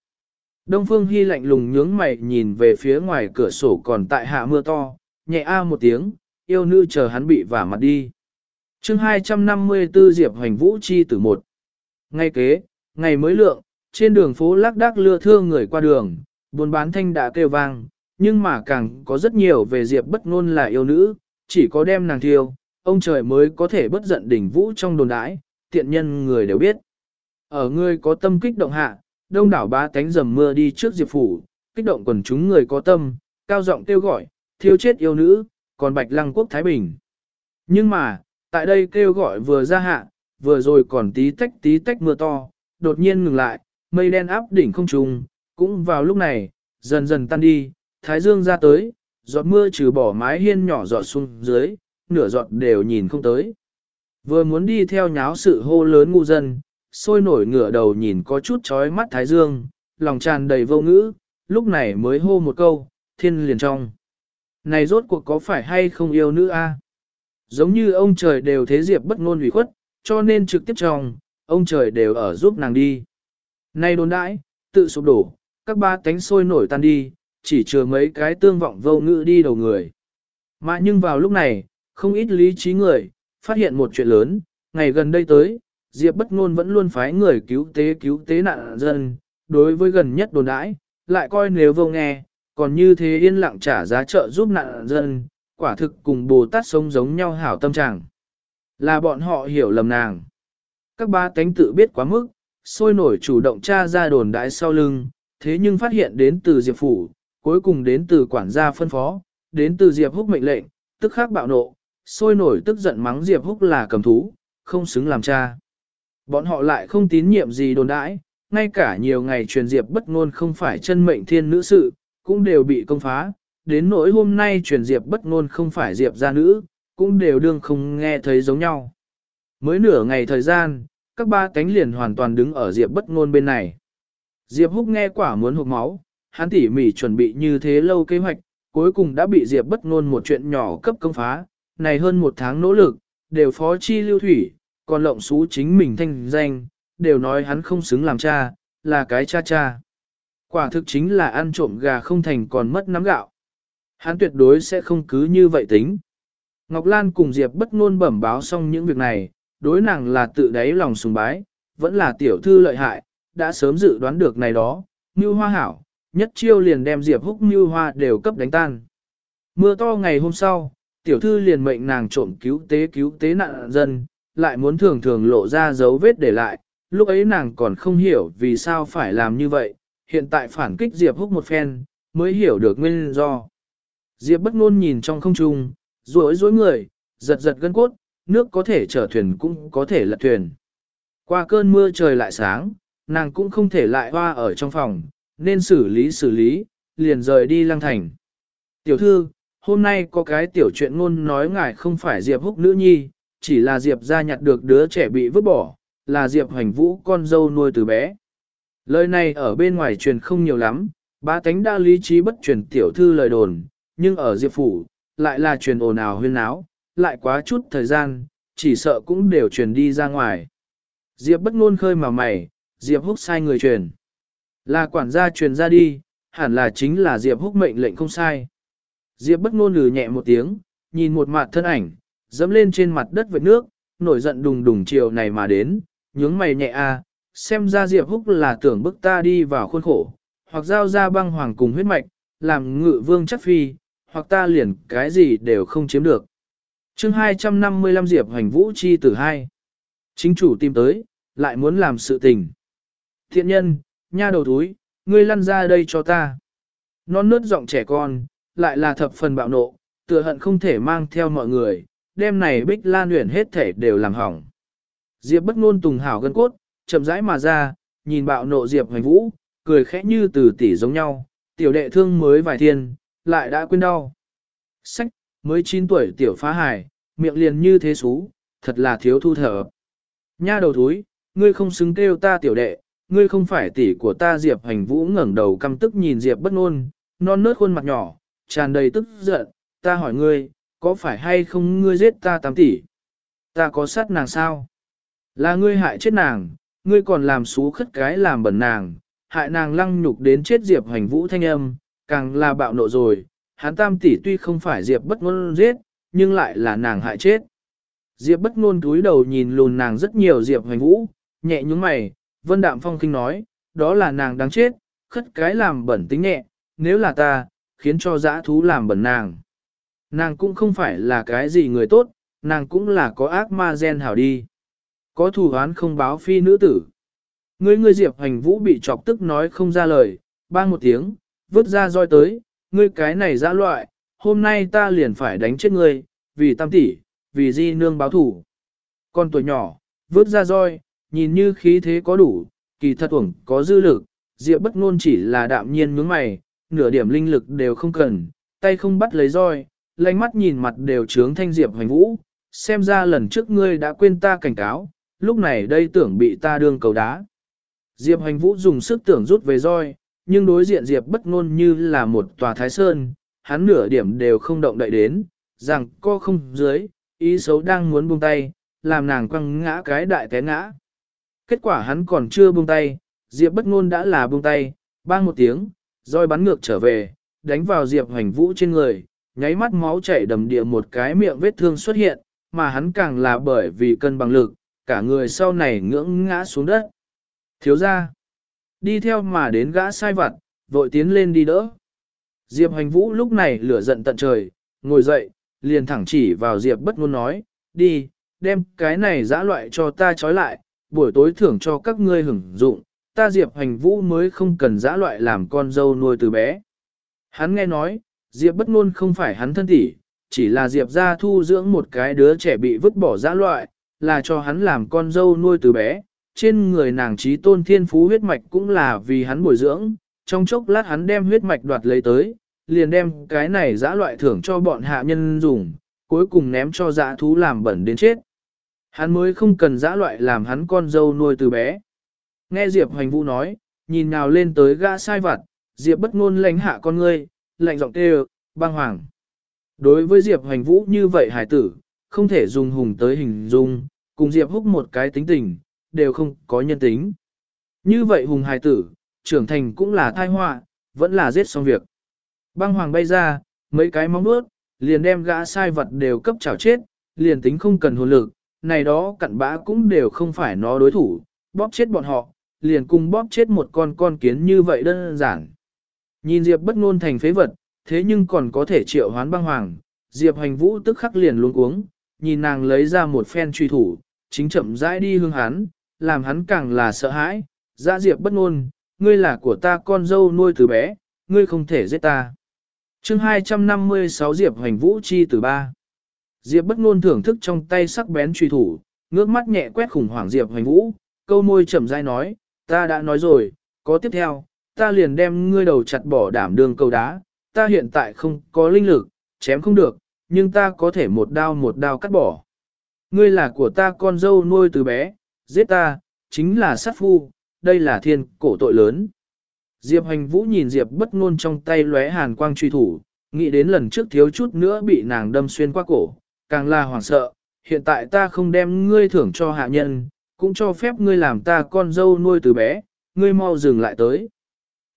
Đông Phương Hi lạnh lùng nhướng mày nhìn về phía ngoài cửa sổ còn tại hạ mưa to, nhẹ a một tiếng, yêu nữ chờ hắn bị vả mặt đi. chương 254 Diệp Hoành Vũ Chi tử một. Ngay kế, ngày mới lượng, trên đường phố lác đác lưa thương người qua đường, buôn bán thanh đã kêu vang, nhưng mà càng có rất nhiều về Diệp bất ngôn là yêu nữ, chỉ có đem nàng thiêu, ông trời mới có thể bất giận đỉnh vũ trong đồn đãi, tiện nhân người đều biết. Ở người có tâm kích động hạ, đông đảo ba cánh dầm mưa đi trước Diệp phủ, kích động quần chúng người có tâm, cao giọng kêu gọi, thiêu chết yêu nữ, còn bạch lăng quốc Thái Bình. Nhưng mà, tại đây kêu gọi vừa ra hạ, vừa rồi còn tí tách tí tách mưa to, đột nhiên ngừng lại, mây đen áp đỉnh không trùng, cũng vào lúc này, dần dần tan đi, thái dương ra tới, giọt mưa trừ bỏ mái hiên nhỏ giọt xuống dưới, nửa giọt đều nhìn không tới. Vừa muốn đi theo nháo sự hô lớn ngu dân, sôi nổi ngửa đầu nhìn có chút chói mắt thái dương, lòng tràn đầy vô ngữ, lúc này mới hô một câu, thiên liền trong. Này rốt cuộc có phải hay không yêu nữ a? Giống như ông trời đều thế diệp bất ngôn ủy khuất, cho nên trực tiếp trong, ông trời đều ở giúp nàng đi. Nay đồn đãi, tự sụp đổ, các ba cánh sôi nổi tan đi, chỉ chừa mấy cái tương vọng vô ngữ đi đầu người. Mà nhưng vào lúc này, không ít lý trí người, phát hiện một chuyện lớn, ngày gần đây tới, Diệp bất ngôn vẫn luôn phái người cứu tế cứu tế nạn dân, đối với gần nhất đồn đãi, lại coi nếu vô nghe, còn như thế yên lặng trả giá trợ giúp nạn dân, quả thực cùng Bồ Tát sống giống nhau hảo tâm trạng. Là bọn họ hiểu lầm nàng. Các ba tánh tự biết quá mức, sôi nổi chủ động tra ra đồn đãi sau lưng, thế nhưng phát hiện đến từ Diệp Phủ, cuối cùng đến từ quản gia phân phó, đến từ Diệp Húc mệnh lệnh, tức khắc bạo nộ, sôi nổi tức giận mắng Diệp Húc là cầm thú, không xứng làm cha. Bọn họ lại không tín nhiệm gì đồn đãi, ngay cả nhiều ngày truyền Diệp bất ngôn không phải chân mệnh thiên nữ sự, cũng đều bị công phá, đến nỗi hôm nay truyền Diệp bất ngôn không phải Diệp gia nữ, cũng đều đương không nghe thấy giống nhau. Mới nửa ngày thời gian, các ba cánh liền hoàn toàn đứng ở Diệp bất ngôn bên này. Diệp húc nghe quả muốn hụt máu, hắn tỉ mỉ chuẩn bị như thế lâu kế hoạch, cuối cùng đã bị Diệp bất ngôn một chuyện nhỏ cấp công phá, này hơn một tháng nỗ lực, đều phó chi lưu thủy, còn lộng xú chính mình thanh danh, đều nói hắn không xứng làm cha, là cái cha cha. Quả thực chính là ăn trộm gà không thành còn mất nắm gạo. Hắn tuyệt đối sẽ không cứ như vậy tính. Ngọc Lan cùng Diệp bất ngôn bẩm báo xong những việc này, đối nàng là tự đáy lòng sùng bái, vẫn là tiểu thư lợi hại, đã sớm dự đoán được này đó, Mưu Hoa hảo, nhất chiêu liền đem Diệp Húc Mưu Hoa đều cấp đánh tan. Mưa to ngày hôm sau, tiểu thư liền mệnh nàng trộm cứu tế cứu tế nạn dân, lại muốn thường thường lộ ra dấu vết để lại, lúc ấy nàng còn không hiểu vì sao phải làm như vậy, hiện tại phản kích Diệp Húc một phen, mới hiểu được nguyên do. Diệp bất ngôn nhìn trong không trung, rối rối người, giật giật gân cốt, nước có thể chở thuyền cũng có thể lật thuyền. Qua cơn mưa trời lại sáng, nàng cũng không thể lại hoa ở trong phòng, nên xử lý xử lý, liền rời đi lang thành. Tiểu thư, hôm nay có cái tiểu chuyện ngôn nói ngài không phải Diệp húc nữ nhi, chỉ là Diệp gia nhặt được đứa trẻ bị vứt bỏ, là Diệp hoành vũ con dâu nuôi từ bé. Lời này ở bên ngoài truyền không nhiều lắm, ba tánh đã lý trí bất truyền tiểu thư lời đồn, nhưng ở Diệp phủ, lại là truyền ồn ào huyên náo, lại quá chút thời gian, chỉ sợ cũng đều truyền đi ra ngoài. Diệp bất ngôn khơi mà mày, Diệp húc sai người truyền. Là quản gia truyền ra đi, hẳn là chính là Diệp húc mệnh lệnh không sai. Diệp bất ngôn lừ nhẹ một tiếng, nhìn một mặt thân ảnh, dẫm lên trên mặt đất vệt nước, nổi giận đùng đùng chiều này mà đến, nhướng mày nhẹ a, à, xem ra Diệp húc là tưởng bức ta đi vào khuôn khổ, hoặc giao ra băng hoàng cùng huyết mạch, làm ngự vương chắc phi, hoặc ta liền cái gì đều không chiếm được. chương 255 Diệp Hoành Vũ Chi tử hai Chính chủ tìm tới, lại muốn làm sự tình. Thiện nhân, nha đầu túi, ngươi lăn ra đây cho ta. Non nớt giọng trẻ con, lại là thập phần bạo nộ, tựa hận không thể mang theo mọi người, đêm này bích lan luyện hết thể đều làm hỏng. Diệp bất ngôn tùng hảo gân cốt, chậm rãi mà ra, nhìn bạo nộ Diệp Hoành Vũ, cười khẽ như từ tỷ giống nhau, tiểu đệ thương mới vài thiên, lại đã quên đau. Sách, mới 9 tuổi tiểu phá Hải, miệng liền như thế xú, thật là thiếu thu thở. Nha đầu thúi, ngươi không xứng kêu ta tiểu đệ, ngươi không phải tỷ của ta Diệp hành vũ ngẩng đầu căm tức nhìn Diệp bất ngôn, non nớt khuôn mặt nhỏ, tràn đầy tức giận, ta hỏi ngươi, có phải hay không ngươi giết ta tám tỷ? Ta có sát nàng sao? Là ngươi hại chết nàng, ngươi còn làm xú khất cái làm bẩn nàng, hại nàng lăng nhục đến chết Diệp hành vũ thanh âm, càng là bạo nộ rồi, hắn tam tỷ tuy không phải Diệp bất ngôn giết, nhưng lại là nàng hại chết. Diệp bất ngôn cúi đầu nhìn lùn nàng rất nhiều Diệp hoành vũ, nhẹ nhúng mày, vân đạm phong kinh nói, đó là nàng đáng chết, khất cái làm bẩn tính nhẹ, nếu là ta, khiến cho dã thú làm bẩn nàng. Nàng cũng không phải là cái gì người tốt, nàng cũng là có ác ma gen hảo đi. Có thù oán không báo phi nữ tử. Ngươi ngươi Diệp Hành Vũ bị chọc tức nói không ra lời, bang một tiếng, vứt ra roi tới, ngươi cái này dã loại, hôm nay ta liền phải đánh chết ngươi, vì tam tỷ, vì di nương báo thủ. Con tuổi nhỏ, vứt ra roi, nhìn như khí thế có đủ, kỳ thật uổng có dư lực, Diệp bất ngôn chỉ là đạm nhiên nhướng mày, nửa điểm linh lực đều không cần, tay không bắt lấy roi, lánh mắt nhìn mặt đều trướng thanh Diệp hoành vũ, xem ra lần trước ngươi đã quên ta cảnh cáo, lúc này đây tưởng bị ta đương cầu đá. Diệp hoành vũ dùng sức tưởng rút về roi, nhưng đối diện Diệp bất ngôn như là một tòa thái sơn, hắn nửa điểm đều không động đậy đến, rằng co không dưới, ý xấu đang muốn buông tay, làm nàng quăng ngã cái đại té ngã. Kết quả hắn còn chưa buông tay, Diệp bất ngôn đã là buông tay, bang một tiếng, roi bắn ngược trở về, đánh vào Diệp hoành vũ trên người, nháy mắt máu chảy đầm địa một cái miệng vết thương xuất hiện, mà hắn càng là bởi vì cân bằng lực, cả người sau này ngưỡng ngã xuống đất. Thiếu ra, Đi theo mà đến gã sai vặt, vội tiến lên đi đỡ. Diệp hành vũ lúc này lửa giận tận trời, ngồi dậy, liền thẳng chỉ vào Diệp bất ngôn nói, đi, đem cái này dã loại cho ta trói lại, buổi tối thưởng cho các ngươi hưởng dụng, ta Diệp hành vũ mới không cần dã loại làm con dâu nuôi từ bé. Hắn nghe nói, Diệp bất ngôn không phải hắn thân tỷ, chỉ là Diệp gia thu dưỡng một cái đứa trẻ bị vứt bỏ dã loại, là cho hắn làm con dâu nuôi từ bé, trên người nàng trí tôn thiên phú huyết mạch cũng là vì hắn bồi dưỡng, trong chốc lát hắn đem huyết mạch đoạt lấy tới, liền đem cái này dã loại thưởng cho bọn hạ nhân dùng, cuối cùng ném cho dã thú làm bẩn đến chết. Hắn mới không cần dã loại làm hắn con dâu nuôi từ bé. Nghe Diệp Hoành Vũ nói, nhìn nào lên tới gã sai vặt, Diệp bất ngôn lãnh hạ con ngươi, lạnh giọng kêu, băng hoàng. Đối với Diệp Hoành Vũ như vậy hải tử, không thể dùng hùng tới hình dung, cùng Diệp húc một cái tính tình, đều không có nhân tính. Như vậy hùng hài tử, trưởng thành cũng là thai họa, vẫn là giết xong việc. Băng hoàng bay ra, mấy cái móng vuốt liền đem gã sai vật đều cấp chảo chết, liền tính không cần hồn lực, này đó cặn bã cũng đều không phải nó đối thủ, bóp chết bọn họ, liền cùng bóp chết một con con kiến như vậy đơn giản. Nhìn Diệp bất ngôn thành phế vật, thế nhưng còn có thể triệu hoán băng hoàng, Diệp hành vũ tức khắc liền luôn uống, nhìn nàng lấy ra một phen truy thủ, chính chậm rãi đi hương hắn, làm hắn càng là sợ hãi, dã Diệp bất ngôn, ngươi là của ta con dâu nuôi từ bé, ngươi không thể giết ta. Chương 256 Diệp hành vũ chi từ ba. Diệp bất ngôn thưởng thức trong tay sắc bén truy thủ, ngước mắt nhẹ quét khủng hoảng Diệp hành vũ, câu môi chậm rãi nói, ta đã nói rồi, có tiếp theo, ta liền đem ngươi đầu chặt bỏ đảm đường câu đá, ta hiện tại không có linh lực, chém không được, nhưng ta có thể một đao một đao cắt bỏ. Ngươi là của ta con dâu nuôi từ bé, giết ta, chính là sát phu, đây là thiên cổ tội lớn. Diệp hành vũ nhìn Diệp bất ngôn trong tay lóe hàn quang truy thủ, nghĩ đến lần trước thiếu chút nữa bị nàng đâm xuyên qua cổ, càng là hoảng sợ, hiện tại ta không đem ngươi thưởng cho hạ nhân, cũng cho phép ngươi làm ta con dâu nuôi từ bé, ngươi mau dừng lại tới.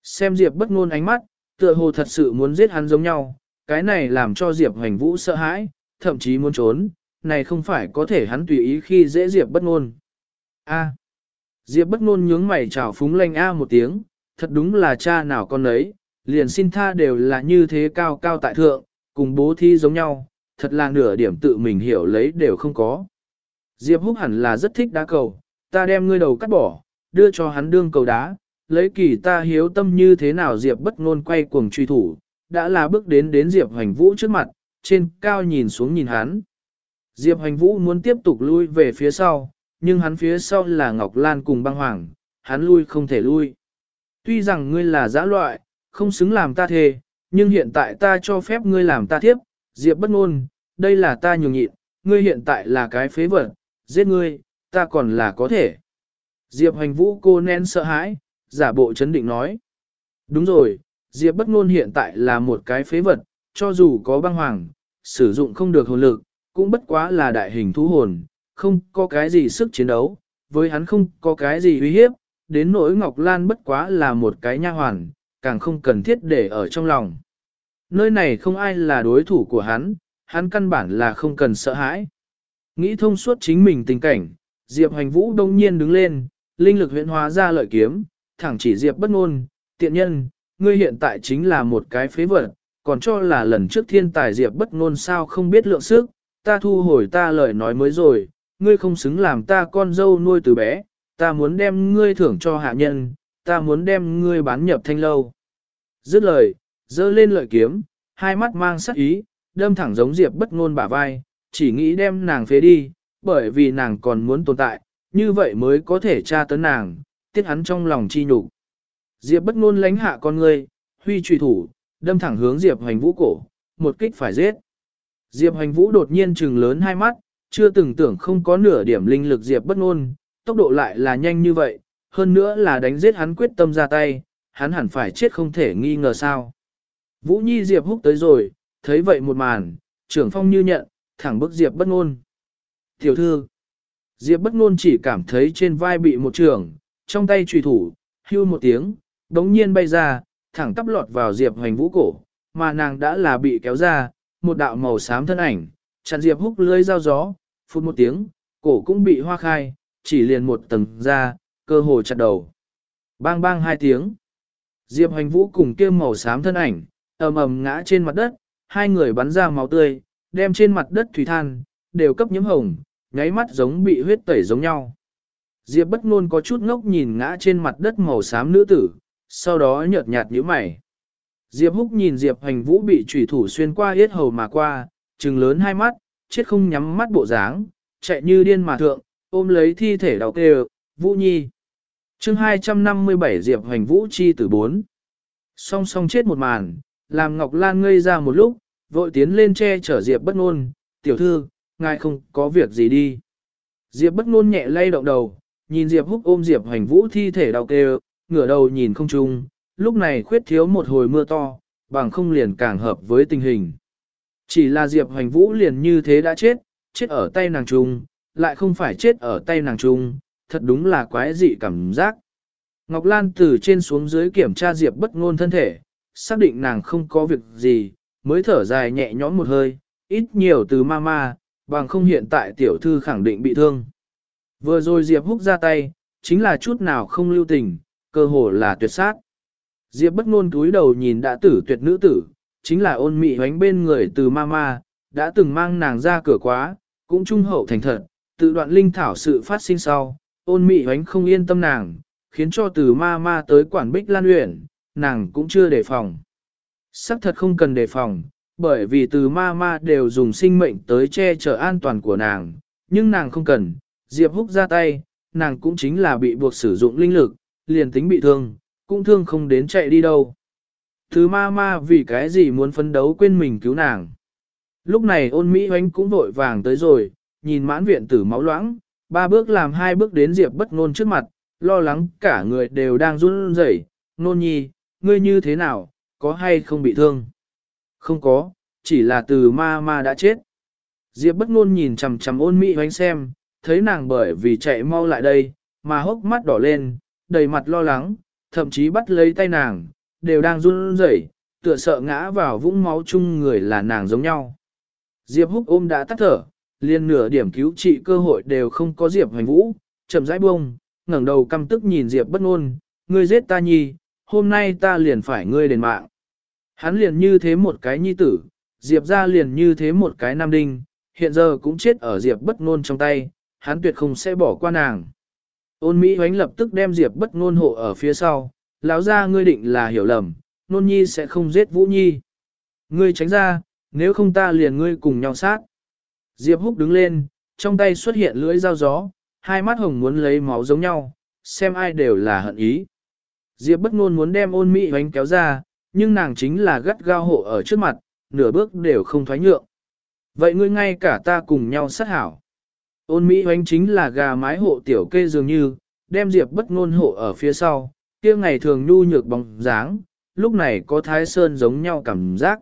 Xem Diệp bất ngôn ánh mắt, tựa hồ thật sự muốn giết hắn giống nhau, cái này làm cho Diệp Hoành Vũ sợ hãi, thậm chí muốn trốn, này không phải có thể hắn tùy ý khi dễ Diệp bất ngôn. A. Diệp bất ngôn nhướng mày chào phúng lanh a một tiếng, thật đúng là cha nào con ấy, liền xin tha đều là như thế cao cao tại thượng, cùng bố thi giống nhau, thật là nửa điểm tự mình hiểu lấy đều không có. Diệp húc hẳn là rất thích đá cầu, ta đem ngươi đầu cắt bỏ, đưa cho hắn đương cầu đá, lấy kỳ ta hiếu tâm như thế nào Diệp bất ngôn quay cuồng truy thủ, đã là bước đến đến Diệp Hoành Vũ trước mặt, trên cao nhìn xuống nhìn hắn. Diệp Hoành Vũ muốn tiếp tục lui về phía sau, nhưng hắn phía sau là Ngọc Lan cùng băng hoàng, hắn lui không thể lui. Tuy rằng ngươi là giã loại, không xứng làm ta thề, nhưng hiện tại ta cho phép ngươi làm ta tiếp, Diệp bất ngôn, đây là ta nhường nhịn, ngươi hiện tại là cái phế vật, giết ngươi, ta còn là có thể. Diệp Hoành Vũ cô nén sợ hãi, giả bộ chấn định nói. Đúng rồi, Diệp bất ngôn hiện tại là một cái phế vật, cho dù có băng hoàng, sử dụng không được hồn lực, cũng bất quá là đại hình thú hồn, không có cái gì sức chiến đấu, với hắn không có cái gì uy hiếp, đến nỗi Ngọc Lan bất quá là một cái nha hoàn, càng không cần thiết để ở trong lòng. Nơi này không ai là đối thủ của hắn, hắn căn bản là không cần sợ hãi. Nghĩ thông suốt chính mình tình cảnh, Diệp Hành Vũ đông nhiên đứng lên, linh lực huyễn hóa ra lợi kiếm, thẳng chỉ Diệp bất ngôn, tiện nhân, ngươi hiện tại chính là một cái phế vật, còn cho là lần trước thiên tài Diệp bất ngôn sao không biết lượng sức, ta thu hồi ta lời nói mới rồi, ngươi không xứng làm ta con dâu nuôi từ bé, ta muốn đem ngươi thưởng cho hạ nhân, ta muốn đem ngươi bán nhập thanh lâu. Dứt lời, dơ lên lợi kiếm, hai mắt mang sắc ý, đâm thẳng giống Diệp bất ngôn bả vai, chỉ nghĩ đem nàng phế đi, bởi vì nàng còn muốn tồn tại, như vậy mới có thể tra tấn nàng, tiết hắn trong lòng chi nhục. Diệp bất ngôn lánh hạ con người, huy trùy thủ, đâm thẳng hướng Diệp Hoành Vũ cổ, một kích phải giết. Diệp Hoành Vũ đột nhiên trừng lớn hai mắt, chưa từng tưởng không có nửa điểm linh lực Diệp bất ngôn, tốc độ lại là nhanh như vậy, hơn nữa là đánh giết hắn quyết tâm ra tay, hắn hẳn phải chết không thể nghi ngờ sao. Vũ Nhi Diệp húc tới rồi, thấy vậy một màn, trưởng phong như nhận, thẳng bức Diệp bất ngôn. Tiểu thư, Diệp bất ngôn chỉ cảm thấy trên vai bị một trường, trong tay trùy thủ, hưu một tiếng, đống nhiên bay ra, thẳng tắp lọt vào Diệp hoành vũ cổ, mà nàng đã là bị kéo ra, một đạo màu xám thân ảnh, chặn Diệp húc lưới dao gió, phút một tiếng, cổ cũng bị hoa khai, chỉ liền một tầng ra, cơ hồ chặt đầu. Bang bang hai tiếng. Diệp hoành vũ cùng kia màu xám thân ảnh, ầm ầm ngã trên mặt đất, hai người bắn ra máu tươi, đem trên mặt đất thủy than, đều cấp nhiễm hồng, nháy mắt giống bị huyết tẩy giống nhau. Diệp bất ngôn có chút ngốc nhìn ngã trên mặt đất màu xám nữ tử, sau đó nhợt nhạt nhíu mày. Diệp húc nhìn Diệp hành vũ bị chủy thủ xuyên qua yết hầu mà qua, trừng lớn hai mắt, chết không nhắm mắt bộ dáng, chạy như điên mà thượng, ôm lấy thi thể đau kêu, vũ nhi. chương 257 Diệp hành vũ chi tử bốn. Song song chết một màn, làm Ngọc Lan ngây ra một lúc, vội tiến lên che chở Diệp bất ngôn, tiểu thư, ngài không có việc gì đi. Diệp bất ngôn nhẹ lay động đầu, nhìn Diệp húc ôm Diệp Hành vũ thi thể đau kêu, ngửa đầu nhìn không trung, lúc này khuyết thiếu một hồi mưa to, bằng không liền càng hợp với tình hình. Chỉ là Diệp hoành vũ liền như thế đã chết, chết ở tay nàng trung, lại không phải chết ở tay nàng trung, thật đúng là quái dị cảm giác. Ngọc Lan từ trên xuống dưới kiểm tra Diệp bất ngôn thân thể, xác định nàng không có việc gì, mới thở dài nhẹ nhõm một hơi, ít nhiều từ mama, bằng không hiện tại tiểu thư khẳng định bị thương. Vừa rồi Diệp húc ra tay, chính là chút nào không lưu tình, cơ hồ là tuyệt sát. Diệp bất ngôn túi đầu nhìn đã tử tuyệt nữ tử, chính là ôn mị hoánh bên người từ mama, đã từng mang nàng ra cửa quá, cũng trung hậu thành thật, tự đoạn linh thảo sự phát sinh sau, ôn mị hoánh không yên tâm nàng, khiến cho từ ma ma tới quản bích lan luyện, nàng cũng chưa đề phòng. Sắc thật không cần đề phòng, bởi vì từ ma ma đều dùng sinh mệnh tới che chở an toàn của nàng, nhưng nàng không cần, Diệp húc ra tay, nàng cũng chính là bị buộc sử dụng linh lực, liền tính bị thương, cũng thương không đến chạy đi đâu. thứ ma ma vì cái gì muốn phấn đấu quên mình cứu nàng. Lúc này ôn Mỹ hoánh cũng vội vàng tới rồi, nhìn mãn viện tử máu loãng, ba bước làm hai bước đến Diệp bất ngôn trước mặt, lo lắng cả người đều đang run rẩy. nôn nhi, ngươi như thế nào, có hay không bị thương? Không có, chỉ là từ ma ma đã chết. Diệp bất ngôn nhìn chằm chằm ôn Mỹ hoánh xem, thấy nàng bởi vì chạy mau lại đây, mà hốc mắt đỏ lên, đầy mặt lo lắng, thậm chí bắt lấy tay nàng, đều đang run rẩy, tựa sợ ngã vào vũng máu chung người là nàng giống nhau. Diệp húc ôm đã tắt thở, liền nửa điểm cứu trị cơ hội đều không có Diệp hoành vũ, chậm rãi bông, ngẩng đầu căm tức nhìn Diệp bất ngôn, ngươi giết ta nhi, hôm nay ta liền phải ngươi đền mạng. Hắn liền như thế một cái nhi tử, Diệp ra liền như thế một cái nam đinh, hiện giờ cũng chết ở Diệp bất ngôn trong tay, hắn tuyệt không sẽ bỏ qua nàng. Ôn Mỹ hoánh lập tức đem Diệp bất ngôn hộ ở phía sau, lão ra ngươi định là hiểu lầm, nôn nhi sẽ không giết Vũ Nhi. Ngươi tránh ra, nếu không ta liền ngươi cùng nhau sát. Diệp Húc đứng lên, trong tay xuất hiện lưỡi dao gió, hai mắt hồng muốn lấy máu giống nhau, xem ai đều là hận ý. Diệp bất ngôn muốn đem ôn mỹ hoánh kéo ra, nhưng nàng chính là gắt gao hộ ở trước mặt, nửa bước đều không thoái nhượng. Vậy ngươi ngay cả ta cùng nhau sát hảo. Ôn mỹ hoánh chính là gà mái hộ tiểu kê dường như, đem Diệp bất ngôn hộ ở phía sau, kia ngày thường nhu nhược bóng dáng, lúc này có thái sơn giống nhau cảm giác.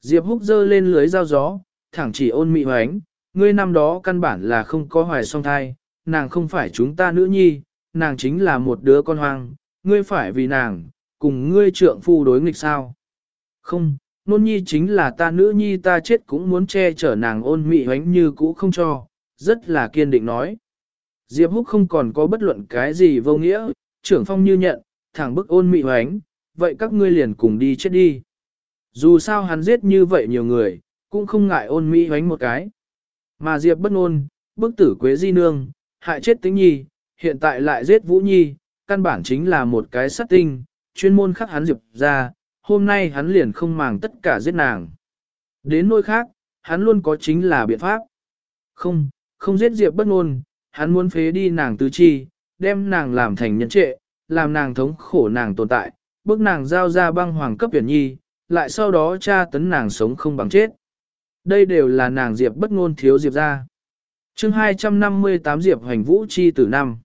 Diệp húc dơ lên lưới dao gió, thẳng chỉ ôn mỹ hoánh, ngươi năm đó căn bản là không có hoài song thai, nàng không phải chúng ta nữ nhi, nàng chính là một đứa con hoang, ngươi phải vì nàng, cùng ngươi trượng phu đối nghịch sao. Không, nôn nhi chính là ta nữ nhi ta chết cũng muốn che chở nàng ôn mị hoánh như cũ không cho, rất là kiên định nói. Diệp Húc không còn có bất luận cái gì vô nghĩa, trưởng phong như nhận, thẳng bức ôn mị hoánh, vậy các ngươi liền cùng đi chết đi. Dù sao hắn giết như vậy nhiều người, cũng không ngại ôn mỹ hoánh một cái. Mà Diệp bất ôn, bức tử Quế Di Nương, hại chết tính nhi, hiện tại lại giết Vũ Nhi, căn bản chính là một cái sát tinh, chuyên môn khắc hắn Diệp ra, hôm nay hắn liền không màng tất cả giết nàng. Đến nơi khác, hắn luôn có chính là biện pháp. Không, không giết Diệp bất ngôn, hắn muốn phế đi nàng tứ chi, đem nàng làm thành nhân trệ, làm nàng thống khổ nàng tồn tại, bức nàng giao ra băng hoàng cấp tuyển nhi, lại sau đó tra tấn nàng sống không bằng chết. Đây đều là nàng Diệp bất ngôn thiếu Diệp ra. chương 258 Diệp hoành vũ chi tử năm.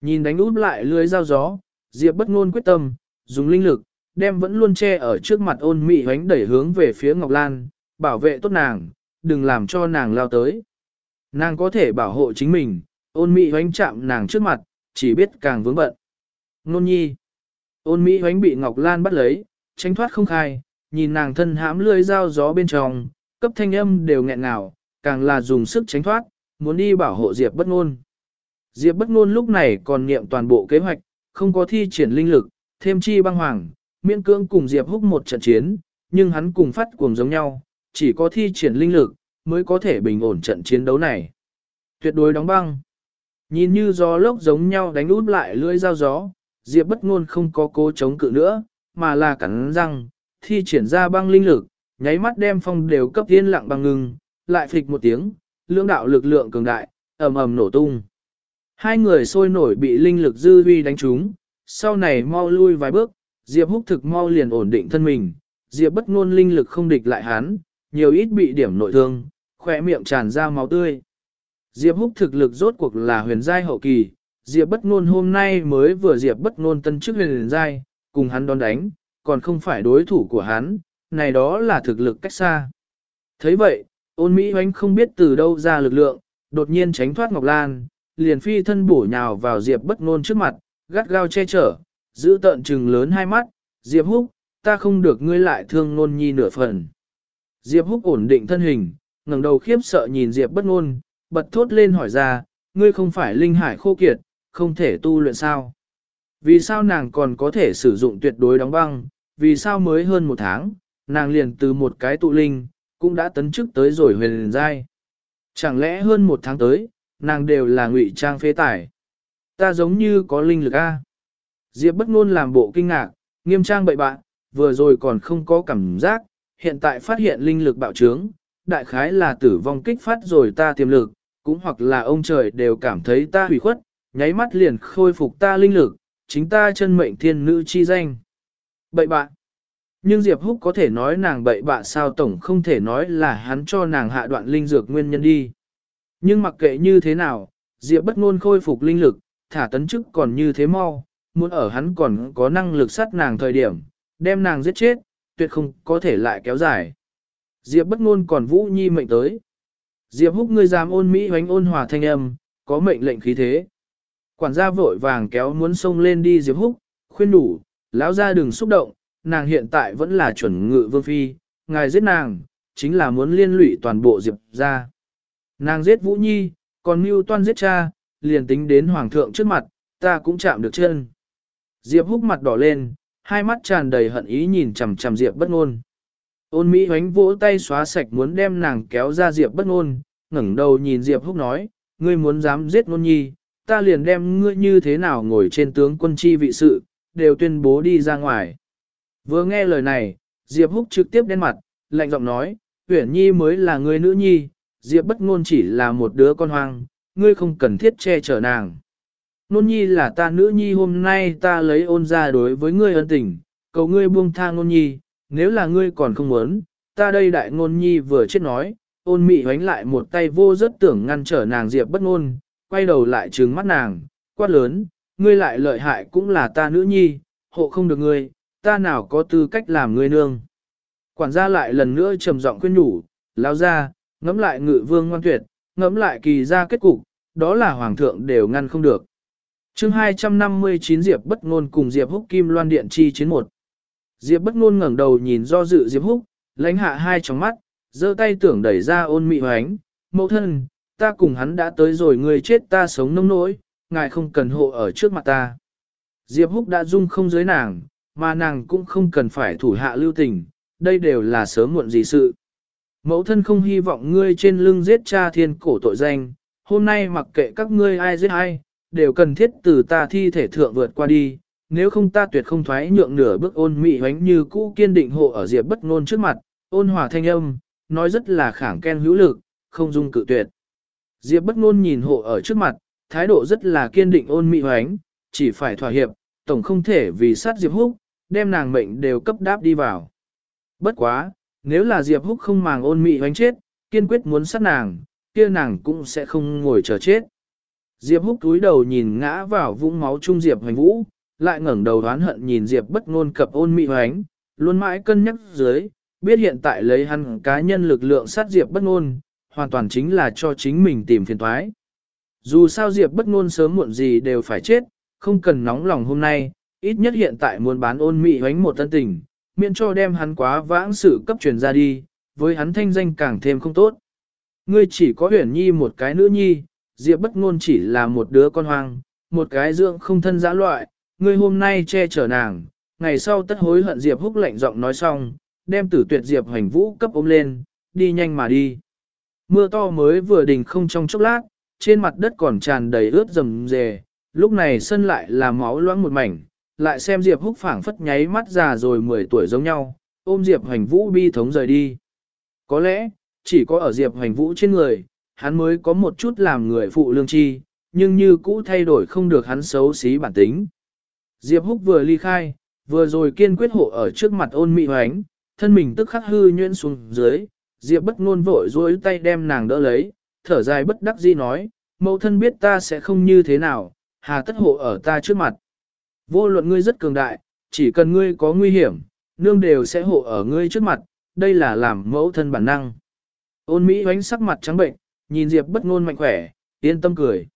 Nhìn đánh út lại lưới dao gió, Diệp bất ngôn quyết tâm, dùng linh lực, đem vẫn luôn che ở trước mặt ôn mị hoánh đẩy hướng về phía Ngọc Lan, bảo vệ tốt nàng, đừng làm cho nàng lao tới. Nàng có thể bảo hộ chính mình, ôn Mỹ hoánh chạm nàng trước mặt, chỉ biết càng vướng bận. Nôn nhi. Ôn mỹ hoánh bị Ngọc Lan bắt lấy, tránh thoát không khai, nhìn nàng thân hãm lưỡi dao gió bên trong, cấp thanh âm đều nghẹn ngào, càng là dùng sức tránh thoát, muốn đi bảo hộ Diệp bất ngôn. Diệp bất ngôn lúc này còn niệm toàn bộ kế hoạch, không có thi triển linh lực, thêm chi băng hoàng, miễn cưỡng cùng Diệp húc một trận chiến, nhưng hắn cùng phát cuồng giống nhau, chỉ có thi triển linh lực, mới có thể bình ổn trận chiến đấu này. Tuyệt đối đóng băng. Nhìn như gió lốc giống nhau đánh út lại lưỡi dao gió, Diệp bất ngôn không có cố chống cự nữa, mà là cắn răng, thi triển ra băng linh lực, nháy mắt đem phong đều cấp yên lặng băng ngừng, lại phịch một tiếng, lưỡng đạo lực lượng cường đại, ầm ầm nổ tung. Hai người sôi nổi bị linh lực dư uy đánh trúng, sau này mau lui vài bước, Diệp Húc thực mau liền ổn định thân mình, Diệp bất ngôn linh lực không địch lại hắn, nhiều ít bị điểm nội thương, khỏe miệng tràn ra máu tươi. Diệp húc thực lực rốt cuộc là huyền giai hậu kỳ, Diệp bất ngôn hôm nay mới vừa Diệp bất ngôn tân chức huyền giai, cùng hắn đón đánh, còn không phải đối thủ của hắn, này đó là thực lực cách xa. thấy vậy, ôn Mỹ hoánh không biết từ đâu ra lực lượng, đột nhiên tránh thoát Ngọc Lan, liền phi thân bổ nhào vào Diệp bất ngôn trước mặt, gắt gao che chở, giữ tận trừng lớn hai mắt, Diệp húc, ta không được ngươi lại thương nôn nhi nửa phần. Diệp húc ổn định thân hình, ngẩng đầu khiếp sợ nhìn Diệp bất ngôn, bật thốt lên hỏi ra, ngươi không phải linh hải khô kiệt, không thể tu luyện sao? Vì sao nàng còn có thể sử dụng tuyệt đối đóng băng, vì sao mới hơn một tháng, nàng liền từ một cái tụ linh, cũng đã tấn chức tới rồi huyền liền giai. Chẳng lẽ hơn một tháng tới, nàng đều là ngụy trang phế tải. Ta giống như có linh lực A. Diệp bất ngôn làm bộ kinh ngạc, nghiêm trang bậy bạn, vừa rồi còn không có cảm giác, hiện tại phát hiện linh lực bạo trướng, đại khái là tử vong kích phát rồi ta tiềm lực, cũng hoặc là ông trời đều cảm thấy ta hủy khuất, nháy mắt liền khôi phục ta linh lực, chính ta chân mệnh thiên nữ chi danh. Bậy bạn. Nhưng Diệp Húc có thể nói nàng bậy bạ sao tổng không thể nói là hắn cho nàng hạ đoạn linh dược nguyên nhân đi. Nhưng mặc kệ như thế nào, Diệp bất ngôn khôi phục linh lực, thả tấn chức còn như thế mau, muốn ở hắn còn có năng lực sát nàng thời điểm, đem nàng giết chết, tuyệt không có thể lại kéo dài. Diệp bất ngôn còn Vũ Nhi mệnh tới. Diệp húc ngươi dám ôn mỹ hoánh ôn hòa thanh âm, có mệnh lệnh khí thế. Quản gia vội vàng kéo muốn xông lên đi Diệp húc, khuyên đủ, lão gia đừng xúc động, nàng hiện tại vẫn là chuẩn ngự vương phi, ngài giết nàng, chính là muốn liên lụy toàn bộ Diệp gia. Nàng giết Vũ Nhi, còn mưu toan giết cha, liền tính đến hoàng thượng trước mặt, ta cũng chạm được chân. Diệp húc mặt đỏ lên, hai mắt tràn đầy hận ý nhìn chằm chằm Diệp bất ngôn. Ôn Mỹ hoánh vỗ tay xóa sạch muốn đem nàng kéo ra Diệp bất ngôn, ngẩng đầu nhìn Diệp húc nói, ngươi muốn dám giết ngôn nhi, ta liền đem ngươi như thế nào ngồi trên tướng quân chi vị sự, đều tuyên bố đi ra ngoài. Vừa nghe lời này, Diệp húc trực tiếp đen mặt, lạnh giọng nói, huyển nhi mới là ngươi nữ nhi, Diệp bất ngôn chỉ là một đứa con hoang, ngươi không cần thiết che chở nàng. Nôn nhi là ta nữ nhi hôm nay ta lấy ôn ra đối với ngươi ân tình, cầu ngươi buông tha nôn nhi, nếu là ngươi còn không muốn, ta đây đại ngôn nhi vừa chết nói, ôn mị hoánh lại một tay vô rất tưởng ngăn trở nàng diệp bất ngôn, quay đầu lại trừng mắt nàng, quát lớn, ngươi lại lợi hại cũng là ta nữ nhi, hộ không được ngươi, ta nào có tư cách làm ngươi nương. Quản gia lại lần nữa trầm giọng khuyên nhủ, lao ra, ngẫm lại ngự vương ngoan tuyệt, ngẫm lại kỳ ra kết cục, đó là hoàng thượng đều ngăn không được chương 259 Diệp bất ngôn cùng Diệp húc kim loan điện chi chiến một. Diệp bất ngôn ngẩng đầu nhìn do dự Diệp húc, lãnh hạ hai tròng mắt, giơ tay tưởng đẩy ra ôn mị hoánh, mẫu thân, ta cùng hắn đã tới rồi người chết ta sống nông nỗi, ngài không cần hộ ở trước mặt ta. Diệp húc đã dung không dưới nàng, mà nàng cũng không cần phải thủ hạ lưu tình, đây đều là sớm muộn gì sự. Mẫu thân không hy vọng ngươi trên lưng giết cha thiên cổ tội danh, hôm nay mặc kệ các ngươi ai giết ai, đều cần thiết từ ta thi thể thượng vượt qua đi, nếu không ta tuyệt không thoái nhượng nửa bước ôn mị hoánh như cũ kiên định hộ ở diệp bất ngôn trước mặt, ôn hòa thanh âm, nói rất là khẳng khen hữu lực, không dung cự tuyệt. Diệp bất ngôn nhìn hộ ở trước mặt, thái độ rất là kiên định ôn mị hoánh, chỉ phải thỏa hiệp, tổng không thể vì sát Diệp Húc, đem nàng mệnh đều cấp đáp đi vào. Bất quá, nếu là Diệp Húc không màng ôn mị hoánh chết, kiên quyết muốn sát nàng, kia nàng cũng sẽ không ngồi chờ chết. Diệp húc túi đầu nhìn ngã vào vũng máu trung Diệp hoành vũ, lại ngẩng đầu đoán hận nhìn Diệp bất ngôn cập ôn mị hoánh, luôn mãi cân nhắc dưới, biết hiện tại lấy hắn cá nhân lực lượng sát Diệp bất ngôn, hoàn toàn chính là cho chính mình tìm phiền toái. Dù sao Diệp bất ngôn sớm muộn gì đều phải chết, không cần nóng lòng hôm nay, ít nhất hiện tại muốn bán ôn mị hoánh một tân tình, miễn cho đem hắn quá vãng sự cấp truyền ra đi, với hắn thanh danh càng thêm không tốt. Ngươi chỉ có huyển nhi một cái nữ nhi, Diệp bất ngôn chỉ là một đứa con hoang, một cái dưỡng không thân giã loại, ngươi hôm nay che chở nàng, ngày sau tất hối hận Diệp húc lạnh giọng nói xong, đem tử tuyệt Diệp hành vũ cấp ôm lên, đi nhanh mà đi. Mưa to mới vừa đình không trong chốc lát, trên mặt đất còn tràn đầy ướt rầm rề, lúc này sân lại là máu loãng một mảnh, lại xem Diệp húc phảng phất nháy mắt già rồi 10 tuổi giống nhau, ôm Diệp hành vũ bi thống rời đi. Có lẽ, chỉ có ở Diệp hành vũ trên người, hắn mới có một chút làm người phụ lương chi, nhưng như cũ thay đổi không được hắn xấu xí bản tính. Diệp Húc vừa ly khai, vừa rồi kiên quyết hộ ở trước mặt ôn mị hoánh, thân mình tức khắc hư nhuyễn xuống dưới, Diệp bất ngôn vội dối tay đem nàng đỡ lấy, thở dài bất đắc dĩ nói, mẫu thân biết ta sẽ không như thế nào, hà tất hộ ở ta trước mặt. Vô luận ngươi rất cường đại, chỉ cần ngươi có nguy hiểm, nương đều sẽ hộ ở ngươi trước mặt, đây là làm mẫu thân bản năng. Ôn Mỹ hoánh sắc mặt trắng bệnh, nhìn Diệp bất ngôn mạnh khỏe, yên tâm cười.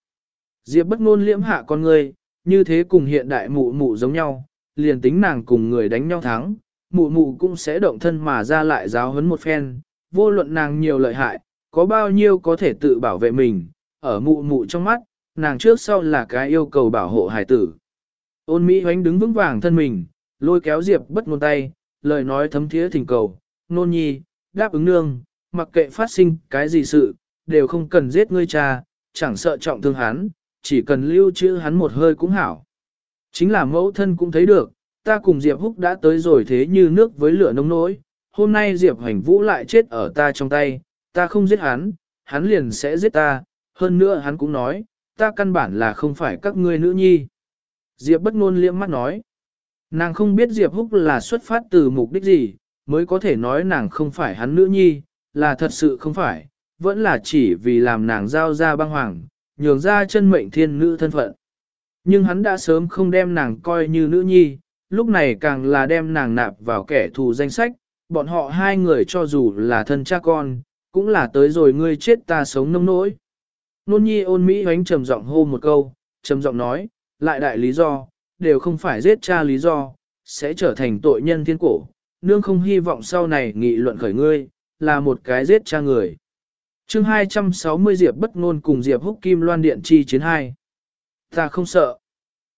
Diệp bất ngôn liễm hạ con ngươi, như thế cùng hiện đại mụ mụ giống nhau, liền tính nàng cùng người đánh nhau thắng, mụ mụ cũng sẽ động thân mà ra lại giáo huấn một phen, vô luận nàng nhiều lợi hại, có bao nhiêu có thể tự bảo vệ mình, ở mụ mụ trong mắt, nàng trước sau là cái yêu cầu bảo hộ hài tử. Ôn Mỹ hoánh đứng vững vàng thân mình, lôi kéo Diệp bất ngôn tay, lời nói thấm thiế thỉnh cầu, nôn nhi, đáp ứng nương, mặc kệ phát sinh cái gì sự, đều không cần giết ngươi cha, chẳng sợ trọng thương hắn, chỉ cần lưu trữ hắn một hơi cũng hảo. Chính là mẫu thân cũng thấy được, ta cùng Diệp Húc đã tới rồi thế như nước với lửa nông nỗi, hôm nay Diệp Hành Vũ lại chết ở ta trong tay, ta không giết hắn, hắn liền sẽ giết ta, hơn nữa hắn cũng nói, ta căn bản là không phải các ngươi nữ nhi. Diệp bất ngôn liễm mắt nói, nàng không biết Diệp Húc là xuất phát từ mục đích gì, mới có thể nói nàng không phải hắn nữ nhi, là thật sự không phải, vẫn là chỉ vì làm nàng giao ra băng hoàng, nhường ra chân mệnh thiên nữ thân phận. Nhưng hắn đã sớm không đem nàng coi như nữ nhi, lúc này càng là đem nàng nạp vào kẻ thù danh sách, bọn họ hai người cho dù là thân cha con, cũng là tới rồi ngươi chết ta sống nông nỗi. Nôn nhi ôn Mỹ hoánh trầm giọng hô một câu, trầm giọng nói, lại đại lý do, đều không phải giết cha lý do, sẽ trở thành tội nhân thiên cổ, nương không hy vọng sau này nghị luận khởi ngươi, là một cái giết cha người chương 260 Diệp bất ngôn cùng Diệp húc kim loan điện chi chiến hai. Ta không sợ.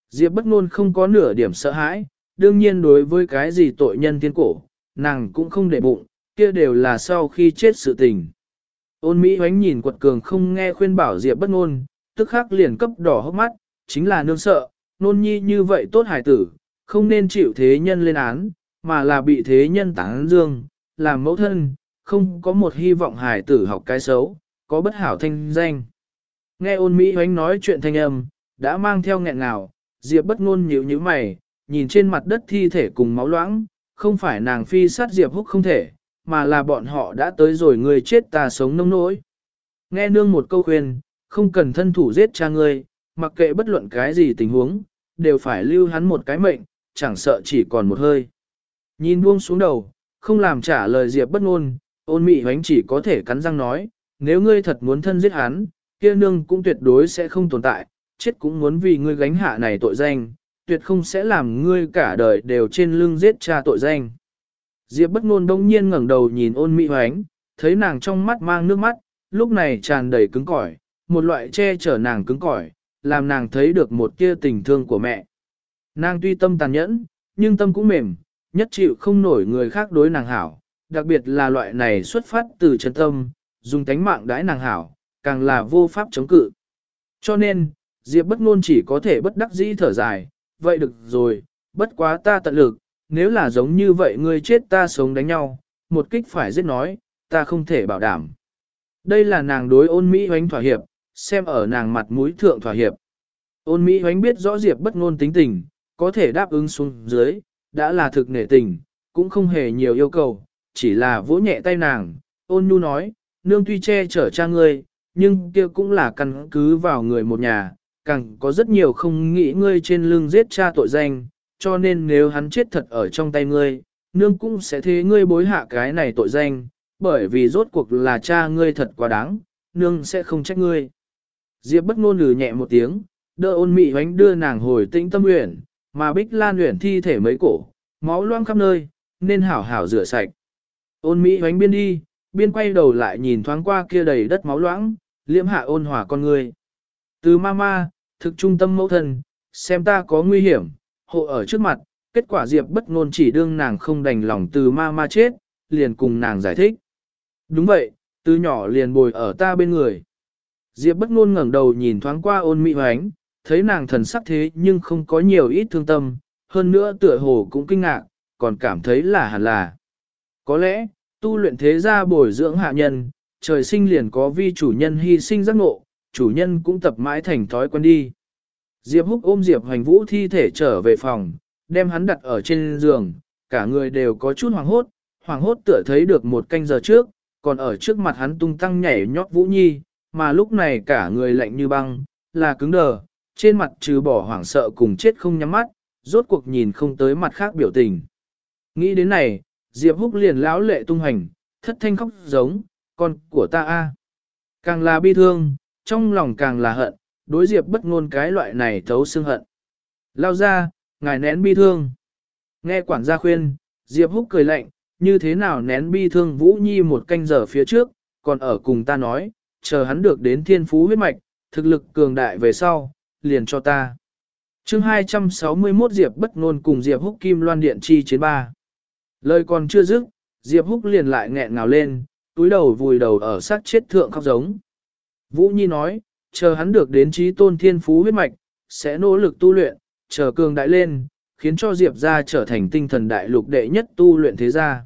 Diệp bất ngôn không có nửa điểm sợ hãi, đương nhiên đối với cái gì tội nhân tiên cổ, nàng cũng không để bụng, kia đều là sau khi chết sự tình. Ôn Mỹ hoánh nhìn quật cường không nghe khuyên bảo Diệp bất ngôn, tức khắc liền cấp đỏ hốc mắt, chính là nương sợ, nôn nhi như vậy tốt hải tử, không nên chịu thế nhân lên án, mà là bị thế nhân tán dương, làm mẫu thân, không có một hy vọng hài tử học cái xấu, có bất hảo thanh danh. Nghe ôn Mỹ hoánh nói chuyện thanh âm, đã mang theo nghẹn ngào, Diệp bất ngôn nhíu nhíu mày, nhìn trên mặt đất thi thể cùng máu loãng, không phải nàng phi sát Diệp húc không thể, mà là bọn họ đã tới rồi người chết ta sống nông nỗi. Nghe nương một câu khuyên, không cần thân thủ giết cha ngươi, mặc kệ bất luận cái gì tình huống, đều phải lưu hắn một cái mệnh, chẳng sợ chỉ còn một hơi. Nhìn buông xuống đầu, không làm trả lời Diệp bất ngôn, ôn mị hoánh chỉ có thể cắn răng nói, nếu ngươi thật muốn thân giết hắn, kia nương cũng tuyệt đối sẽ không tồn tại, chết cũng muốn vì ngươi gánh hạ này tội danh, tuyệt không sẽ làm ngươi cả đời đều trên lưng giết cha tội danh. Diệp bất ngôn đông nhiên ngẩng đầu nhìn ôn mị hoánh, thấy nàng trong mắt mang nước mắt, lúc này tràn đầy cứng cỏi, một loại che chở nàng cứng cỏi, làm nàng thấy được một kia tình thương của mẹ. Nàng tuy tâm tàn nhẫn, nhưng tâm cũng mềm, nhất chịu không nổi người khác đối nàng hảo, đặc biệt là loại này xuất phát từ chân tâm, dùng tánh mạng đãi nàng hảo, càng là vô pháp chống cự. Cho nên, Diệp bất ngôn chỉ có thể bất đắc dĩ thở dài, vậy được rồi, bất quá ta tận lực, nếu là giống như vậy ngươi chết ta sống đánh nhau, một kích phải giết nói, ta không thể bảo đảm. Đây là nàng đối ôn Mỹ hoánh thỏa hiệp, xem ở nàng mặt mũi thượng thỏa hiệp. Ôn Mỹ hoánh biết rõ Diệp bất ngôn tính tình, có thể đáp ứng xuống dưới, đã là thực nể tình, cũng không hề nhiều yêu cầu, chỉ là vỗ nhẹ tay nàng, ôn nhu nói, nương tuy che chở cha ngươi, nhưng kia cũng là căn cứ vào người một nhà, càng có rất nhiều không nghĩ ngươi trên lưng giết cha tội danh, cho nên nếu hắn chết thật ở trong tay ngươi, nương cũng sẽ thế ngươi bối hạ cái này tội danh, bởi vì rốt cuộc là cha ngươi thật quá đáng, nương sẽ không trách ngươi. Diệp bất ngôn lừ nhẹ một tiếng, đỡ ôn mị hoánh đưa nàng hồi tĩnh tâm nguyện, mà bích lan uyển thi thể mấy cổ, máu loang khắp nơi, nên hảo hảo rửa sạch. Ôn mỹ hoánh biên đi, biên quay đầu lại nhìn thoáng qua kia đầy đất máu loãng, liễm hạ ôn hòa con người. Từ mama, thực trung tâm mẫu thân, xem ta có nguy hiểm, hộ ở trước mặt, kết quả Diệp bất ngôn chỉ đương nàng không đành lòng từ mama chết, liền cùng nàng giải thích. Đúng vậy, từ nhỏ liền bồi ở ta bên người. Diệp bất ngôn ngẩng đầu nhìn thoáng qua ôn mỹ hoánh, thấy nàng thần sắc thế nhưng không có nhiều ít thương tâm, hơn nữa tựa hồ cũng kinh ngạc, còn cảm thấy là hẳn là. Có lẽ, tu luyện thế gia bồi dưỡng hạ nhân, trời sinh liền có vi chủ nhân hy sinh giác ngộ, chủ nhân cũng tập mãi thành thói quen đi. Diệp húc ôm Diệp hoành vũ thi thể trở về phòng, đem hắn đặt ở trên giường, cả người đều có chút hoảng hốt, hoàng hốt tựa thấy được một canh giờ trước, còn ở trước mặt hắn tung tăng nhảy nhót Vũ Nhi, mà lúc này cả người lạnh như băng, là cứng đờ, trên mặt trừ bỏ hoảng sợ cùng chết không nhắm mắt, rốt cuộc nhìn không tới mặt khác biểu tình. Nghĩ đến này, Diệp Húc liền lão lệ tung hành, thất thanh khóc giống, con của ta a. Càng là bi thương, trong lòng càng là hận, đối Diệp bất ngôn cái loại này thấu xương hận. Lao ra, ngài nén bi thương. Nghe quản gia khuyên, Diệp Húc cười lạnh, như thế nào nén bi thương Vũ Nhi một canh giờ phía trước, còn ở cùng ta nói, chờ hắn được đến thiên phú huyết mạch, thực lực cường đại về sau, liền cho ta. chương 261 Diệp bất ngôn cùng Diệp Húc Kim Loan Điện chi chiến ba. Lời còn chưa dứt, Diệp Húc liền lại nghẹn ngào lên, túi đầu vùi đầu ở sát chết thượng khóc giống. Vũ Nhi nói, chờ hắn được đến trí tôn thiên phú huyết mạch, sẽ nỗ lực tu luyện, chờ cường đại lên, khiến cho Diệp gia trở thành tinh thần đại lục đệ nhất tu luyện thế gia.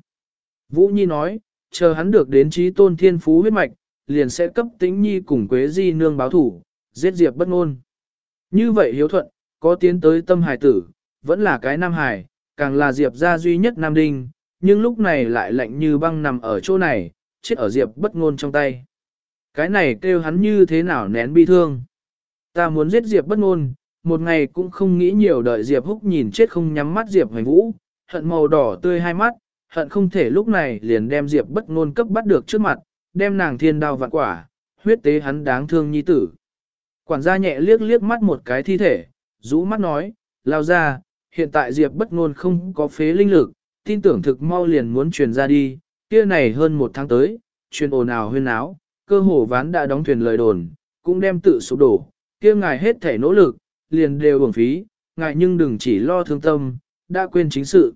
Vũ Nhi nói, chờ hắn được đến trí tôn thiên phú huyết mạch, liền sẽ cấp tĩnh nhi cùng Quế Di nương báo thủ, giết Diệp bất ngôn. Như vậy hiếu thuận, có tiến tới tâm hài tử, vẫn là cái nam hài, càng là Diệp gia duy nhất nam đinh, nhưng lúc này lại lạnh như băng nằm ở chỗ này, chết ở Diệp bất ngôn trong tay. Cái này kêu hắn như thế nào nén bi thương. Ta muốn giết Diệp bất ngôn, một ngày cũng không nghĩ nhiều đợi Diệp húc nhìn chết không nhắm mắt Diệp hoành vũ, hận màu đỏ tươi hai mắt, hận không thể lúc này liền đem Diệp bất ngôn cấp bắt được trước mặt, đem nàng thiên đao vạn quả, huyết tế hắn đáng thương nhi tử. Quản gia nhẹ liếc liếc mắt một cái thi thể, rũ mắt nói, lao ra, hiện tại Diệp bất ngôn không có phế linh lực, tin tưởng thực mau liền muốn truyền ra đi, kia này hơn một tháng tới, truyền ồn ào huyên áo, cơ hồ ván đã đóng thuyền lời đồn, cũng đem tự sụp đổ, kia ngài hết thể nỗ lực, liền đều uổng phí, ngài nhưng đừng chỉ lo thương tâm, đã quên chính sự.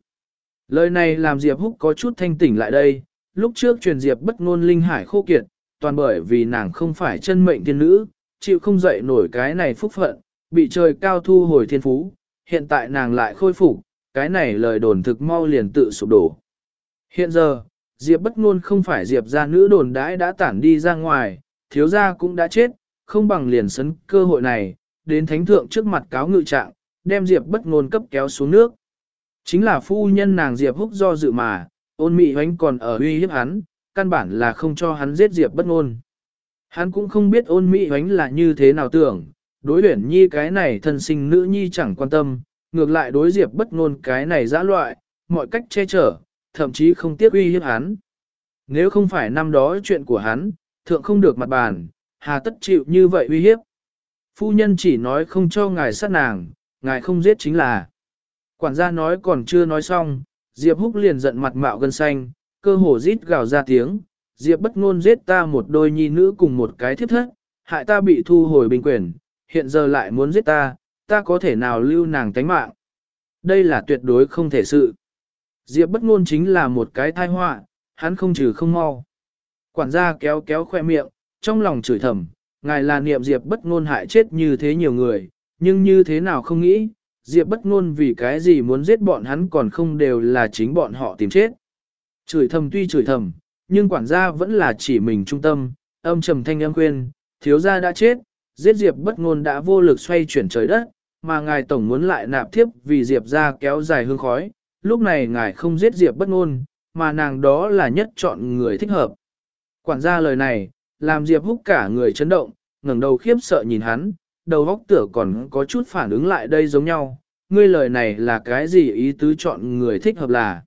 Lời này làm Diệp Húc có chút thanh tỉnh lại đây, lúc trước truyền Diệp bất ngôn linh hải khô kiệt, toàn bởi vì nàng không phải chân mệnh tiên nữ, chịu không dậy nổi cái này phúc phận, bị trời cao thu hồi thiên phú, hiện tại nàng lại khôi phục, cái này lời đồn thực mau liền tự sụp đổ. Hiện giờ, Diệp bất ngôn không phải Diệp gia nữ đồn đãi đã tản đi ra ngoài, thiếu gia cũng đã chết, không bằng liền sấn cơ hội này, đến thánh thượng trước mặt cáo ngự trạng, đem Diệp bất ngôn cấp kéo xuống nước. Chính là phu nhân nàng Diệp húc do dự mà, ôn mị hoánh còn ở uy hiếp hắn, căn bản là không cho hắn giết Diệp bất ngôn. Hắn cũng không biết ôn mị hoánh là như thế nào tưởng, đối huyển nhi cái này thân sinh nữ nhi chẳng quan tâm, ngược lại đối Diệp bất ngôn cái này dã loại, mọi cách che chở, thậm chí không tiếc uy hiếp hắn. Nếu không phải năm đó chuyện của hắn, thượng không được mặt bàn, hà tất chịu như vậy uy hiếp. Phu nhân chỉ nói không cho ngài sát nàng, ngài không giết chính là. Quản gia nói còn chưa nói xong, Diệp Húc liền giận mặt mạo gân xanh, cơ hồ rít gào ra tiếng, Diệp bất ngôn giết ta một đôi nhi nữ cùng một cái thiếp thất, hại ta bị thu hồi bình quyền, hiện giờ lại muốn giết ta, ta có thể nào lưu nàng tánh mạng. Đây là tuyệt đối không thể sự. Diệp bất ngôn chính là một cái tai họa, hắn không trừ không mau. Quản gia kéo kéo khoe miệng, trong lòng chửi thầm, ngài là niệm Diệp bất ngôn hại chết như thế nhiều người, nhưng như thế nào không nghĩ, Diệp bất ngôn vì cái gì muốn giết bọn hắn còn không đều là chính bọn họ tìm chết. Chửi thầm tuy chửi thầm, nhưng quản gia vẫn là chỉ mình trung tâm, âm trầm thanh âm khuyên, thiếu gia đã chết, giết Diệp bất ngôn đã vô lực xoay chuyển trời đất, mà ngài tổng muốn lại nạp tiếp vì Diệp gia kéo dài hương khói, lúc này ngài không giết Diệp bất ngôn, mà nàng đó là nhất chọn người thích hợp. Quản gia lời này, làm Diệp húc cả người chấn động, ngẩng đầu khiếp sợ nhìn hắn, đầu óc tựa còn có chút phản ứng lại đây giống nhau, ngươi lời này là cái gì ý tứ chọn người thích hợp là.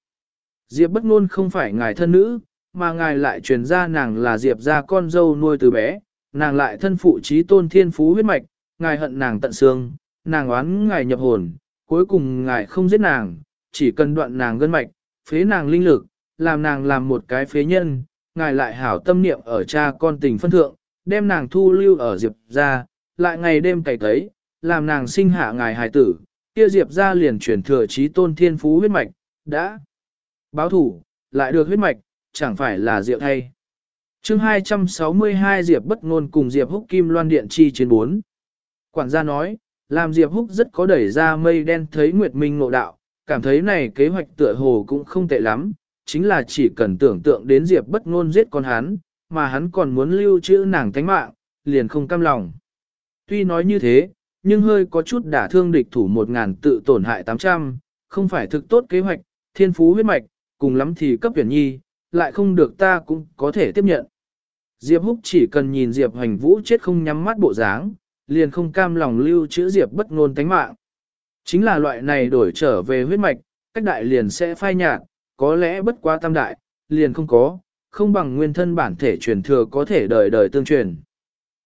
Diệp bất ngôn không phải ngài thân nữ, mà ngài lại truyền ra nàng là Diệp gia con dâu nuôi từ bé, nàng lại thân phụ trí tôn thiên phú huyết mạch, ngài hận nàng tận xương, nàng oán ngài nhập hồn, cuối cùng ngài không giết nàng, chỉ cần đoạn nàng gân mạch, phế nàng linh lực, làm nàng làm một cái phế nhân, ngài lại hảo tâm niệm ở cha con tình phân thượng, đem nàng thu lưu ở Diệp gia, lại ngày đêm cày thấy, làm nàng sinh hạ ngài hài tử, kia Diệp gia liền chuyển thừa trí tôn thiên phú huyết mạch, đã báo thủ, lại được huyết mạch, chẳng phải là diệu thay chương 262 Diệp bất ngôn cùng Diệp húc kim loan điện chi chiến 4. Quản gia nói, làm Diệp húc rất có đẩy ra mây đen thấy Nguyệt Minh ngộ đạo, cảm thấy này kế hoạch tựa hồ cũng không tệ lắm, chính là chỉ cần tưởng tượng đến Diệp bất ngôn giết con hắn, mà hắn còn muốn lưu trữ nàng thánh mạng, liền không cam lòng. Tuy nói như thế, nhưng hơi có chút đả thương địch thủ một ngàn tự tổn hại 800, không phải thực tốt kế hoạch, thiên phú huyết mạch, cùng lắm thì cấp tuyển nhi, lại không được ta cũng có thể tiếp nhận. Diệp Húc chỉ cần nhìn Diệp Hoành Vũ chết không nhắm mắt bộ dáng, liền không cam lòng lưu chữ Diệp bất ngôn tánh mạng. Chính là loại này đổi trở về huyết mạch, cách đại liền sẽ phai nhạt, có lẽ bất quá tam đại, liền không có, không bằng nguyên thân bản thể truyền thừa có thể đời đời tương truyền.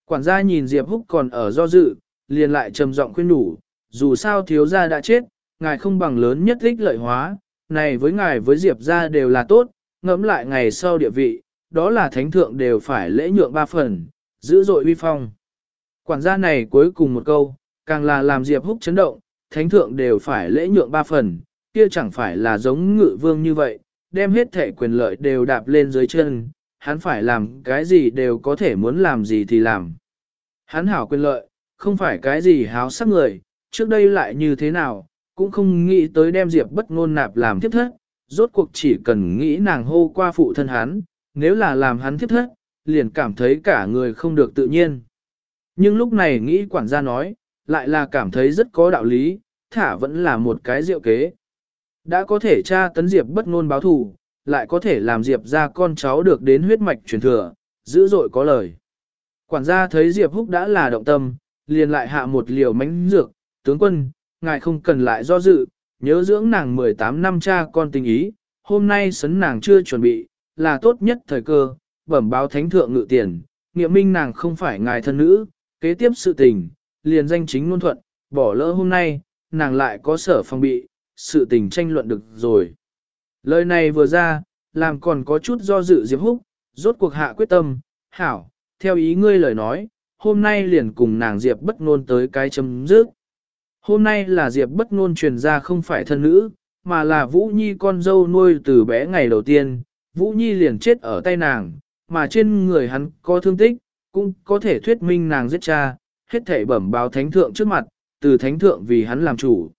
Quản gia nhìn Diệp Húc còn ở do dự, liền lại trầm giọng khuyên nhủ, dù sao thiếu gia đã chết, ngài không bằng lớn nhất lích lợi hóa, này với ngài với Diệp gia đều là tốt, ngẫm lại ngày sau địa vị, đó là thánh thượng đều phải lễ nhượng ba phần, giữ dội uy phong. Quản gia này cuối cùng một câu, càng là làm Diệp Húc chấn động, thánh thượng đều phải lễ nhượng ba phần, kia chẳng phải là giống ngự vương như vậy, đem hết thể quyền lợi đều đạp lên dưới chân, hắn phải làm cái gì đều có thể muốn làm gì thì làm. Hắn hảo quyền lợi, không phải cái gì háo sắc người, trước đây lại như thế nào, cũng không nghĩ tới đem Diệp bất ngôn nạp làm tiếp thất, rốt cuộc chỉ cần nghĩ nàng hô qua phụ thân hắn, nếu là làm hắn thiết thất, liền cảm thấy cả người không được tự nhiên. Nhưng lúc này nghĩ quản gia nói, lại là cảm thấy rất có đạo lý, thả vẫn là một cái diệu kế. Đã có thể tra tấn Diệp bất ngôn báo thù, lại có thể làm Diệp ra con cháu được đến huyết mạch truyền thừa, dữ dội có lời. Quản gia thấy Diệp Húc đã là động tâm, liền lại hạ một liều mánh dược, tướng quân, ngài không cần lại do dự, nhớ dưỡng nàng 18 năm cha con tình ý, hôm nay sấn nàng chưa chuẩn bị, là tốt nhất thời cơ, bẩm báo thánh thượng ngự tiền, nghĩa minh nàng không phải ngài thân nữ, kế tiếp sự tình, liền danh chính ngôn thuận, bỏ lỡ hôm nay, nàng lại có sở phòng bị, sự tình tranh luận được rồi. Lời này vừa ra, làm còn có chút do dự Diệp Húc, rốt cuộc hạ quyết tâm, hảo, theo ý ngươi lời nói, hôm nay liền cùng nàng Diệp bất ngôn tới cái chấm dứt. Hôm nay là Diệp bất ngôn truyền ra không phải thân nữ, mà là Vũ Nhi con dâu nuôi từ bé ngày đầu tiên, Vũ Nhi liền chết ở tay nàng, mà trên người hắn có thương tích, cũng có thể thuyết minh nàng giết cha, hết thể bẩm báo thánh thượng trước mặt, từ thánh thượng vì hắn làm chủ.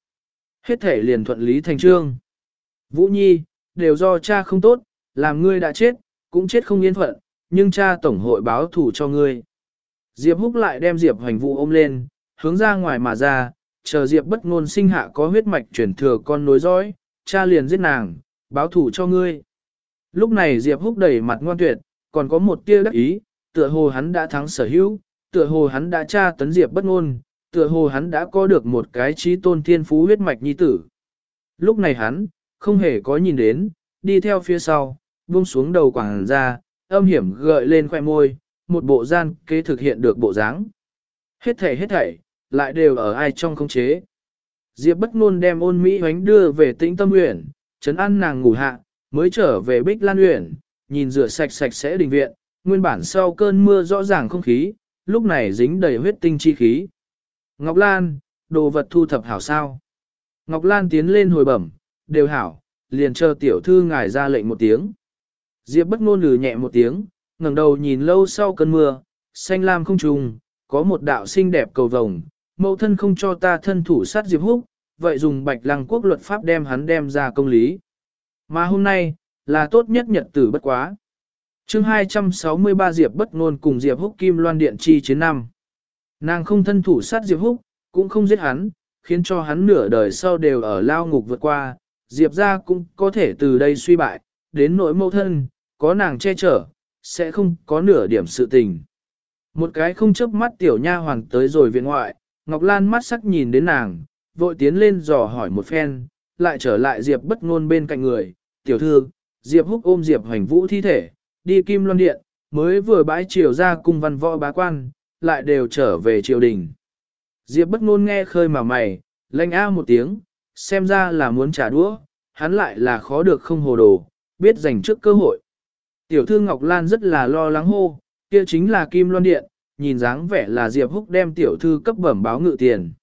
Hết thể liền thuận lý thành trương. Vũ Nhi, đều do cha không tốt, làm ngươi đã chết, cũng chết không yên phận, nhưng cha tổng hội báo thủ cho ngươi. Diệp Húc lại đem Diệp Hoành Vũ ôm lên, hướng ra ngoài mà ra, chờ Diệp bất ngôn sinh hạ có huyết mạch truyền thừa con nối dõi, cha liền giết nàng, báo thủ cho ngươi. Lúc này Diệp Húc đầy mặt ngoan tuyệt, còn có một tia đắc ý, tựa hồ hắn đã thắng sở hữu, tựa hồ hắn đã tra tấn Diệp bất ngôn, tựa hồ hắn đã có được một cái trí tôn thiên phú huyết mạch nhi tử. Lúc này hắn, không hề có nhìn đến, đi theo phía sau, buông xuống đầu quảng ra, âm hiểm gợi lên khoẻ môi, một bộ gian kế thực hiện được bộ dáng. Hết thảy hết thảy, lại đều ở ai trong không chế. Diệp bất ngôn đem ôn Mỹ hoánh đưa về tĩnh tâm uyển, chấn ăn nàng ngủ hạ, mới trở về bích lan uyển, nhìn rửa sạch sạch sẽ đình viện, nguyên bản sau cơn mưa rõ ràng không khí, lúc này dính đầy huyết tinh chi khí. Ngọc Lan, đồ vật thu thập hảo sao. Ngọc Lan tiến lên hồi bẩm, đều hảo, liền chờ tiểu thư ngài ra lệnh một tiếng. Diệp bất ngôn lừ nhẹ một tiếng, ngẩng đầu nhìn lâu sau cơn mưa, xanh lam không trùng, có một đạo xinh đẹp cầu vồng, mẫu thân không cho ta thân thủ sát Diệp Húc, vậy dùng bạch lăng quốc luật pháp đem hắn đem ra công lý. Mà hôm nay, là tốt nhất nhật tử bất quá. chương 263 Diệp bất ngôn cùng Diệp Húc Kim Loan Điện chi chiến năm. Nàng không thân thủ sát Diệp Húc, cũng không giết hắn, khiến cho hắn nửa đời sau đều ở lao ngục vượt qua, Diệp ra cũng có thể từ đây suy bại, đến nỗi mẫu thân, có nàng che chở, sẽ không có nửa điểm sự tình. Một cái không chớp mắt tiểu nha hoàng tới rồi viện ngoại, Ngọc Lan mắt sắc nhìn đến nàng, vội tiến lên dò hỏi một phen, lại trở lại Diệp bất ngôn bên cạnh người, tiểu thư, Diệp húc ôm Diệp hoành vũ thi thể, đi kim loan điện, mới vừa bãi triều ra cung văn võ bá quan, lại đều trở về triều đình. Diệp bất ngôn nghe khơi mà mày, lanh a một tiếng, xem ra là muốn trả đũa, hắn lại là khó được không hồ đồ, biết dành trước cơ hội. Tiểu thư Ngọc Lan rất là lo lắng hô, kia chính là Kim Loan Điện, nhìn dáng vẻ là Diệp Húc đem tiểu thư cấp bẩm báo ngự tiền.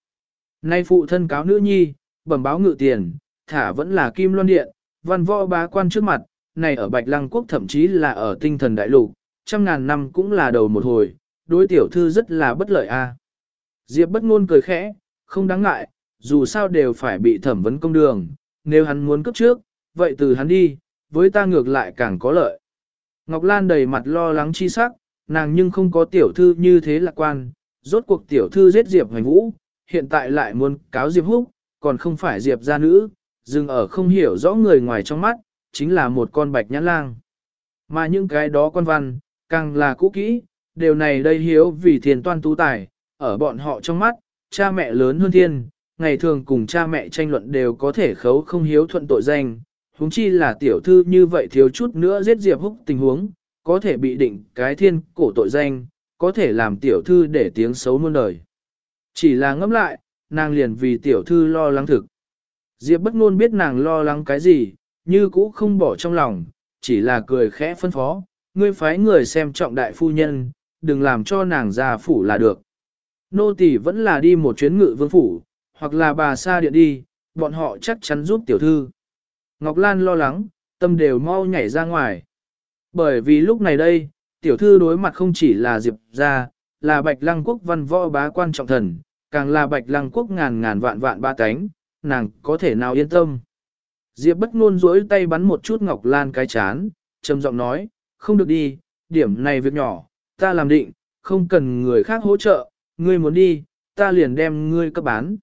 Nay phụ thân cáo nữ nhi, bẩm báo ngự tiền, thả vẫn là Kim Loan Điện, văn võ bá quan trước mặt, này ở Bạch Lăng Quốc thậm chí là ở tinh thần đại lục, trăm ngàn năm cũng là đầu một hồi, đối tiểu thư rất là bất lợi a. Diệp bất ngôn cười khẽ, không đáng ngại, dù sao đều phải bị thẩm vấn công đường, nếu hắn muốn cấp trước, vậy từ hắn đi, với ta ngược lại càng có lợi. Ngọc Lan đầy mặt lo lắng chi sắc, nàng nhưng không có tiểu thư như thế lạc quan, rốt cuộc tiểu thư giết Diệp Hoành Vũ, hiện tại lại muốn cáo Diệp Húc, còn không phải Diệp gia nữ, dừng ở không hiểu rõ người ngoài trong mắt, chính là một con bạch nhãn lang. Mà những cái đó con văn, càng là cũ kỹ, điều này đây hiếu vì thiền toan tú tài, ở bọn họ trong mắt, cha mẹ lớn hơn thiên, ngày thường cùng cha mẹ tranh luận đều có thể khấu không hiếu thuận tội danh, huống chi là tiểu thư như vậy thiếu chút nữa giết Diệp Húc tình huống, có thể bị định cái thiên cổ tội danh, có thể làm tiểu thư để tiếng xấu muôn đời. Chỉ là ngẫm lại, nàng liền vì tiểu thư lo lắng thực. Diệp bất ngôn biết nàng lo lắng cái gì, như cũ không bỏ trong lòng, chỉ là cười khẽ phân phó, ngươi phái người xem trọng đại phu nhân, đừng làm cho nàng già phủ là được. Nô tỳ vẫn là đi một chuyến ngự vương phủ, hoặc là bà xa điện đi, bọn họ chắc chắn giúp tiểu thư. Ngọc Lan lo lắng, tâm đều mau nhảy ra ngoài. Bởi vì lúc này đây, tiểu thư đối mặt không chỉ là Diệp gia, là Bạch Lăng Quốc văn võ bá quan trọng thần, càng là Bạch Lăng Quốc ngàn ngàn vạn vạn ba cánh, nàng có thể nào yên tâm. Diệp bất ngôn duỗi tay bắn một chút Ngọc Lan cái chán, trầm giọng nói, không được đi, điểm này việc nhỏ, ta làm định, không cần người khác hỗ trợ, ngươi muốn đi, ta liền đem ngươi cấp bán.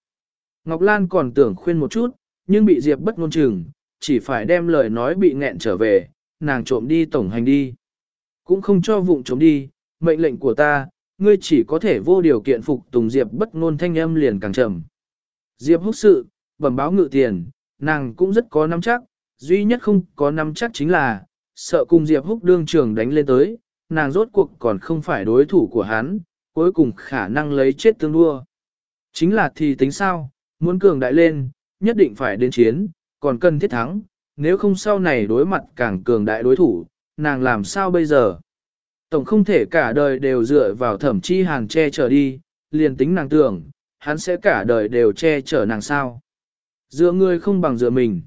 Ngọc Lan còn tưởng khuyên một chút, nhưng bị Diệp bất ngôn chừng, chỉ phải đem lời nói bị nghẹn trở về, nàng trộm đi tổng hành đi. Cũng không cho vụng trộm đi, mệnh lệnh của ta, ngươi chỉ có thể vô điều kiện phục tùng Diệp bất ngôn thanh âm liền càng trầm. Diệp húc sự, bẩm báo ngự tiền, nàng cũng rất có nắm chắc, duy nhất không có nắm chắc chính là, sợ cùng Diệp húc đương trường đánh lên tới, nàng rốt cuộc còn không phải đối thủ của hắn, cuối cùng khả năng lấy chết tương đua. Chính là thì tính sao, muốn cường đại lên, nhất định phải đến chiến, còn cần thiết thắng, nếu không sau này đối mặt càng cường đại đối thủ, nàng làm sao bây giờ? Tổng không thể cả đời đều dựa vào thẩm chi hàng che chở đi, liền tính nàng tưởng, hắn sẽ cả đời đều che chở nàng sao. Dựa người không bằng dựa mình.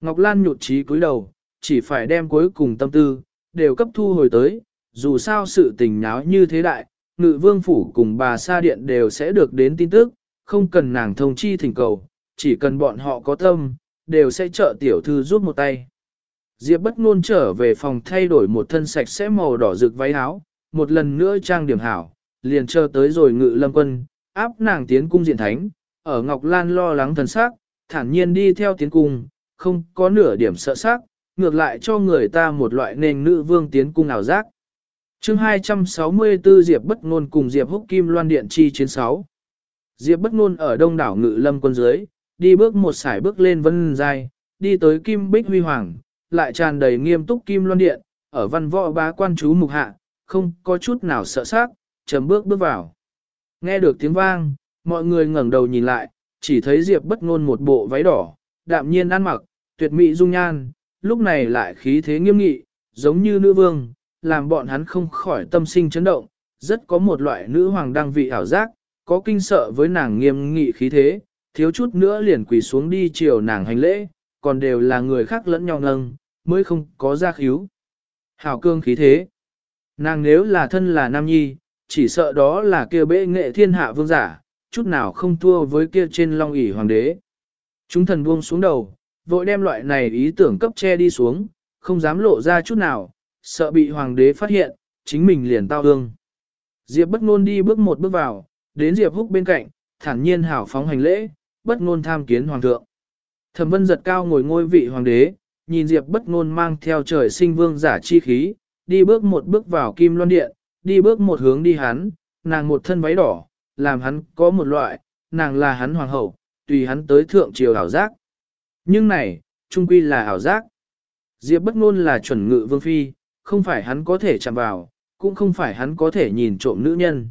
Ngọc Lan nhụt chí cúi đầu, chỉ phải đem cuối cùng tâm tư, đều cấp thu hồi tới, dù sao sự tình náo như thế đại, ngự vương phủ cùng bà sa điện đều sẽ được đến tin tức, không cần nàng thông chi thỉnh cầu, chỉ cần bọn họ có tâm, đều sẽ trợ tiểu thư giúp một tay. Diệp bất ngôn trở về phòng thay đổi một thân sạch sẽ màu đỏ rực váy áo, một lần nữa trang điểm hảo, liền chờ tới rồi ngự lâm quân, áp nàng tiến cung diện thánh, ở Ngọc Lan lo lắng thần sắc, thản nhiên đi theo tiến cung, không có nửa điểm sợ sắc, ngược lại cho người ta một loại nền nữ vương tiến cung ảo giác. chương 264 Diệp bất nôn cùng Diệp húc kim loan điện chi chiến 6. Diệp bất nôn ở đông đảo ngự lâm quân dưới, đi bước một sải bước lên vân dài, đi tới kim bích huy hoàng, lại tràn đầy nghiêm túc kim loan điện, ở văn võ bá quan chú mục hạ, không có chút nào sợ sắc, chấm bước bước vào. Nghe được tiếng vang, mọi người ngẩng đầu nhìn lại, chỉ thấy Diệp bất ngôn một bộ váy đỏ, đạm nhiên ăn mặc, tuyệt mỹ dung nhan, lúc này lại khí thế nghiêm nghị, giống như nữ vương, làm bọn hắn không khỏi tâm sinh chấn động, rất có một loại nữ hoàng đang vị ảo giác, có kinh sợ với nàng nghiêm nghị khí thế, thiếu chút nữa liền quỳ xuống đi chiều nàng hành lễ, còn đều là người khác lẫn nhau nâng, mới không có ra khíu. Hảo cương khí thế. Nàng nếu là thân là nam nhi, chỉ sợ đó là kia bệ nghệ thiên hạ vương giả, chút nào không thua với kia trên long ỷ hoàng đế. Chúng thần buông xuống đầu, vội đem loại này ý tưởng cấp che đi xuống, không dám lộ ra chút nào, sợ bị hoàng đế phát hiện, chính mình liền tao hương. Diệp bất ngôn đi bước một bước vào, đến Diệp húc bên cạnh, thản nhiên hảo phóng hành lễ, bất ngôn tham kiến hoàng thượng. Thẩm vân giật cao ngồi ngôi vị hoàng đế, nhìn Diệp bất ngôn mang theo trời sinh vương giả chi khí, đi bước một bước vào kim loan điện, đi bước một hướng đi hắn, nàng một thân váy đỏ, làm hắn có một loại, nàng là hắn hoàng hậu, tùy hắn tới thượng triều ảo giác. Nhưng này, trung quy là ảo giác. Diệp bất ngôn là chuẩn ngự vương phi, không phải hắn có thể chạm vào, cũng không phải hắn có thể nhìn trộm nữ nhân.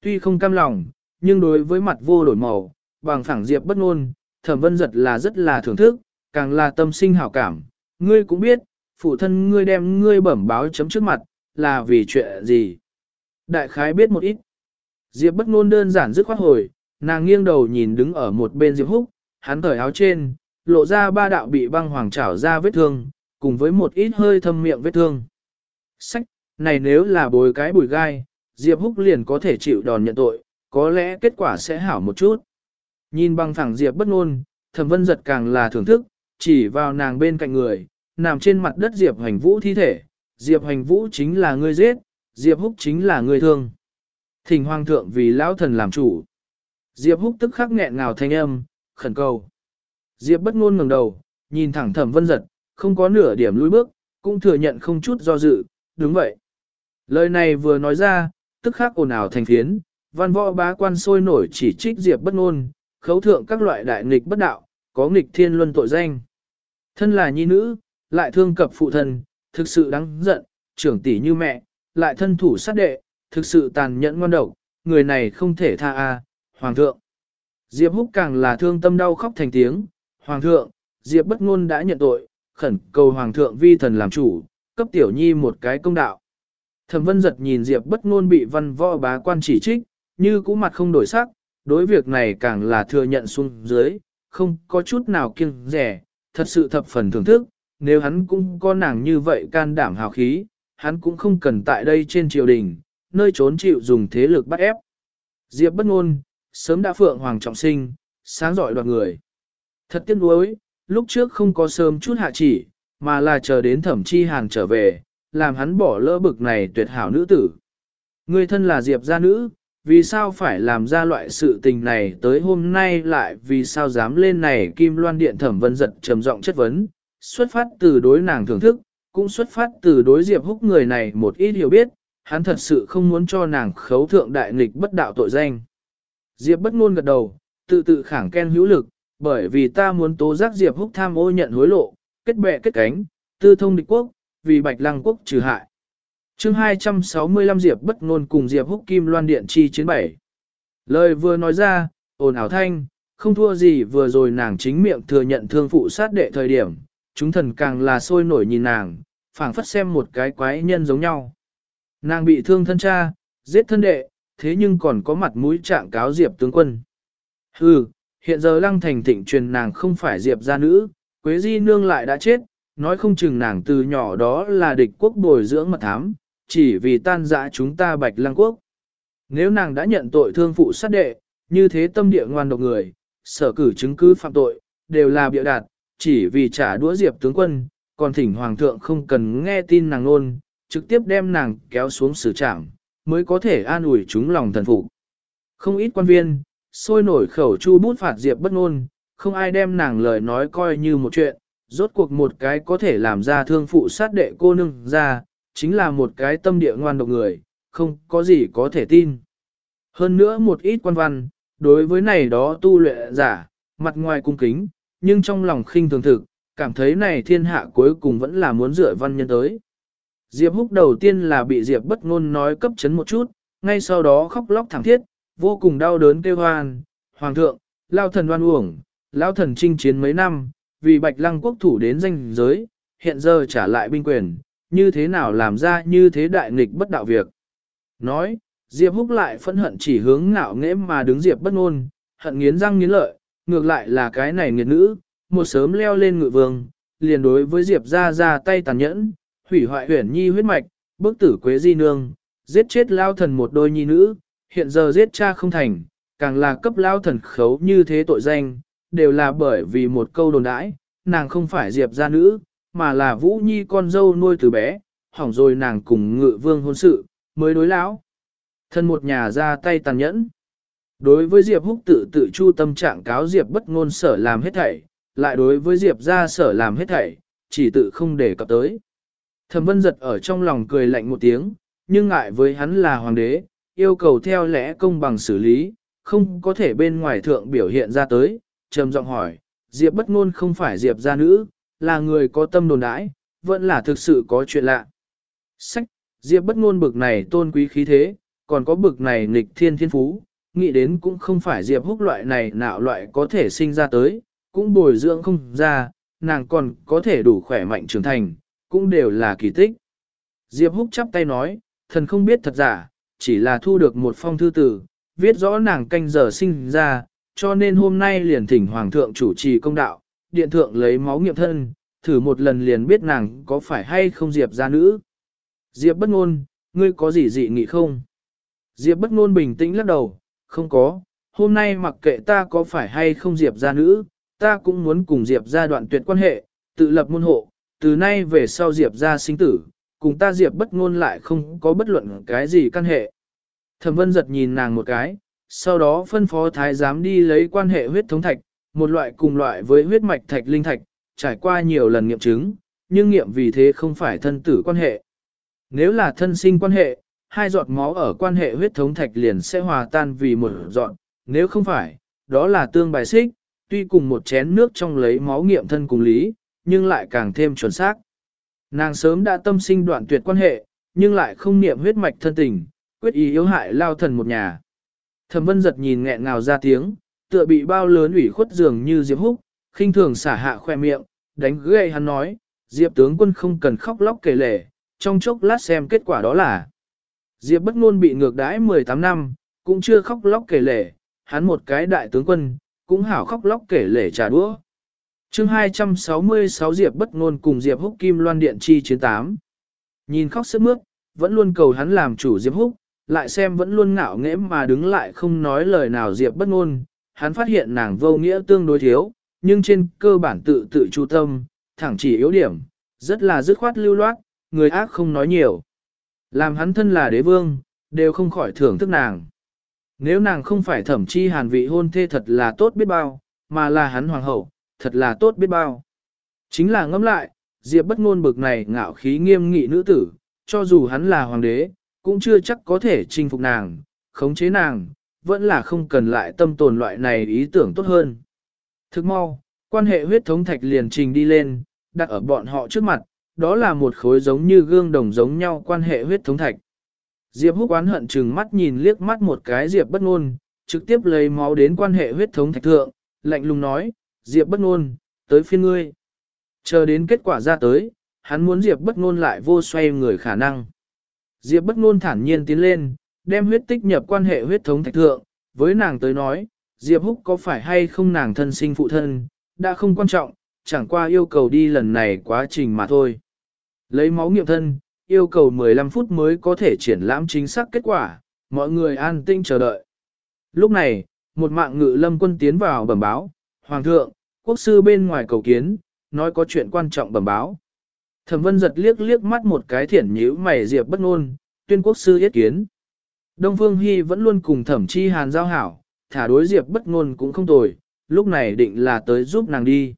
Tuy không cam lòng, nhưng đối với mặt vô đổi màu, bằng phẳng Diệp bất ngôn, thẩm vân giật là rất là thưởng thức, càng là tâm sinh hảo cảm. Ngươi cũng biết, phụ thân ngươi đem ngươi bẩm báo chấm trước mặt, là vì chuyện gì. Đại khái biết một ít. Diệp bất ngôn đơn giản dứt khoát hồi, nàng nghiêng đầu nhìn đứng ở một bên Diệp Húc, hắn thởi áo trên, lộ ra ba đạo bị băng hoàng trảo ra vết thương, cùng với một ít hơi thâm miệng vết thương. Sách, này nếu là bồi cái bùi gai, Diệp Húc liền có thể chịu đòn nhận tội, có lẽ kết quả sẽ hảo một chút. Nhìn bằng thẳng Diệp bất ngôn, thẩm vân giật càng là thưởng thức, chỉ vào nàng bên cạnh người, nằm trên mặt đất Diệp Hành Vũ thi thể, Diệp Hành Vũ chính là người giết, Diệp Húc chính là người thương. Thỉnh hoàng thượng vì lão thần làm chủ. Diệp Húc tức khắc nghẹn ngào thanh âm, khẩn cầu. Diệp bất ngôn ngẩng đầu, nhìn thẳng Thẩm Vân Giật, không có nửa điểm lùi bước, cũng thừa nhận không chút do dự, đúng vậy. Lời này vừa nói ra, tức khắc ồn ào thành phiến, văn võ bá quan sôi nổi chỉ trích Diệp bất ngôn, khấu thượng các loại đại nghịch bất đạo, có nghịch thiên luân tội danh. Thân là nhi nữ, lại thương cập phụ thân, thực sự đáng giận, trưởng tỷ như mẹ, lại thân thủ sát đệ, thực sự tàn nhẫn ngoan độc, người này không thể tha a, hoàng thượng. Diệp Húc càng là thương tâm đau khóc thành tiếng, hoàng thượng, Diệp bất ngôn đã nhận tội, khẩn cầu hoàng thượng vi thần làm chủ, cấp tiểu nhi một cái công đạo. Thẩm vân giật nhìn Diệp bất ngôn bị văn võ bá quan chỉ trích, như cũ mặt không đổi sắc, đối việc này càng là thừa nhận xuống dưới, không có chút nào kiêng rẻ, thật sự thập phần thưởng thức, nếu hắn cũng có nàng như vậy can đảm hào khí, hắn cũng không cần tại đây trên triều đình, nơi trốn chịu dùng thế lực bắt ép. Diệp bất ngôn, sớm đã phượng hoàng trọng sinh, sáng giỏi đoạt người. Thật tiếc nuối, lúc trước không có sớm chút hạ chỉ, mà là chờ đến thẩm chi hàng trở về, làm hắn bỏ lỡ bực này tuyệt hảo nữ tử. Người thân là Diệp gia nữ, vì sao phải làm ra loại sự tình này tới hôm nay lại vì sao dám lên này Kim Loan Điện thẩm vân giật trầm giọng chất vấn, xuất phát từ đối nàng thưởng thức, cũng xuất phát từ đối Diệp húc người này một ít hiểu biết, hắn thật sự không muốn cho nàng khấu thượng đại nghịch bất đạo tội danh. Diệp bất ngôn gật đầu, tự tự khẳng khen hữu lực, bởi vì ta muốn tố giác Diệp húc tham ô nhận hối lộ, kết bè kết cánh, tư thông địch quốc, vì bạch lăng quốc trừ hại chương 265 Diệp bất ngôn cùng Diệp húc kim loan điện chi chiến bảy. Lời vừa nói ra, ồn ảo thanh, không thua gì vừa rồi nàng chính miệng thừa nhận thương phụ sát đệ thời điểm, chúng thần càng là sôi nổi nhìn nàng, phảng phất xem một cái quái nhân giống nhau. Nàng bị thương thân cha, giết thân đệ, thế nhưng còn có mặt mũi trạng cáo Diệp tướng quân. Hừ, hiện giờ lăng thành thịnh truyền nàng không phải Diệp gia nữ, Quế Di Nương lại đã chết, nói không chừng nàng từ nhỏ đó là địch quốc bồi dưỡng mật thám, chỉ vì tan dã chúng ta bạch lăng quốc. Nếu nàng đã nhận tội thương phụ sát đệ, như thế tâm địa ngoan độc người, sở cử chứng cứ phạm tội, đều là bịa đặt, chỉ vì trả đũa diệp tướng quân, còn thỉnh hoàng thượng không cần nghe tin nàng nôn, trực tiếp đem nàng kéo xuống xử trảm, mới có thể an ủi chúng lòng thần phục. Không ít quan viên, sôi nổi khẩu chu bút phạt diệp bất ngôn, không ai đem nàng lời nói coi như một chuyện, rốt cuộc một cái có thể làm ra thương phụ sát đệ cô nương ra, chính là một cái tâm địa ngoan độc người, không có gì có thể tin. Hơn nữa một ít quan văn, đối với này đó tu luyện giả, mặt ngoài cung kính, nhưng trong lòng khinh thường thực, cảm thấy này thiên hạ cuối cùng vẫn là muốn dựa văn nhân tới. Diệp Húc đầu tiên là bị Diệp bất ngôn nói cấp chấn một chút, ngay sau đó khóc lóc thảm thiết, vô cùng đau đớn kêu hoan, Hoàng thượng, lao thần oan uổng, lao thần chinh chiến mấy năm, vì bạch lăng quốc thủ đến danh giới, hiện giờ trả lại binh quyền, như thế nào làm ra như thế đại nghịch bất đạo việc. Nói, Diệp Húc lại phẫn hận chỉ hướng ngạo nghễ mà đứng Diệp bất ngôn, hận nghiến răng nghiến lợi, ngược lại là cái này nghiệt nữ, một sớm leo lên ngự vương, liền đối với Diệp ra ra tay tàn nhẫn, hủy hoại huyền nhi huyết mạch, bức tử quế di nương, giết chết lao thần một đôi nhi nữ, hiện giờ giết cha không thành, càng là cấp lao thần khấu như thế tội danh, đều là bởi vì một câu đồn đãi, nàng không phải Diệp gia nữ, mà là Vũ Nhi con dâu nuôi từ bé, hỏng rồi nàng cùng ngự vương hôn sự, mới đối lão. Thân một nhà ra tay tàn nhẫn. Đối với Diệp Húc tự tự chu tâm trạng cáo Diệp bất ngôn sở làm hết thảy, lại đối với Diệp gia sở làm hết thảy, chỉ tự không để cập tới. Thẩm vân giật ở trong lòng cười lạnh một tiếng, nhưng ngại với hắn là hoàng đế, yêu cầu theo lẽ công bằng xử lý, không có thể bên ngoài thượng biểu hiện ra tới, trầm giọng hỏi, Diệp bất ngôn không phải Diệp gia nữ, là người có tâm đồn đãi, vẫn là thực sự có chuyện lạ. Sách, Diệp bất ngôn bực này tôn quý khí thế, còn có bực này nghịch thiên thiên phú, nghĩ đến cũng không phải Diệp húc loại này nạo loại có thể sinh ra tới, cũng bồi dưỡng không ra, nàng còn có thể đủ khỏe mạnh trưởng thành, cũng đều là kỳ tích. Diệp húc chắp tay nói, thần không biết thật giả, chỉ là thu được một phong thư tử, viết rõ nàng canh giờ sinh ra, cho nên hôm nay liền thỉnh Hoàng thượng chủ trì công đạo, điện thượng lấy máu nghiệm thân, thử một lần liền biết nàng có phải hay không Diệp gia nữ. Diệp bất ngôn, ngươi có gì dị nghị không? Diệp bất ngôn bình tĩnh lắc đầu, không có, hôm nay mặc kệ ta có phải hay không Diệp gia nữ, ta cũng muốn cùng Diệp gia đoạn tuyệt quan hệ, tự lập môn hộ, từ nay về sau Diệp gia sinh tử, cùng ta Diệp bất ngôn lại không có bất luận cái gì căn hệ. Thẩm vân giật nhìn nàng một cái, sau đó phân phó thái giám đi lấy quan hệ huyết thống thạch, một loại cùng loại với huyết mạch thạch linh thạch, trải qua nhiều lần nghiệm chứng, nhưng nghiệm vì thế không phải thân tử quan hệ. Nếu là thân sinh quan hệ, hai giọt máu ở quan hệ huyết thống thạch liền sẽ hòa tan vì một giọt, nếu không phải, đó là tương bài xích, tuy cùng một chén nước trong lấy máu nghiệm thân cùng lý, nhưng lại càng thêm chuẩn xác. Nàng sớm đã tâm sinh đoạn tuyệt quan hệ, nhưng lại không niệm huyết mạch thân tình, quyết ý yếu hại lao thần một nhà. Thẩm vân giật nhìn nghẹn ngào ra tiếng, tựa bị bao lớn ủy khuất dường như Diệp Húc, khinh thường xả hạ khoe miệng, đánh gậy hắn nói, Diệp tướng quân không cần khóc lóc kể lể, trong chốc lát xem kết quả đó là. Diệp bất ngôn bị ngược đãi 18 năm, cũng chưa khóc lóc kể lể, hắn một cái đại tướng quân, cũng hảo khóc lóc kể lể trả đũa. Chương 266 Diệp bất ngôn cùng Diệp Húc Kim Loan Điện chi chiến 8. Nhìn khóc sướt mướt, vẫn luôn cầu hắn làm chủ Diệp Húc, lại xem vẫn luôn ngạo nghễ mà đứng lại không nói lời nào Diệp bất ngôn, hắn phát hiện nàng vô nghĩa tương đối thiếu, nhưng trên cơ bản tự tự chu tâm, thẳng chỉ yếu điểm, rất là dứt khoát lưu loát, người ác không nói nhiều. Làm hắn thân là đế vương, đều không khỏi thưởng thức nàng. Nếu nàng không phải thẩm chi hàn vị hôn thê thật là tốt biết bao, mà là hắn hoàng hậu, thật là tốt biết bao. Chính là ngẫm lại, Diệp bất ngôn bực này ngạo khí nghiêm nghị nữ tử, cho dù hắn là hoàng đế, cũng chưa chắc có thể chinh phục nàng, khống chế nàng, vẫn là không cần lại tâm tồn loại này ý tưởng tốt hơn. Thức mau, quan hệ huyết thống thạch liền trình đi lên, đặt ở bọn họ trước mặt, đó là một khối giống như gương đồng giống nhau quan hệ huyết thống thạch. Diệp húc oán hận chừng mắt nhìn liếc mắt một cái Diệp bất ngôn, trực tiếp lấy máu đến quan hệ huyết thống thạch thượng, lạnh lùng nói, Diệp bất ngôn, tới phiên ngươi. Chờ đến kết quả ra tới, hắn muốn Diệp bất ngôn lại vô xoay người khả năng. Diệp bất ngôn thản nhiên tiến lên, đem huyết tích nhập quan hệ huyết thống thạch thượng, với nàng tới nói, Diệp Húc có phải hay không nàng thân sinh phụ thân, đã không quan trọng, chẳng qua yêu cầu đi lần này quá trình mà thôi. Lấy máu nghiệm thân, yêu cầu 15 phút mới có thể triển lãm chính xác kết quả, mọi người an tinh chờ đợi. Lúc này, một mạng ngự lâm quân tiến vào bẩm báo, Hoàng thượng, quốc sư bên ngoài cầu kiến, nói có chuyện quan trọng bẩm báo. Thẩm vân giật liếc liếc mắt một cái thiển nhíu mày diệp bất ngôn, tuyên quốc sư yết kiến. Đông Phương Hy vẫn luôn cùng thẩm chi hàn giao hảo, thả đối diệp bất ngôn cũng không tồi, lúc này định là tới giúp nàng đi.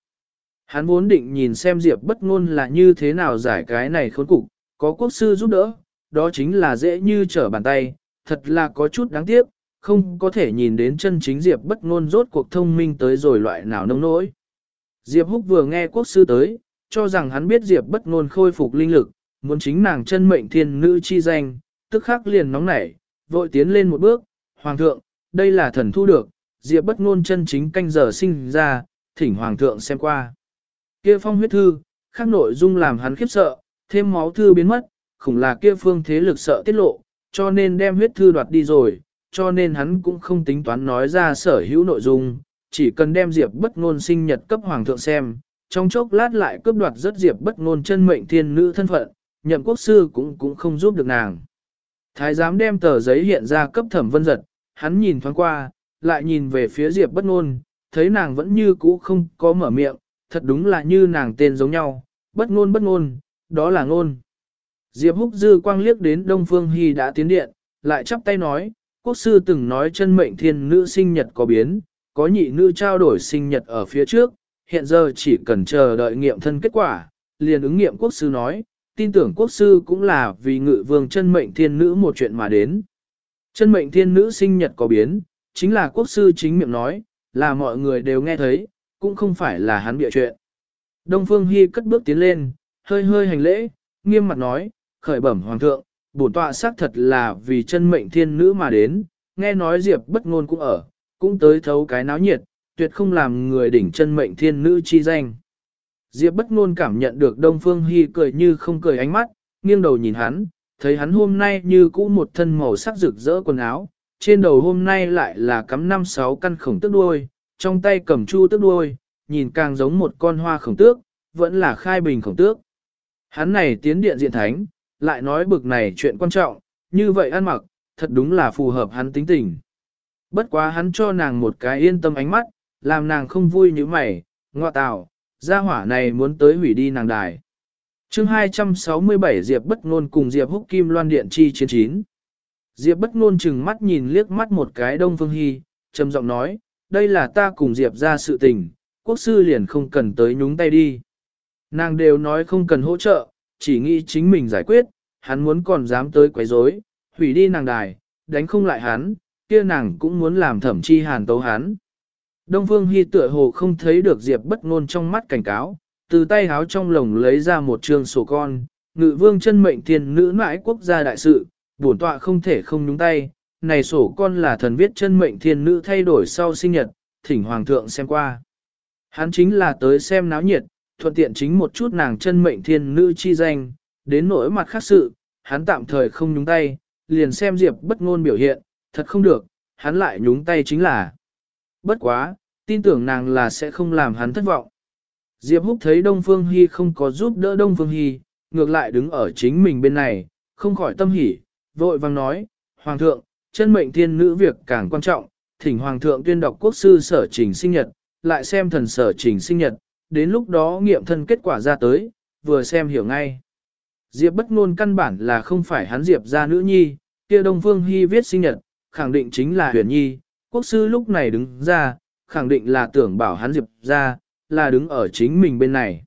Hắn vốn định nhìn xem diệp bất ngôn là như thế nào giải cái này khốn cục, có quốc sư giúp đỡ, đó chính là dễ như trở bàn tay, thật là có chút đáng tiếc, không có thể nhìn đến chân chính diệp bất ngôn rốt cuộc thông minh tới rồi loại nào nông nỗi. Diệp Húc vừa nghe quốc sư tới, cho rằng hắn biết Diệp bất ngôn khôi phục linh lực, muốn chính nàng chân mệnh thiên nữ chi danh, tức khắc liền nóng nảy, vội tiến lên một bước, Hoàng thượng, đây là thần thu được, Diệp bất ngôn chân chính canh giờ sinh ra, thỉnh Hoàng thượng xem qua. Kia phong huyết thư, khác nội dung làm hắn khiếp sợ, thêm máu thư biến mất, khủng là kia phương thế lực sợ tiết lộ, cho nên đem huyết thư đoạt đi rồi, cho nên hắn cũng không tính toán nói ra sở hữu nội dung, chỉ cần đem Diệp bất ngôn sinh nhật cấp Hoàng thượng xem, trong chốc lát lại cướp đoạt rất Diệp bất ngôn chân mệnh thiên nữ thân phận, nhậm quốc sư cũng cũng không giúp được nàng. Thái giám đem tờ giấy hiện ra cấp thẩm vân giật, hắn nhìn thoáng qua, lại nhìn về phía Diệp bất ngôn, thấy nàng vẫn như cũ không có mở miệng, thật đúng là như nàng tên giống nhau, bất ngôn bất ngôn, đó là ngôn. Diệp húc dư quang liếc đến Đông Phương Hy đã tiến điện, lại chắp tay nói, quốc sư từng nói chân mệnh thiên nữ sinh nhật có biến, có nhị nữ trao đổi sinh nhật ở phía trước, hiện giờ chỉ cần chờ đợi nghiệm thân kết quả, liền ứng nghiệm quốc sư nói, tin tưởng quốc sư cũng là vì ngự vương chân mệnh thiên nữ một chuyện mà đến. Chân mệnh thiên nữ sinh nhật có biến, chính là quốc sư chính miệng nói, là mọi người đều nghe thấy, cũng không phải là hắn bịa chuyện. Đông Phương Hy cất bước tiến lên, hơi hơi hành lễ, nghiêm mặt nói, khởi bẩm hoàng thượng, bổn tọa xác thật là vì chân mệnh thiên nữ mà đến, nghe nói Diệp bất ngôn cũng ở, cũng tới thấu cái náo nhiệt, tuyệt không làm người đỉnh chân mệnh thiên nữ chi danh. Diệp bất ngôn cảm nhận được Đông Phương Hi cười như không cười ánh mắt, nghiêng đầu nhìn hắn, thấy hắn hôm nay như cũ một thân màu sắc rực rỡ quần áo, trên đầu hôm nay lại là cắm năm sáu căn khổng tước đuôi, trong tay cầm chu tước đuôi, nhìn càng giống một con hoa khổng tước, vẫn là khai bình khổng tước. Hắn này tiến điện diện thánh, lại nói bực này chuyện quan trọng, như vậy ăn mặc, thật đúng là phù hợp hắn tính tình. Bất quá hắn cho nàng một cái yên tâm ánh mắt, làm nàng không vui như mày, ngọa tào, gia hỏa này muốn tới hủy đi nàng đài. chương 267 Diệp bất ngôn cùng Diệp húc kim loan điện chi chiến chín. Diệp bất ngôn chừng mắt nhìn liếc mắt một cái đông phương hy, trầm giọng nói, đây là ta cùng Diệp ra sự tình, quốc sư liền không cần tới nhúng tay đi. Nàng đều nói không cần hỗ trợ, chỉ nghĩ chính mình giải quyết, hắn muốn còn dám tới quấy rối, hủy đi nàng đài, đánh không lại hắn, kia nàng cũng muốn làm thẩm chi hàn tấu hắn. Đông Phương Hy tựa hồ không thấy được Diệp bất ngôn trong mắt cảnh cáo, từ tay háo trong lồng lấy ra một trường sổ con, ngự vương chân mệnh thiên nữ mãi quốc gia đại sự, bổn tọa không thể không nhúng tay, này sổ con là thần viết chân mệnh thiên nữ thay đổi sau sinh nhật, thỉnh hoàng thượng xem qua. Hắn chính là tới xem náo nhiệt, thuận tiện chính một chút nàng chân mệnh thiên nữ chi danh, đến nỗi mặt khác sự, hắn tạm thời không nhúng tay, liền xem Diệp bất ngôn biểu hiện, thật không được, hắn lại nhúng tay chính là. Bất quá, tin tưởng nàng là sẽ không làm hắn thất vọng. Diệp Húc thấy Đông Phương Hy không có giúp đỡ Đông Phương Hy, ngược lại đứng ở chính mình bên này, không khỏi tâm hỉ, vội vang nói, Hoàng thượng, chân mệnh thiên nữ việc càng quan trọng, thỉnh Hoàng thượng tuyên đọc quốc sư sở trình sinh nhật, lại xem thần sở trình sinh nhật, đến lúc đó nghiệm thân kết quả ra tới, vừa xem hiểu ngay. Diệp bất ngôn căn bản là không phải hắn Diệp gia nữ nhi, kia Đông Phương Hy viết sinh nhật, khẳng định chính là huyền nhi, quốc sư lúc này đứng ra, khẳng định là tưởng bảo hắn Diệp ra là đứng ở chính mình bên này.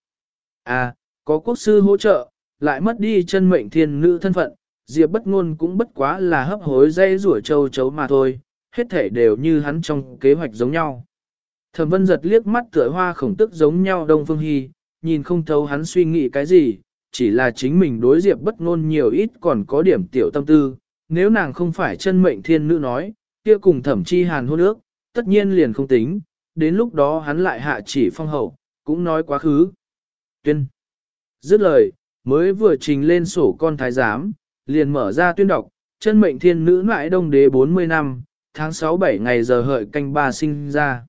À, có quốc sư hỗ trợ, lại mất đi chân mệnh thiên nữ thân phận, Diệp bất ngôn cũng bất quá là hấp hối dây rủa châu chấu mà thôi, hết thể đều như hắn trong kế hoạch giống nhau. Thẩm vân giật liếc mắt tựa hoa khổng tức giống nhau Đông Phương Hy, nhìn không thấu hắn suy nghĩ cái gì, chỉ là chính mình đối diệp bất ngôn nhiều ít còn có điểm tiểu tâm tư, nếu nàng không phải chân mệnh thiên nữ nói, kia cùng thẩm chi hàn hôn ước, tất nhiên liền không tính, đến lúc đó hắn lại hạ chỉ phong hậu, cũng nói quá khứ. Tuyên. Dứt lời, mới vừa trình lên sổ con thái giám, liền mở ra tuyên đọc, chân mệnh thiên nữ ngoại đông đế 40 năm, tháng 6-7 ngày giờ hợi canh ba sinh ra.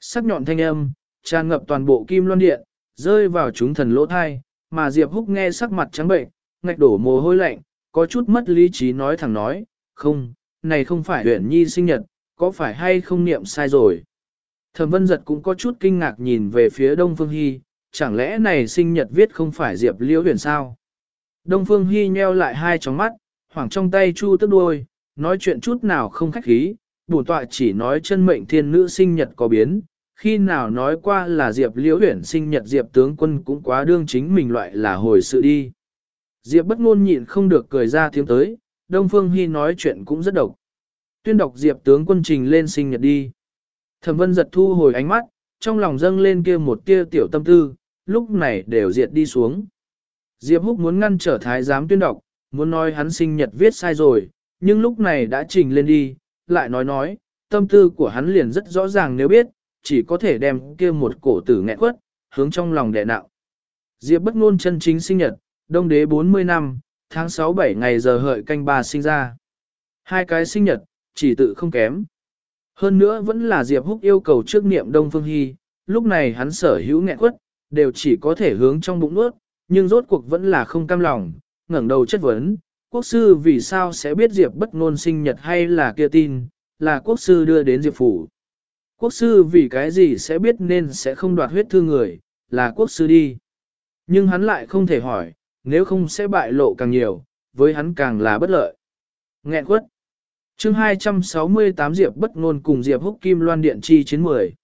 Sắc nhọn thanh âm, tràn ngập toàn bộ kim loan điện, rơi vào chúng thần lỗ thai, mà Diệp Húc nghe sắc mặt trắng bệnh, ngạch đổ mồ hôi lạnh, có chút mất lý trí nói thẳng nói, không, này không phải huyện nhi sinh nhật, có phải hay không niệm sai rồi. Thẩm vân giật cũng có chút kinh ngạc nhìn về phía Đông Phương Hy, chẳng lẽ này sinh nhật viết không phải Diệp Liễu huyền sao? Đông Phương Hy nheo lại hai tròng mắt, hoảng trong tay chu tức đuôi, nói chuyện chút nào không khách khí, bổn tọa chỉ nói chân mệnh thiên nữ sinh nhật có biến, khi nào nói qua là Diệp Liễu Huyển sinh nhật Diệp tướng quân cũng quá đương chính mình loại là hồi sự đi. Diệp bất ngôn nhịn không được cười ra tiếng tới, Đông Phương Hi nói chuyện cũng rất độc. Tuyên đọc Diệp tướng quân trình lên sinh nhật đi. Thẩm Vân giật thu hồi ánh mắt, trong lòng dâng lên kia một tia tiểu tâm tư, lúc này đều diệt đi xuống. Diệp Húc muốn ngăn trở thái giám tuyên đọc, muốn nói hắn sinh nhật viết sai rồi, nhưng lúc này đã trình lên đi, lại nói nói, tâm tư của hắn liền rất rõ ràng nếu biết, chỉ có thể đem kia một cổ tử nghẹn quất, hướng trong lòng đè nặng. Diệp bất ngôn chân chính sinh nhật, đông đế 40 năm, tháng 6-7 ngày giờ hợi canh ba sinh ra. Hai cái sinh nhật, chỉ tự không kém. Hơn nữa vẫn là Diệp Húc yêu cầu trước niệm Đông Phương Hy, lúc này hắn sở hữu nghẹn quất, đều chỉ có thể hướng trong bụng nuốt, nhưng rốt cuộc vẫn là không cam lòng, ngẩng đầu chất vấn, quốc sư vì sao sẽ biết Diệp bất ngôn sinh nhật hay là kia tin, là quốc sư đưa đến Diệp phủ. Quốc sư vì cái gì sẽ biết nên sẽ không đoạt huyết thương người, là quốc sư đi. Nhưng hắn lại không thể hỏi, nếu không sẽ bại lộ càng nhiều, với hắn càng là bất lợi. Nghẹn quất. chương 268 Diệp bất ngôn cùng Diệp húc kim loan điện chi chiến 10.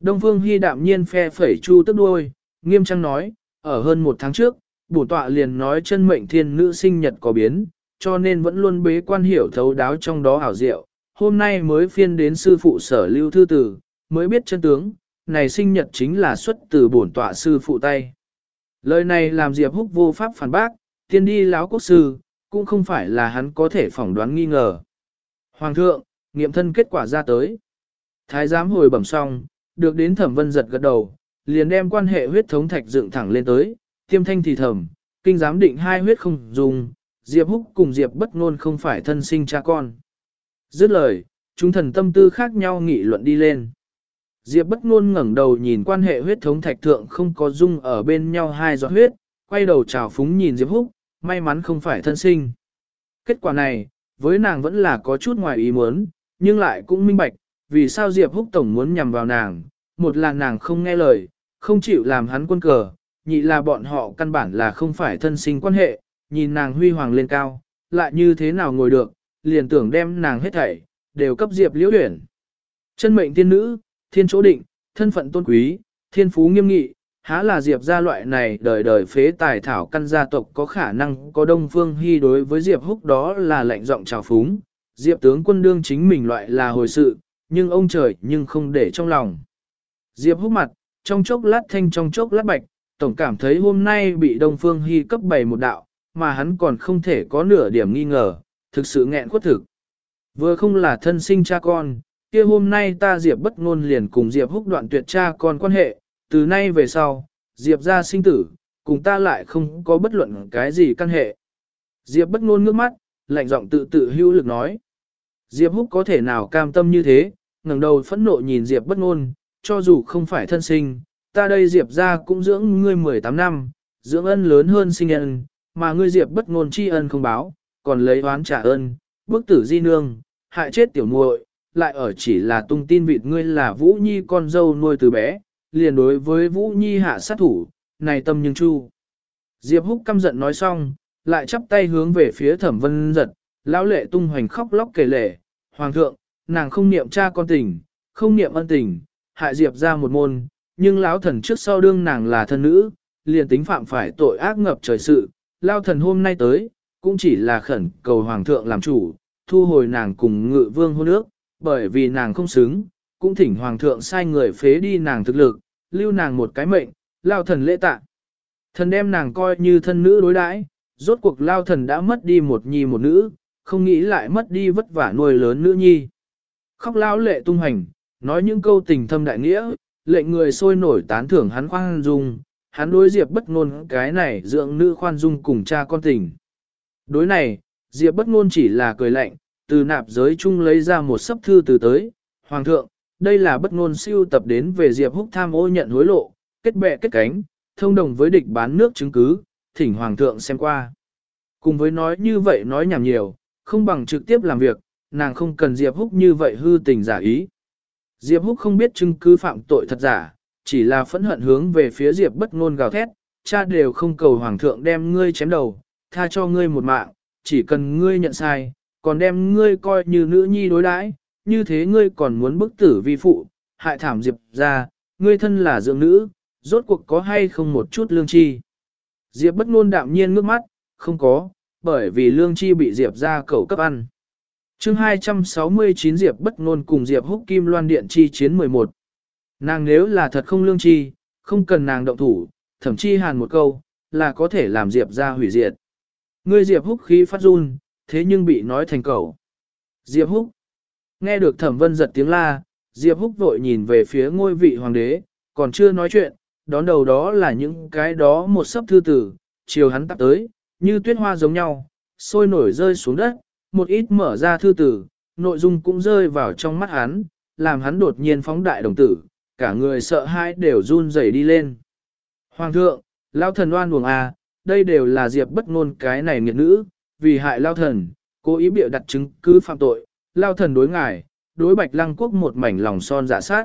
Đông Phương Hy đạm nhiên phe phẩy chu tức đuôi, nghiêm trang nói, ở hơn một tháng trước, bổ tọa liền nói chân mệnh thiên nữ sinh nhật có biến, cho nên vẫn luôn bế quan hiểu thấu đáo trong đó ảo diệu, hôm nay mới phiên đến sư phụ sở lưu thư tử, mới biết chân tướng, này sinh nhật chính là xuất từ bổn tọa sư phụ tay. Lời này làm Diệp Húc vô pháp phản bác, tiên đi lão quốc sư, cũng không phải là hắn có thể phỏng đoán nghi ngờ. Hoàng thượng, nghiệm thân kết quả ra tới. Thái giám hồi bẩm xong, được đến thẩm vân giật gật đầu, liền đem quan hệ huyết thống thạch dựng thẳng lên tới, tiêm thanh thì thẩm, kinh giám định hai huyết không dùng, Diệp Húc cùng Diệp bất ngôn không phải thân sinh cha con. Dứt lời, chúng thần tâm tư khác nhau nghị luận đi lên. Diệp bất ngôn ngẩng đầu nhìn quan hệ huyết thống thạch thượng không có dung ở bên nhau hai giọt huyết, quay đầu chào phúng nhìn Diệp Húc, may mắn không phải thân sinh. Kết quả này, với nàng vẫn là có chút ngoài ý muốn, nhưng lại cũng minh bạch, vì sao Diệp Húc tổng muốn nhằm vào nàng, một là nàng không nghe lời, không chịu làm hắn quân cờ, nhị là bọn họ căn bản là không phải thân sinh quan hệ, nhìn nàng huy hoàng lên cao, lại như thế nào ngồi được, liền tưởng đem nàng hết thảy, đều cấp Diệp Liễu huyển. Chân mệnh tiên nữ, thiên chỗ định, thân phận tôn quý, thiên phú nghiêm nghị, há là Diệp gia loại này đời đời phế tài thảo căn gia tộc có khả năng có Đông Phương Hy đối với Diệp Húc đó là lệnh giọng trào phúng, Diệp tướng quân đương chính mình loại là hồi sự, nhưng ông trời nhưng không để trong lòng. Diệp Húc mặt, trong chốc lát thanh trong chốc lát bạch, tổng cảm thấy hôm nay bị Đông Phương Hy cấp bày một đạo, mà hắn còn không thể có nửa điểm nghi ngờ, thực sự nghẹn khuất thực. Vừa không là thân sinh cha con, kia hôm nay ta Diệp bất ngôn liền cùng Diệp húc đoạn tuyệt cha con quan hệ, từ nay về sau, Diệp ra sinh tử, cùng ta lại không có bất luận cái gì căn hệ. Diệp bất ngôn ngước mắt, lạnh giọng tự tự hữu lực nói. Diệp húc có thể nào cam tâm như thế, ngẩng đầu phẫn nộ nhìn Diệp bất ngôn, cho dù không phải thân sinh, ta đây Diệp ra cũng dưỡng ngươi 18 năm, dưỡng ân lớn hơn sinh ân, mà ngươi Diệp bất ngôn tri ân không báo, còn lấy oán trả ơn, bức tử di nương, hại chết tiểu muội, lại ở chỉ là tung tin vịt ngươi là Vũ Nhi con dâu nuôi từ bé, liền đối với Vũ Nhi hạ sát thủ, này tâm nhưng chu. Diệp Húc căm giận nói xong, lại chắp tay hướng về phía thẩm vân giật, lão lệ tung hoành khóc lóc kể lệ, Hoàng thượng, nàng không niệm cha con tình, không niệm ân tình, hại Diệp ra một môn, nhưng lão thần trước sau đương nàng là thân nữ, liền tính phạm phải tội ác ngập trời sự, lao thần hôm nay tới, cũng chỉ là khẩn cầu Hoàng thượng làm chủ, thu hồi nàng cùng ngự vương hôn ước, bởi vì nàng không xứng, cũng thỉnh Hoàng thượng sai người phế đi nàng thực lực, lưu nàng một cái mệnh, lao thần lễ tạ. Thần đem nàng coi như thân nữ đối đãi, rốt cuộc lao thần đã mất đi một nhi một nữ, không nghĩ lại mất đi vất vả nuôi lớn nữ nhi. Khóc lao lệ tung hành, nói những câu tình thâm đại nghĩa, lệnh người sôi nổi tán thưởng hắn khoan dung, hắn đối diệp bất ngôn cái này dưỡng nữ khoan dung cùng cha con tình. Đối này, diệp bất ngôn chỉ là cười lạnh, từ nạp giới chung lấy ra một sấp thư từ tới, Hoàng thượng, đây là bất ngôn siêu tập đến về Diệp Húc tham ô nhận hối lộ, kết bè kết cánh, thông đồng với địch bán nước chứng cứ, thỉnh Hoàng thượng xem qua. Cùng với nói như vậy nói nhảm nhiều, không bằng trực tiếp làm việc, nàng không cần Diệp Húc như vậy hư tình giả ý. Diệp Húc không biết chứng cứ phạm tội thật giả, chỉ là phẫn hận hướng về phía Diệp bất ngôn gào thét, cha đều không cầu Hoàng thượng đem ngươi chém đầu, tha cho ngươi một mạng, chỉ cần ngươi nhận sai, còn đem ngươi coi như nữ nhi đối đãi, như thế ngươi còn muốn bức tử vi phụ, hại thảm Diệp ra, ngươi thân là dưỡng nữ, rốt cuộc có hay không một chút lương chi. Diệp bất ngôn đạm nhiên ngước mắt, không có, bởi vì lương chi bị Diệp ra cầu cấp ăn. chương 269 Diệp bất ngôn cùng Diệp húc kim loan điện chi chiến 11. Nàng nếu là thật không lương chi, không cần nàng động thủ, thậm chi hàn một câu, là có thể làm Diệp ra hủy diệt. Ngươi Diệp húc khí phát run, thế nhưng bị nói thành cầu. Diệp Húc. Nghe được thẩm vân giật tiếng la, Diệp Húc vội nhìn về phía ngôi vị hoàng đế, còn chưa nói chuyện, đón đầu đó là những cái đó một sấp thư tử, chiều hắn tắp tới, như tuyết hoa giống nhau, sôi nổi rơi xuống đất, một ít mở ra thư tử, nội dung cũng rơi vào trong mắt hắn, làm hắn đột nhiên phóng đại đồng tử, cả người sợ hãi đều run rẩy đi lên. Hoàng thượng, lao thần oan buồng à, đây đều là Diệp bất ngôn cái này nghiệt nữ, vì hại lao thần, cố ý bịa đặt chứng cứ phạm tội, lao thần đối ngài, đối bạch lăng quốc một mảnh lòng son giả dạ sát.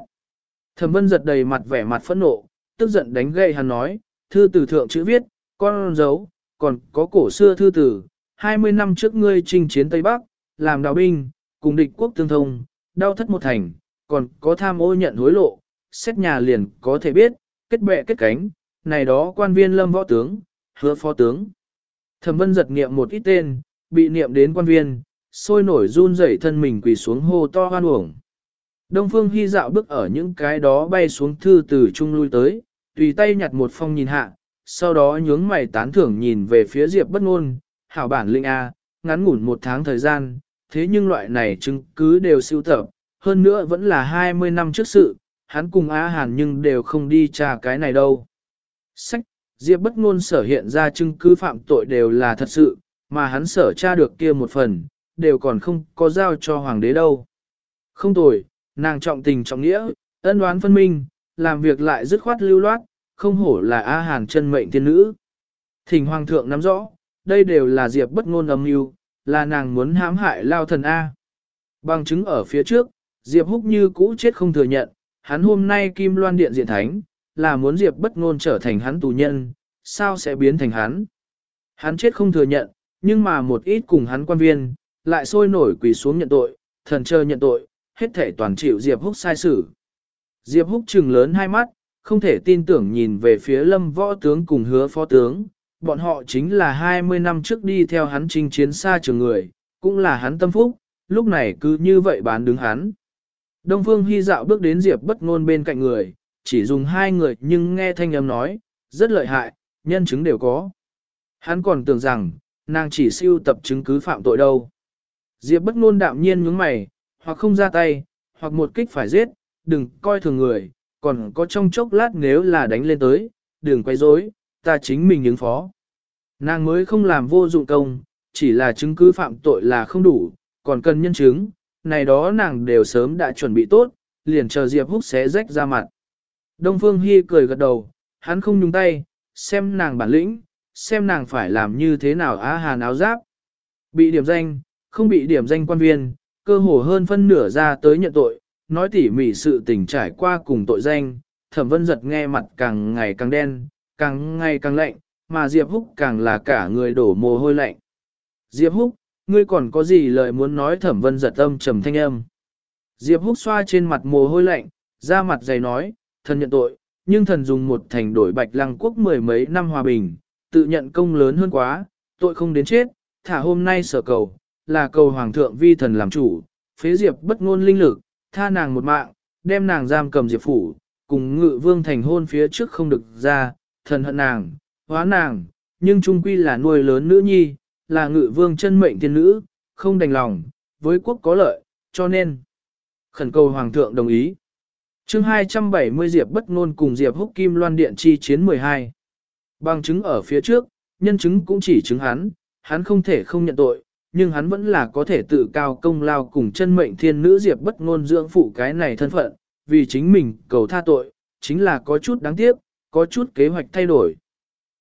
Thẩm vân giật đầy mặt vẻ mặt phẫn nộ, tức giận đánh gậy hắn nói, thư tử thượng chữ viết, con dấu, còn có cổ xưa thư tử, 20 năm trước ngươi chinh chiến Tây Bắc, làm đào binh, cùng địch quốc tương thông, đau thất một thành, còn có tham ô nhận hối lộ, xét nhà liền có thể biết, kết bệ kết cánh, này đó quan viên lâm võ tướng, hứa phó tướng. Thẩm vân giật niệm một ít tên, bị niệm đến quan viên, sôi nổi run rẩy thân mình quỳ xuống hô to hoan uổng. Đông Phương Hy dạo bước ở những cái đó bay xuống thư từ trung lui tới, tùy tay nhặt một phong nhìn hạ, sau đó nhướng mày tán thưởng nhìn về phía Diệp bất ngôn, hảo bản linh A, ngắn ngủn một tháng thời gian, thế nhưng loại này chứng cứ đều siêu tập, hơn nữa vẫn là 20 năm trước sự, hắn cùng Á Hàn nhưng đều không đi tra cái này đâu. Sách, Diệp bất ngôn sở hiện ra chứng cứ phạm tội đều là thật sự, mà hắn sở tra được kia một phần, đều còn không có giao cho hoàng đế đâu. Không tồi, nàng trọng tình trọng nghĩa, ân đoán phân minh, làm việc lại dứt khoát lưu loát, không hổ là A Hàn chân mệnh tiên nữ. Thỉnh hoàng thượng nắm rõ, đây đều là Diệp bất ngôn âm mưu, là nàng muốn hãm hại lao thần A. Bằng chứng ở phía trước, Diệp húc như cũ chết không thừa nhận, hắn hôm nay kim loan điện diện thánh, là muốn Diệp bất ngôn trở thành hắn tù nhân, sao sẽ biến thành hắn. Hắn chết không thừa nhận, nhưng mà một ít cùng hắn quan viên, lại sôi nổi quỳ xuống nhận tội, thần chờ nhận tội, hết thể toàn chịu Diệp Húc sai xử. Diệp Húc trừng lớn hai mắt, không thể tin tưởng nhìn về phía lâm võ tướng cùng hứa phó tướng, bọn họ chính là 20 năm trước đi theo hắn chinh chiến xa trường người, cũng là hắn tâm phúc, lúc này cứ như vậy bán đứng hắn. Đông Phương Hy dạo bước đến Diệp bất ngôn bên cạnh người, chỉ dùng hai người nhưng nghe thanh âm nói, rất lợi hại, nhân chứng đều có. Hắn còn tưởng rằng, nàng chỉ siêu tập chứng cứ phạm tội đâu. Diệp bất ngôn đạm nhiên nhướng mày, hoặc không ra tay, hoặc một kích phải giết, đừng coi thường người, còn có trong chốc lát nếu là đánh lên tới, đừng quay rối, ta chính mình ứng phó. Nàng mới không làm vô dụng công, chỉ là chứng cứ phạm tội là không đủ, còn cần nhân chứng, này đó nàng đều sớm đã chuẩn bị tốt, liền chờ Diệp Húc xé rách ra mặt. Đông Phương Hi cười gật đầu, hắn không nhúng tay, xem nàng bản lĩnh, xem nàng phải làm như thế nào á hàn áo giáp. Bị điểm danh, không bị điểm danh quan viên, cơ hồ hơn phân nửa ra tới nhận tội, nói tỉ mỉ sự tình trải qua cùng tội danh, thẩm vân giật nghe mặt càng ngày càng đen, càng ngày càng lạnh, mà Diệp Húc càng là cả người đổ mồ hôi lạnh. Diệp Húc, ngươi còn có gì lời muốn nói thẩm vân giật âm trầm thanh âm. Diệp Húc xoa trên mặt mồ hôi lạnh, ra mặt dày nói, thần nhận tội, nhưng thần dùng một thành đổi bạch lăng quốc mười mấy năm hòa bình, tự nhận công lớn hơn quá, tội không đến chết, thả hôm nay sở cầu, là cầu hoàng thượng vi thần làm chủ, phế Diệp bất ngôn linh lực, tha nàng một mạng, đem nàng giam cầm Diệp phủ, cùng ngự vương thành hôn phía trước không được ra, thần hận nàng, hóa nàng, nhưng trung quy là nuôi lớn nữ nhi, là ngự vương chân mệnh tiên nữ, không đành lòng, với quốc có lợi, cho nên khẩn cầu hoàng thượng đồng ý chương 270 Diệp bất ngôn cùng Diệp húc kim loan điện chi chiến 12. Bằng chứng ở phía trước, nhân chứng cũng chỉ chứng hắn, hắn không thể không nhận tội, nhưng hắn vẫn là có thể tự cao công lao cùng chân mệnh thiên nữ Diệp bất ngôn dưỡng phụ cái này thân phận, vì chính mình cầu tha tội, chính là có chút đáng tiếc, có chút kế hoạch thay đổi.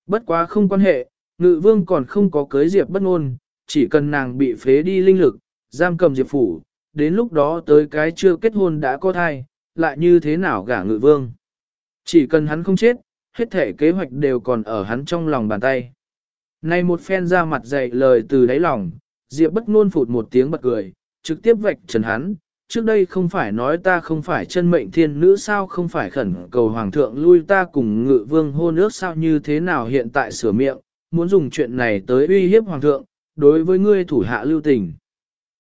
Bất quá không quan hệ, ngự vương còn không có cưới Diệp bất ngôn, chỉ cần nàng bị phế đi linh lực, giam cầm Diệp phủ, đến lúc đó tới cái chưa kết hôn đã có thai, lại như thế nào gả ngự vương. Chỉ cần hắn không chết, hết thể kế hoạch đều còn ở hắn trong lòng bàn tay. Này một phen ra mặt dạy lời từ đáy lòng, Diệp bất ngôn phụt một tiếng bật cười, trực tiếp vạch trần hắn, trước đây không phải nói ta không phải chân mệnh thiên nữ sao không phải khẩn cầu hoàng thượng lui ta cùng ngự vương hôn ước sao như thế nào hiện tại sửa miệng, muốn dùng chuyện này tới uy hiếp hoàng thượng, đối với ngươi thủ hạ lưu tình.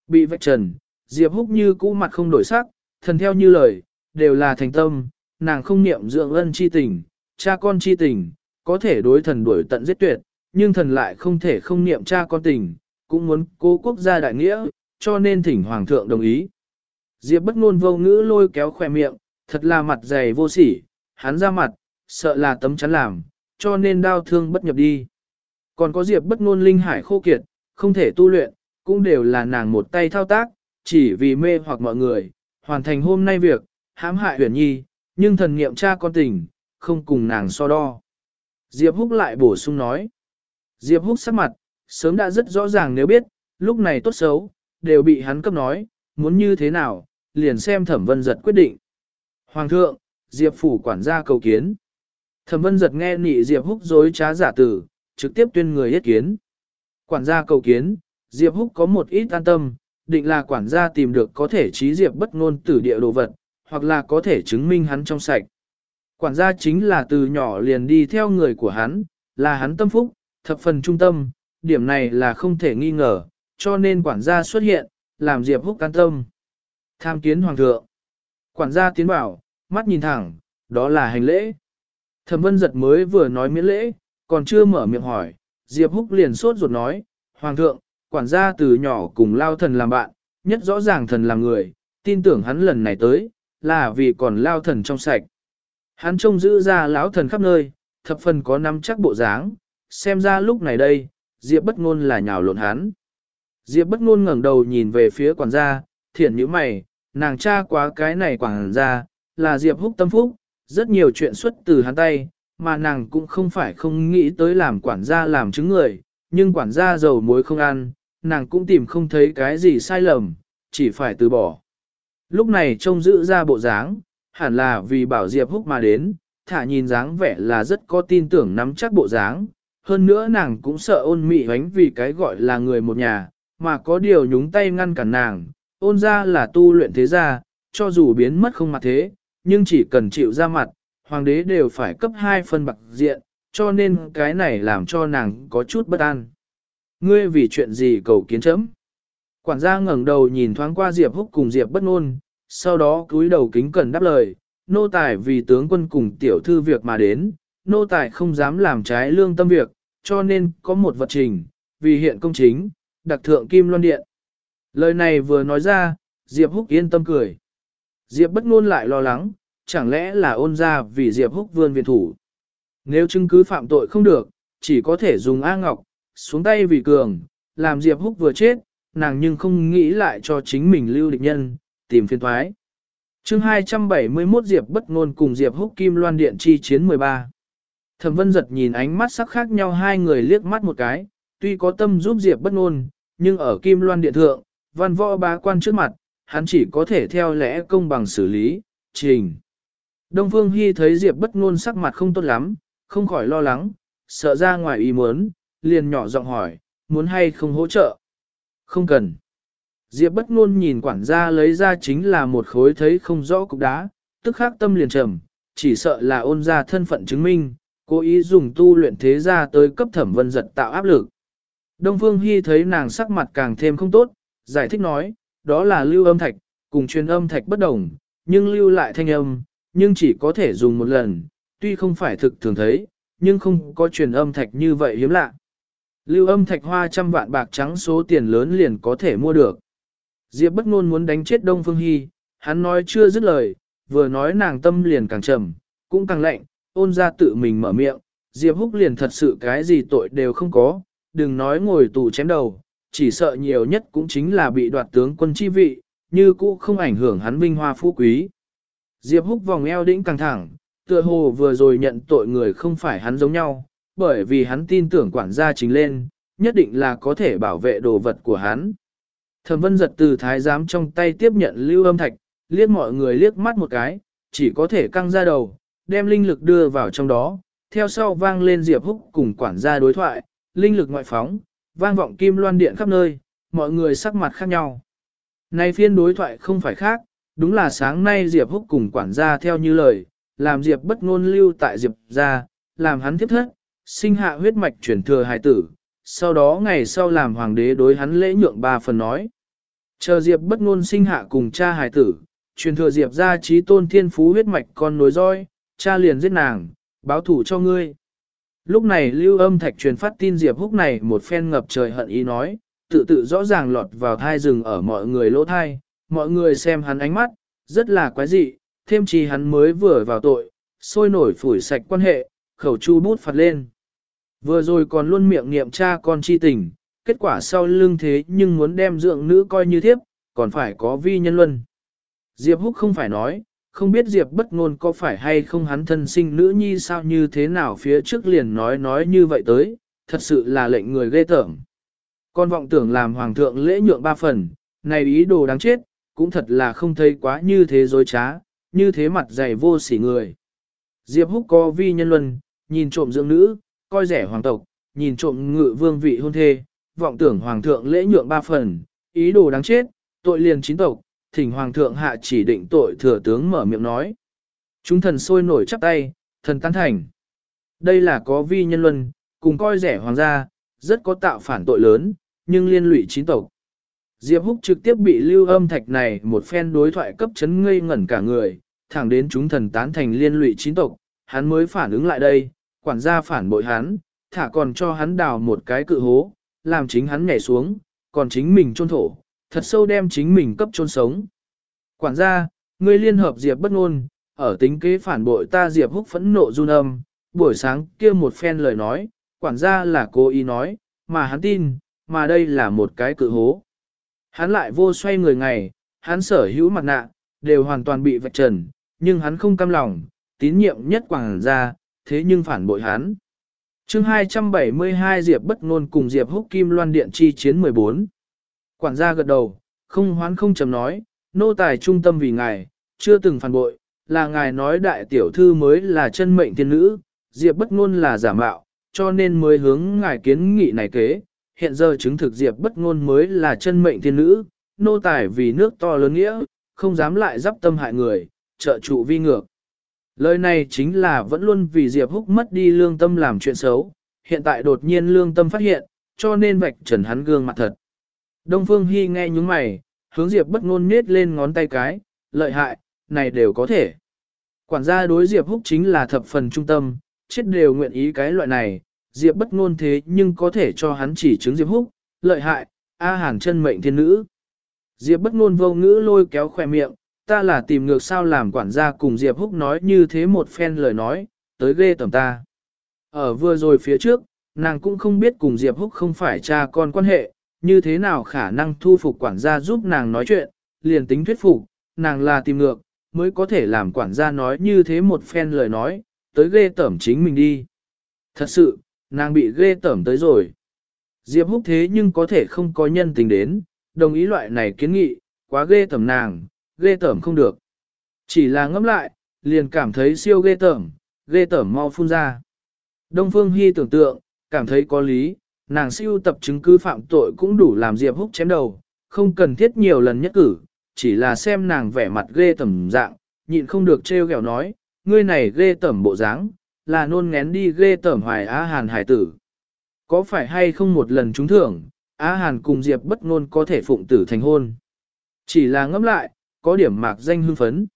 Bị vạch trần, Diệp húc như cũ mặt không đổi sắc, thần theo như lời, đều là thành tâm, nàng không niệm dưỡng ân chi tình, cha con chi tình, có thể đối thần đuổi tận giết tuyệt, nhưng thần lại không thể không niệm cha con tình, cũng muốn cố quốc gia đại nghĩa, cho nên thỉnh hoàng thượng đồng ý. Diệp bất ngôn vô ngữ lôi kéo khỏe miệng, thật là mặt dày vô sỉ, hắn ra mặt, sợ là tấm chắn làm, cho nên đau thương bất nhập đi. Còn có Diệp bất ngôn linh hải khô kiệt, không thể tu luyện, cũng đều là nàng một tay thao tác, chỉ vì mê hoặc mọi người, hoàn thành hôm nay việc, hãm hại huyền nhi, nhưng thần niệm cha con tình, không cùng nàng so đo. Diệp Húc lại bổ sung nói. Diệp Húc sắc mặt, sớm đã rất rõ ràng nếu biết, lúc này tốt xấu, đều bị hắn cấp nói, muốn như thế nào, liền xem thẩm vân giật quyết định. Hoàng thượng, Diệp phủ quản gia cầu kiến. Thẩm vân giật nghe nị Diệp húc dối trá giả tử, trực tiếp tuyên người yết kiến. Quản gia cầu kiến, Diệp húc có một ít an tâm, định là quản gia tìm được có thể trí Diệp bất ngôn tử địa đồ vật, hoặc là có thể chứng minh hắn trong sạch. Quản gia chính là từ nhỏ liền đi theo người của hắn, là hắn tâm phúc, thập phần trung tâm, điểm này là không thể nghi ngờ, cho nên quản gia xuất hiện, làm Diệp Húc can tâm. Tham kiến hoàng thượng. Quản gia tiến bảo, mắt nhìn thẳng, đó là hành lễ. Thẩm vân giật mới vừa nói miễn lễ, còn chưa mở miệng hỏi, Diệp Húc liền sốt ruột nói, Hoàng thượng, quản gia từ nhỏ cùng lao thần làm bạn, nhất rõ ràng thần là người, tin tưởng hắn lần này tới, là vì còn lao thần trong sạch. Hắn trông giữ ra lão thần khắp nơi, thập phần có nắm chắc bộ dáng, xem ra lúc này đây, Diệp bất ngôn là nhào lộn hắn. Diệp bất ngôn ngẩng đầu nhìn về phía quản gia, thiện như mày, nàng cha quá cái này quản gia, là Diệp húc tâm phúc, rất nhiều chuyện xuất từ hắn tay, mà nàng cũng không phải không nghĩ tới làm quản gia làm chứng người, nhưng quản gia dầu muối không ăn, nàng cũng tìm không thấy cái gì sai lầm, chỉ phải từ bỏ. Lúc này trông giữ ra bộ dáng, hẳn là vì bảo Diệp húc mà đến, thả nhìn dáng vẻ là rất có tin tưởng nắm chắc bộ dáng, hơn nữa nàng cũng sợ ôn mị hoánh vì cái gọi là người một nhà, mà có điều nhúng tay ngăn cản nàng, ôn ra là tu luyện thế gia, cho dù biến mất không mặt thế, nhưng chỉ cần chịu ra mặt, hoàng đế đều phải cấp hai phân bạc diện, cho nên cái này làm cho nàng có chút bất an. Ngươi vì chuyện gì cầu kiến chấm? Quản gia ngẩng đầu nhìn thoáng qua Diệp Húc cùng Diệp bất ngôn, sau đó cúi đầu kính cẩn đáp lời, nô tài vì tướng quân cùng tiểu thư việc mà đến, nô tài không dám làm trái lương tâm việc, cho nên có một vật trình, vì hiện công chính, đặc thượng kim loan điện. Lời này vừa nói ra, Diệp Húc yên tâm cười. Diệp bất ngôn lại lo lắng, chẳng lẽ là ôn ra vì Diệp Húc vươn viện thủ. Nếu chứng cứ phạm tội không được, chỉ có thể dùng A Ngọc, xuống tay vì cường, làm Diệp Húc vừa chết, nàng nhưng không nghĩ lại cho chính mình lưu địch nhân, tìm phiên thoái. chương 271 Diệp bất ngôn cùng Diệp Húc Kim Loan Điện chi chiến 13. Thẩm vân giật nhìn ánh mắt sắc khác nhau hai người liếc mắt một cái, tuy có tâm giúp Diệp bất ngôn, nhưng ở Kim Loan Điện Thượng, văn võ bá quan trước mặt, hắn chỉ có thể theo lẽ công bằng xử lý, trình. Đông Phương Hy thấy Diệp bất ngôn sắc mặt không tốt lắm, không khỏi lo lắng, sợ ra ngoài ý muốn, liền nhỏ giọng hỏi, muốn hay không hỗ trợ? Không cần. Diệp bất ngôn nhìn quản gia lấy ra chính là một khối thấy không rõ cục đá, tức khắc tâm liền trầm, chỉ sợ là ôn ra thân phận chứng minh, cố ý dùng tu luyện thế gia tới cấp thẩm vân giật tạo áp lực. Đông Phương Hy thấy nàng sắc mặt càng thêm không tốt, giải thích nói, đó là lưu âm thạch, cùng truyền âm thạch bất đồng, nhưng lưu lại thanh âm, nhưng chỉ có thể dùng một lần, tuy không phải thực thường thấy, nhưng không có truyền âm thạch như vậy hiếm lạ. Lưu âm thạch hoa trăm vạn bạc trắng số tiền lớn liền có thể mua được. Diệp bất ngôn muốn đánh chết Đông Phương Hy, hắn nói chưa dứt lời, vừa nói nàng tâm liền càng trầm, cũng càng lạnh, ôn ra tự mình mở miệng, Diệp húc liền thật sự cái gì tội đều không có, đừng nói ngồi tù chém đầu, chỉ sợ nhiều nhất cũng chính là bị đoạt tướng quân chi vị, như cũ không ảnh hưởng hắn vinh hoa phú quý. Diệp húc vòng eo đĩnh căng thẳng, tựa hồ vừa rồi nhận tội người không phải hắn giống nhau, bởi vì hắn tin tưởng quản gia chính lên, nhất định là có thể bảo vệ đồ vật của hắn. Thẩm vân giật từ thái giám trong tay tiếp nhận lưu âm thạch, liếc mọi người liếc mắt một cái, chỉ có thể căng ra đầu, đem linh lực đưa vào trong đó, theo sau vang lên diệp húc cùng quản gia đối thoại, linh lực ngoại phóng, vang vọng kim loan điện khắp nơi, mọi người sắc mặt khác nhau. Nay phiên đối thoại không phải khác, đúng là sáng nay Diệp Húc cùng quản gia theo như lời, làm Diệp bất ngôn lưu tại Diệp gia, làm hắn tiếp thất, sinh hạ huyết mạch chuyển thừa hài tử, sau đó ngày sau làm hoàng đế đối hắn lễ nhượng ba phần nói. Chờ Diệp bất ngôn sinh hạ cùng cha hài tử, truyền thừa Diệp gia trí tôn thiên phú huyết mạch con nối roi, cha liền giết nàng, báo thủ cho ngươi. Lúc này lưu âm thạch truyền phát tin Diệp húc này một phen ngập trời hận ý nói, tự tự rõ ràng lọt vào thai rừng ở mọi người lỗ thai, mọi người xem hắn ánh mắt, rất là quái dị, thêm chi hắn mới vừa vào tội, sôi nổi phủi sạch quan hệ, khẩu chu bút phạt lên. Vừa rồi còn luôn miệng niệm cha con chi tình, kết quả sau lưng thế nhưng muốn đem dưỡng nữ coi như thiếp, còn phải có vi nhân luân. Diệp Húc không phải nói, không biết Diệp bất ngôn có phải hay không hắn thân sinh nữ nhi sao như thế nào phía trước liền nói nói như vậy tới, thật sự là lệnh người ghê tởm. Con vọng tưởng làm hoàng thượng lễ nhượng ba phần, này ý đồ đáng chết, cũng thật là không thấy quá như thế dối trá, như thế mặt dày vô sỉ người. Diệp Húc có vi nhân luân, nhìn trộm dưỡng nữ, coi rẻ hoàng tộc, nhìn trộm ngự vương vị hôn thê, vọng tưởng hoàng thượng lễ nhượng ba phần, ý đồ đáng chết, tội liền chín tộc, thỉnh hoàng thượng hạ chỉ định tội thừa tướng mở miệng nói. Chúng thần sôi nổi chắp tay, thần tán thành. Đây là có vi nhân luân, cùng coi rẻ hoàng gia, rất có tạo phản tội lớn, nhưng liên lụy chín tộc. Diệp Húc trực tiếp bị lưu âm thạch này một phen đối thoại cấp chấn ngây ngẩn cả người, thẳng đến chúng thần tán thành liên lụy chín tộc, hắn mới phản ứng lại đây, quản gia phản bội hắn, thả còn cho hắn đào một cái cự hố, làm chính hắn nhảy xuống, còn chính mình chôn thổ, thật sâu đem chính mình cấp chôn sống. Quản gia, ngươi liên hợp Diệp bất ngôn, ở tính kế phản bội ta Diệp Húc phẫn nộ run âm, buổi sáng kia một phen lời nói, quản gia là cố ý nói, mà hắn tin, mà đây là một cái cự hố. Hắn lại vô xoay người ngày, hắn sở hữu mặt nạ, đều hoàn toàn bị vạch trần, nhưng hắn không cam lòng, tín nhiệm nhất quảng gia, thế nhưng phản bội hắn. chương 272 Diệp bất ngôn cùng Diệp húc kim loan điện chi chiến 14. Quản gia gật đầu, không hoán không chấm nói, nô tài trung tâm vì ngài, chưa từng phản bội, là ngài nói đại tiểu thư mới là chân mệnh tiên nữ, Diệp bất ngôn là giả mạo, cho nên mới hướng ngài kiến nghị này kế, hiện giờ chứng thực Diệp bất ngôn mới là chân mệnh tiên nữ, nô tài vì nước to lớn nghĩa, không dám lại giáp tâm hại người, trợ trụ vi ngược. Lời này chính là vẫn luôn vì Diệp Húc mất đi lương tâm làm chuyện xấu, hiện tại đột nhiên lương tâm phát hiện, cho nên vạch trần hắn gương mặt thật. Đông Phương Hy nghe nhúng mày, hướng Diệp bất ngôn nết lên ngón tay cái, lợi hại, này đều có thể. Quản gia đối Diệp Húc chính là thập phần trung tâm, chết đều nguyện ý cái loại này, Diệp bất ngôn thế nhưng có thể cho hắn chỉ chứng Diệp Húc, lợi hại, A Hàn chân mệnh thiên nữ. Diệp bất ngôn vô ngữ lôi kéo khỏe miệng, ta là tìm ngược sao làm quản gia cùng Diệp Húc nói như thế một phen lời nói, tới ghê tầm ta. Ở vừa rồi phía trước, nàng cũng không biết cùng Diệp Húc không phải cha con quan hệ, như thế nào khả năng thu phục quản gia giúp nàng nói chuyện, liền tính thuyết phục, nàng là tìm ngược, mới có thể làm quản gia nói như thế một phen lời nói, tới ghê tẩm chính mình đi. Thật sự, nàng bị ghê tẩm tới rồi. Diệp Húc thế nhưng có thể không có nhân tình đến, đồng ý loại này kiến nghị, quá ghê tẩm nàng, ghê tẩm không được. Chỉ là ngẫm lại, liền cảm thấy siêu ghê tẩm, ghê tẩm mau phun ra. Đông Phương Hy tưởng tượng, cảm thấy có lý, nàng siêu tập chứng cứ phạm tội cũng đủ làm Diệp Húc chém đầu, không cần thiết nhiều lần nhất cử, chỉ là xem nàng vẻ mặt ghê tẩm dạng, nhịn không được trêu ghẹo nói, ngươi này ghê tẩm bộ dáng, là nôn ngén đi ghê tẩm hoài Á Hàn hải tử. Có phải hay không một lần trúng thưởng, Á Hàn cùng Diệp bất ngôn có thể phụng tử thành hôn. Chỉ là ngẫm lại, có điểm mạc danh hưng phấn.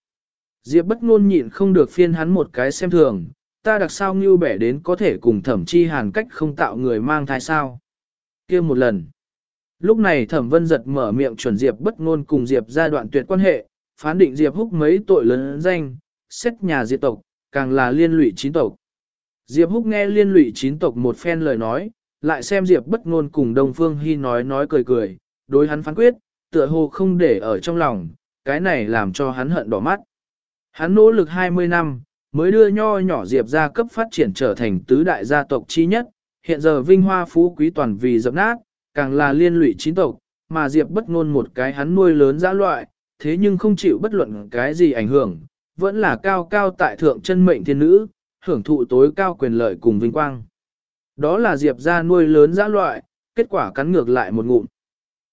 Diệp bất ngôn nhịn không được phiên hắn một cái xem thường, ta đặc sao ngưu bẻ đến có thể cùng thẩm chi hàn cách không tạo người mang thai sao. kia một lần. Lúc này thẩm vân giật mở miệng chuẩn Diệp bất ngôn cùng Diệp gia đoạn tuyệt quan hệ, phán định Diệp húc mấy tội lớn danh, xét nhà diệt tộc, càng là liên lụy chín tộc. Diệp húc nghe liên lụy chín tộc một phen lời nói, lại xem Diệp bất ngôn cùng Đông Phương Hy nói nói cười cười, đối hắn phán quyết, tựa hồ không để ở trong lòng, cái này làm cho hắn hận đỏ mắt. Hắn nỗ lực 20 năm, mới đưa nho nhỏ Diệp gia cấp phát triển trở thành tứ đại gia tộc chi nhất, hiện giờ vinh hoa phú quý toàn vì dập nát, càng là liên lụy chín tộc, mà Diệp bất ngôn một cái hắn nuôi lớn dã loại, thế nhưng không chịu bất luận cái gì ảnh hưởng, vẫn là cao cao tại thượng chân mệnh thiên nữ, hưởng thụ tối cao quyền lợi cùng vinh quang. Đó là Diệp gia nuôi lớn dã loại, kết quả cắn ngược lại một ngụm.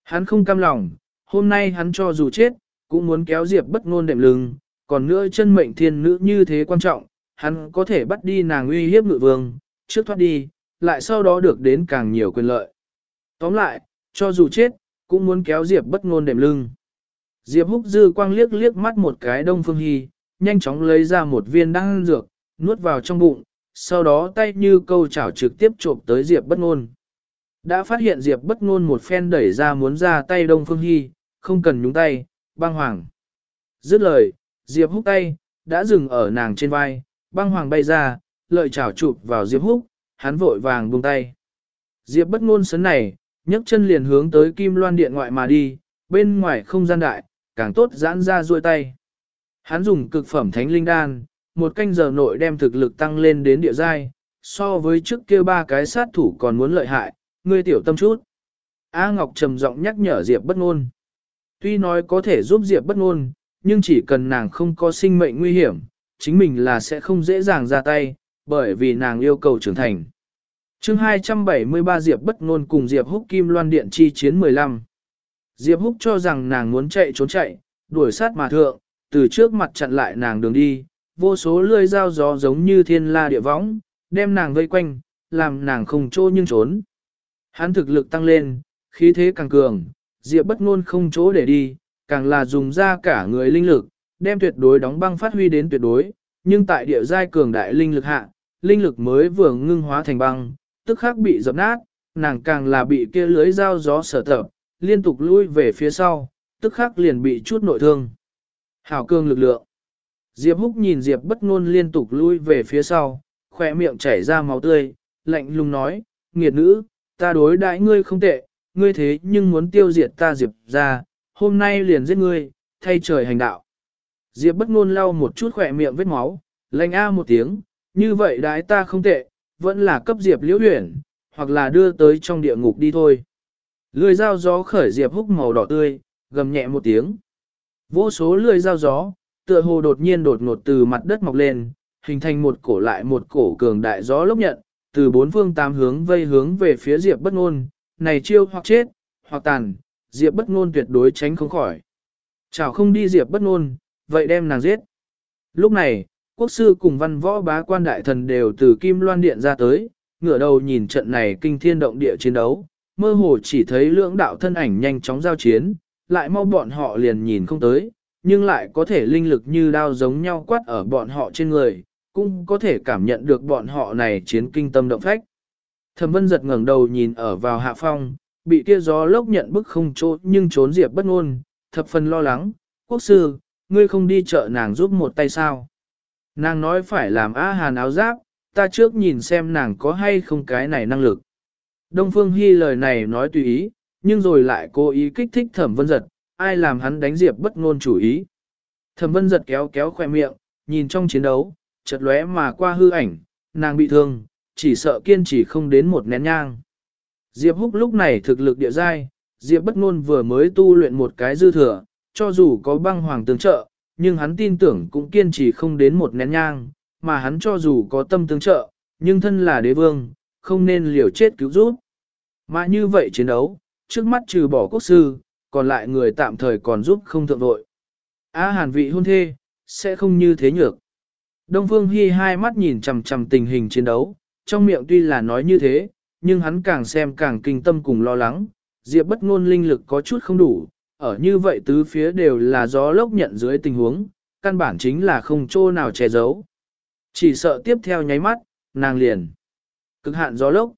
Hắn không cam lòng, hôm nay hắn cho dù chết, cũng muốn kéo Diệp bất ngôn đệm lưng, còn nữa chân mệnh thiên nữ như thế quan trọng, hắn có thể bắt đi nàng uy hiếp ngự vương, trước thoát đi, lại sau đó được đến càng nhiều quyền lợi. Tóm lại, cho dù chết, cũng muốn kéo Diệp bất ngôn đệm lưng. Diệp húc dư quang liếc liếc mắt một cái đông phương hy, nhanh chóng lấy ra một viên đan dược, nuốt vào trong bụng, sau đó tay như câu chảo trực tiếp trộm tới Diệp bất ngôn. Đã phát hiện Diệp bất ngôn một phen đẩy ra muốn ra tay đông phương hy, không cần nhúng tay, băng hoàng. Dứt lời, Diệp húc tay, đã dừng ở nàng trên vai, băng hoàng bay ra, lợi chảo chụp vào Diệp húc, hắn vội vàng buông tay. Diệp bất ngôn sấn này, nhấc chân liền hướng tới kim loan điện ngoại mà đi, bên ngoài không gian đại, càng tốt giãn ra duỗi tay. Hắn dùng cực phẩm thánh linh đan, một canh giờ nội đem thực lực tăng lên đến địa giai, so với trước kia ba cái sát thủ còn muốn lợi hại, ngươi tiểu tâm chút. A Ngọc trầm giọng nhắc nhở Diệp bất ngôn. Tuy nói có thể giúp Diệp bất ngôn, nhưng chỉ cần nàng không có sinh mệnh nguy hiểm, chính mình là sẽ không dễ dàng ra tay, bởi vì nàng yêu cầu trưởng thành. chương 273 Diệp bất ngôn cùng Diệp húc kim loan điện chi chiến 15. Diệp húc cho rằng nàng muốn chạy trốn chạy, đuổi sát mà thượng, từ trước mặt chặn lại nàng đường đi, vô số lưỡi dao gió giống như thiên la địa võng, đem nàng vây quanh, làm nàng không trô nhưng trốn. Hắn thực lực tăng lên, khí thế càng cường, Diệp bất ngôn không chỗ để đi, càng là dùng ra cả người linh lực, đem tuyệt đối đóng băng phát huy đến tuyệt đối, nhưng tại địa giai cường đại linh lực hạ, linh lực mới vừa ngưng hóa thành băng, tức khắc bị dập nát, nàng càng là bị kia lưới dao gió sở tập, liên tục lui về phía sau, tức khắc liền bị chút nội thương. Hảo cương lực lượng. Diệp Húc nhìn Diệp bất ngôn liên tục lui về phía sau, khóe miệng chảy ra máu tươi, lạnh lùng nói, nghiệt nữ, ta đối đãi ngươi không tệ, ngươi thế nhưng muốn tiêu diệt ta Diệp ra, hôm nay liền giết ngươi, thay trời hành đạo. Diệp bất ngôn lau một chút khỏe miệng vết máu, lạnh a một tiếng, như vậy đái ta không tệ, vẫn là cấp Diệp liễu huyền, hoặc là đưa tới trong địa ngục đi thôi. Lưỡi dao gió khởi Diệp húc màu đỏ tươi, gầm nhẹ một tiếng. Vô số lưỡi dao gió, tựa hồ đột nhiên đột ngột từ mặt đất mọc lên, hình thành một cổ lại một cổ cường đại gió lốc nhận, từ bốn phương tám hướng vây hướng về phía Diệp bất ngôn, này chiêu hoặc chết, hoặc tàn, Diệp bất ngôn tuyệt đối tránh không khỏi. Chào không đi Diệp bất ngôn, vậy đem nàng giết. Lúc này, quốc sư cùng văn võ bá quan đại thần đều từ Kim Loan Điện ra tới, ngửa đầu nhìn trận này kinh thiên động địa chiến đấu, mơ hồ chỉ thấy lưỡng đạo thân ảnh nhanh chóng giao chiến, lại mau bọn họ liền nhìn không tới, nhưng lại có thể linh lực như đao giống nhau quát ở bọn họ trên người, cũng có thể cảm nhận được bọn họ này chiến kinh tâm động phách. Thẩm vân giật ngẩng đầu nhìn ở vào hạ phong, bị kia gió lốc nhận bức không chỗ nhưng trốn diệp bất ngôn, thập phần lo lắng, quốc sư, ngươi không đi chợ nàng giúp một tay sao. Nàng nói phải làm á hàn áo giáp, ta trước nhìn xem nàng có hay không cái này năng lực. Đông Phương Hy lời này nói tùy ý, nhưng rồi lại cố ý kích thích thẩm vân giật, ai làm hắn đánh diệp bất ngôn chủ ý. Thẩm vân giật kéo kéo khoe miệng, nhìn trong chiến đấu, chợt lóe mà qua hư ảnh, nàng bị thương, chỉ sợ kiên trì không đến một nén nhang. Diệp húc lúc này thực lực địa giai, Diệp bất nôn vừa mới tu luyện một cái dư thừa, cho dù có băng hoàng tương trợ, nhưng hắn tin tưởng cũng kiên trì không đến một nén nhang, mà hắn cho dù có tâm tương trợ, nhưng thân là đế vương, không nên liều chết cứu giúp. Mà như vậy chiến đấu, trước mắt trừ bỏ quốc sư, còn lại người tạm thời còn giúp không thượng đội. Á hàn vị hôn thê, sẽ không như thế nhược. Đông Phương Hi hai mắt nhìn chằm chằm tình hình chiến đấu, trong miệng tuy là nói như thế, nhưng hắn càng xem càng kinh tâm cùng lo lắng, Diệp bất ngôn linh lực có chút không đủ, ở như vậy tứ phía đều là gió lốc nhận dưới tình huống, căn bản chính là không chỗ nào che giấu. Chỉ sợ tiếp theo nháy mắt, nàng liền. Cực hạn gió lốc.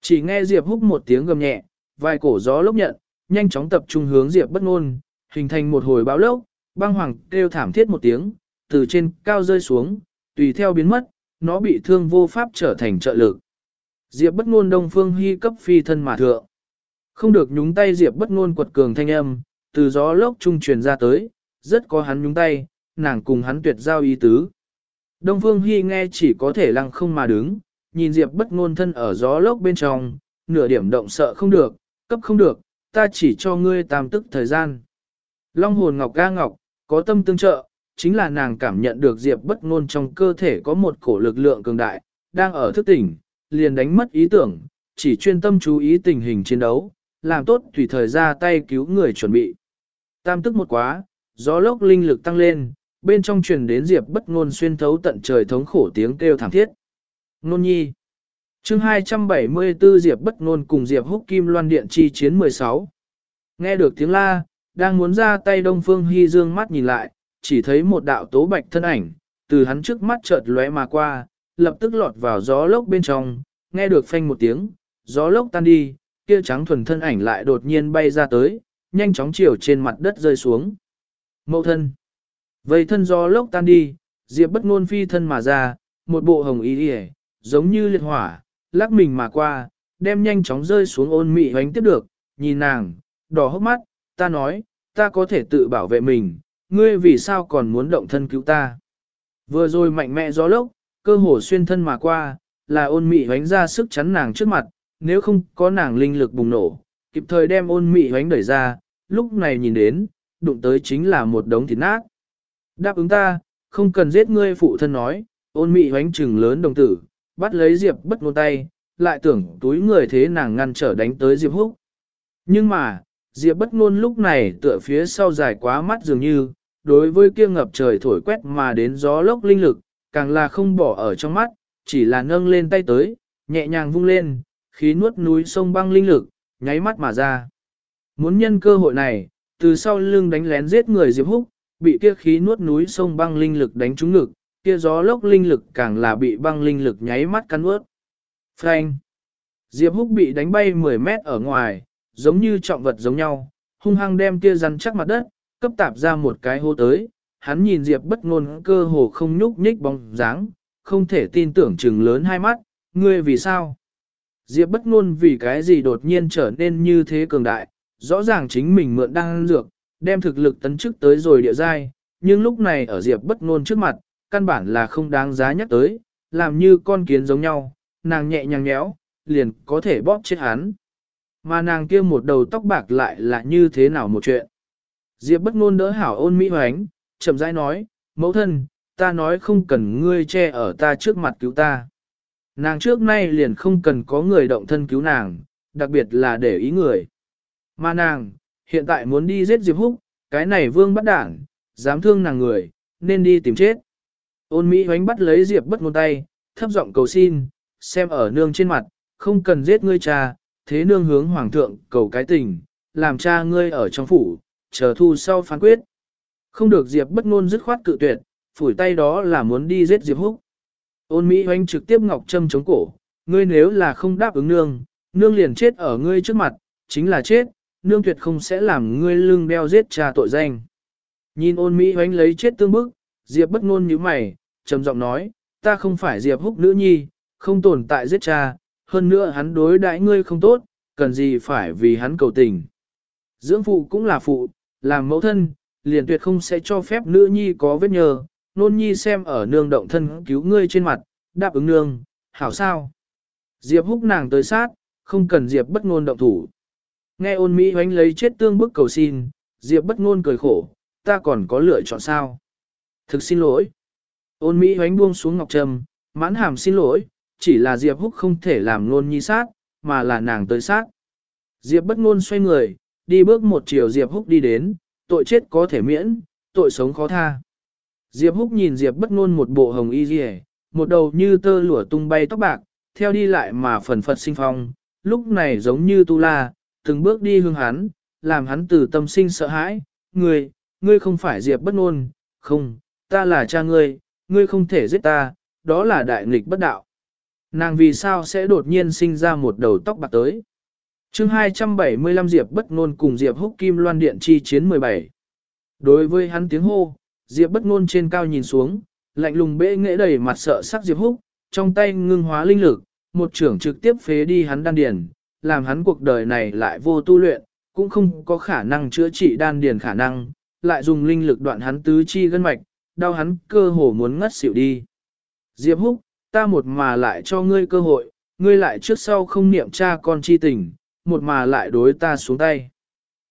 Chỉ nghe Diệp húc một tiếng gầm nhẹ, vài cổ gió lốc nhận, nhanh chóng tập trung hướng Diệp bất ngôn, hình thành một hồi bão lốc, băng hoàng kêu thảm thiết một tiếng, từ trên cao rơi xuống, tùy theo biến mất, nó bị thương vô pháp trở thành trợ lực. Diệp bất ngôn đông phương hy cấp phi thân mà thượng. Không được nhúng tay Diệp bất ngôn quật cường thanh âm, từ gió lốc trung truyền ra tới, rất có hắn nhúng tay, nàng cùng hắn tuyệt giao ý tứ. Đông Phương Hy nghe chỉ có thể lăng không mà đứng, nhìn Diệp bất ngôn thân ở gió lốc bên trong, nửa điểm động sợ không được, cấp không được, ta chỉ cho ngươi tam tức thời gian. Long hồn ngọc ga ngọc, có tâm tương trợ, chính là nàng cảm nhận được Diệp bất ngôn trong cơ thể có một cổ lực lượng cường đại, đang ở thức tỉnh, liền đánh mất ý tưởng, chỉ chuyên tâm chú ý tình hình chiến đấu, làm tốt tùy thời ra tay cứu người chuẩn bị. Tam tức một quá, gió lốc linh lực tăng lên, bên trong truyền đến Diệp bất ngôn xuyên thấu tận trời thống khổ tiếng kêu thảm thiết. Nôn nhi. Chương 274 Diệp bất ngôn cùng Diệp húc kim loan điện chi chiến 16. Nghe được tiếng la, đang muốn ra tay Đông Phương Hy dương mắt nhìn lại, chỉ thấy một đạo tố bạch thân ảnh, từ hắn trước mắt chợt lóe mà qua, lập tức lọt vào gió lốc bên trong, nghe được phanh một tiếng, gió lốc tan đi, kia trắng thuần thân ảnh lại đột nhiên bay ra tới, nhanh chóng chiều trên mặt đất rơi xuống. Mậu thân. Vây thân gió lốc tan đi, Diệp bất ngôn phi thân mà ra, một bộ hồng y hề, giống như liệt hỏa, lắc mình mà qua, đem nhanh chóng rơi xuống ôn mị hoánh tiếp được, nhìn nàng, đỏ hốc mắt, ta nói, ta có thể tự bảo vệ mình, ngươi vì sao còn muốn động thân cứu ta. Vừa rồi mạnh mẽ gió lốc, cơ hồ xuyên thân mà qua, là ôn mị hoánh ra sức chắn nàng trước mặt, nếu không có nàng linh lực bùng nổ, kịp thời đem ôn mị hoánh đẩy ra, lúc này nhìn đến, đụng tới chính là một đống thịt nát. Đáp ứng ta, không cần giết ngươi phụ thân nói, ôn mị hoánh trừng lớn đồng tử, bắt lấy Diệp bất ngôn tay, lại tưởng túi người thế nàng ngăn trở đánh tới Diệp húc. Nhưng mà, Diệp bất ngôn lúc này tựa phía sau dài quá mắt dường như, đối với kia ngập trời thổi quét mà đến gió lốc linh lực, càng là không bỏ ở trong mắt, chỉ là nâng lên tay tới, nhẹ nhàng vung lên, khí nuốt núi sông băng linh lực, nháy mắt mà ra. Muốn nhân cơ hội này, từ sau lưng đánh lén giết người Diệp Húc, bị kia khí nuốt núi sông băng linh lực đánh trúng ngực, kia gió lốc linh lực càng là bị băng linh lực nháy mắt cắn ướt. Phanh! Diệp Húc bị đánh bay 10 mét ở ngoài, giống như trọng vật giống nhau, hung hăng đem kia rắn chắc mặt đất, cấp tạp ra một cái hô tới. Hắn nhìn Diệp bất ngôn cơ hồ không nhúc nhích bóng dáng, không thể tin tưởng chừng lớn hai mắt, ngươi vì sao? Diệp bất ngôn vì cái gì đột nhiên trở nên như thế cường đại, rõ ràng chính mình mượn đang dược, đem thực lực tấn chức tới rồi địa giai, nhưng lúc này ở Diệp bất ngôn trước mặt, căn bản là không đáng giá nhắc tới, làm như con kiến giống nhau, nàng nhẹ nhàng nhéo, liền có thể bóp chết hắn. Mà nàng kia một đầu tóc bạc lại là như thế nào một chuyện. Diệp bất ngôn đỡ hảo ôn mỹ hoánh, chậm rãi nói, mẫu thân, ta nói không cần ngươi che ở ta trước mặt cứu ta. Nàng trước nay liền không cần có người động thân cứu nàng, đặc biệt là để ý người. Mà nàng, hiện tại muốn đi giết Diệp Húc, cái này vương bắt đảng, dám thương nàng người, nên đi tìm chết. Ôn Mỹ hoánh bắt lấy Diệp bất ngôn tay, thấp giọng cầu xin, xem ở nương trên mặt, không cần giết ngươi cha, thế nương hướng hoàng thượng cầu cái tình, làm cha ngươi ở trong phủ, chờ thu sau phán quyết. Không được Diệp bất ngôn dứt khoát cự tuyệt, phủi tay đó là muốn đi giết Diệp Húc. Ôn Mỹ Hoanh trực tiếp ngọc châm chống cổ, ngươi nếu là không đáp ứng nương, nương liền chết ở ngươi trước mặt, chính là chết, nương tuyệt không sẽ làm ngươi lưng đeo giết cha tội danh. Nhìn ôn Mỹ Hoanh lấy chết tương bức, Diệp bất ngôn như mày, trầm giọng nói, ta không phải Diệp húc nữ nhi, không tồn tại giết cha, hơn nữa hắn đối đãi ngươi không tốt, cần gì phải vì hắn cầu tình. Dưỡng phụ cũng là phụ, làm mẫu thân, liền tuyệt không sẽ cho phép nữ nhi có vết nhờ, nôn nhi xem ở nương động thân cứu ngươi trên mặt, đáp ứng nương, hảo sao. Diệp húc nàng tới sát, không cần Diệp bất ngôn động thủ. Nghe ôn Mỹ hoánh lấy chết tương bức cầu xin, Diệp bất ngôn cười khổ, ta còn có lựa chọn sao? Thực xin lỗi. Ôn Mỹ hoánh buông xuống ngọc trầm, mãn hàm xin lỗi, chỉ là Diệp húc không thể làm nôn nhi sát, mà là nàng tới sát. Diệp bất ngôn xoay người, đi bước một chiều Diệp húc đi đến, tội chết có thể miễn, tội sống khó tha. Diệp húc nhìn Diệp bất ngôn một bộ hồng y rìa, một đầu như tơ lụa tung bay tóc bạc, theo đi lại mà phần phật sinh phong, lúc này giống như tu la, từng bước đi hướng hắn, làm hắn từ tâm sinh sợ hãi, ngươi, ngươi không phải Diệp bất ngôn, không, ta là cha ngươi, ngươi không thể giết ta, đó là đại nghịch bất đạo. Nàng vì sao sẽ đột nhiên sinh ra một đầu tóc bạc tới? Chương 275 Diệp bất ngôn cùng Diệp húc kim loan điện chi chiến 17. Đối với hắn tiếng hô, Diệp bất ngôn trên cao nhìn xuống, lạnh lùng bệ nghệ đầy mặt sợ sắc Diệp húc, trong tay ngưng hóa linh lực, một trưởng trực tiếp phế đi hắn đan điền, làm hắn cuộc đời này lại vô tu luyện, cũng không có khả năng chữa trị đan điền khả năng, lại dùng linh lực đoạn hắn tứ chi gân mạch, đau hắn cơ hồ muốn ngất xỉu đi. Diệp Húc, ta một mà lại cho ngươi cơ hội, ngươi lại trước sau không niệm cha con chi tình, một mà lại đối ta xuống tay.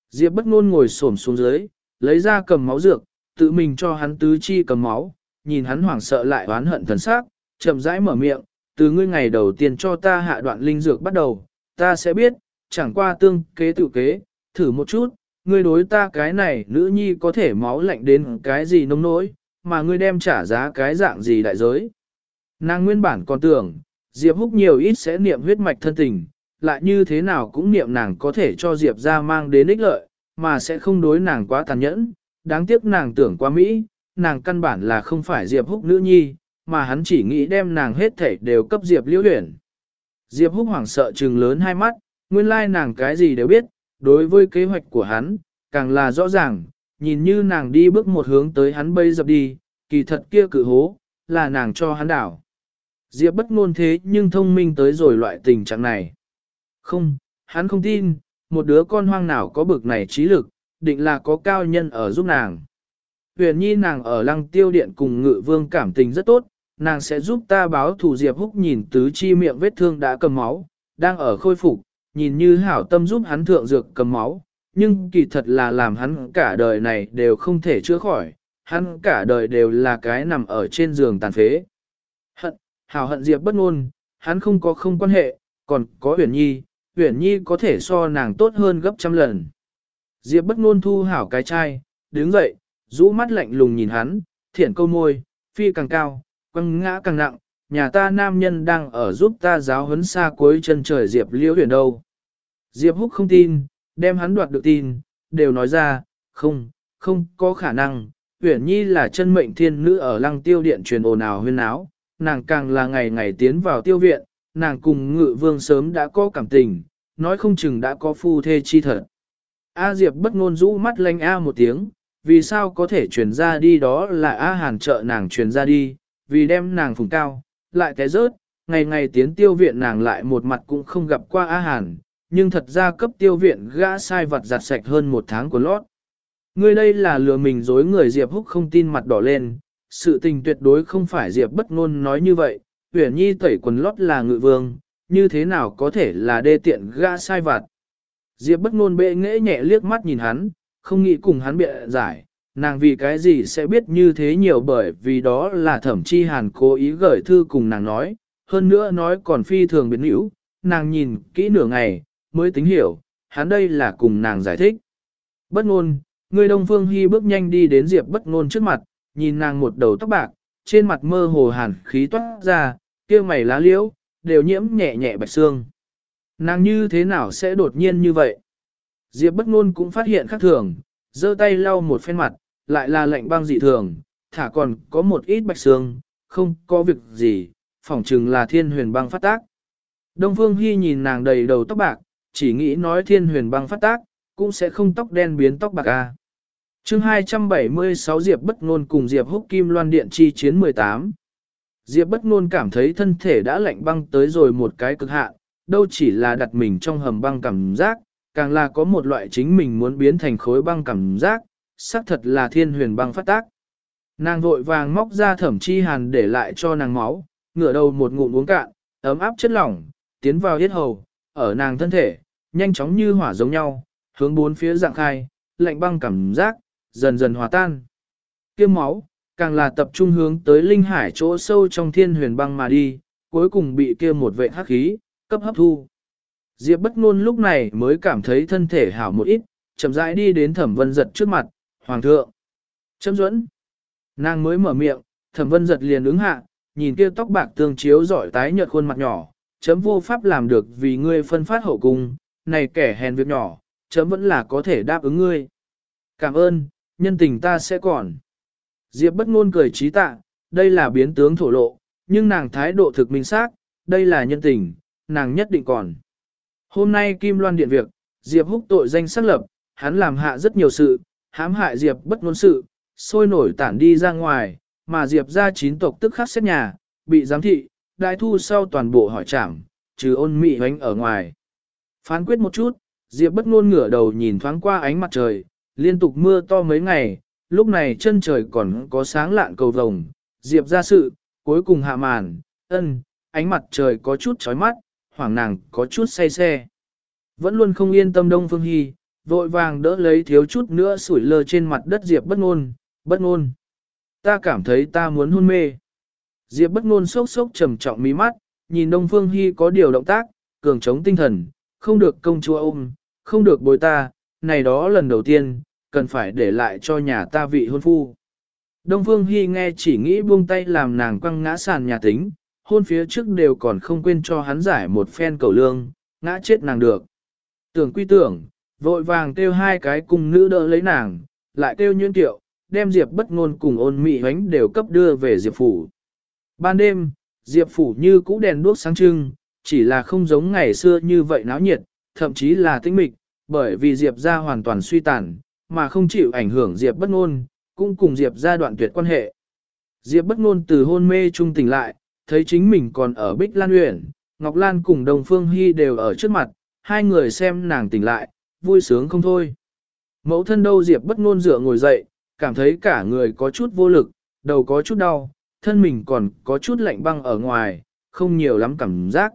Diệp bất ngôn ngồi xổm xuống dưới, lấy ra cầm máu dược, tự mình cho hắn tứ chi cầm máu, nhìn hắn hoảng sợ lại oán hận thần sắc, chậm rãi mở miệng, từ ngươi ngày đầu tiên cho ta hạ đoạn linh dược bắt đầu, ta sẽ biết, chẳng qua tương kế tự kế, thử một chút, ngươi đối ta cái này nữ nhi có thể máu lạnh đến cái gì nông nỗi, mà ngươi đem trả giá cái dạng gì đại giới. Nàng nguyên bản còn tưởng, Diệp Húc nhiều ít sẽ niệm huyết mạch thân tình, lại như thế nào cũng niệm nàng có thể cho Diệp ra mang đến ích lợi, mà sẽ không đối nàng quá tàn nhẫn, đáng tiếc nàng tưởng quá Mỹ, nàng căn bản là không phải Diệp Húc nữ nhi, mà hắn chỉ nghĩ đem nàng hết thể đều cấp Diệp liễu huyển. Diệp Húc hoảng sợ trừng lớn hai mắt, nguyên lai nàng cái gì đều biết, đối với kế hoạch của hắn, càng là rõ ràng, nhìn như nàng đi bước một hướng tới hắn bây dập đi, kỳ thật kia cự hố, là nàng cho hắn đảo. Diệp bất ngôn thế nhưng thông minh tới rồi loại tình trạng này. Không, hắn không tin, một đứa con hoang nào có bực này trí lực, định là có cao nhân ở giúp nàng. Huyền nhi nàng ở lăng tiêu điện cùng ngự vương cảm tình rất tốt, nàng sẽ giúp ta báo thù Diệp Húc nhìn tứ chi miệng vết thương đã cầm máu, đang ở khôi phục, nhìn như hảo tâm giúp hắn thượng dược cầm máu, nhưng kỳ thật là làm hắn cả đời này đều không thể chữa khỏi, hắn cả đời đều là cái nằm ở trên giường tàn phế. Hận, hảo hận Diệp bất ngôn, hắn không có không quan hệ, còn có Huyền Nhi, Huyền Nhi có thể so nàng tốt hơn gấp trăm lần. Diệp bất ngôn thu hảo cái chai, đứng dậy, rũ mắt lạnh lùng nhìn hắn, thiện câu môi, phi càng cao, quăng ngã càng nặng, nhà ta nam nhân đang ở giúp ta giáo huấn xa cuối chân trời Diệp liễu huyền đâu. Diệp húc không tin, đem hắn đoạt được tin, đều nói ra, không, không có khả năng, huyền nhi là chân mệnh thiên nữ ở lăng tiêu điện truyền ồn ào huyên áo, nàng càng là ngày ngày tiến vào tiêu viện, nàng cùng ngự vương sớm đã có cảm tình, nói không chừng đã có phu thê chi thật. A Diệp bất ngôn rũ mắt lanh A một tiếng, vì sao có thể truyền ra đi đó là A Hàn trợ nàng truyền ra đi, vì đem nàng phùng cao, lại té rớt, ngày ngày tiến tiêu viện nàng lại một mặt cũng không gặp qua A Hàn, nhưng thật ra cấp tiêu viện gã sai vật giặt sạch hơn một tháng của lót. Ngươi đây là lừa mình dối người Diệp Húc không tin mặt đỏ lên, sự tình tuyệt đối không phải Diệp bất ngôn nói như vậy, Uyển Nhi tẩy quần lót là ngự vương, như thế nào có thể là đê tiện gã sai vặt. Diệp bất ngôn bệ nghễ nhẹ liếc mắt nhìn hắn, không nghĩ cùng hắn bịa giải, nàng vì cái gì sẽ biết như thế nhiều bởi vì đó là thẩm chi hàn cố ý gửi thư cùng nàng nói, hơn nữa nói còn phi thường biến hữu, nàng nhìn kỹ nửa ngày, mới tính hiểu, hắn đây là cùng nàng giải thích. Bất ngôn, người Đông Phương Hy bước nhanh đi đến Diệp bất ngôn trước mặt, nhìn nàng một đầu tóc bạc, trên mặt mơ hồ hàn khí toát ra, kia mày lá liễu, đều nhiễm nhẹ nhẹ bạch xương. Nàng như thế nào sẽ đột nhiên như vậy? Diệp bất ngôn cũng phát hiện khác thường, giơ tay lau một phen mặt, lại là lạnh băng dị thường, thả còn có một ít bạch xương, không có việc gì, phỏng chừng là thiên huyền băng phát tác. Đông Phương Hy nhìn nàng đầy đầu tóc bạc, chỉ nghĩ nói thiên huyền băng phát tác, cũng sẽ không tóc đen biến tóc bạc. À. Chương 276 Diệp bất nôn cùng Diệp húc kim loan điện chi chiến 18. Diệp bất nôn cảm thấy thân thể đã lạnh băng tới rồi một cái cực hạn, đâu chỉ là đặt mình trong hầm băng cảm giác, càng là có một loại chính mình muốn biến thành khối băng cảm giác, xác thật là thiên huyền băng phát tác. Nàng vội vàng móc ra thẩm chi hàn để lại cho nàng máu, ngửa đầu một ngụm uống cạn, ấm áp chất lỏng, tiến vào huyết hầu, ở nàng thân thể, nhanh chóng như hỏa giống nhau, hướng bốn phía dạng khai, lạnh băng cảm giác, dần dần hòa tan. Kiếm máu, càng là tập trung hướng tới linh hải chỗ sâu trong thiên huyền băng mà đi, cuối cùng bị kia một vệ hắc khí, cấp hấp thu. Diệp bất ngôn lúc này mới cảm thấy thân thể hảo một ít, chậm rãi đi đến thẩm vân giật trước mặt, hoàng thượng. Chấm dẫn. Nàng mới mở miệng, thẩm vân giật liền ứng hạ, nhìn kia tóc bạc tương chiếu giỏi tái nhợt khuôn mặt nhỏ, chấm vô pháp làm được vì ngươi phân phát hậu cung, này kẻ hèn việc nhỏ, chấm vẫn là có thể đáp ứng ngươi. Cảm ơn, nhân tình ta sẽ còn. Diệp bất ngôn cười trí tạ, đây là biến tướng thổ lộ, nhưng nàng thái độ thực minh xác, đây là nhân tình, nàng nhất định còn. Hôm nay Kim Loan điện việc, Diệp húc tội danh xác lập, hắn làm hạ rất nhiều sự, hãm hại Diệp bất ngôn sự, sôi nổi tản đi ra ngoài, mà Diệp ra chín tộc tức khắc xét nhà, bị giám thị, đại thu sau toàn bộ hỏi trảm, trừ ôn mị hoánh ở ngoài. Phán quyết một chút, Diệp bất ngôn ngửa đầu nhìn thoáng qua ánh mặt trời, liên tục mưa to mấy ngày, lúc này chân trời còn có sáng lạn cầu vồng, Diệp ra sự, cuối cùng hạ màn, ân, ánh mặt trời có chút chói mắt, hoảng nàng có chút say xe. Vẫn luôn không yên tâm Đông Phương Hy, vội vàng đỡ lấy thiếu chút nữa sủi lơ trên mặt đất Diệp bất ngôn, bất ngôn. Ta cảm thấy ta muốn hôn mê. Diệp bất ngôn sốc sốc trầm trọng mí mắt, nhìn Đông Phương Hy có điều động tác, cường chống tinh thần, không được công chúa ôm, không được bồi ta, này đó lần đầu tiên, cần phải để lại cho nhà ta vị hôn phu. Đông Phương Hy nghe chỉ nghĩ buông tay làm nàng quăng ngã sàn nhà tính, hôn phía trước đều còn không quên cho hắn giải một phen cầu lương, ngã chết nàng được. Tưởng quy tưởng, vội vàng kêu hai cái cung nữ đỡ lấy nàng, lại kêu nhuyễn tiệu, đem Diệp bất ngôn cùng ôn mị hoánh đều cấp đưa về Diệp Phủ. Ban đêm, Diệp Phủ như cũ đèn đuốc sáng trưng, chỉ là không giống ngày xưa như vậy náo nhiệt, thậm chí là tĩnh mịch, bởi vì Diệp ra hoàn toàn suy tàn, mà không chịu ảnh hưởng Diệp bất ngôn, cũng cùng Diệp ra đoạn tuyệt quan hệ. Diệp bất ngôn từ hôn mê trung tỉnh lại, thấy chính mình còn ở Bích Lan Uyển, Ngọc Lan cùng Đồng Phương Hy đều ở trước mặt, hai người xem nàng tỉnh lại, vui sướng không thôi. Mẫu thân đâu Diệp bất ngôn dựa ngồi dậy, cảm thấy cả người có chút vô lực, đầu có chút đau, thân mình còn có chút lạnh băng ở ngoài, không nhiều lắm cảm giác.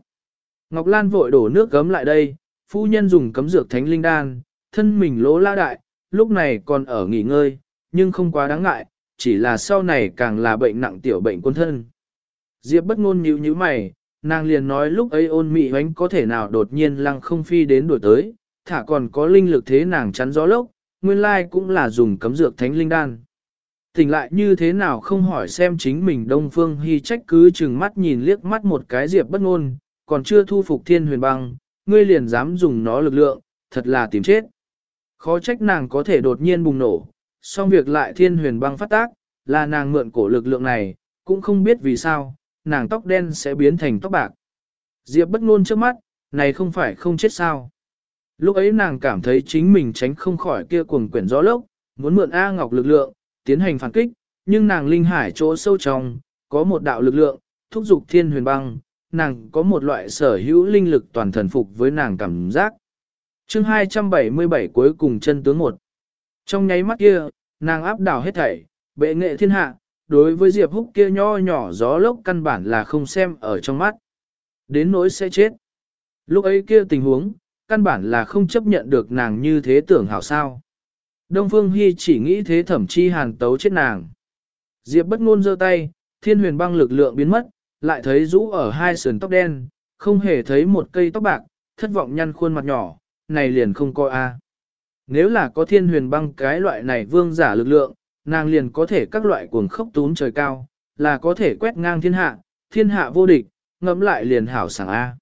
Ngọc Lan vội đổ nước gấm lại đây, phu nhân dùng cấm dược thánh linh đan, thân mình lỗ la đại, lúc này còn ở nghỉ ngơi, nhưng không quá đáng ngại, chỉ là sau này càng là bệnh nặng tiểu bệnh quân thân. Diệp bất ngôn nhíu nhíu mày, nàng liền nói lúc ấy ôn mị hoánh có thể nào đột nhiên lăng không phi đến đổi tới, thả còn có linh lực thế nàng chắn gió lốc, nguyên lai cũng là dùng cấm dược thánh linh đan. Tỉnh lại như thế nào không hỏi xem chính mình Đông Phương Hy trách cứ chừng mắt nhìn liếc mắt một cái Diệp bất ngôn, còn chưa thu phục thiên huyền băng, ngươi liền dám dùng nó lực lượng, thật là tìm chết. Khó trách nàng có thể đột nhiên bùng nổ, song việc lại thiên huyền băng phát tác, là nàng mượn cổ lực lượng này, cũng không biết vì sao, nàng tóc đen sẽ biến thành tóc bạc. Diệp bất ngôn trước mắt, này không phải không chết sao. Lúc ấy nàng cảm thấy chính mình tránh không khỏi kia cuồng quyển gió lốc, muốn mượn A Ngọc lực lượng, tiến hành phản kích, nhưng nàng linh hải chỗ sâu trong, có một đạo lực lượng, thúc giục thiên huyền băng, nàng có một loại sở hữu linh lực toàn thần phục với nàng cảm giác chương 277 cuối cùng chân tướng một. Trong nháy mắt kia, nàng áp đảo hết thảy, bệ nghệ thiên hạ, đối với Diệp Húc kia nho nhỏ gió lốc căn bản là không xem ở trong mắt. Đến nỗi sẽ chết. Lúc ấy kia tình huống, căn bản là không chấp nhận được nàng như thế tưởng hảo sao. Đông Phương Hy chỉ nghĩ thế thẩm chi hàn tấu chết nàng. Diệp bất ngôn giơ tay, thiên huyền băng lực lượng biến mất, lại thấy rũ ở hai sườn tóc đen, không hề thấy một cây tóc bạc, thất vọng nhăn khuôn mặt nhỏ, này liền không coi a. Nếu là có thiên huyền băng cái loại này vương giả lực lượng, nàng liền có thể các loại cuồng khốc tún trời cao, là có thể quét ngang thiên hạ, thiên hạ vô địch, ngẫm lại liền hảo sảng A.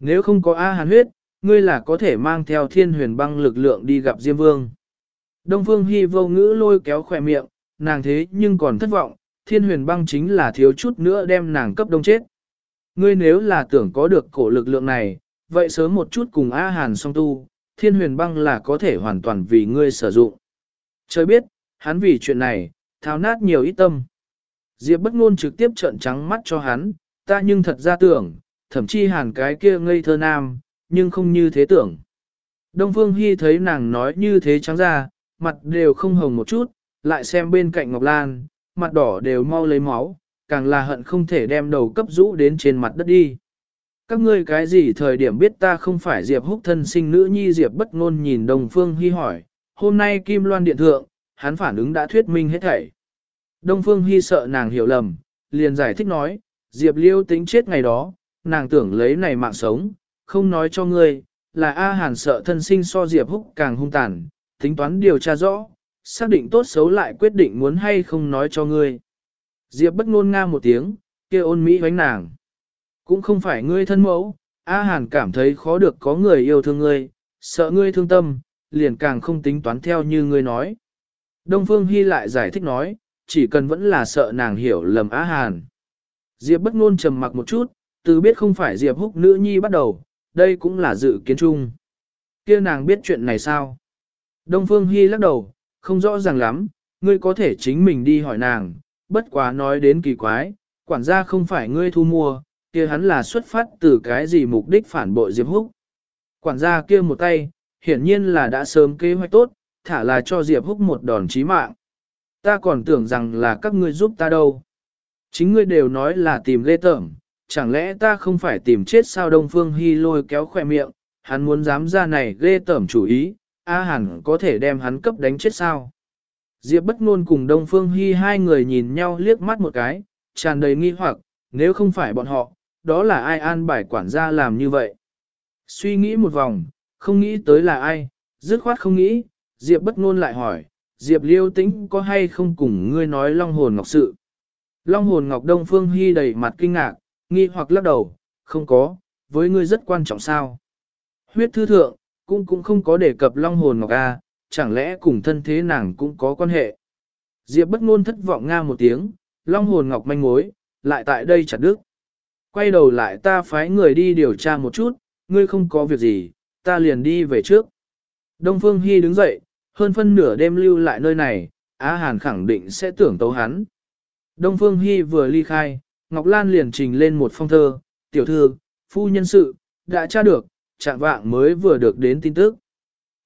Nếu không có A hàn huyết, ngươi là có thể mang theo thiên huyền băng lực lượng đi gặp Diêm Vương. Đông Phương Hy vô ngữ lôi kéo khỏe miệng, nàng thế nhưng còn thất vọng, thiên huyền băng chính là thiếu chút nữa đem nàng cấp đông chết. Ngươi nếu là tưởng có được cổ lực lượng này, vậy sớm một chút cùng A Hàn song tu, thiên huyền băng là có thể hoàn toàn vì ngươi sử dụng. Trời biết, hắn vì chuyện này, thao nát nhiều ít tâm. Diệp bất ngôn trực tiếp trợn trắng mắt cho hắn, ta nhưng thật ra tưởng, thậm chí hàn cái kia ngây thơ nam, nhưng không như thế tưởng. Đông Phương Hy thấy nàng nói như thế trắng ra, mặt đều không hồng một chút, lại xem bên cạnh Ngọc Lan, mặt đỏ đều mau lấy máu, càng là hận không thể đem đầu cấp rũ đến trên mặt đất đi. Các ngươi cái gì thời điểm biết ta không phải Diệp húc thân sinh nữ nhi Diệp bất ngôn nhìn Đông Phương Hy hỏi, hôm nay Kim Loan Điện Thượng, hắn phản ứng đã thuyết minh hết thảy. Đông Phương Hy sợ nàng hiểu lầm, liền giải thích nói, Diệp Liêu tính chết ngày đó, nàng tưởng lấy này mạng sống, không nói cho ngươi, là A Hàn sợ thân sinh so Diệp Húc càng hung tàn, tính toán điều tra rõ, xác định tốt xấu lại quyết định muốn hay không nói cho ngươi. Diệp bất ngôn nga một tiếng, kia ôn mỹ hoánh nàng. Cũng không phải ngươi thân mẫu, A Hàn cảm thấy khó được có người yêu thương ngươi, sợ ngươi thương tâm, liền càng không tính toán theo như ngươi nói. Đông Phương Hy lại giải thích nói, chỉ cần vẫn là sợ nàng hiểu lầm A Hàn. Diệp bất ngôn trầm mặc một chút, từ biết không phải Diệp húc nữ nhi bắt đầu, đây cũng là dự kiến chung. kia nàng biết chuyện này sao? Đông Phương Hy lắc đầu, không rõ ràng lắm, ngươi có thể chính mình đi hỏi nàng, bất quá nói đến kỳ quái, quản gia không phải ngươi thu mua, kia hắn là xuất phát từ cái gì mục đích phản bội Diệp Húc. Quản gia kia một tay, hiển nhiên là đã sớm kế hoạch tốt, thả là cho Diệp Húc một đòn chí mạng. Ta còn tưởng rằng là các ngươi giúp ta đâu. Chính ngươi đều nói là tìm lê tởm, chẳng lẽ ta không phải tìm chết sao Đông Phương Hy lôi kéo khỏe miệng, hắn muốn dám ra này lê tởm chủ ý, A hẳn có thể đem hắn cấp đánh chết sao. Diệp bất ngôn cùng Đông Phương Hy hai người nhìn nhau liếc mắt một cái, tràn đầy nghi hoặc, nếu không phải bọn họ, đó là ai an bài quản gia làm như vậy. Suy nghĩ một vòng, không nghĩ tới là ai, dứt khoát không nghĩ, Diệp bất ngôn lại hỏi, Diệp liêu tĩnh có hay không cùng ngươi nói long hồn ngọc sự. Long hồn ngọc Đông Phương Hy đầy mặt kinh ngạc, nghi hoặc lắc đầu, không có, với ngươi rất quan trọng sao. Huyết thư thượng, cũng cũng không có đề cập long hồn ngọc A, chẳng lẽ cùng thân thế nàng cũng có quan hệ. Diệp bất ngôn thất vọng nga một tiếng, long hồn ngọc manh mối, lại tại đây chặt đứt. Quay đầu lại ta phái người đi điều tra một chút, ngươi không có việc gì, ta liền đi về trước. Đông Phương Hy đứng dậy, hơn phân nửa đêm lưu lại nơi này, Á Hàn khẳng định sẽ tưởng tấu hắn. Đông Phương Hy vừa ly khai, Ngọc Lan liền trình lên một phong thơ, tiểu thư, phu nhân sự, đã tra được, trạng vạng mới vừa được đến tin tức.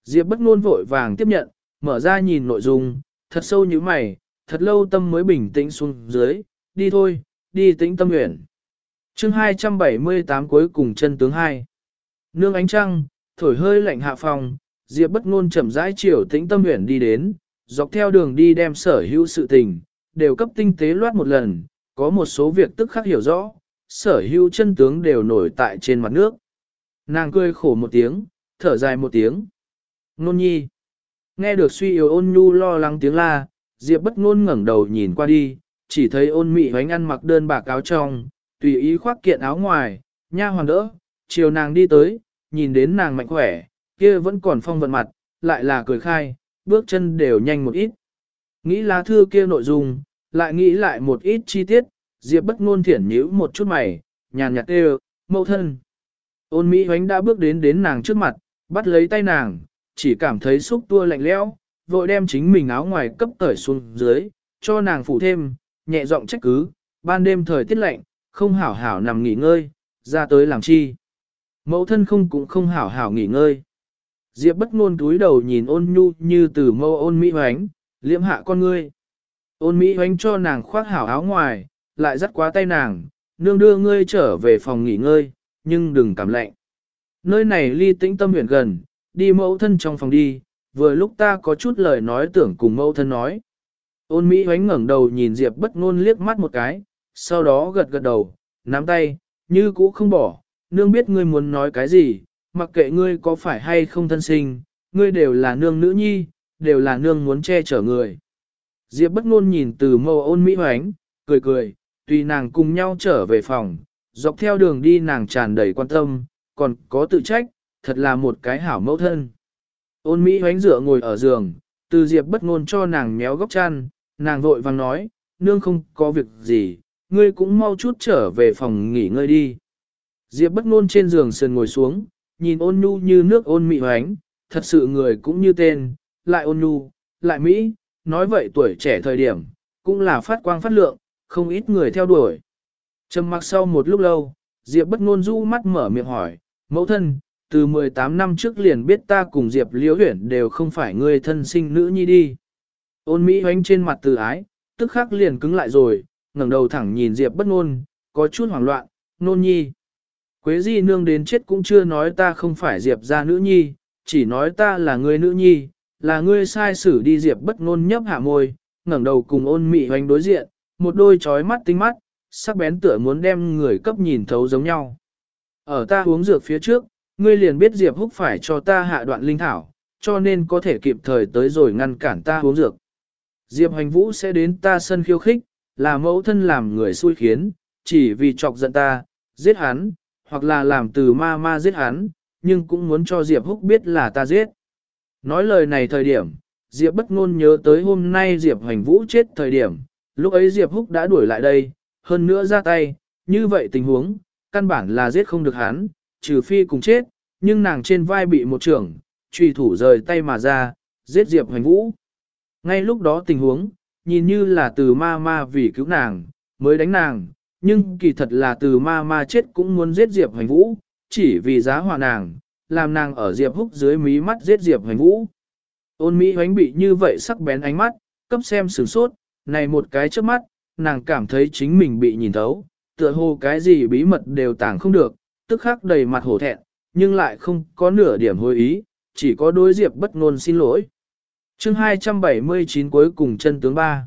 Diệp bất ngôn vội vàng tiếp nhận, mở ra nhìn nội dung, thật sâu như mày, thật lâu tâm mới bình tĩnh xuống dưới, đi thôi, đi tĩnh tâm nguyện chương 278 cuối cùng chân tướng 2. Nương ánh trăng, thổi hơi lạnh hạ phòng, Diệp bất ngôn chậm rãi chiều tĩnh tâm nguyện đi đến, dọc theo đường đi đem sở hữu sự tình, đều cấp tinh tế loát một lần, có một số việc tức khắc hiểu rõ, sở hữu chân tướng đều nổi tại trên mặt nước. Nàng cười khổ một tiếng, thở dài một tiếng. Nôn nhi. Nghe được suy yếu ôn nhu lo lắng tiếng la, Diệp bất ngôn ngẩng đầu nhìn qua đi, chỉ thấy ôn mị hoánh ăn mặc đơn bạc áo trong, tùy ý khoác kiện áo ngoài, nha hoàng đỡ, chiều nàng đi tới, nhìn đến nàng mạnh khỏe, kia vẫn còn phong vận mặt, lại là cười khai, bước chân đều nhanh một ít. Nghĩ lá thư kia nội dung, lại nghĩ lại một ít chi tiết, Diệp bất ngôn thiển nhíu một chút mày, nhàn nhạt kêu, mẫu thân. Ôn Mỹ Hoánh đã bước đến đến nàng trước mặt, bắt lấy tay nàng, chỉ cảm thấy xúc tua lạnh lẽo, vội đem chính mình áo ngoài cấp tởi xuống dưới, cho nàng phủ thêm, nhẹ giọng trách cứ, ban đêm thời tiết lạnh, không hảo hảo nằm nghỉ ngơi, ra tới làm chi. Mẫu thân không cũng không hảo hảo nghỉ ngơi. Diệp bất ngôn túi đầu nhìn ôn nhu như từ mâu ôn Mỹ Hoánh, liễm hạ con ngươi. Ôn Mỹ Hoánh cho nàng khoác hảo áo ngoài, lại dắt quá tay nàng, nương đưa ngươi trở về phòng nghỉ ngơi, nhưng đừng cảm lạnh. Nơi này ly tĩnh tâm huyện gần, đi mẫu thân trong phòng đi, vừa lúc ta có chút lời nói tưởng cùng mẫu thân nói. Ôn Mỹ hoánh ngẩng đầu nhìn Diệp bất ngôn liếc mắt một cái, sau đó gật gật đầu, nắm tay, như cũ không bỏ, nương biết ngươi muốn nói cái gì, mặc kệ ngươi có phải hay không thân sinh, ngươi đều là nương nữ nhi, đều là nương muốn che chở người. Diệp bất ngôn nhìn từ mâu ôn Mỹ hoánh, cười cười, tùy nàng cùng nhau trở về phòng, dọc theo đường đi nàng tràn đầy quan tâm, còn có tự trách, thật là một cái hảo mẫu thân. Ôn Mỹ hoánh dựa ngồi ở giường, từ Diệp bất ngôn cho nàng méo góc chăn, nàng vội vàng nói, nương không có việc gì, ngươi cũng mau chút trở về phòng nghỉ ngơi đi. Diệp bất ngôn trên giường sườn ngồi xuống, nhìn ôn nhu như nước ôn mị hoánh, thật sự người cũng như tên, lại ôn nhu, lại Mỹ, nói vậy tuổi trẻ thời điểm, cũng là phát quang phát lượng, không ít người theo đuổi. Trầm mặc sau một lúc lâu, Diệp bất ngôn du mắt mở miệng hỏi, mẫu thân, từ 18 năm trước liền biết ta cùng Diệp liễu huyển đều không phải người thân sinh nữ nhi đi. Ôn Mỹ hoánh trên mặt từ ái, tức khắc liền cứng lại rồi, ngẩng đầu thẳng nhìn Diệp bất ngôn, có chút hoảng loạn, nôn nhi. Quế di nương đến chết cũng chưa nói ta không phải Diệp gia nữ nhi, chỉ nói ta là người nữ nhi, là ngươi sai xử đi Diệp bất ngôn nhấp hạ môi, ngẩng đầu cùng ôn mị hoành đối diện, một đôi chói mắt tinh mắt, sắc bén tựa muốn đem người cấp nhìn thấu giống nhau. Ở ta uống dược phía trước, ngươi liền biết Diệp húc phải cho ta hạ đoạn linh thảo, cho nên có thể kịp thời tới rồi ngăn cản ta uống dược. Diệp hành vũ sẽ đến ta sân khiêu khích, là mẫu thân làm người xui khiến, chỉ vì chọc giận ta, giết hắn, hoặc là làm từ ma ma giết hắn, nhưng cũng muốn cho Diệp Húc biết là ta giết. Nói lời này thời điểm, Diệp bất ngôn nhớ tới hôm nay Diệp Hoành Vũ chết thời điểm, lúc ấy Diệp Húc đã đuổi lại đây, hơn nữa ra tay, như vậy tình huống, căn bản là giết không được hắn, trừ phi cùng chết, nhưng nàng trên vai bị một trưởng, truy thủ rời tay mà ra, giết Diệp Hoành Vũ. Ngay lúc đó tình huống, nhìn như là từ ma ma vì cứu nàng, mới đánh nàng, nhưng kỳ thật là từ ma ma chết cũng muốn giết Diệp Hoành Vũ, chỉ vì giá hòa nàng, làm nàng ở Diệp Húc dưới mí mắt giết Diệp Hoành Vũ. Ôn Mỹ hoánh bị như vậy sắc bén ánh mắt, cấp xem sửng sốt, này một cái trước mắt, nàng cảm thấy chính mình bị nhìn thấu, tựa hồ cái gì bí mật đều tàng không được, tức khắc đầy mặt hổ thẹn, nhưng lại không có nửa điểm hối ý, chỉ có đối Diệp bất ngôn xin lỗi. Chương 279 cuối cùng chân tướng 3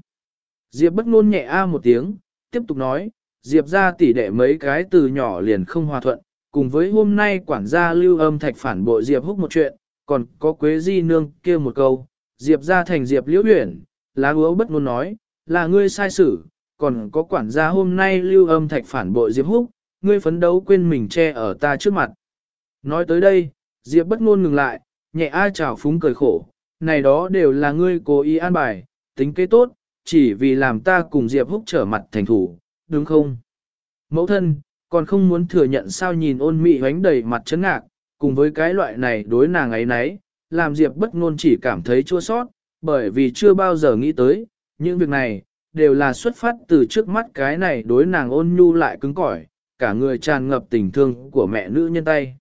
Diệp bất ngôn nhẹ a một tiếng, tiếp tục nói, Diệp ra tỷ đệ mấy cái từ nhỏ liền không hòa thuận, cùng với hôm nay quản gia lưu âm thạch phản bội Diệp húc một chuyện, còn có quế di nương kia một câu, Diệp ra thành Diệp liễu huyển, lá úa bất ngôn nói, là ngươi sai xử, còn có quản gia hôm nay lưu âm thạch phản bội Diệp húc, ngươi phấn đấu quên mình che ở ta trước mặt. Nói tới đây, Diệp bất ngôn ngừng lại, nhẹ a chào phúng cười khổ, này đó đều là ngươi cố ý an bài, tính kế tốt, chỉ vì làm ta cùng Diệp húc trở mặt thành thủ, đúng không? Mẫu thân, còn không muốn thừa nhận sao nhìn ôn mị hoánh đầy mặt chấn ngạc, cùng với cái loại này đối nàng ấy nấy, làm Diệp bất ngôn chỉ cảm thấy chua sót, bởi vì chưa bao giờ nghĩ tới, những việc này, đều là xuất phát từ trước mắt cái này đối nàng ôn nhu lại cứng cỏi, cả người tràn ngập tình thương của mẹ nữ nhân tay.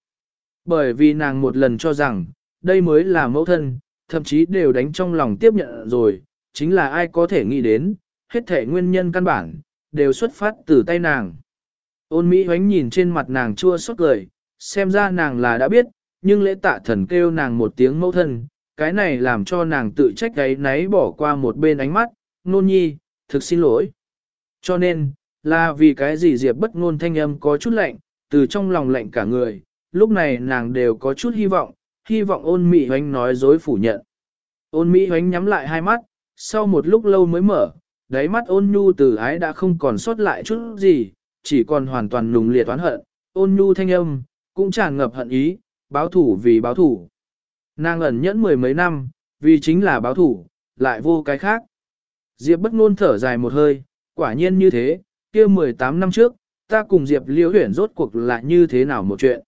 Bởi vì nàng một lần cho rằng, đây mới là mẫu thân, thậm chí đều đánh trong lòng tiếp nhận rồi, chính là ai có thể nghĩ đến, hết thể nguyên nhân căn bản, đều xuất phát từ tay nàng. Ôn Mỹ hoánh nhìn trên mặt nàng chua xót cười, xem ra nàng là đã biết, nhưng lễ tạ thần kêu nàng một tiếng mẫu thân, cái này làm cho nàng tự trách gáy náy bỏ qua một bên ánh mắt, nôn nhi, thực xin lỗi. Cho nên, là vì cái gì Diệp bất ngôn thanh âm có chút lạnh, từ trong lòng lạnh cả người, lúc này nàng đều có chút hy vọng, hy vọng ôn Mỹ hoánh nói dối phủ nhận. Ôn Mỹ hoánh nhắm lại hai mắt, sau một lúc lâu mới mở, đáy mắt ôn nhu từ ái đã không còn sót lại chút gì, chỉ còn hoàn toàn nùng liệt oán hận, ôn nhu thanh âm, cũng tràn ngập hận ý, báo thủ vì báo thủ. Nàng ẩn nhẫn mười mấy năm, vì chính là báo thủ, lại vô cái khác. Diệp bất ngôn thở dài một hơi, quả nhiên như thế, kia 18 năm trước, ta cùng Diệp liễu huyển rốt cuộc là như thế nào một chuyện.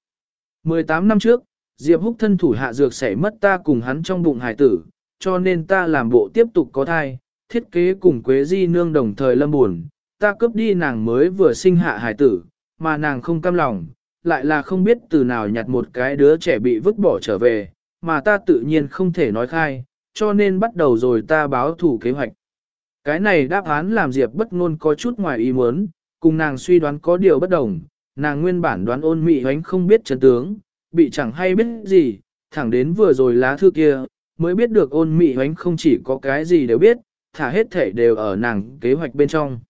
18 năm trước, Diệp húc thân thủ hạ dược sẽ mất ta cùng hắn trong bụng hải tử, cho nên ta làm bộ tiếp tục có thai, thiết kế cùng Quế Di nương đồng thời lâm buồn, ta cướp đi nàng mới vừa sinh hạ hải tử, mà nàng không cam lòng, lại là không biết từ nào nhặt một cái đứa trẻ bị vứt bỏ trở về, mà ta tự nhiên không thể nói khai, cho nên bắt đầu rồi ta báo thủ kế hoạch. Cái này đáp án làm Diệp bất ngôn có chút ngoài ý muốn, cùng nàng suy đoán có điều bất đồng, nàng nguyên bản đoán ôn mị hoánh không biết chân tướng, bị chẳng hay biết gì, thẳng đến vừa rồi lá thư kia, mới biết được ôn mị hoánh không chỉ có cái gì đều biết, thả hết thể đều ở nàng kế hoạch bên trong.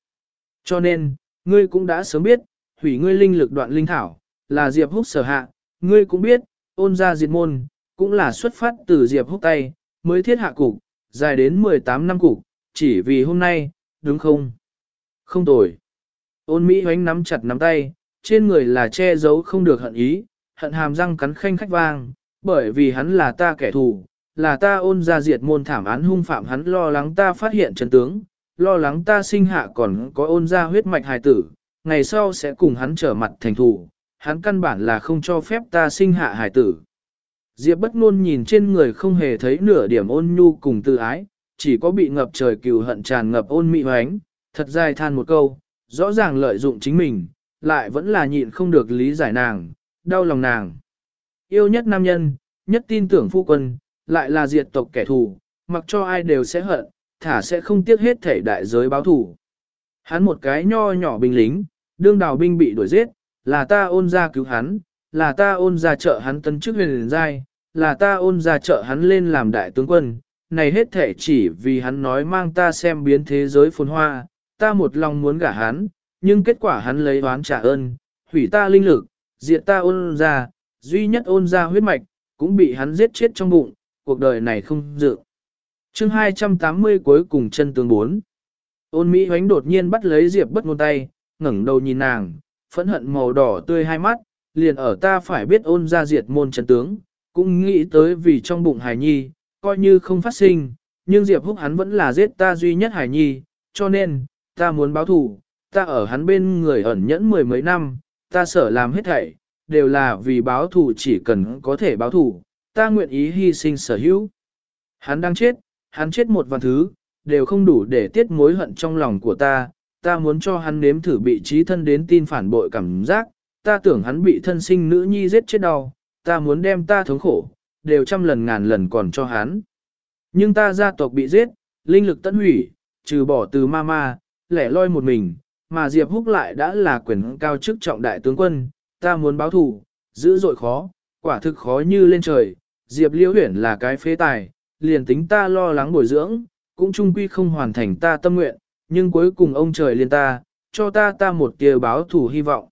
Cho nên, ngươi cũng đã sớm biết, hủy ngươi linh lực đoạn linh thảo, là Diệp Húc sở hạ, ngươi cũng biết, ôn ra diệt môn, cũng là xuất phát từ Diệp Húc tay, mới thiết hạ cục, dài đến 18 năm cục, chỉ vì hôm nay, đúng không? Không tồi. Ôn Mỹ hoánh nắm chặt nắm tay, trên người là che giấu không được hận ý, hận hàm răng cắn khanh khách vang, bởi vì hắn là ta kẻ thù, là ta ôn ra diệt môn thảm án hung phạm hắn lo lắng ta phát hiện chân tướng, lo lắng ta sinh hạ còn có ôn ra huyết mạch hài tử, ngày sau sẽ cùng hắn trở mặt thành thù, hắn căn bản là không cho phép ta sinh hạ hài tử. Diệp bất ngôn nhìn trên người không hề thấy nửa điểm ôn nhu cùng tự ái, chỉ có bị ngập trời cừu hận tràn ngập ôn mị hoánh, thật dài than một câu, rõ ràng lợi dụng chính mình, lại vẫn là nhịn không được lý giải nàng, đau lòng nàng. Yêu nhất nam nhân, nhất tin tưởng phu quân, lại là diệt tộc kẻ thù, mặc cho ai đều sẽ hận, thả sẽ không tiếc hết thể đại giới báo thù. Hắn một cái nho nhỏ binh lính, đương đào binh bị đuổi giết, là ta ôn ra cứu hắn, là ta ôn ra trợ hắn tân chức huyền giai, là ta ôn ra trợ hắn lên làm đại tướng quân, này hết thể chỉ vì hắn nói mang ta xem biến thế giới phồn hoa, ta một lòng muốn gả hắn, nhưng kết quả hắn lấy oán trả ơn, hủy ta linh lực, diệt ta ôn ra, duy nhất ôn ra huyết mạch, cũng bị hắn giết chết trong bụng, cuộc đời này không dự. chương 280 cuối cùng chân tướng 4. Ôn Mỹ hoánh đột nhiên bắt lấy Diệp bất ngôn tay, ngẩng đầu nhìn nàng, phẫn hận màu đỏ tươi hai mắt, liền ở ta phải biết ôn ra diệt môn chân tướng, cũng nghĩ tới vì trong bụng hài nhi, coi như không phát sinh, nhưng Diệp húc hắn vẫn là giết ta duy nhất hài nhi, cho nên, ta muốn báo thù, ta ở hắn bên người ẩn nhẫn mười mấy năm, ta sợ làm hết thảy, đều là vì báo thù chỉ cần có thể báo thù, ta nguyện ý hy sinh sở hữu. Hắn đang chết, hắn chết một vạn thứ, đều không đủ để tiết mối hận trong lòng của ta, ta muốn cho hắn nếm thử bị trí thân đến tin phản bội cảm giác, ta tưởng hắn bị thân sinh nữ nhi giết chết đau, ta muốn đem ta thống khổ, đều trăm lần ngàn lần còn cho hắn. Nhưng ta gia tộc bị giết, linh lực tận hủy, trừ bỏ từ ma ma, lẻ loi một mình, mà Diệp Húc lại đã là quyền cao chức trọng đại tướng quân, ta muốn báo thù, dữ dội khó, quả thực khó như lên trời, Diệp Liễu Huyển là cái phế tài, liền tính ta lo lắng bồi dưỡng, cũng chung quy không hoàn thành ta tâm nguyện, nhưng cuối cùng ông trời liên ta, cho ta ta một tia báo thù hy vọng.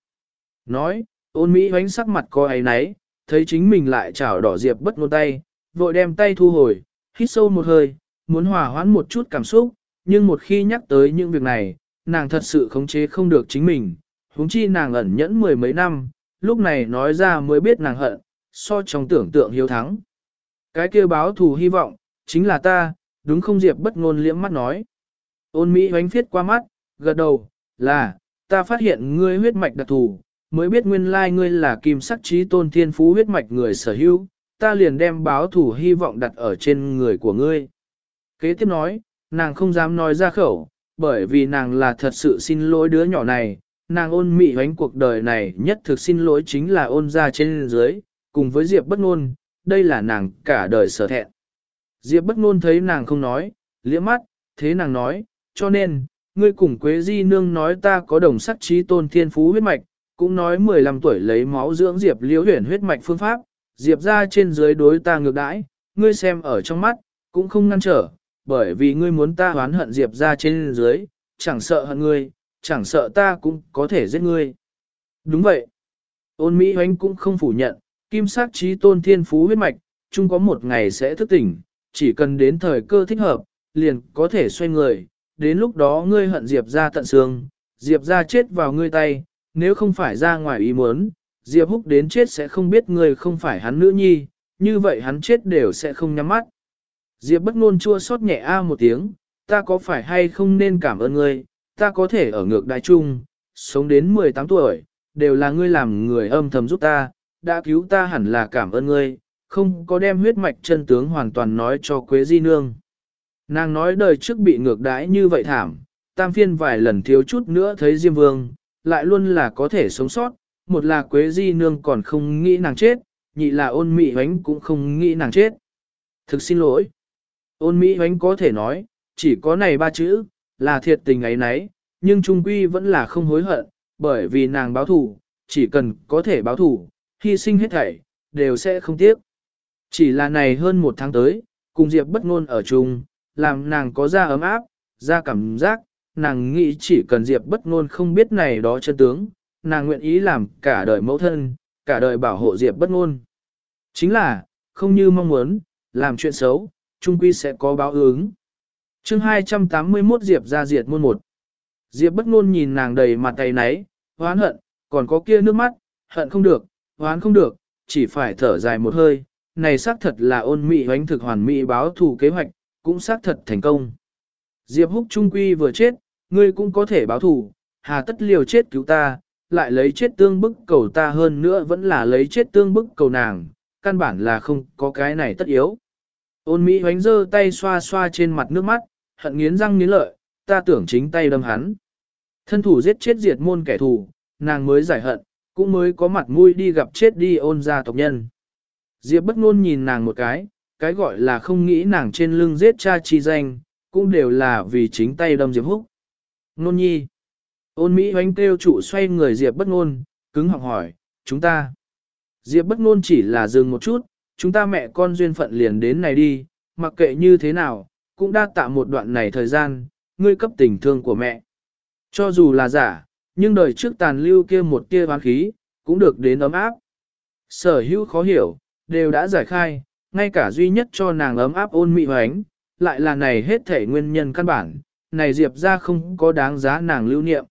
Nói, ôn Mỹ hoánh sắc mặt có ấy nấy, thấy chính mình lại chảo đỏ Diệp bất ngôn tay, vội đem tay thu hồi, hít sâu một hơi, muốn hòa hoãn một chút cảm xúc, nhưng một khi nhắc tới những việc này, nàng thật sự khống chế không được chính mình, huống chi nàng ẩn nhẫn mười mấy năm, lúc này nói ra mới biết nàng hận, so trong tưởng tượng hiếu thắng. Cái kia báo thù hy vọng, chính là ta, đúng không Diệp bất ngôn liễm mắt nói. Ôn Mỹ hoánh phiết qua mắt, gật đầu, là, ta phát hiện ngươi huyết mạch đặc thù, mới biết nguyên lai ngươi là kim sắc trí tôn thiên phú huyết mạch người sở hữu, ta liền đem báo thù hy vọng đặt ở trên người của ngươi. Kế tiếp nói, nàng không dám nói ra khẩu, bởi vì nàng là thật sự xin lỗi đứa nhỏ này, nàng ôn mị hoánh cuộc đời này nhất thực xin lỗi chính là ôn ra trên dưới, cùng với Diệp bất ngôn, đây là nàng cả đời sở thẹn. Diệp bất ngôn thấy nàng không nói, liễm mắt, thế nàng nói, cho nên, ngươi cùng Quế Di Nương nói ta có đồng sắc trí tôn thiên phú huyết mạch, cũng nói 15 tuổi lấy máu dưỡng Diệp liễu huyền huyết mạch phương pháp, Diệp ra trên dưới đối ta ngược đãi, ngươi xem ở trong mắt, cũng không ngăn trở, bởi vì ngươi muốn ta hoán hận Diệp ra trên dưới, chẳng sợ hận ngươi, chẳng sợ ta cũng có thể giết ngươi. Đúng vậy. Ôn Mỹ Hoánh cũng không phủ nhận, kim sắc trí tôn thiên phú huyết mạch, chung có một ngày sẽ thức tỉnh, chỉ cần đến thời cơ thích hợp, liền có thể xoay người, đến lúc đó ngươi hận Diệp ra tận xương, Diệp ra chết vào ngươi tay, nếu không phải ra ngoài ý muốn, Diệp húc đến chết sẽ không biết ngươi không phải hắn nữ nhi, như vậy hắn chết đều sẽ không nhắm mắt. Diệp bất ngôn chua xót nhẹ a một tiếng, ta có phải hay không nên cảm ơn ngươi, ta có thể ở ngược đại trung, sống đến 18 tuổi, đều là ngươi làm người âm thầm giúp ta, đã cứu ta hẳn là cảm ơn ngươi, không có đem huyết mạch chân tướng hoàn toàn nói cho Quế Di Nương. Nàng nói đời trước bị ngược đãi như vậy thảm, tam phiên vài lần thiếu chút nữa thấy Diêm Vương, lại luôn là có thể sống sót, một là Quế Di Nương còn không nghĩ nàng chết, nhị là ôn mị hoánh cũng không nghĩ nàng chết. Thực xin lỗi. Ôn Mỹ Hoánh có thể nói, chỉ có này ba chữ, là thiệt tình ấy nấy, nhưng trung quy vẫn là không hối hận, bởi vì nàng báo thủ, chỉ cần có thể báo thủ, hy sinh hết thảy, đều sẽ không tiếc. Chỉ là này hơn một tháng tới, cùng Diệp bất ngôn ở chung, làm nàng có ra ấm áp, ra cảm giác, nàng nghĩ chỉ cần Diệp bất ngôn không biết này đó chân tướng, nàng nguyện ý làm cả đời mẫu thân, cả đời bảo hộ Diệp bất ngôn. Chính là, không như mong muốn, làm chuyện xấu, trung quy sẽ có báo ứng. chương 281 Diệp ra diệt môn một. Diệp bất ngôn nhìn nàng đầy mặt tay náy, hoán hận, còn có kia nước mắt, hận không được, hoán không được, chỉ phải thở dài một hơi, này xác thật là ôn mị hoánh thực hoàn mỹ báo thù kế hoạch, cũng xác thật thành công. Diệp húc trung quy vừa chết, ngươi cũng có thể báo thù, hà tất liều chết cứu ta, lại lấy chết tương bức cầu ta hơn nữa vẫn là lấy chết tương bức cầu nàng, căn bản là không có cái này tất yếu. Ôn Mỹ hoánh dơ tay xoa xoa trên mặt nước mắt, hận nghiến răng nghiến lợi, ta tưởng chính tay đâm hắn. Thân thủ giết chết diệt môn kẻ thù, nàng mới giải hận, cũng mới có mặt mũi đi gặp chết đi ôn gia tộc nhân. Diệp bất ngôn nhìn nàng một cái, cái gọi là không nghĩ nàng trên lưng giết cha chi danh, cũng đều là vì chính tay đâm Diệp Húc. Nôn nhi. Ôn Mỹ hoánh kêu trụ xoay người Diệp bất ngôn, cứng họng hỏi, chúng ta. Diệp bất ngôn chỉ là dừng một chút, chúng ta mẹ con duyên phận liền đến này đi, mặc kệ như thế nào, cũng đã tạo một đoạn này thời gian, ngươi cấp tình thương của mẹ. Cho dù là giả, nhưng đời trước tàn lưu kia một tia oán khí, cũng được đến ấm áp. Sở hữu khó hiểu, đều đã giải khai, ngay cả duy nhất cho nàng ấm áp ôn mị hoánh, lại là này hết thể nguyên nhân căn bản, này Diệp ra không có đáng giá nàng lưu niệm.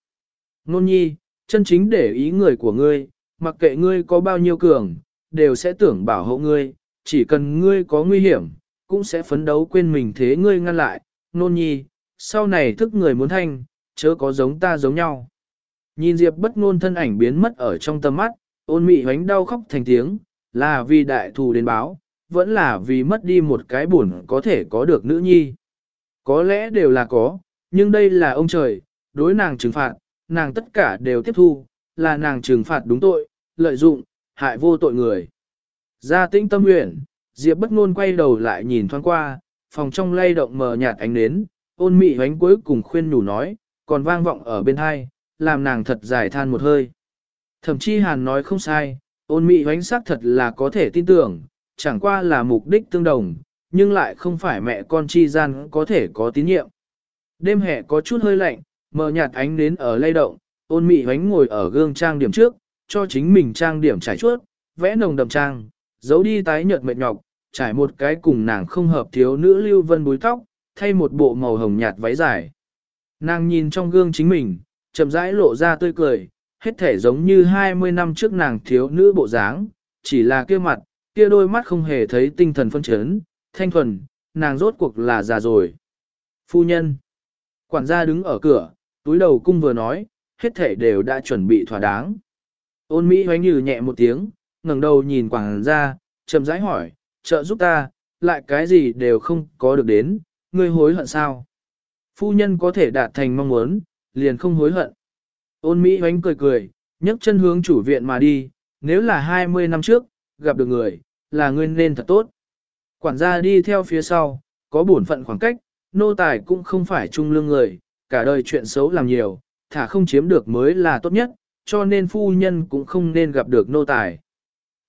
Nôn nhi, chân chính để ý người của ngươi, mặc kệ ngươi có bao nhiêu cường, đều sẽ tưởng bảo hộ ngươi, chỉ cần ngươi có nguy hiểm, cũng sẽ phấn đấu quên mình thế ngươi ngăn lại, nôn nhi, sau này thức người muốn thanh, chớ có giống ta giống nhau. Nhìn Diệp bất ngôn thân ảnh biến mất ở trong tầm mắt, ôn mị hoánh đau khóc thành tiếng, là vì đại thù đến báo, vẫn là vì mất đi một cái buồn có thể có được nữ nhi. Có lẽ đều là có, nhưng đây là ông trời, đối nàng trừng phạt, nàng tất cả đều tiếp thu, là nàng trừng phạt đúng tội, lợi dụng, hại vô tội người. Gia tĩnh tâm nguyện, Diệp bất ngôn quay đầu lại nhìn thoáng qua, phòng trong lay động mờ nhạt ánh nến, ôn mị hoánh cuối cùng khuyên nhủ nói, còn vang vọng ở bên hai, làm nàng thật dài than một hơi. Thậm chí hàn nói không sai, ôn mị hoánh xác thật là có thể tin tưởng, chẳng qua là mục đích tương đồng, nhưng lại không phải mẹ con chi gian có thể có tín nhiệm. Đêm hè có chút hơi lạnh, mờ nhạt ánh nến ở lay động, ôn mị hoánh ngồi ở gương trang điểm trước, cho chính mình trang điểm trải chuốt, vẽ nồng đậm trang, giấu đi tái nhợt mệt nhọc, trải một cái cùng nàng không hợp thiếu nữ lưu vân búi tóc, thay một bộ màu hồng nhạt váy dài. Nàng nhìn trong gương chính mình, chậm rãi lộ ra tươi cười, hết thể giống như 20 năm trước nàng thiếu nữ bộ dáng, chỉ là kia mặt, kia đôi mắt không hề thấy tinh thần phân chấn, thanh thuần, nàng rốt cuộc là già rồi. Phu nhân, quản gia đứng ở cửa, túi đầu cung vừa nói, hết thể đều đã chuẩn bị thỏa đáng. Ôn Mỹ hoánh như nhẹ một tiếng, ngẩng đầu nhìn quảng ra, chậm rãi hỏi, trợ giúp ta, lại cái gì đều không có được đến, ngươi hối hận sao? Phu nhân có thể đạt thành mong muốn, liền không hối hận. Ôn Mỹ hoánh cười cười, nhấc chân hướng chủ viện mà đi, nếu là 20 năm trước, gặp được người, là ngươi nên thật tốt. Quản gia đi theo phía sau, có bổn phận khoảng cách, nô tài cũng không phải trung lương người, cả đời chuyện xấu làm nhiều, thả không chiếm được mới là tốt nhất, cho nên phu nhân cũng không nên gặp được nô tài.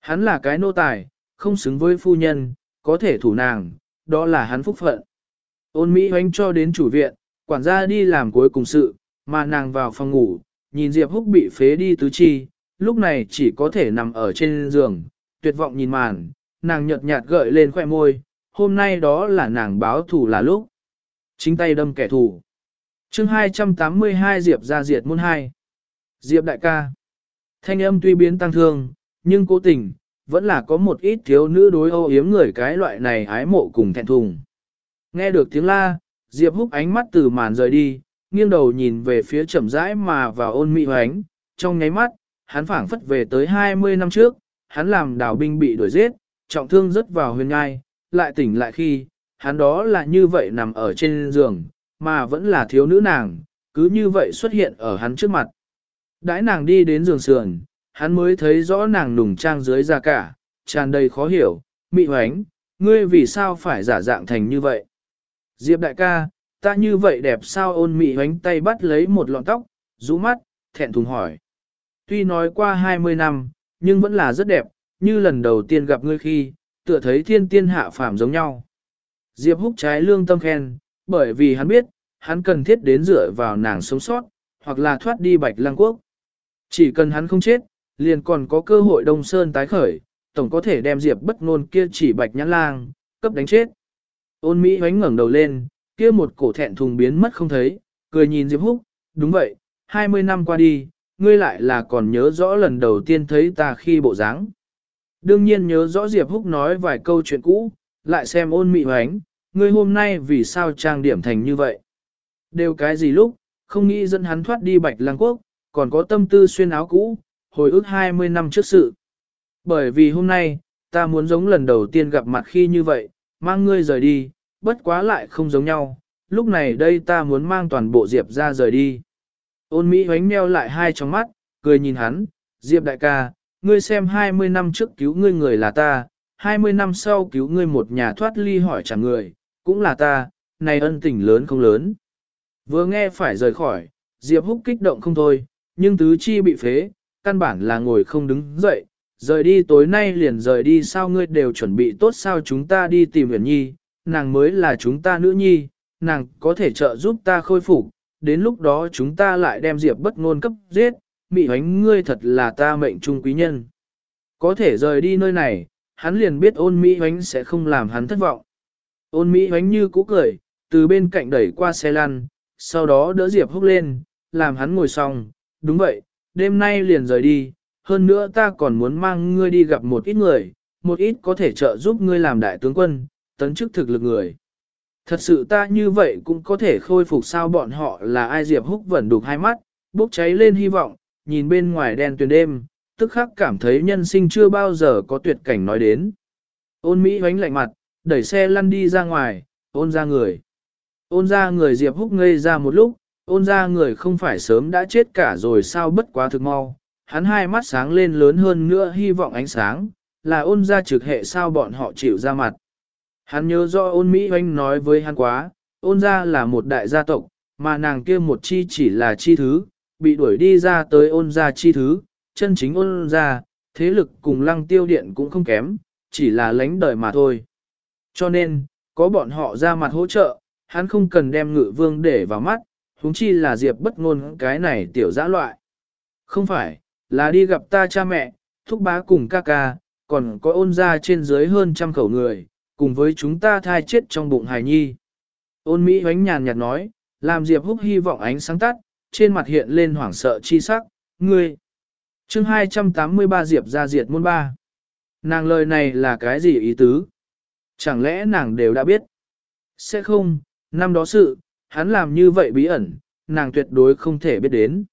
Hắn là cái nô tài, không xứng với phu nhân, có thể thủ nàng, đó là hắn phúc phận. Ôn Mỹ hoánh cho đến chủ viện, quản gia đi làm cuối cùng sự, mà nàng vào phòng ngủ, nhìn Diệp Húc bị phế đi tứ chi, lúc này chỉ có thể nằm ở trên giường, tuyệt vọng nhìn màn, nàng nhợt nhạt gợi lên khoẻ môi, hôm nay đó là nàng báo thù là lúc. Chính tay đâm kẻ thù. chương 282 Diệp ra diệt môn 2. Diệp đại ca. Thanh âm tuy biến tăng thương, nhưng cố tình, vẫn là có một ít thiếu nữ đối âu yếm người cái loại này ái mộ cùng thẹn thùng. Nghe được tiếng la, Diệp húc ánh mắt từ màn rời đi, nghiêng đầu nhìn về phía chậm rãi mà vào ôn mị hoánh, trong nháy mắt, hắn phảng phất về tới 20 năm trước, hắn làm đào binh bị đuổi giết, trọng thương rất vào huyền ngai, lại tỉnh lại khi, hắn đó là như vậy nằm ở trên giường, mà vẫn là thiếu nữ nàng, cứ như vậy xuất hiện ở hắn trước mặt. Đãi nàng đi đến giường sườn, hắn mới thấy rõ nàng nùng trang dưới da cả, tràn đầy khó hiểu, mị hoánh, ngươi vì sao phải giả dạng thành như vậy? Diệp đại ca, ta như vậy đẹp sao ôn mị hoánh tay bắt lấy một lọn tóc, rũ mắt, thẹn thùng hỏi. Tuy nói qua 20 năm, nhưng vẫn là rất đẹp, như lần đầu tiên gặp ngươi khi, tựa thấy thiên tiên hạ phàm giống nhau. Diệp húc trái lương tâm khen, bởi vì hắn biết, hắn cần thiết đến dựa vào nàng sống sót, hoặc là thoát đi bạch lăng quốc. Chỉ cần hắn không chết, liền còn có cơ hội đông sơn tái khởi, tổng có thể đem Diệp bất ngôn kia chỉ bạch nhãn lang, cấp đánh chết. Ôn Mỹ hoánh ngẩng đầu lên, kia một cổ thẹn thùng biến mất không thấy, cười nhìn Diệp Húc, đúng vậy, 20 năm qua đi, ngươi lại là còn nhớ rõ lần đầu tiên thấy ta khi bộ dáng. Đương nhiên nhớ rõ Diệp Húc nói vài câu chuyện cũ, lại xem ôn mị hoánh, ngươi hôm nay vì sao trang điểm thành như vậy. Đều cái gì lúc, không nghĩ dẫn hắn thoát đi bạch lang quốc, còn có tâm tư xuyên áo cũ, hồi ức 20 năm trước sự. Bởi vì hôm nay, ta muốn giống lần đầu tiên gặp mặt khi như vậy, mang ngươi rời đi, bất quá lại không giống nhau, lúc này đây ta muốn mang toàn bộ Diệp ra rời đi. Ôn Mỹ hoánh meo lại hai trong mắt, cười nhìn hắn, Diệp đại ca, ngươi xem 20 năm trước cứu ngươi người là ta, 20 năm sau cứu ngươi một nhà thoát ly hỏi chẳng người, cũng là ta, này ân tình lớn không lớn. Vừa nghe phải rời khỏi, Diệp Húc kích động không thôi, nhưng tứ chi bị phế, căn bản là ngồi không đứng dậy, rời đi tối nay liền rời đi sao ngươi đều chuẩn bị tốt sao chúng ta đi tìm Huyền Nhi, nàng mới là chúng ta nữ nhi, nàng có thể trợ giúp ta khôi phục, đến lúc đó chúng ta lại đem Diệp bất ngôn cấp giết, mị hoánh ngươi thật là ta mệnh trung quý nhân. Có thể rời đi nơi này, hắn liền biết ôn mỹ hoánh sẽ không làm hắn thất vọng. Ôn mỹ hoánh như cũ cười, từ bên cạnh đẩy qua xe lăn, sau đó đỡ Diệp húc lên, làm hắn ngồi xong, đúng vậy, đêm nay liền rời đi, hơn nữa ta còn muốn mang ngươi đi gặp một ít người, một ít có thể trợ giúp ngươi làm đại tướng quân, tấn chức thực lực người. Thật sự ta như vậy cũng có thể khôi phục sao bọn họ là ai Diệp Húc vẫn đục hai mắt, bốc cháy lên hy vọng, nhìn bên ngoài đen tuyền đêm, tức khắc cảm thấy nhân sinh chưa bao giờ có tuyệt cảnh nói đến. Ôn Mỹ hoánh lạnh mặt, đẩy xe lăn đi ra ngoài, ôn ra người. Ôn ra người Diệp Húc ngây ra một lúc, ôn ra người không phải sớm đã chết cả rồi sao bất quá thực mau. Hắn hai mắt sáng lên lớn hơn nữa hy vọng ánh sáng, là ôn ra trực hệ sao bọn họ chịu ra mặt. Hắn nhớ rõ ôn Mỹ Oanh nói với hắn quá, ôn ra là một đại gia tộc, mà nàng kia một chi chỉ là chi thứ, bị đuổi đi ra tới ôn ra chi thứ, chân chính ôn ra, thế lực cùng lăng tiêu điện cũng không kém, chỉ là lánh đời mà thôi. Cho nên, có bọn họ ra mặt hỗ trợ, hắn không cần đem ngự vương để vào mắt, huống chi là diệp bất ngôn cái này tiểu dã loại. Không phải, là đi gặp ta cha mẹ, thúc bá cùng ca ca, còn có ôn ra trên dưới hơn trăm khẩu người, cùng với chúng ta thai chết trong bụng hài nhi. Ôn Mỹ hoánh nhàn nhạt nói, làm Diệp Húc hy vọng ánh sáng tắt, trên mặt hiện lên hoảng sợ chi sắc, ngươi. chương 283 Diệp ra diệt môn ba. Nàng lời này là cái gì ý tứ? Chẳng lẽ nàng đều đã biết? Sẽ không, năm đó sự, hắn làm như vậy bí ẩn, nàng tuyệt đối không thể biết đến.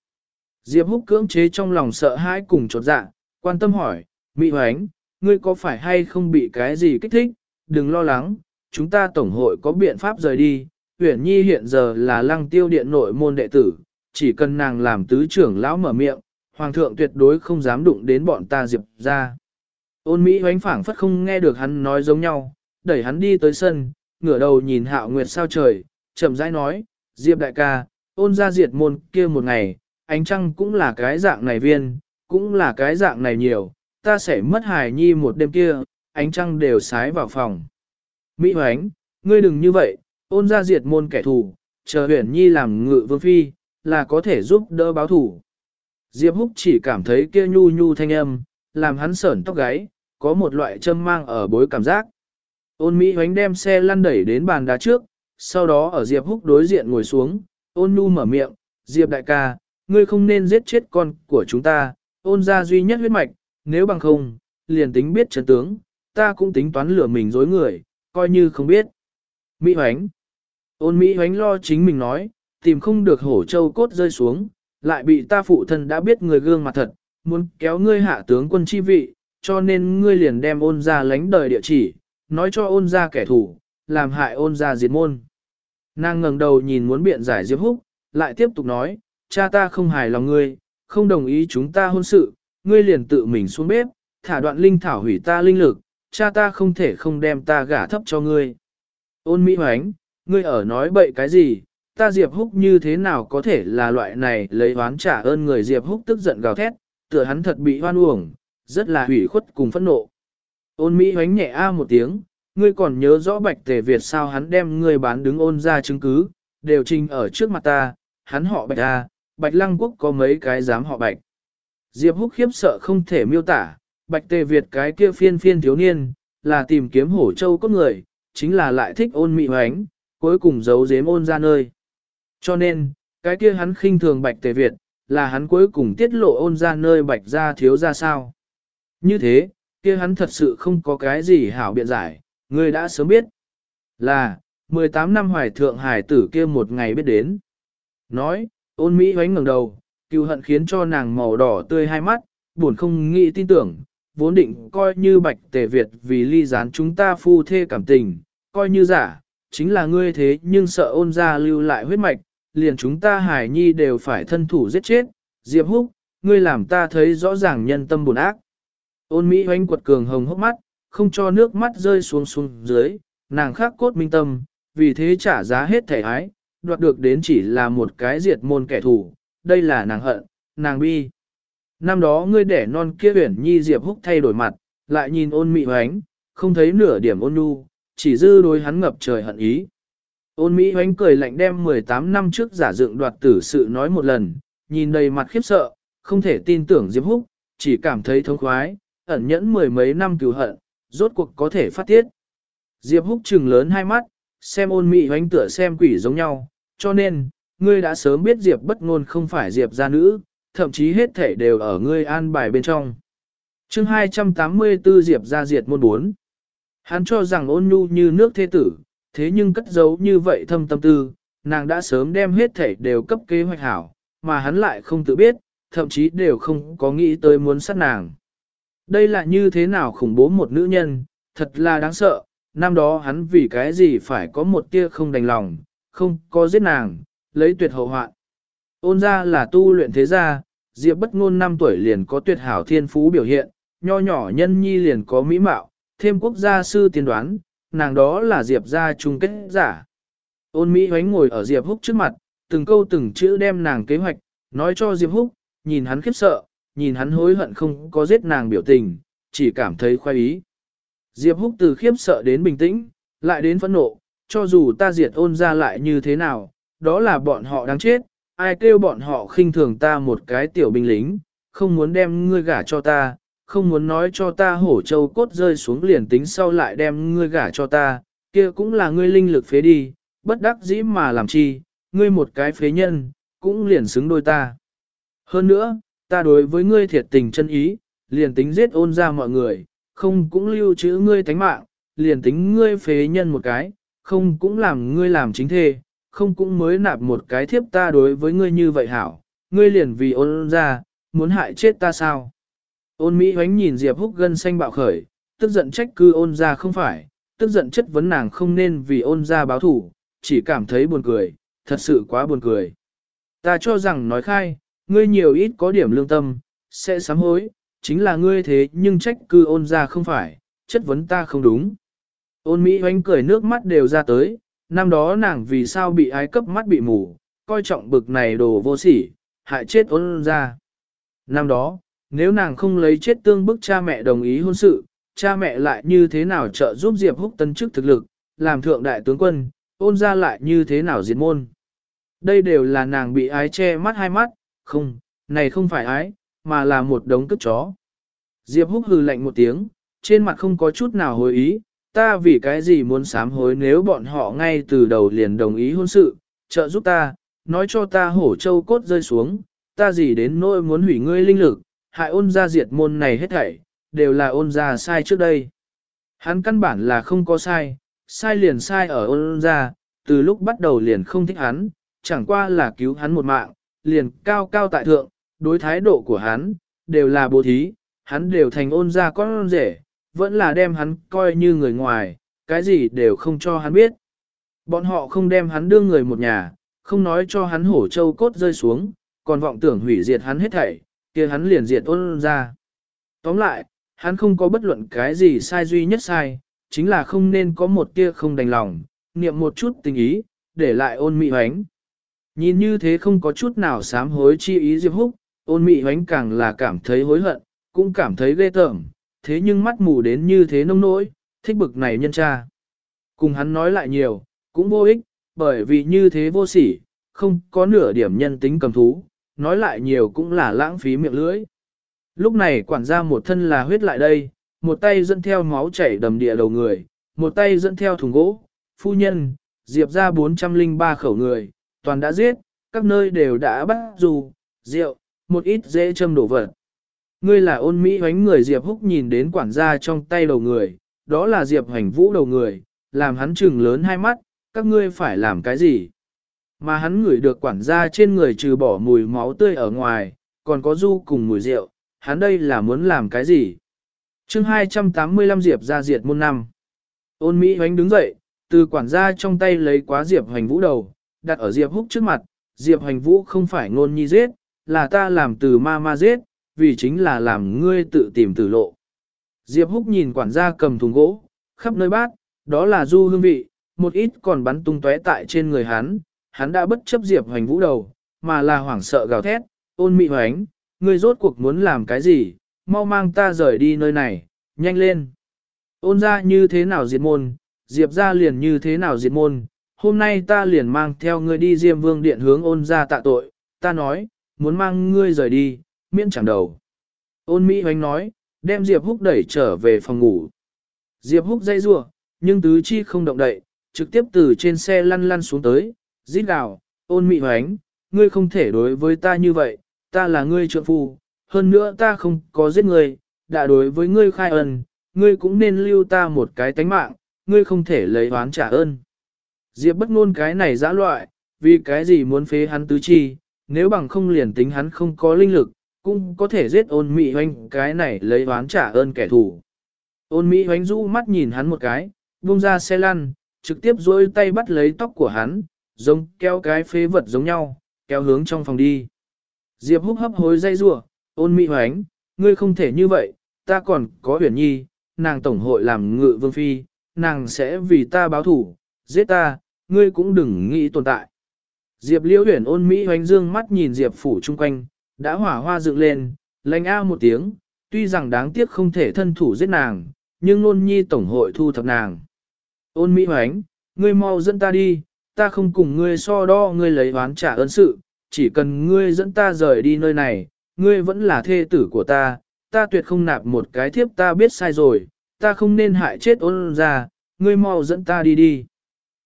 Diệp Húc cưỡng chế trong lòng sợ hãi cùng chột dạ, quan tâm hỏi, Mỹ Hoánh, ngươi có phải hay không bị cái gì kích thích, đừng lo lắng, chúng ta tổng hội có biện pháp rời đi. Huyền Nhi hiện giờ là lăng tiêu điện nội môn đệ tử, chỉ cần nàng làm tứ trưởng lão mở miệng, hoàng thượng tuyệt đối không dám đụng đến bọn ta diệp ra. Ôn Mỹ hoánh phảng phất không nghe được hắn nói giống nhau, đẩy hắn đi tới sân, ngửa đầu nhìn hạo nguyệt sao trời, chậm rãi nói, diệp đại ca, ôn ra diệt môn kia một ngày, ánh trăng cũng là cái dạng này viên, cũng là cái dạng này nhiều, ta sẽ mất hài nhi một đêm kia, ánh trăng đều sái vào phòng. Mỹ hoánh, ngươi đừng như vậy, ôn ra diệt môn kẻ thù, chờ huyền nhi làm ngự vương phi, là có thể giúp đỡ báo thủ. Diệp Húc chỉ cảm thấy kia nhu nhu thanh âm, làm hắn sởn tóc gáy, có một loại châm mang ở bối cảm giác. Ôn Mỹ hoánh đem xe lăn đẩy đến bàn đá trước, sau đó ở Diệp Húc đối diện ngồi xuống, ôn nhu mở miệng, Diệp đại ca, ngươi không nên giết chết con của chúng ta, ôn ra duy nhất huyết mạch, nếu bằng không, liền tính biết trận tướng, ta cũng tính toán lửa mình dối người, coi như không biết. Mỹ hoánh. Ôn Mỹ hoánh lo chính mình nói, tìm không được hổ châu cốt rơi xuống, lại bị ta phụ thân đã biết người gương mặt thật, muốn kéo ngươi hạ tướng quân chi vị, cho nên ngươi liền đem ôn ra lánh đời địa chỉ, nói cho ôn ra kẻ thù, làm hại ôn ra diệt môn. Nàng ngẩng đầu nhìn muốn biện giải Diệp Húc, lại tiếp tục nói, cha ta không hài lòng ngươi, không đồng ý chúng ta hôn sự, ngươi liền tự mình xuống bếp, thả đoạn linh thảo hủy ta linh lực, cha ta không thể không đem ta gả thấp cho ngươi. Ôn Mỹ Hoánh, ngươi ở nói bậy cái gì, ta Diệp Húc như thế nào có thể là loại này lấy oán trả ơn người Diệp Húc tức giận gào thét, tựa hắn thật bị hoan uổng, rất là hủy khuất cùng phẫn nộ. Ôn Mỹ Hoánh nhẹ a một tiếng, ngươi còn nhớ rõ bạch tề Việt sao hắn đem ngươi bán đứng ôn ra chứng cứ, đều trình ở trước mặt ta, hắn họ bạch ta, bạch lăng quốc có mấy cái dám họ bạch. Diệp Húc khiếp sợ không thể miêu tả, Bạch Tề Việt cái kia phiên phiên thiếu niên, là tìm kiếm hổ châu cốt người, chính là lại thích ôn mị hoánh, cuối cùng giấu giếm ôn ra nơi. Cho nên, cái kia hắn khinh thường bạch tề Việt, là hắn cuối cùng tiết lộ ôn ra nơi bạch ra thiếu ra sao. Như thế, kia hắn thật sự không có cái gì hảo biện giải, ngươi đã sớm biết. Là, 18 năm hoài thượng hải tử kia một ngày biết đến. Nói, ôn Mỹ hoánh ngẩng đầu, cựu hận khiến cho nàng màu đỏ tươi hai mắt, buồn không nghĩ tin tưởng, vốn định coi như bạch tề Việt vì ly gián chúng ta phu thê cảm tình, coi như giả, chính là ngươi thế nhưng sợ ôn ra lưu lại huyết mạch, liền chúng ta hải nhi đều phải thân thủ giết chết, Diệp Húc, ngươi làm ta thấy rõ ràng nhân tâm buồn ác. Ôn Mỹ hoánh quật cường hồng hốc mắt, không cho nước mắt rơi xuống xuống dưới, nàng khắc cốt minh tâm, vì thế trả giá hết thể ái, đoạt được đến chỉ là một cái diệt môn kẻ thù, đây là nàng hận, nàng bi. Năm đó ngươi để non kia huyển nhi Diệp Húc thay đổi mặt, lại nhìn ôn Mỹ hoánh, không thấy nửa điểm ôn nhu, chỉ dư đối hắn ngập trời hận ý. Ôn Mỹ hoánh cười lạnh đem 18 năm trước giả dựng đoạt tử sự nói một lần, nhìn đầy mặt khiếp sợ, không thể tin tưởng Diệp Húc, chỉ cảm thấy thống khoái, ẩn nhẫn mười mấy năm cứu hận, rốt cuộc có thể phát tiết. Diệp Húc trừng lớn hai mắt, xem ôn mị hoánh tựa xem quỷ giống nhau, cho nên, ngươi đã sớm biết Diệp bất ngôn không phải Diệp gia nữ, thậm chí hết thể đều ở ngươi an bài bên trong. chương 284 Diệp gia diệt môn 4. Hắn cho rằng ôn nhu như nước thế tử, thế nhưng cất giấu như vậy thâm tâm tư, nàng đã sớm đem hết thể đều cấp kế hoạch hảo, mà hắn lại không tự biết, thậm chí đều không có nghĩ tới muốn sát nàng. Đây là như thế nào khủng bố một nữ nhân, thật là đáng sợ, năm đó hắn vì cái gì phải có một tia không đành lòng, không có giết nàng, lấy tuyệt hậu hoạn. Ôn ra là tu luyện thế gia, Diệp bất ngôn năm tuổi liền có tuyệt hảo thiên phú biểu hiện, nho nhỏ nhân nhi liền có mỹ mạo, thêm quốc gia sư tiên đoán, nàng đó là Diệp gia chung kết giả. Ôn Mỹ hoánh ngồi ở Diệp Húc trước mặt, từng câu từng chữ đem nàng kế hoạch, nói cho Diệp Húc, nhìn hắn khiếp sợ, nhìn hắn hối hận không có giết nàng biểu tình, chỉ cảm thấy khoái ý. Diệp Húc từ khiếp sợ đến bình tĩnh, lại đến phẫn nộ, cho dù ta diệt ôn ra lại như thế nào, đó là bọn họ đáng chết, ai kêu bọn họ khinh thường ta một cái tiểu binh lính, không muốn đem ngươi gả cho ta, không muốn nói cho ta hổ châu cốt rơi xuống liền tính sau lại đem ngươi gả cho ta, kia cũng là ngươi linh lực phế đi, bất đắc dĩ mà làm chi, ngươi một cái phế nhân, cũng liền xứng đôi ta. Hơn nữa, ta đối với ngươi thiệt tình chân ý, liền tính giết ôn ra mọi người, không cũng lưu trữ ngươi tánh mạng, liền tính ngươi phế nhân một cái, không cũng làm ngươi làm chính thê, không cũng mới nạp một cái thiếp ta đối với ngươi như vậy hảo, ngươi liền vì ôn ra, muốn hại chết ta sao? Ôn Mỹ hoánh nhìn Diệp Húc gân xanh bạo khởi, tức giận trách cư ôn ra không phải, tức giận chất vấn nàng không nên vì ôn ra báo thủ, chỉ cảm thấy buồn cười, thật sự quá buồn cười. Ta cho rằng nói khai, ngươi nhiều ít có điểm lương tâm, sẽ sám hối, chính là ngươi thế nhưng trách cư ôn ra không phải, chất vấn ta không đúng. Ôn Mỹ hoánh cười nước mắt đều ra tới, năm đó nàng vì sao bị ái cấp mắt bị mù, coi trọng bực này đồ vô sỉ, hại chết ôn ra. Năm đó, nếu nàng không lấy chết tương bức cha mẹ đồng ý hôn sự, cha mẹ lại như thế nào trợ giúp Diệp Húc tân chức thực lực, làm thượng đại tướng quân, ôn ra lại như thế nào diệt môn. Đây đều là nàng bị ái che mắt hai mắt, không, này không phải ái, mà là một đống cướp chó. Diệp Húc hừ lạnh một tiếng, trên mặt không có chút nào hồi ý, ta vì cái gì muốn sám hối nếu bọn họ ngay từ đầu liền đồng ý hôn sự, trợ giúp ta, nói cho ta hổ châu cốt rơi xuống, ta gì đến nỗi muốn hủy ngươi linh lực, hại ôn ra diệt môn này hết thảy, đều là ôn ra sai trước đây. Hắn căn bản là không có sai, sai liền sai ở ôn ra, từ lúc bắt đầu liền không thích hắn, chẳng qua là cứu hắn một mạng, liền cao cao tại thượng, đối thái độ của hắn, đều là bố thí, hắn đều thành ôn ra con rể, vẫn là đem hắn coi như người ngoài, cái gì đều không cho hắn biết. Bọn họ không đem hắn đưa người một nhà, không nói cho hắn hổ châu cốt rơi xuống, còn vọng tưởng hủy diệt hắn hết thảy, kia hắn liền diệt ôn ra. Tóm lại, hắn không có bất luận cái gì sai duy nhất sai, chính là không nên có một tia không đành lòng, niệm một chút tình ý, để lại ôn mị hoánh. Nhìn như thế không có chút nào sám hối chi ý Diệp Húc, ôn mị hoánh càng là cảm thấy hối hận, cũng cảm thấy ghê tởm, thế nhưng mắt mù đến như thế nông nỗi, thích bực này nhân cha. Cùng hắn nói lại nhiều, cũng vô ích, bởi vì như thế vô sỉ, không có nửa điểm nhân tính cầm thú, nói lại nhiều cũng là lãng phí miệng lưỡi. Lúc này quản gia một thân là huyết lại đây, một tay dẫn theo máu chảy đầm địa đầu người, một tay dẫn theo thùng gỗ, phu nhân, diệp ra 403 khẩu người, toàn đã giết, các nơi đều đã bắt dù, rượu, một ít dễ châm đổ vật. Ngươi là ôn Mỹ hoánh người Diệp Húc nhìn đến quản gia trong tay đầu người, đó là Diệp hành vũ đầu người, làm hắn trừng lớn hai mắt, các ngươi phải làm cái gì? Mà hắn ngửi được quản gia trên người trừ bỏ mùi máu tươi ở ngoài, còn có du cùng mùi rượu, hắn đây là muốn làm cái gì? chương 285 Diệp ra diệt môn năm. Ôn Mỹ hoánh đứng dậy, từ quản gia trong tay lấy quá Diệp hành vũ đầu, đặt ở Diệp húc trước mặt, Diệp hành vũ không phải ngôn nhi giết, là ta làm từ ma ma giết, vì chính là làm ngươi tự tìm tử lộ. Diệp húc nhìn quản gia cầm thùng gỗ, khắp nơi bát, đó là du hương vị, một ít còn bắn tung tóe tại trên người hắn, hắn đã bất chấp Diệp hành vũ đầu, mà là hoảng sợ gào thét, ôn mị hoánh, ngươi rốt cuộc muốn làm cái gì, mau mang ta rời đi nơi này, nhanh lên. Ôn ra như thế nào diệt môn, Diệp ra liền như thế nào diệt môn, hôm nay ta liền mang theo ngươi đi Diêm Vương Điện hướng ôn ra tạ tội, ta nói, muốn mang ngươi rời đi, miễn chẳng đầu. Ôn Mỹ Hoánh nói, đem Diệp Húc đẩy trở về phòng ngủ. Diệp Húc dây rua, nhưng tứ chi không động đậy, trực tiếp từ trên xe lăn lăn xuống tới, rít gào, ôn Mỹ Hoánh, ngươi không thể đối với ta như vậy, ta là ngươi trượng phu, hơn nữa ta không có giết ngươi, đã đối với ngươi khai ân, ngươi cũng nên lưu ta một cái tánh mạng, ngươi không thể lấy oán trả ơn. Diệp bất ngôn cái này dã loại, vì cái gì muốn phế hắn tứ chi, nếu bằng không liền tính hắn không có linh lực, cũng có thể giết ôn mỹ hoanh cái này lấy oán trả ơn kẻ thù. Ôn mỹ hoanh rũ mắt nhìn hắn một cái, buông ra xe lăn, trực tiếp duỗi tay bắt lấy tóc của hắn, giống kéo cái phế vật giống nhau, kéo hướng trong phòng đi. Diệp húc hấp hối dây rủa, ôn mỹ hoánh, ngươi không thể như vậy, ta còn có huyền nhi, nàng tổng hội làm ngự vương phi, nàng sẽ vì ta báo thủ, giết ta, ngươi cũng đừng nghĩ tồn tại. Diệp liễu huyền ôn Mỹ hoánh dương mắt nhìn Diệp phủ chung quanh, đã hỏa hoa dựng lên, lanh a một tiếng, tuy rằng đáng tiếc không thể thân thủ giết nàng, nhưng nôn nhi tổng hội thu thập nàng. Ôn Mỹ hoánh, ngươi mau dẫn ta đi, ta không cùng ngươi so đo ngươi lấy oán trả ơn sự, chỉ cần ngươi dẫn ta rời đi nơi này, ngươi vẫn là thê tử của ta, ta tuyệt không nạp một cái thiếp ta biết sai rồi, ta không nên hại chết ôn ra, ngươi mau dẫn ta đi đi.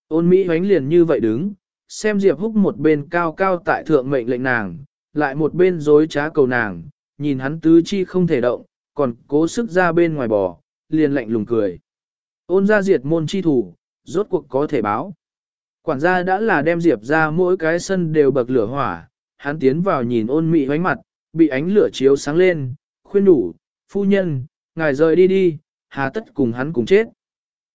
Ôn Mỹ hoánh liền như vậy đứng, xem Diệp Húc một bên cao cao tại thượng mệnh lệnh nàng, lại một bên dối trá cầu nàng, nhìn hắn tứ chi không thể động, còn cố sức ra bên ngoài bò, liền lạnh lùng cười. Ôn ra diệt môn chi thủ, rốt cuộc có thể báo. Quản gia đã là đem Diệp ra mỗi cái sân đều bậc lửa hỏa, hắn tiến vào nhìn ôn mị hoánh mặt, bị ánh lửa chiếu sáng lên, khuyên đủ, phu nhân, ngài rời đi đi, hà tất cùng hắn cùng chết.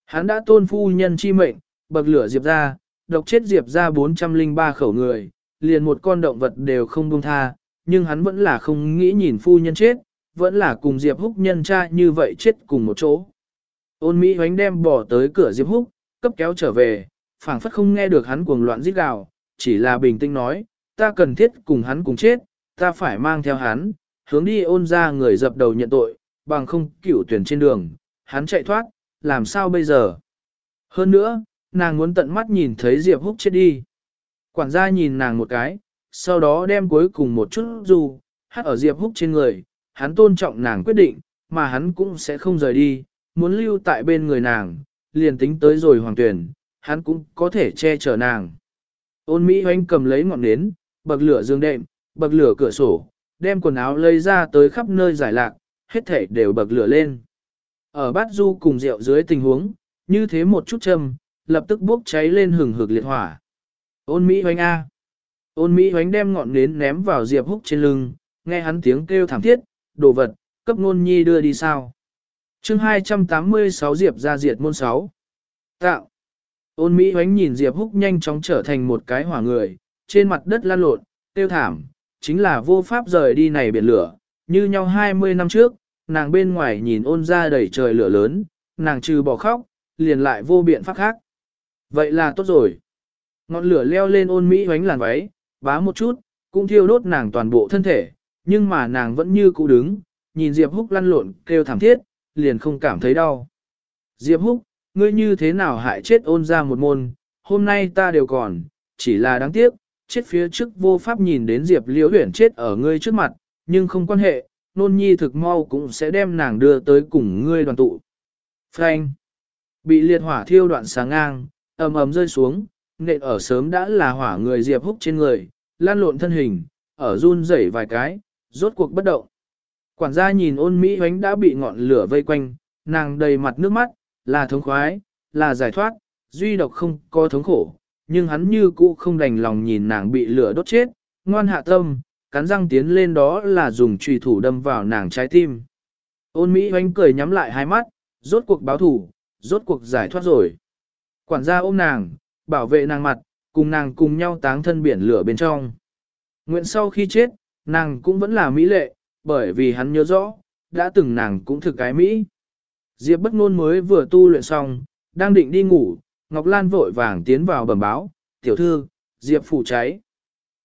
Hắn đã tôn phu nhân chi mệnh, bậc lửa Diệp ra, độc chết Diệp ra 403 khẩu người, liền một con động vật đều không buông tha, nhưng hắn vẫn là không nghĩ nhìn phu nhân chết, vẫn là cùng Diệp Húc nhân cha như vậy chết cùng một chỗ. Ôn Mỹ hoánh đem bỏ tới cửa Diệp Húc, cấp kéo trở về, phảng phất không nghe được hắn cuồng loạn rít gào, chỉ là bình tĩnh nói, ta cần thiết cùng hắn cùng chết, ta phải mang theo hắn, hướng đi ôn ra người dập đầu nhận tội, bằng không cửu tuyển trên đường, hắn chạy thoát, làm sao bây giờ? Hơn nữa, nàng muốn tận mắt nhìn thấy Diệp Húc chết đi. Quản gia nhìn nàng một cái, sau đó đem cuối cùng một chút dù, hát ở Diệp Húc trên người, hắn tôn trọng nàng quyết định, mà hắn cũng sẽ không rời đi, muốn lưu tại bên người nàng, liền tính tới rồi hoàng tuyển, hắn cũng có thể che chở nàng. Ôn Mỹ Hoanh cầm lấy ngọn nến, bậc lửa dương đệm, bậc lửa cửa sổ, đem quần áo lấy ra tới khắp nơi giải lạc, hết thể đều bậc lửa lên. Ở bát du cùng rượu dưới tình huống, như thế một chút châm, lập tức bốc cháy lên hừng hực liệt hỏa. Ôn Mỹ hoánh A. Ôn Mỹ hoánh đem ngọn nến ném vào Diệp Húc trên lưng, nghe hắn tiếng kêu thảm thiết, đồ vật, cấp nôn nhi đưa đi sao. chương 286 Diệp ra diệt môn 6. Tạo. Ôn Mỹ hoánh nhìn Diệp Húc nhanh chóng trở thành một cái hỏa người, trên mặt đất lan lộn, tiêu thảm, chính là vô pháp rời đi này biển lửa, như nhau 20 năm trước, nàng bên ngoài nhìn ôn ra đầy trời lửa lớn, nàng trừ bỏ khóc, liền lại vô biện pháp khác. Vậy là tốt rồi. Ngọn lửa leo lên ôn Mỹ hoánh làn váy, bá một chút, cũng thiêu đốt nàng toàn bộ thân thể, nhưng mà nàng vẫn như cũ đứng, nhìn Diệp Húc lăn lộn kêu thảm thiết, liền không cảm thấy đau. Diệp Húc, ngươi như thế nào hại chết ôn ra một môn, hôm nay ta đều còn, chỉ là đáng tiếc, chết phía trước vô pháp nhìn đến Diệp Liễu Huyển chết ở ngươi trước mặt, nhưng không quan hệ, nôn nhi thực mau cũng sẽ đem nàng đưa tới cùng ngươi đoàn tụ. Frank bị liệt hỏa thiêu đoạn sáng ngang, ầm ầm rơi xuống, nện ở sớm đã là hỏa người Diệp Húc trên người, lan lộn thân hình, ở run rẩy vài cái, rốt cuộc bất động. Quản gia nhìn ôn Mỹ hoánh đã bị ngọn lửa vây quanh, nàng đầy mặt nước mắt, là thống khoái, là giải thoát, duy độc không có thống khổ, nhưng hắn như cũ không đành lòng nhìn nàng bị lửa đốt chết, ngoan hạ tâm, cắn răng tiến lên đó là dùng trùy thủ đâm vào nàng trái tim. Ôn Mỹ hoánh cười nhắm lại hai mắt, rốt cuộc báo thủ, rốt cuộc giải thoát rồi. Quản gia ôm nàng, bảo vệ nàng mặt, cùng nàng cùng nhau táng thân biển lửa bên trong. Nguyện sau khi chết, nàng cũng vẫn là mỹ lệ, bởi vì hắn nhớ rõ, đã từng nàng cũng thực cái Mỹ. Diệp bất ngôn mới vừa tu luyện xong, đang định đi ngủ, Ngọc Lan vội vàng tiến vào bẩm báo, tiểu thư, Diệp phủ cháy.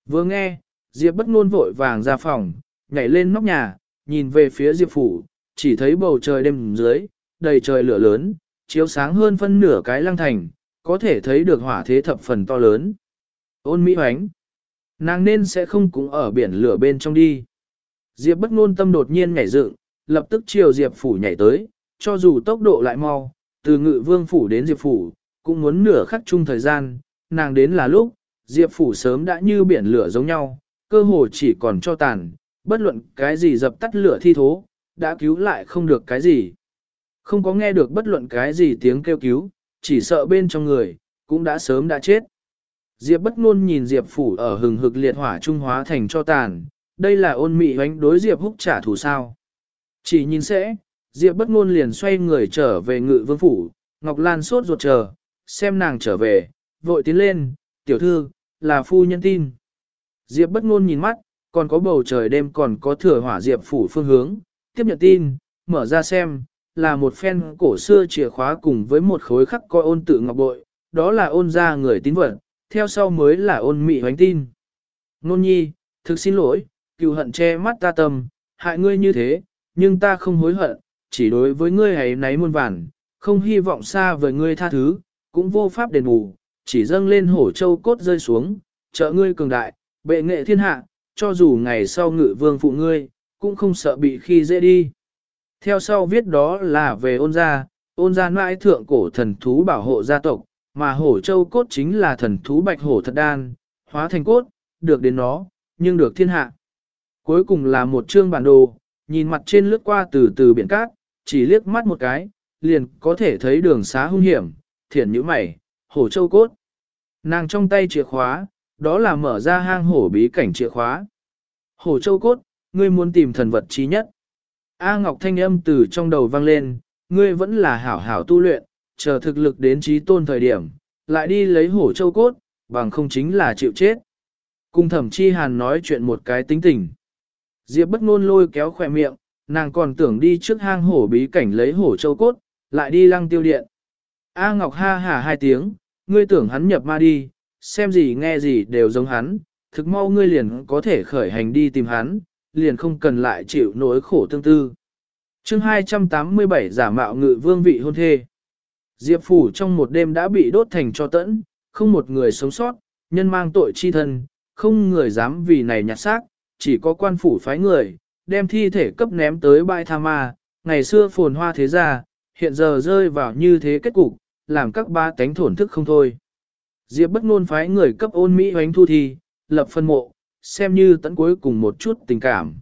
Vừa nghe, Diệp bất ngôn vội vàng ra phòng, nhảy lên nóc nhà, nhìn về phía Diệp phủ, chỉ thấy bầu trời đêm dưới, đầy trời lửa lớn, chiếu sáng hơn phân nửa cái lăng thành, có thể thấy được hỏa thế thập phần to lớn. Ôn Mỹ Hoánh, nàng nên sẽ không cũng ở biển lửa bên trong đi. Diệp bất ngôn tâm đột nhiên nhảy dựng, lập tức chiều Diệp phủ nhảy tới, cho dù tốc độ lại mau, từ ngự vương phủ đến Diệp phủ, cũng muốn nửa khắc chung thời gian, nàng đến là lúc, Diệp phủ sớm đã như biển lửa giống nhau, cơ hồ chỉ còn cho tàn, bất luận cái gì dập tắt lửa thi thố, đã cứu lại không được cái gì. Không có nghe được bất luận cái gì tiếng kêu cứu, chỉ sợ bên trong người, cũng đã sớm đã chết. Diệp bất ngôn nhìn Diệp phủ ở hừng hực liệt hỏa trung hóa thành cho tàn, đây là ôn mị hoánh đối Diệp húc trả thù sao. Chỉ nhìn sẽ, Diệp bất ngôn liền xoay người trở về ngự vương phủ, Ngọc Lan sốt ruột chờ, xem nàng trở về, vội tiến lên, tiểu thư, là phu nhân tin. Diệp bất ngôn nhìn mắt, còn có bầu trời đêm còn có thừa hỏa Diệp phủ phương hướng, tiếp nhận tin, mở ra xem, là một phen cổ xưa chìa khóa cùng với một khối khắc coi ôn tự ngọc bội, đó là ôn ra người tín vật, theo sau mới là ôn mị hoánh tin. Nôn nhi, thực xin lỗi, cựu hận che mắt ta tâm, hại ngươi như thế, nhưng ta không hối hận, chỉ đối với ngươi hãy náy muôn vàn, không hy vọng xa với ngươi tha thứ, cũng vô pháp đền bù, chỉ dâng lên hổ châu cốt rơi xuống, trợ ngươi cường đại, bệ nghệ thiên hạ, cho dù ngày sau ngự vương phụ ngươi, cũng không sợ bị khi dễ đi. Theo sau viết đó là về ôn gia, ôn gia mãi thượng cổ thần thú bảo hộ gia tộc, mà hổ châu cốt chính là thần thú bạch hổ thật đan, hóa thành cốt, được đến nó, nhưng được thiên hạ. Cuối cùng là một chương bản đồ, nhìn mặt trên lướt qua từ từ biển cát, chỉ liếc mắt một cái, liền có thể thấy đường xá hung hiểm, thiển nhũ mày, hổ châu cốt. Nàng trong tay chìa khóa, đó là mở ra hang hổ bí cảnh chìa khóa. Hổ châu cốt, ngươi muốn tìm thần vật chi nhất. A Ngọc thanh âm từ trong đầu vang lên, ngươi vẫn là hảo hảo tu luyện, chờ thực lực đến trí tôn thời điểm, lại đi lấy hổ châu cốt, bằng không chính là chịu chết. Cùng thẩm chi hàn nói chuyện một cái tính tình. Diệp bất ngôn lôi kéo khỏe miệng, nàng còn tưởng đi trước hang hổ bí cảnh lấy hổ châu cốt, lại đi lăng tiêu điện. A Ngọc ha hả hai tiếng, ngươi tưởng hắn nhập ma đi, xem gì nghe gì đều giống hắn, thực mau ngươi liền có thể khởi hành đi tìm hắn, liền không cần lại chịu nỗi khổ tương tư. chương 287 giả mạo ngự vương vị hôn thê. Diệp phủ trong một đêm đã bị đốt thành cho tẫn, không một người sống sót, nhân mang tội chi thân, không người dám vì này nhặt xác, chỉ có quan phủ phái người, đem thi thể cấp ném tới bãi tha ma, ngày xưa phồn hoa thế gia, hiện giờ rơi vào như thế kết cục, làm các ba tánh thổn thức không thôi. Diệp bất ngôn phái người cấp ôn Mỹ hoánh thu thi, lập phân mộ, xem như tận cuối cùng một chút tình cảm.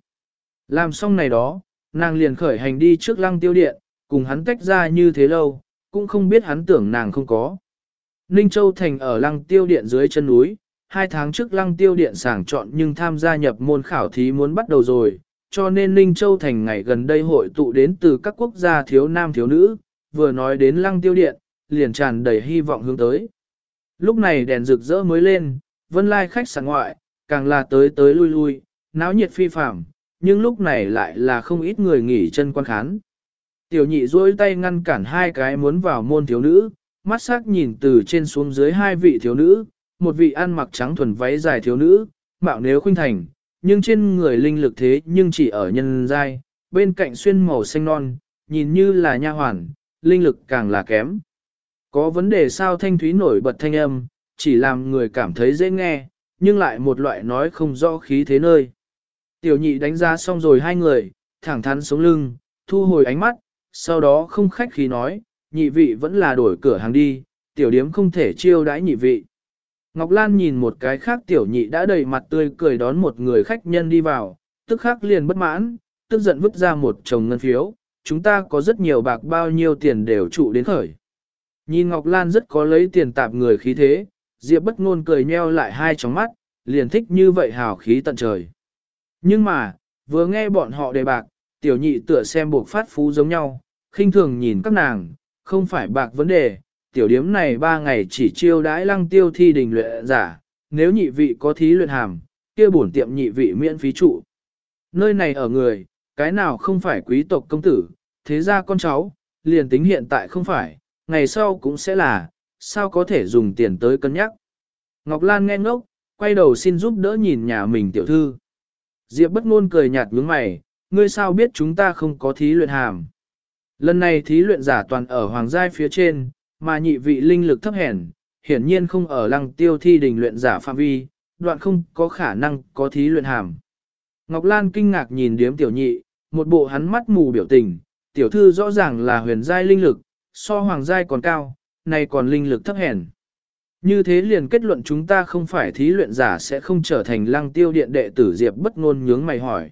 Làm xong này đó, nàng liền khởi hành đi trước lăng tiêu điện, cùng hắn tách ra như thế lâu, cũng không biết hắn tưởng nàng không có. Ninh Châu Thành ở lăng tiêu điện dưới chân núi, hai tháng trước lăng tiêu điện sàng chọn nhưng tham gia nhập môn khảo thí muốn bắt đầu rồi, cho nên Ninh Châu Thành ngày gần đây hội tụ đến từ các quốc gia thiếu nam thiếu nữ, vừa nói đến lăng tiêu điện, liền tràn đầy hy vọng hướng tới. Lúc này đèn rực rỡ mới lên, vân lai khách sạn ngoại, càng là tới tới lui lui, náo nhiệt phi phạm, nhưng lúc này lại là không ít người nghỉ chân quan khán. Tiểu nhị duỗi tay ngăn cản hai cái muốn vào môn thiếu nữ, mắt sắc nhìn từ trên xuống dưới hai vị thiếu nữ, một vị ăn mặc trắng thuần váy dài thiếu nữ, mạo nếu khuynh thành, nhưng trên người linh lực thế nhưng chỉ ở nhân giai, bên cạnh xuyên màu xanh non, nhìn như là nha hoàn, linh lực càng là kém. Có vấn đề sao thanh thúy nổi bật thanh âm, chỉ làm người cảm thấy dễ nghe, nhưng lại một loại nói không rõ khí thế nơi. Tiểu nhị đánh giá xong rồi hai người, thẳng thắn sống lưng, thu hồi ánh mắt, sau đó không khách khí nói, nhị vị vẫn là đổi cửa hàng đi, tiểu điếm không thể chiêu đãi nhị vị. Ngọc Lan nhìn một cái khác tiểu nhị đã đầy mặt tươi cười đón một người khách nhân đi vào, tức khắc liền bất mãn, tức giận vứt ra một chồng ngân phiếu, chúng ta có rất nhiều bạc bao nhiêu tiền đều trụ đến khởi. Nhìn Ngọc Lan rất có lấy tiền tạp người khí thế, Diệp bất ngôn cười nheo lại hai tròng mắt, liền thích như vậy hào khí tận trời. Nhưng mà, vừa nghe bọn họ đề bạc, tiểu nhị tựa xem buộc phát phú giống nhau, khinh thường nhìn các nàng, không phải bạc vấn đề, tiểu điếm này ba ngày chỉ chiêu đãi lăng tiêu thi đình luyện giả, nếu nhị vị có thí luyện hàm, kia bổn tiệm nhị vị miễn phí trụ. Nơi này ở người, cái nào không phải quý tộc công tử, thế ra con cháu, liền tính hiện tại không phải, ngày sau cũng sẽ là, sao có thể dùng tiền tới cân nhắc. Ngọc Lan nghe ngốc, quay đầu xin giúp đỡ nhìn nhà mình tiểu thư. Diệp bất ngôn cười nhạt nhướng mày, ngươi sao biết chúng ta không có thí luyện hàm. Lần này thí luyện giả toàn ở hoàng giai phía trên, mà nhị vị linh lực thấp hèn, hiển nhiên không ở lăng tiêu thi đình luyện giả phạm vi, đoạn không có khả năng có thí luyện hàm. Ngọc Lan kinh ngạc nhìn điếm tiểu nhị, một bộ hắn mắt mù biểu tình, tiểu thư rõ ràng là huyền giai linh lực, so hoàng giai còn cao, này còn linh lực thấp hèn. Như thế liền kết luận chúng ta không phải thí luyện giả sẽ không trở thành lăng tiêu điện đệ tử Diệp bất ngôn nhướng mày hỏi.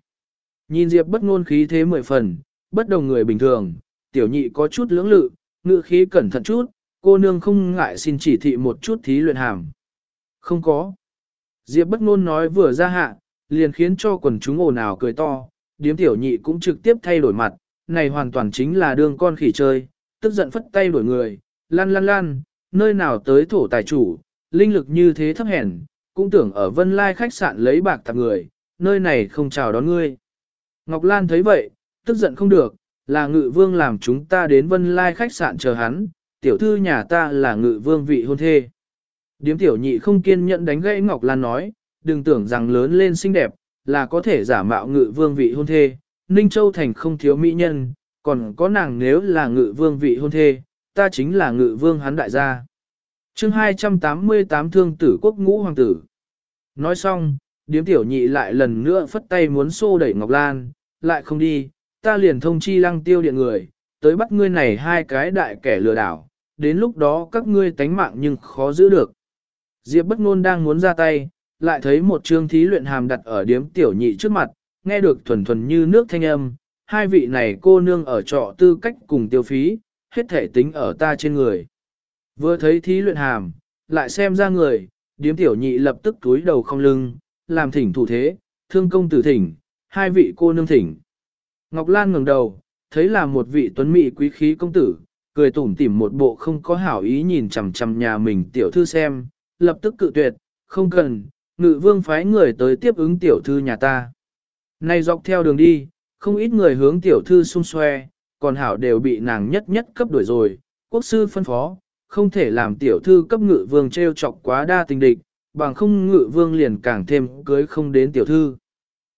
Nhìn Diệp bất ngôn khí thế mười phần, bất đồng người bình thường, tiểu nhị có chút lưỡng lự, ngự khí cẩn thận chút, cô nương không ngại xin chỉ thị một chút thí luyện hàm. Không có. Diệp bất ngôn nói vừa ra hạ, liền khiến cho quần chúng ồn ào cười to, điếm tiểu nhị cũng trực tiếp thay đổi mặt, này hoàn toàn chính là đương con khỉ chơi, tức giận phất tay đổi người, lăn lăn lăn, nơi nào tới thổ tài chủ, linh lực như thế thấp hèn, cũng tưởng ở vân lai khách sạn lấy bạc tạp người, nơi này không chào đón ngươi. Ngọc Lan thấy vậy, tức giận không được, là ngự vương làm chúng ta đến vân lai khách sạn chờ hắn, tiểu thư nhà ta là ngự vương vị hôn thê. Điếm tiểu nhị không kiên nhẫn đánh gãy Ngọc Lan nói, đừng tưởng rằng lớn lên xinh đẹp, là có thể giả mạo ngự vương vị hôn thê, Ninh Châu Thành không thiếu mỹ nhân, còn có nàng nếu là ngự vương vị hôn thê, ta chính là ngự vương hắn đại gia. chương 288 thương tử quốc ngũ hoàng tử. Nói xong, điếm tiểu nhị lại lần nữa phất tay muốn xô đẩy Ngọc Lan, lại không đi, ta liền thông chi lăng tiêu điện người, tới bắt ngươi này hai cái đại kẻ lừa đảo, đến lúc đó các ngươi tánh mạng nhưng khó giữ được. Diệp bất ngôn đang muốn ra tay, lại thấy một trương thí luyện hàm đặt ở điếm tiểu nhị trước mặt, nghe được thuần thuần như nước thanh âm, hai vị này cô nương ở trọ tư cách cùng tiêu phí, hết thể tính ở ta trên người. Vừa thấy thí luyện hàm, lại xem ra người, điếm tiểu nhị lập tức túi đầu không lưng, làm thỉnh thủ thế, thương công tử thỉnh, hai vị cô nương thỉnh. Ngọc Lan ngẩng đầu, thấy là một vị tuấn mỹ quý khí công tử, cười tủm tỉm một bộ không có hảo ý nhìn chằm chằm nhà mình tiểu thư xem, lập tức cự tuyệt, không cần, ngự vương phái người tới tiếp ứng tiểu thư nhà ta. Nay dọc theo đường đi, không ít người hướng tiểu thư xung xoe, còn hảo đều bị nàng nhất nhất cấp đuổi rồi, quốc sư phân phó, không thể làm tiểu thư cấp ngự vương treo chọc quá đa tình địch, bằng không ngự vương liền càng thêm cưới không đến tiểu thư.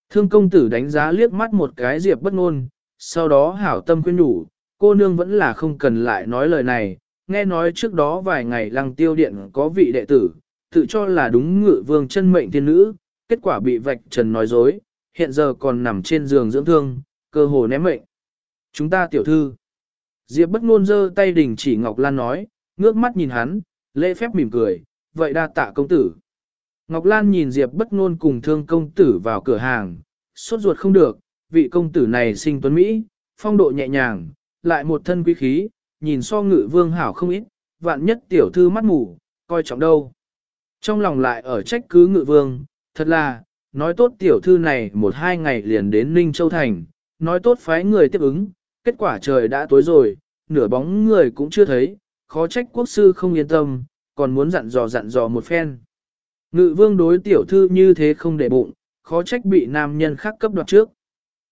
Thương công tử đánh giá liếc mắt một cái diệp bất ngôn, sau đó hảo tâm khuyên nhủ, cô nương vẫn là không cần lại nói lời này, nghe nói trước đó vài ngày lăng tiêu điện có vị đệ tử, tự cho là đúng ngự vương chân mệnh tiên nữ, kết quả bị vạch trần nói dối, hiện giờ còn nằm trên giường dưỡng thương, cơ hồ ném mệnh. Chúng ta tiểu thư. Diệp bất ngôn giơ tay đình chỉ Ngọc Lan nói, ngước mắt nhìn hắn, lễ phép mỉm cười, vậy đa tạ công tử. Ngọc Lan nhìn Diệp bất ngôn cùng thương công tử vào cửa hàng, sốt ruột không được, vị công tử này sinh tuấn Mỹ, phong độ nhẹ nhàng, lại một thân quý khí, nhìn so ngự vương hảo không ít, vạn nhất tiểu thư mắt mù, coi trọng đâu. Trong lòng lại ở trách cứ ngự vương, thật là, nói tốt tiểu thư này một hai ngày liền đến Ninh Châu Thành, nói tốt phái người tiếp ứng, kết quả trời đã tối rồi, nửa bóng người cũng chưa thấy, khó trách quốc sư không yên tâm, còn muốn dặn dò dặn dò một phen. Ngự vương đối tiểu thư như thế không để bụng, khó trách bị nam nhân khác cấp đoạt trước.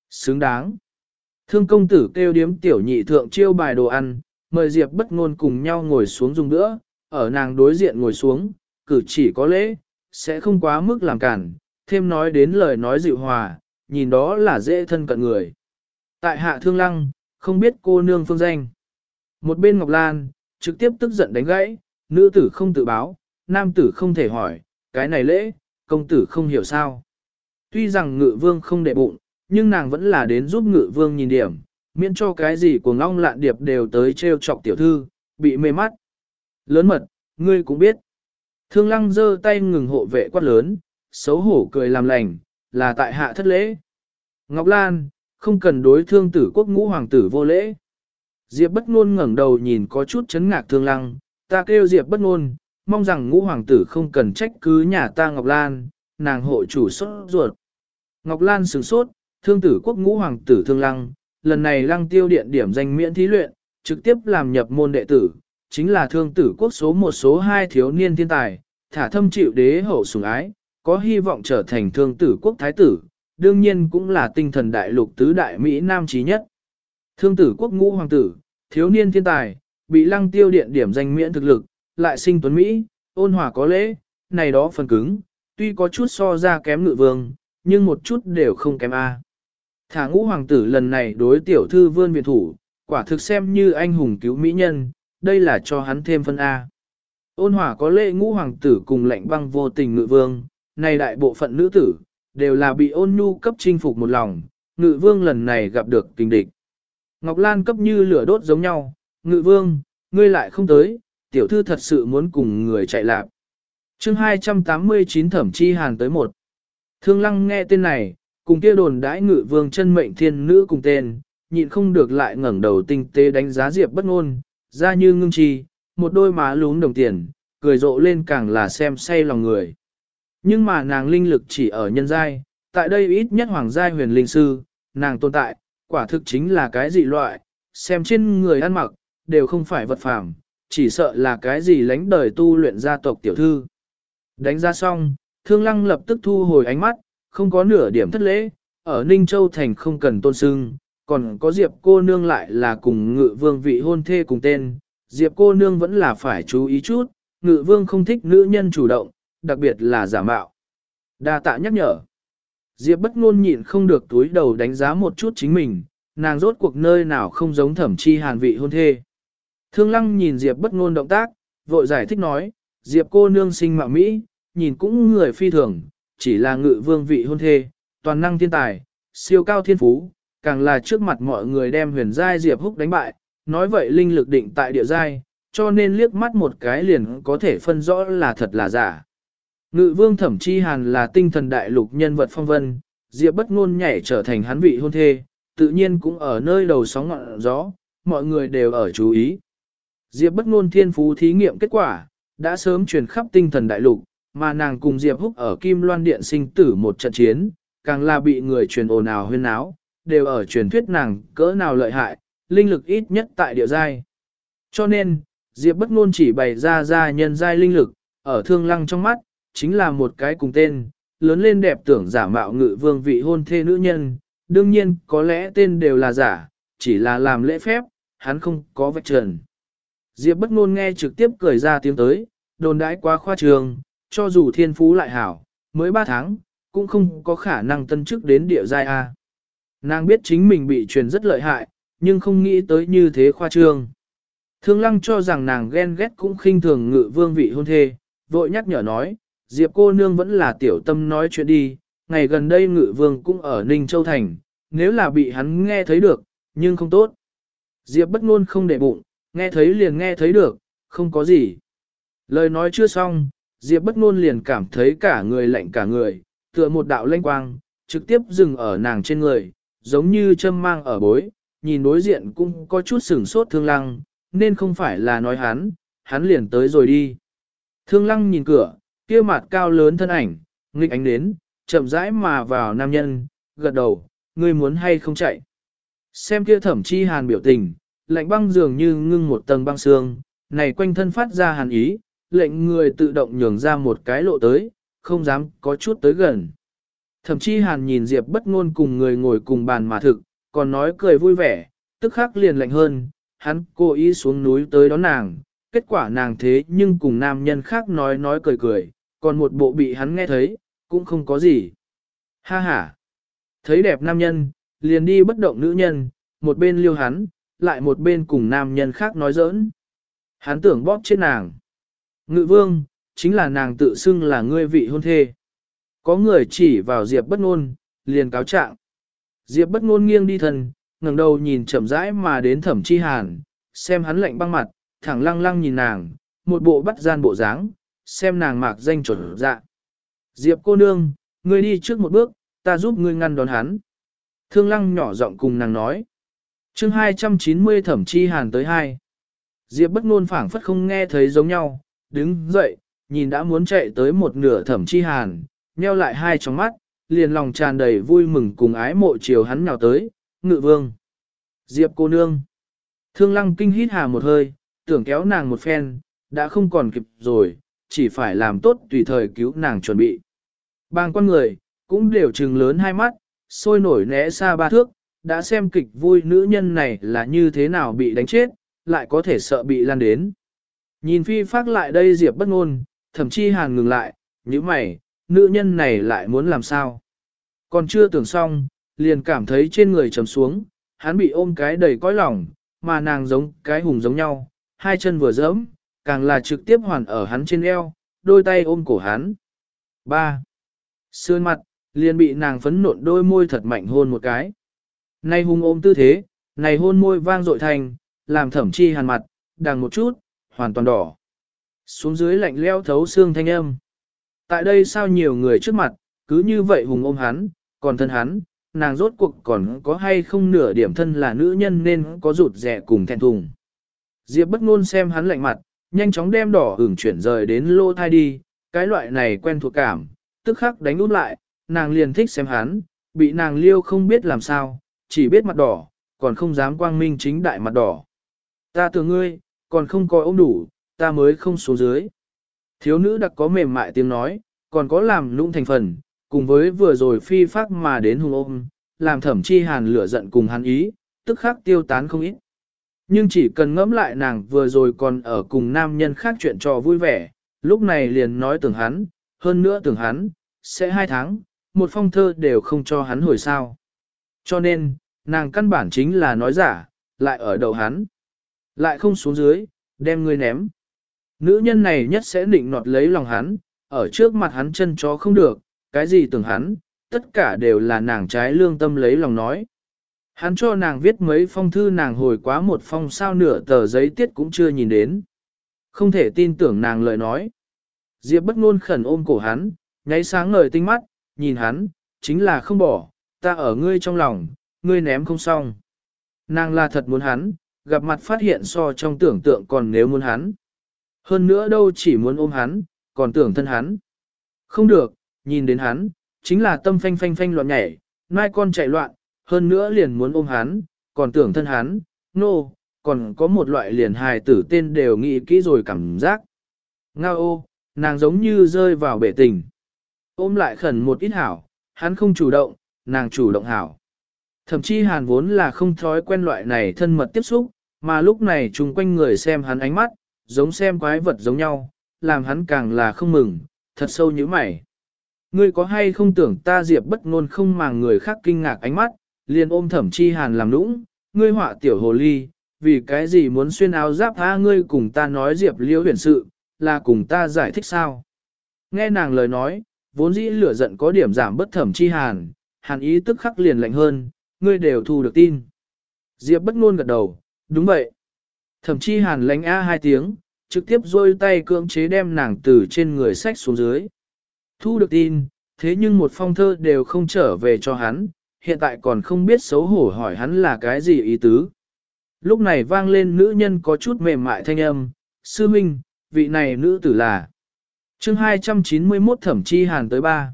Xứng đáng. Thương công tử kêu điếm tiểu nhị thượng chiêu bài đồ ăn, mời Diệp bất ngôn cùng nhau ngồi xuống dùng nữa, ở nàng đối diện ngồi xuống, cử chỉ có lễ, sẽ không quá mức làm cản, thêm nói đến lời nói dịu hòa, nhìn đó là dễ thân cận người. Tại hạ thương lăng, không biết cô nương phương danh. Một bên Ngọc Lan, trực tiếp tức giận đánh gãy, nữ tử không tự báo, nam tử không thể hỏi, cái này lễ, công tử không hiểu sao. Tuy rằng ngự vương không đệ bụng, nhưng nàng vẫn là đến giúp ngự vương nhìn điểm, miễn cho cái gì của ngong lạn điệp đều tới trêu chọc tiểu thư, bị mê mắt. Lớn mật, ngươi cũng biết. Thương lăng giơ tay ngừng hộ vệ quát lớn, xấu hổ cười làm lành, là tại hạ thất lễ. Ngọc Lan, không cần đối thương tử quốc ngũ hoàng tử vô lễ. Diệp bất ngôn ngẩng đầu nhìn có chút chấn ngạc thương lăng, ta kêu Diệp bất ngôn, mong rằng ngũ hoàng tử không cần trách cứ nhà ta Ngọc Lan, nàng hộ chủ xuất ruột. Ngọc Lan sửng sốt, thương tử quốc ngũ hoàng tử thương lăng, lần này lăng tiêu điện điểm danh miễn thí luyện, trực tiếp làm nhập môn đệ tử, chính là thương tử quốc số một số hai thiếu niên thiên tài, thả thâm chịu đế hậu sủng ái, có hy vọng trở thành thương tử quốc thái tử, đương nhiên cũng là tinh thần đại lục tứ đại Mỹ Nam trí nhất. Thương tử quốc ngũ hoàng tử, thiếu niên thiên tài, bị lăng tiêu điện điểm danh miễn thực lực, lại sinh tuấn Mỹ, ôn hòa có lễ, này đó phần cứng, tuy có chút so ra kém ngự vương, nhưng một chút đều không kém A. Thả ngũ hoàng tử lần này đối tiểu thư vươn viện thủ, quả thực xem như anh hùng cứu mỹ nhân, đây là cho hắn thêm phân A. Ôn hòa có lễ ngũ hoàng tử cùng lệnh băng vô tình ngự vương, này đại bộ phận nữ tử, đều là bị ôn nhu cấp chinh phục một lòng, ngự vương lần này gặp được kinh địch. Ngọc Lan cấp như lửa đốt giống nhau, ngự vương, ngươi lại không tới, tiểu thư thật sự muốn cùng người chạy lạc. chương 289 thẩm chi hàn tới một. Thương lăng nghe tên này, cùng kia đồn đãi ngự vương chân mệnh thiên nữ cùng tên, nhịn không được lại ngẩng đầu tinh tế đánh giá diệp bất ngôn, ra như ngưng chi, một đôi má lún đồng tiền, cười rộ lên càng là xem say lòng người. Nhưng mà nàng linh lực chỉ ở nhân giai, tại đây ít nhất hoàng giai huyền linh sư, nàng tồn tại, quả thực chính là cái dị loại, xem trên người ăn mặc, đều không phải vật phàm, chỉ sợ là cái gì lánh đời tu luyện gia tộc tiểu thư. Đánh ra xong, thương lăng lập tức thu hồi ánh mắt, không có nửa điểm thất lễ, ở Ninh Châu Thành không cần tôn sưng, còn có Diệp cô nương lại là cùng ngự vương vị hôn thê cùng tên, Diệp cô nương vẫn là phải chú ý chút, ngự vương không thích nữ nhân chủ động, đặc biệt là giả mạo. Đa tạ nhắc nhở. Diệp bất ngôn nhịn không được túi đầu đánh giá một chút chính mình, nàng rốt cuộc nơi nào không giống thẩm chi hàn vị hôn thê. Thương lăng nhìn Diệp bất ngôn động tác, vội giải thích nói, Diệp cô nương sinh mạo Mỹ, nhìn cũng người phi thường, chỉ là ngự vương vị hôn thê, toàn năng thiên tài, siêu cao thiên phú, càng là trước mặt mọi người đem huyền giai Diệp húc đánh bại, nói vậy linh lực định tại địa giai, cho nên liếc mắt một cái liền có thể phân rõ là thật là giả. Ngự vương thẩm chi hàn là tinh thần đại lục nhân vật phong vân, Diệp bất ngôn nhảy trở thành hắn vị hôn thê, tự nhiên cũng ở nơi đầu sóng ngọn gió, mọi người đều ở chú ý. Diệp bất ngôn thiên phú thí nghiệm kết quả, đã sớm truyền khắp tinh thần đại lục, mà nàng cùng Diệp Húc ở Kim Loan Điện sinh tử một trận chiến, càng là bị người truyền ồn ào huyên náo, đều ở truyền thuyết nàng cỡ nào lợi hại, linh lực ít nhất tại địa giai. Cho nên, Diệp bất ngôn chỉ bày ra ra nhân giai linh lực, ở thương lăng trong mắt, chính là một cái cùng tên, lớn lên đẹp tưởng giả mạo ngự vương vị hôn thê nữ nhân, đương nhiên có lẽ tên đều là giả, chỉ là làm lễ phép, hắn không có vạch trần. Diệp bất ngôn nghe trực tiếp cười ra tiếng tới, đồn đãi quá khoa trường, cho dù thiên phú lại hảo, mới 3 tháng, cũng không có khả năng tân chức đến địa giai A. Nàng biết chính mình bị truyền rất lợi hại, nhưng không nghĩ tới như thế khoa trương. Thương lăng cho rằng nàng ghen ghét cũng khinh thường ngự vương vị hôn thê, vội nhắc nhở nói, Diệp cô nương vẫn là tiểu tâm nói chuyện đi, ngày gần đây ngự vương cũng ở Ninh Châu Thành, nếu là bị hắn nghe thấy được, nhưng không tốt. Diệp bất ngôn không để bụng, nghe thấy liền nghe thấy được, không có gì. Lời nói chưa xong, Diệp bất ngôn liền cảm thấy cả người lạnh cả người, tựa một đạo lanh quang, trực tiếp dừng ở nàng trên người, giống như châm mang ở bối, nhìn đối diện cũng có chút sửng sốt thương lăng, nên không phải là nói hắn, hắn liền tới rồi đi. Thương lăng nhìn cửa, kia mặt cao lớn thân ảnh, nghịch ánh đến, chậm rãi mà vào nam nhân, gật đầu, ngươi muốn hay không chạy. Xem kia thẩm chi hàn biểu tình, lạnh băng dường như ngưng một tầng băng xương, này quanh thân phát ra hàn ý, lệnh người tự động nhường ra một cái lộ tới, không dám có chút tới gần. Thẩm chi hàn nhìn Diệp bất ngôn cùng người ngồi cùng bàn mà thực, còn nói cười vui vẻ, tức khắc liền lạnh hơn, hắn cố ý xuống núi tới đón nàng, kết quả nàng thế nhưng cùng nam nhân khác nói nói cười cười, còn một bộ bị hắn nghe thấy, cũng không có gì. Ha ha! Thấy đẹp nam nhân, liền đi bất động nữ nhân, một bên liêu hắn, lại một bên cùng nam nhân khác nói giỡn. Hắn tưởng bóp chết nàng. Ngự vương, chính là nàng tự xưng là ngươi vị hôn thê. Có người chỉ vào Diệp bất ngôn, liền cáo trạng. Diệp bất ngôn nghiêng đi thân, ngẩng đầu nhìn chậm rãi mà đến thẩm chi hàn, xem hắn lạnh băng mặt, thẳng lăng lăng nhìn nàng, một bộ bắt gian bộ dáng, xem nàng mạc danh chuẩn dạ. Diệp cô nương, ngươi đi trước một bước, ta giúp ngươi ngăn đón hắn. Thương lăng nhỏ giọng cùng nàng nói. chương 290 thẩm chi hàn tới hai. Diệp bất ngôn phảng phất không nghe thấy giống nhau, đứng dậy, nhìn đã muốn chạy tới một nửa thẩm chi hàn, nheo lại hai tròng mắt, liền lòng tràn đầy vui mừng cùng ái mộ chiều hắn nhào tới, ngự vương. Diệp cô nương. Thương lăng kinh hít hà một hơi, tưởng kéo nàng một phen, đã không còn kịp rồi, chỉ phải làm tốt tùy thời cứu nàng chuẩn bị. Bang quan người, cũng đều trừng lớn hai mắt, sôi nổi né xa ba thước, đã xem kịch vui nữ nhân này là như thế nào bị đánh chết, lại có thể sợ bị lan đến. Nhìn phi phát lại đây diệp bất ngôn, thậm chí hàn ngừng lại, như mày, nữ nhân này lại muốn làm sao. Còn chưa tưởng xong, liền cảm thấy trên người trầm xuống, hắn bị ôm cái đầy cõi lòng, mà nàng giống cái hùng giống nhau, hai chân vừa dẫm, càng là trực tiếp hoàn ở hắn trên eo, đôi tay ôm cổ hắn. 3. Sườn mặt, liền bị nàng phấn nộn đôi môi thật mạnh hôn một cái. Này hùng ôm tư thế, này hôn môi vang dội thành, làm thẩm chi hàn mặt, đằng một chút, hoàn toàn đỏ. Xuống dưới lạnh leo thấu xương thanh âm. Tại đây sao nhiều người trước mặt, cứ như vậy hùng ôm hắn, còn thân hắn, nàng rốt cuộc còn có hay không nửa điểm thân là nữ nhân nên có rụt rẻ cùng thẹn thùng. Diệp bất ngôn xem hắn lạnh mặt, nhanh chóng đem đỏ hưởng chuyển rời đến lô thai đi, cái loại này quen thuộc cảm, tức khắc đánh út lại, nàng liền thích xem hắn, bị nàng liêu không biết làm sao, chỉ biết mặt đỏ, còn không dám quang minh chính đại mặt đỏ. Ta tưởng ngươi, còn không coi ôm đủ, ta mới không xuống dưới. Thiếu nữ đặc có mềm mại tiếng nói, còn có làm lũng thành phần, cùng với vừa rồi phi phát mà đến hùng ôm, làm thẩm chi hàn lửa giận cùng hắn ý, tức khắc tiêu tán không ít. Nhưng chỉ cần ngẫm lại nàng vừa rồi còn ở cùng nam nhân khác chuyện trò vui vẻ, lúc này liền nói tưởng hắn, hơn nữa tưởng hắn, sẽ hai tháng, một phong thơ đều không cho hắn hồi sao. Cho nên, nàng căn bản chính là nói giả, lại ở đầu hắn. Lại không xuống dưới, đem người ném. Nữ nhân này nhất sẽ định nọt lấy lòng hắn, ở trước mặt hắn chân chó không được, cái gì tưởng hắn, tất cả đều là nàng trái lương tâm lấy lòng nói. Hắn cho nàng viết mấy phong thư nàng hồi quá một phong sao nửa tờ giấy tiết cũng chưa nhìn đến. Không thể tin tưởng nàng lời nói. Diệp bất ngôn khẩn ôm cổ hắn, nháy sáng ngời tinh mắt, nhìn hắn, chính là không bỏ, ta ở ngươi trong lòng, ngươi ném không xong. Nàng là thật muốn hắn, gặp mặt phát hiện so trong tưởng tượng còn nếu muốn hắn. Hơn nữa đâu chỉ muốn ôm hắn, còn tưởng thân hắn. Không được, nhìn đến hắn, chính là tâm phanh phanh phanh loạn nhảy, mai con chạy loạn, hơn nữa liền muốn ôm hắn, còn tưởng thân hắn, nô, no, còn có một loại liền hài tử tên đều nghĩ kỹ rồi cảm giác. Ngao ô, nàng giống như rơi vào bể tình. Ôm lại khẩn một ít hảo, hắn không chủ động, nàng chủ động hảo. Thậm chí hàn vốn là không thói quen loại này thân mật tiếp xúc, mà lúc này chung quanh người xem hắn ánh mắt, giống xem quái vật giống nhau, làm hắn càng là không mừng, thật sâu như mày. Ngươi có hay không tưởng ta diệp bất ngôn không màng người khác kinh ngạc ánh mắt, liền ôm thẩm chi hàn làm nũng, ngươi họa tiểu hồ ly, vì cái gì muốn xuyên áo giáp tha ngươi cùng ta nói diệp liễu huyền sự, là cùng ta giải thích sao. Nghe nàng lời nói, vốn dĩ lửa giận có điểm giảm bất thẩm chi hàn, hàn ý tức khắc liền lạnh hơn, ngươi đều thu được tin. Diệp bất ngôn gật đầu, đúng vậy. Thẩm chi hàn lánh a hai tiếng, trực tiếp rôi tay cưỡng chế đem nàng từ trên người sách xuống dưới. Thu được tin, thế nhưng một phong thơ đều không trở về cho hắn, hiện tại còn không biết xấu hổ hỏi hắn là cái gì ý tứ. Lúc này vang lên nữ nhân có chút mềm mại thanh âm, sư minh, vị này nữ tử là. chương 291 thẩm chi hàn tới ba.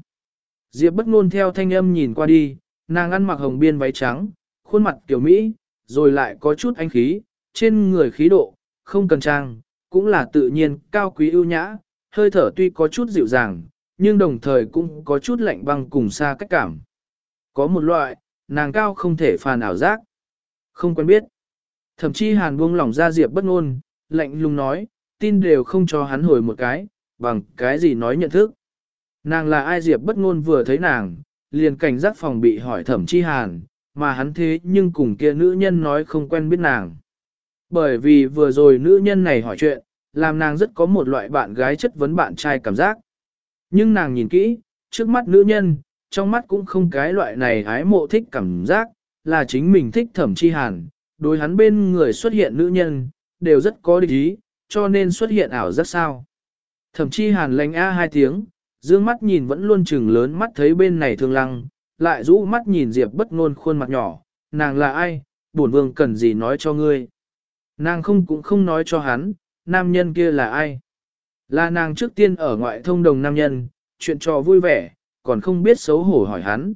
Diệp bất ngôn theo thanh âm nhìn qua đi, nàng ăn mặc hồng biên váy trắng, khuôn mặt kiểu Mỹ, rồi lại có chút anh khí, trên người khí độ, không cần trang, cũng là tự nhiên, cao quý ưu nhã, hơi thở tuy có chút dịu dàng, nhưng đồng thời cũng có chút lạnh băng cùng xa cách cảm. Có một loại, nàng cao không thể phàn ảo giác. Không quen biết. Thậm chí hàn buông lỏng ra diệp bất ngôn, lạnh lùng nói, tin đều không cho hắn hồi một cái, bằng cái gì nói nhận thức. Nàng là ai diệp bất ngôn vừa thấy nàng, liền cảnh giác phòng bị hỏi thẩm chi hàn, mà hắn thế nhưng cùng kia nữ nhân nói không quen biết nàng. Bởi vì vừa rồi nữ nhân này hỏi chuyện, làm nàng rất có một loại bạn gái chất vấn bạn trai cảm giác. Nhưng nàng nhìn kỹ, trước mắt nữ nhân, trong mắt cũng không cái loại này ái mộ thích cảm giác, là chính mình thích thẩm chi hàn, đối hắn bên người xuất hiện nữ nhân, đều rất có địch ý, cho nên xuất hiện ảo rất sao. thẩm chi hàn lánh a hai tiếng, dương mắt nhìn vẫn luôn chừng lớn mắt thấy bên này thương lăng, lại rũ mắt nhìn Diệp bất ngôn khuôn mặt nhỏ, nàng là ai, bổn vương cần gì nói cho ngươi. Nàng không cũng không nói cho hắn, nam nhân kia là ai. Là nàng trước tiên ở ngoại thông đồng nam nhân, chuyện trò vui vẻ, còn không biết xấu hổ hỏi hắn.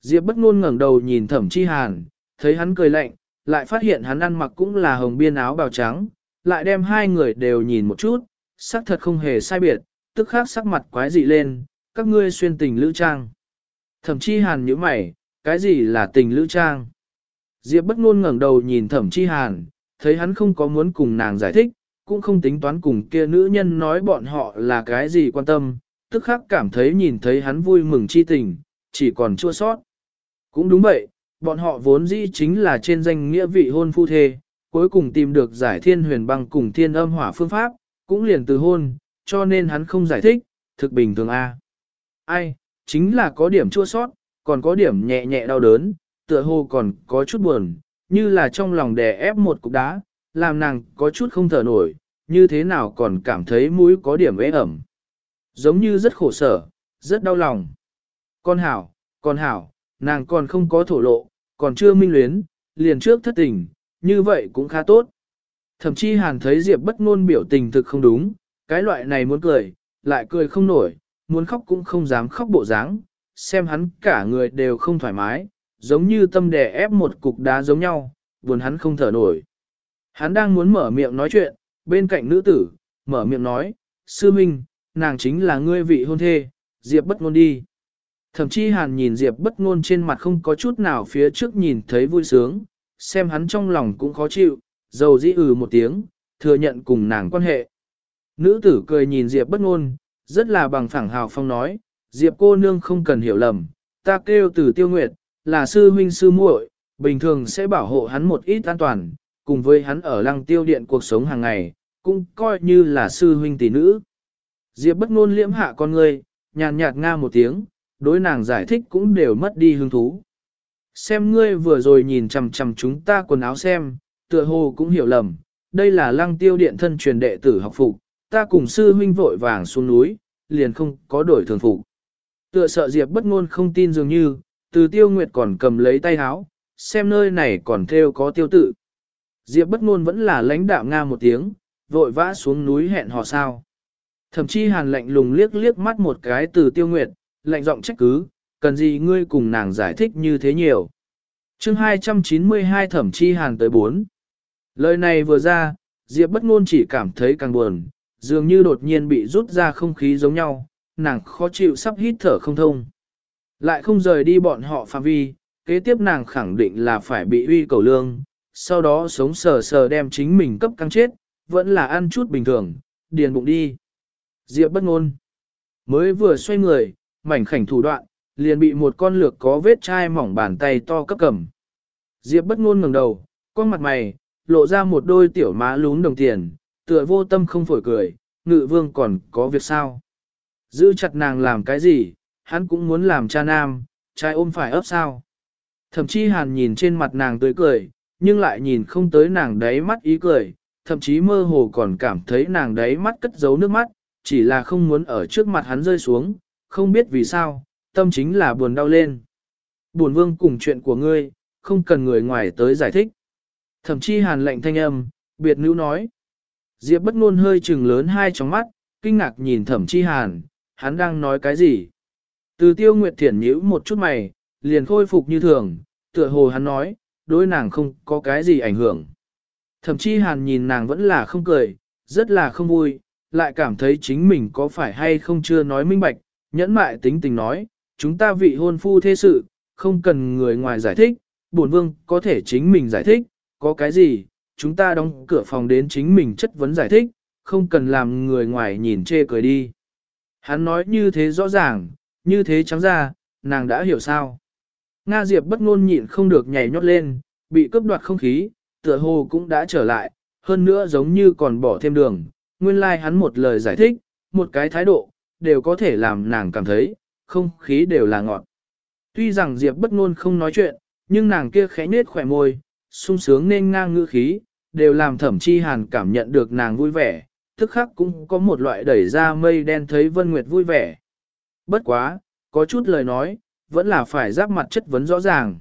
Diệp bất ngôn ngẩng đầu nhìn thẩm chi hàn, thấy hắn cười lạnh, lại phát hiện hắn ăn mặc cũng là hồng biên áo bào trắng, lại đem hai người đều nhìn một chút, sắc thật không hề sai biệt, tức khắc sắc mặt quái dị lên, các ngươi xuyên tình lữ trang. Thẩm chi hàn nhíu mày, cái gì là tình lữ trang? Diệp bất ngôn ngẩng đầu nhìn thẩm chi hàn, thấy hắn không có muốn cùng nàng giải thích, cũng không tính toán cùng kia nữ nhân nói bọn họ là cái gì quan tâm, tức khắc cảm thấy nhìn thấy hắn vui mừng chi tình, chỉ còn chua sót. Cũng đúng vậy, bọn họ vốn dĩ chính là trên danh nghĩa vị hôn phu thê, cuối cùng tìm được giải thiên huyền băng cùng thiên âm hỏa phương pháp, cũng liền từ hôn, cho nên hắn không giải thích, thực bình thường a. Ai, chính là có điểm chua sót, còn có điểm nhẹ nhẹ đau đớn, tựa hồ còn có chút buồn, như là trong lòng đè ép một cục đá, làm nàng có chút không thở nổi, như thế nào còn cảm thấy mũi có điểm ế ẩm. Giống như rất khổ sở, rất đau lòng. Con hảo, con hảo, nàng còn không có thổ lộ, còn chưa minh luyến, liền trước thất tình, như vậy cũng khá tốt. Thậm chí hàn thấy Diệp bất ngôn biểu tình thực không đúng, cái loại này muốn cười, lại cười không nổi, muốn khóc cũng không dám khóc bộ dáng, xem hắn cả người đều không thoải mái, giống như tâm đè ép một cục đá giống nhau, buồn hắn không thở nổi. Hắn đang muốn mở miệng nói chuyện, bên cạnh nữ tử, mở miệng nói, sư minh, nàng chính là ngươi vị hôn thê, Diệp bất ngôn đi. Thậm chí hàn nhìn Diệp bất ngôn trên mặt không có chút nào phía trước nhìn thấy vui sướng, xem hắn trong lòng cũng khó chịu, dầu dĩ ừ một tiếng, thừa nhận cùng nàng quan hệ. Nữ tử cười nhìn Diệp bất ngôn, rất là bằng phẳng hào phong nói, Diệp cô nương không cần hiểu lầm, ta kêu từ tiêu nguyệt, là sư huynh sư muội, bình thường sẽ bảo hộ hắn một ít an toàn, cùng với hắn ở lăng tiêu điện cuộc sống hàng ngày, cũng coi như là sư huynh tỷ nữ. Diệp bất ngôn liễm hạ con người, nhàn nhạt nga một tiếng, đối nàng giải thích cũng đều mất đi hứng thú. Xem ngươi vừa rồi nhìn chằm chằm chúng ta quần áo xem, tựa hồ cũng hiểu lầm, đây là lăng tiêu điện thân truyền đệ tử học phục, ta cùng sư huynh vội vàng xuống núi, liền không có đổi thường phục. Tựa sợ Diệp bất ngôn không tin dường như, từ tiêu nguyệt còn cầm lấy tay áo, xem nơi này còn theo có tiêu tự. Diệp bất ngôn vẫn là lãnh đạm nga một tiếng, vội vã xuống núi hẹn hò sao. Thậm chí hàn lạnh lùng liếc liếc mắt một cái từ tiêu nguyệt, lạnh giọng trách cứ, cần gì ngươi cùng nàng giải thích như thế nhiều. chương 292 thẩm chi hàn tới 4. Lời này vừa ra, Diệp bất ngôn chỉ cảm thấy càng buồn, dường như đột nhiên bị rút ra không khí giống nhau, nàng khó chịu sắp hít thở không thông. Lại không rời đi bọn họ phạm vi, kế tiếp nàng khẳng định là phải bị uy cầu lương, sau đó sống sờ sờ đem chính mình cấp căng chết, vẫn là ăn chút bình thường, điền bụng đi. Diệp bất ngôn. Mới vừa xoay người, mảnh khảnh thủ đoạn, liền bị một con lược có vết chai mỏng bàn tay to cấp cầm. Diệp bất ngôn ngẩng đầu, con mặt mày, lộ ra một đôi tiểu má lún đồng tiền, tựa vô tâm không phổi cười, ngự vương còn có việc sao. Giữ chặt nàng làm cái gì, hắn cũng muốn làm cha nam, trai ôm phải ấp sao. Thậm chí hàn nhìn trên mặt nàng tươi cười, nhưng lại nhìn không tới nàng đáy mắt ý cười, thậm chí mơ hồ còn cảm thấy nàng đáy mắt cất giấu nước mắt, chỉ là không muốn ở trước mặt hắn rơi xuống, không biết vì sao, tâm chính là buồn đau lên. Buồn vương cùng chuyện của ngươi, không cần người ngoài tới giải thích. Thậm chí hàn lệnh thanh âm, biệt nữ nói. Diệp bất ngôn hơi trừng lớn hai tròng mắt, kinh ngạc nhìn thẩm chi hàn, hắn đang nói cái gì? Từ tiêu nguyệt thiển nhíu một chút mày, liền khôi phục như thường, tựa hồ hắn nói, đối nàng không có cái gì ảnh hưởng. Thậm chí hàn nhìn nàng vẫn là không cười, rất là không vui, lại cảm thấy chính mình có phải hay không chưa nói minh bạch, nhẫn mại tính tình nói, chúng ta vị hôn phu thế sự, không cần người ngoài giải thích, bổn vương có thể chính mình giải thích, có cái gì, chúng ta đóng cửa phòng đến chính mình chất vấn giải thích, không cần làm người ngoài nhìn chê cười đi. Hắn nói như thế rõ ràng, như thế trắng ra, nàng đã hiểu sao. Nga Diệp bất ngôn nhịn không được nhảy nhót lên, bị cướp đoạt không khí, tựa hồ cũng đã trở lại, hơn nữa giống như còn bỏ thêm đường. Nguyên lai like hắn một lời giải thích, một cái thái độ, đều có thể làm nàng cảm thấy, không khí đều là ngọt. Tuy rằng Diệp bất ngôn không nói chuyện, nhưng nàng kia khẽ nết khỏe môi, sung sướng nên ngang ngữ khí, đều làm thẩm chi hàn cảm nhận được nàng vui vẻ, tức khắc cũng có một loại đẩy ra mây đen thấy Vân Nguyệt vui vẻ. Bất quá, có chút lời nói, vẫn là phải giáp mặt chất vấn rõ ràng.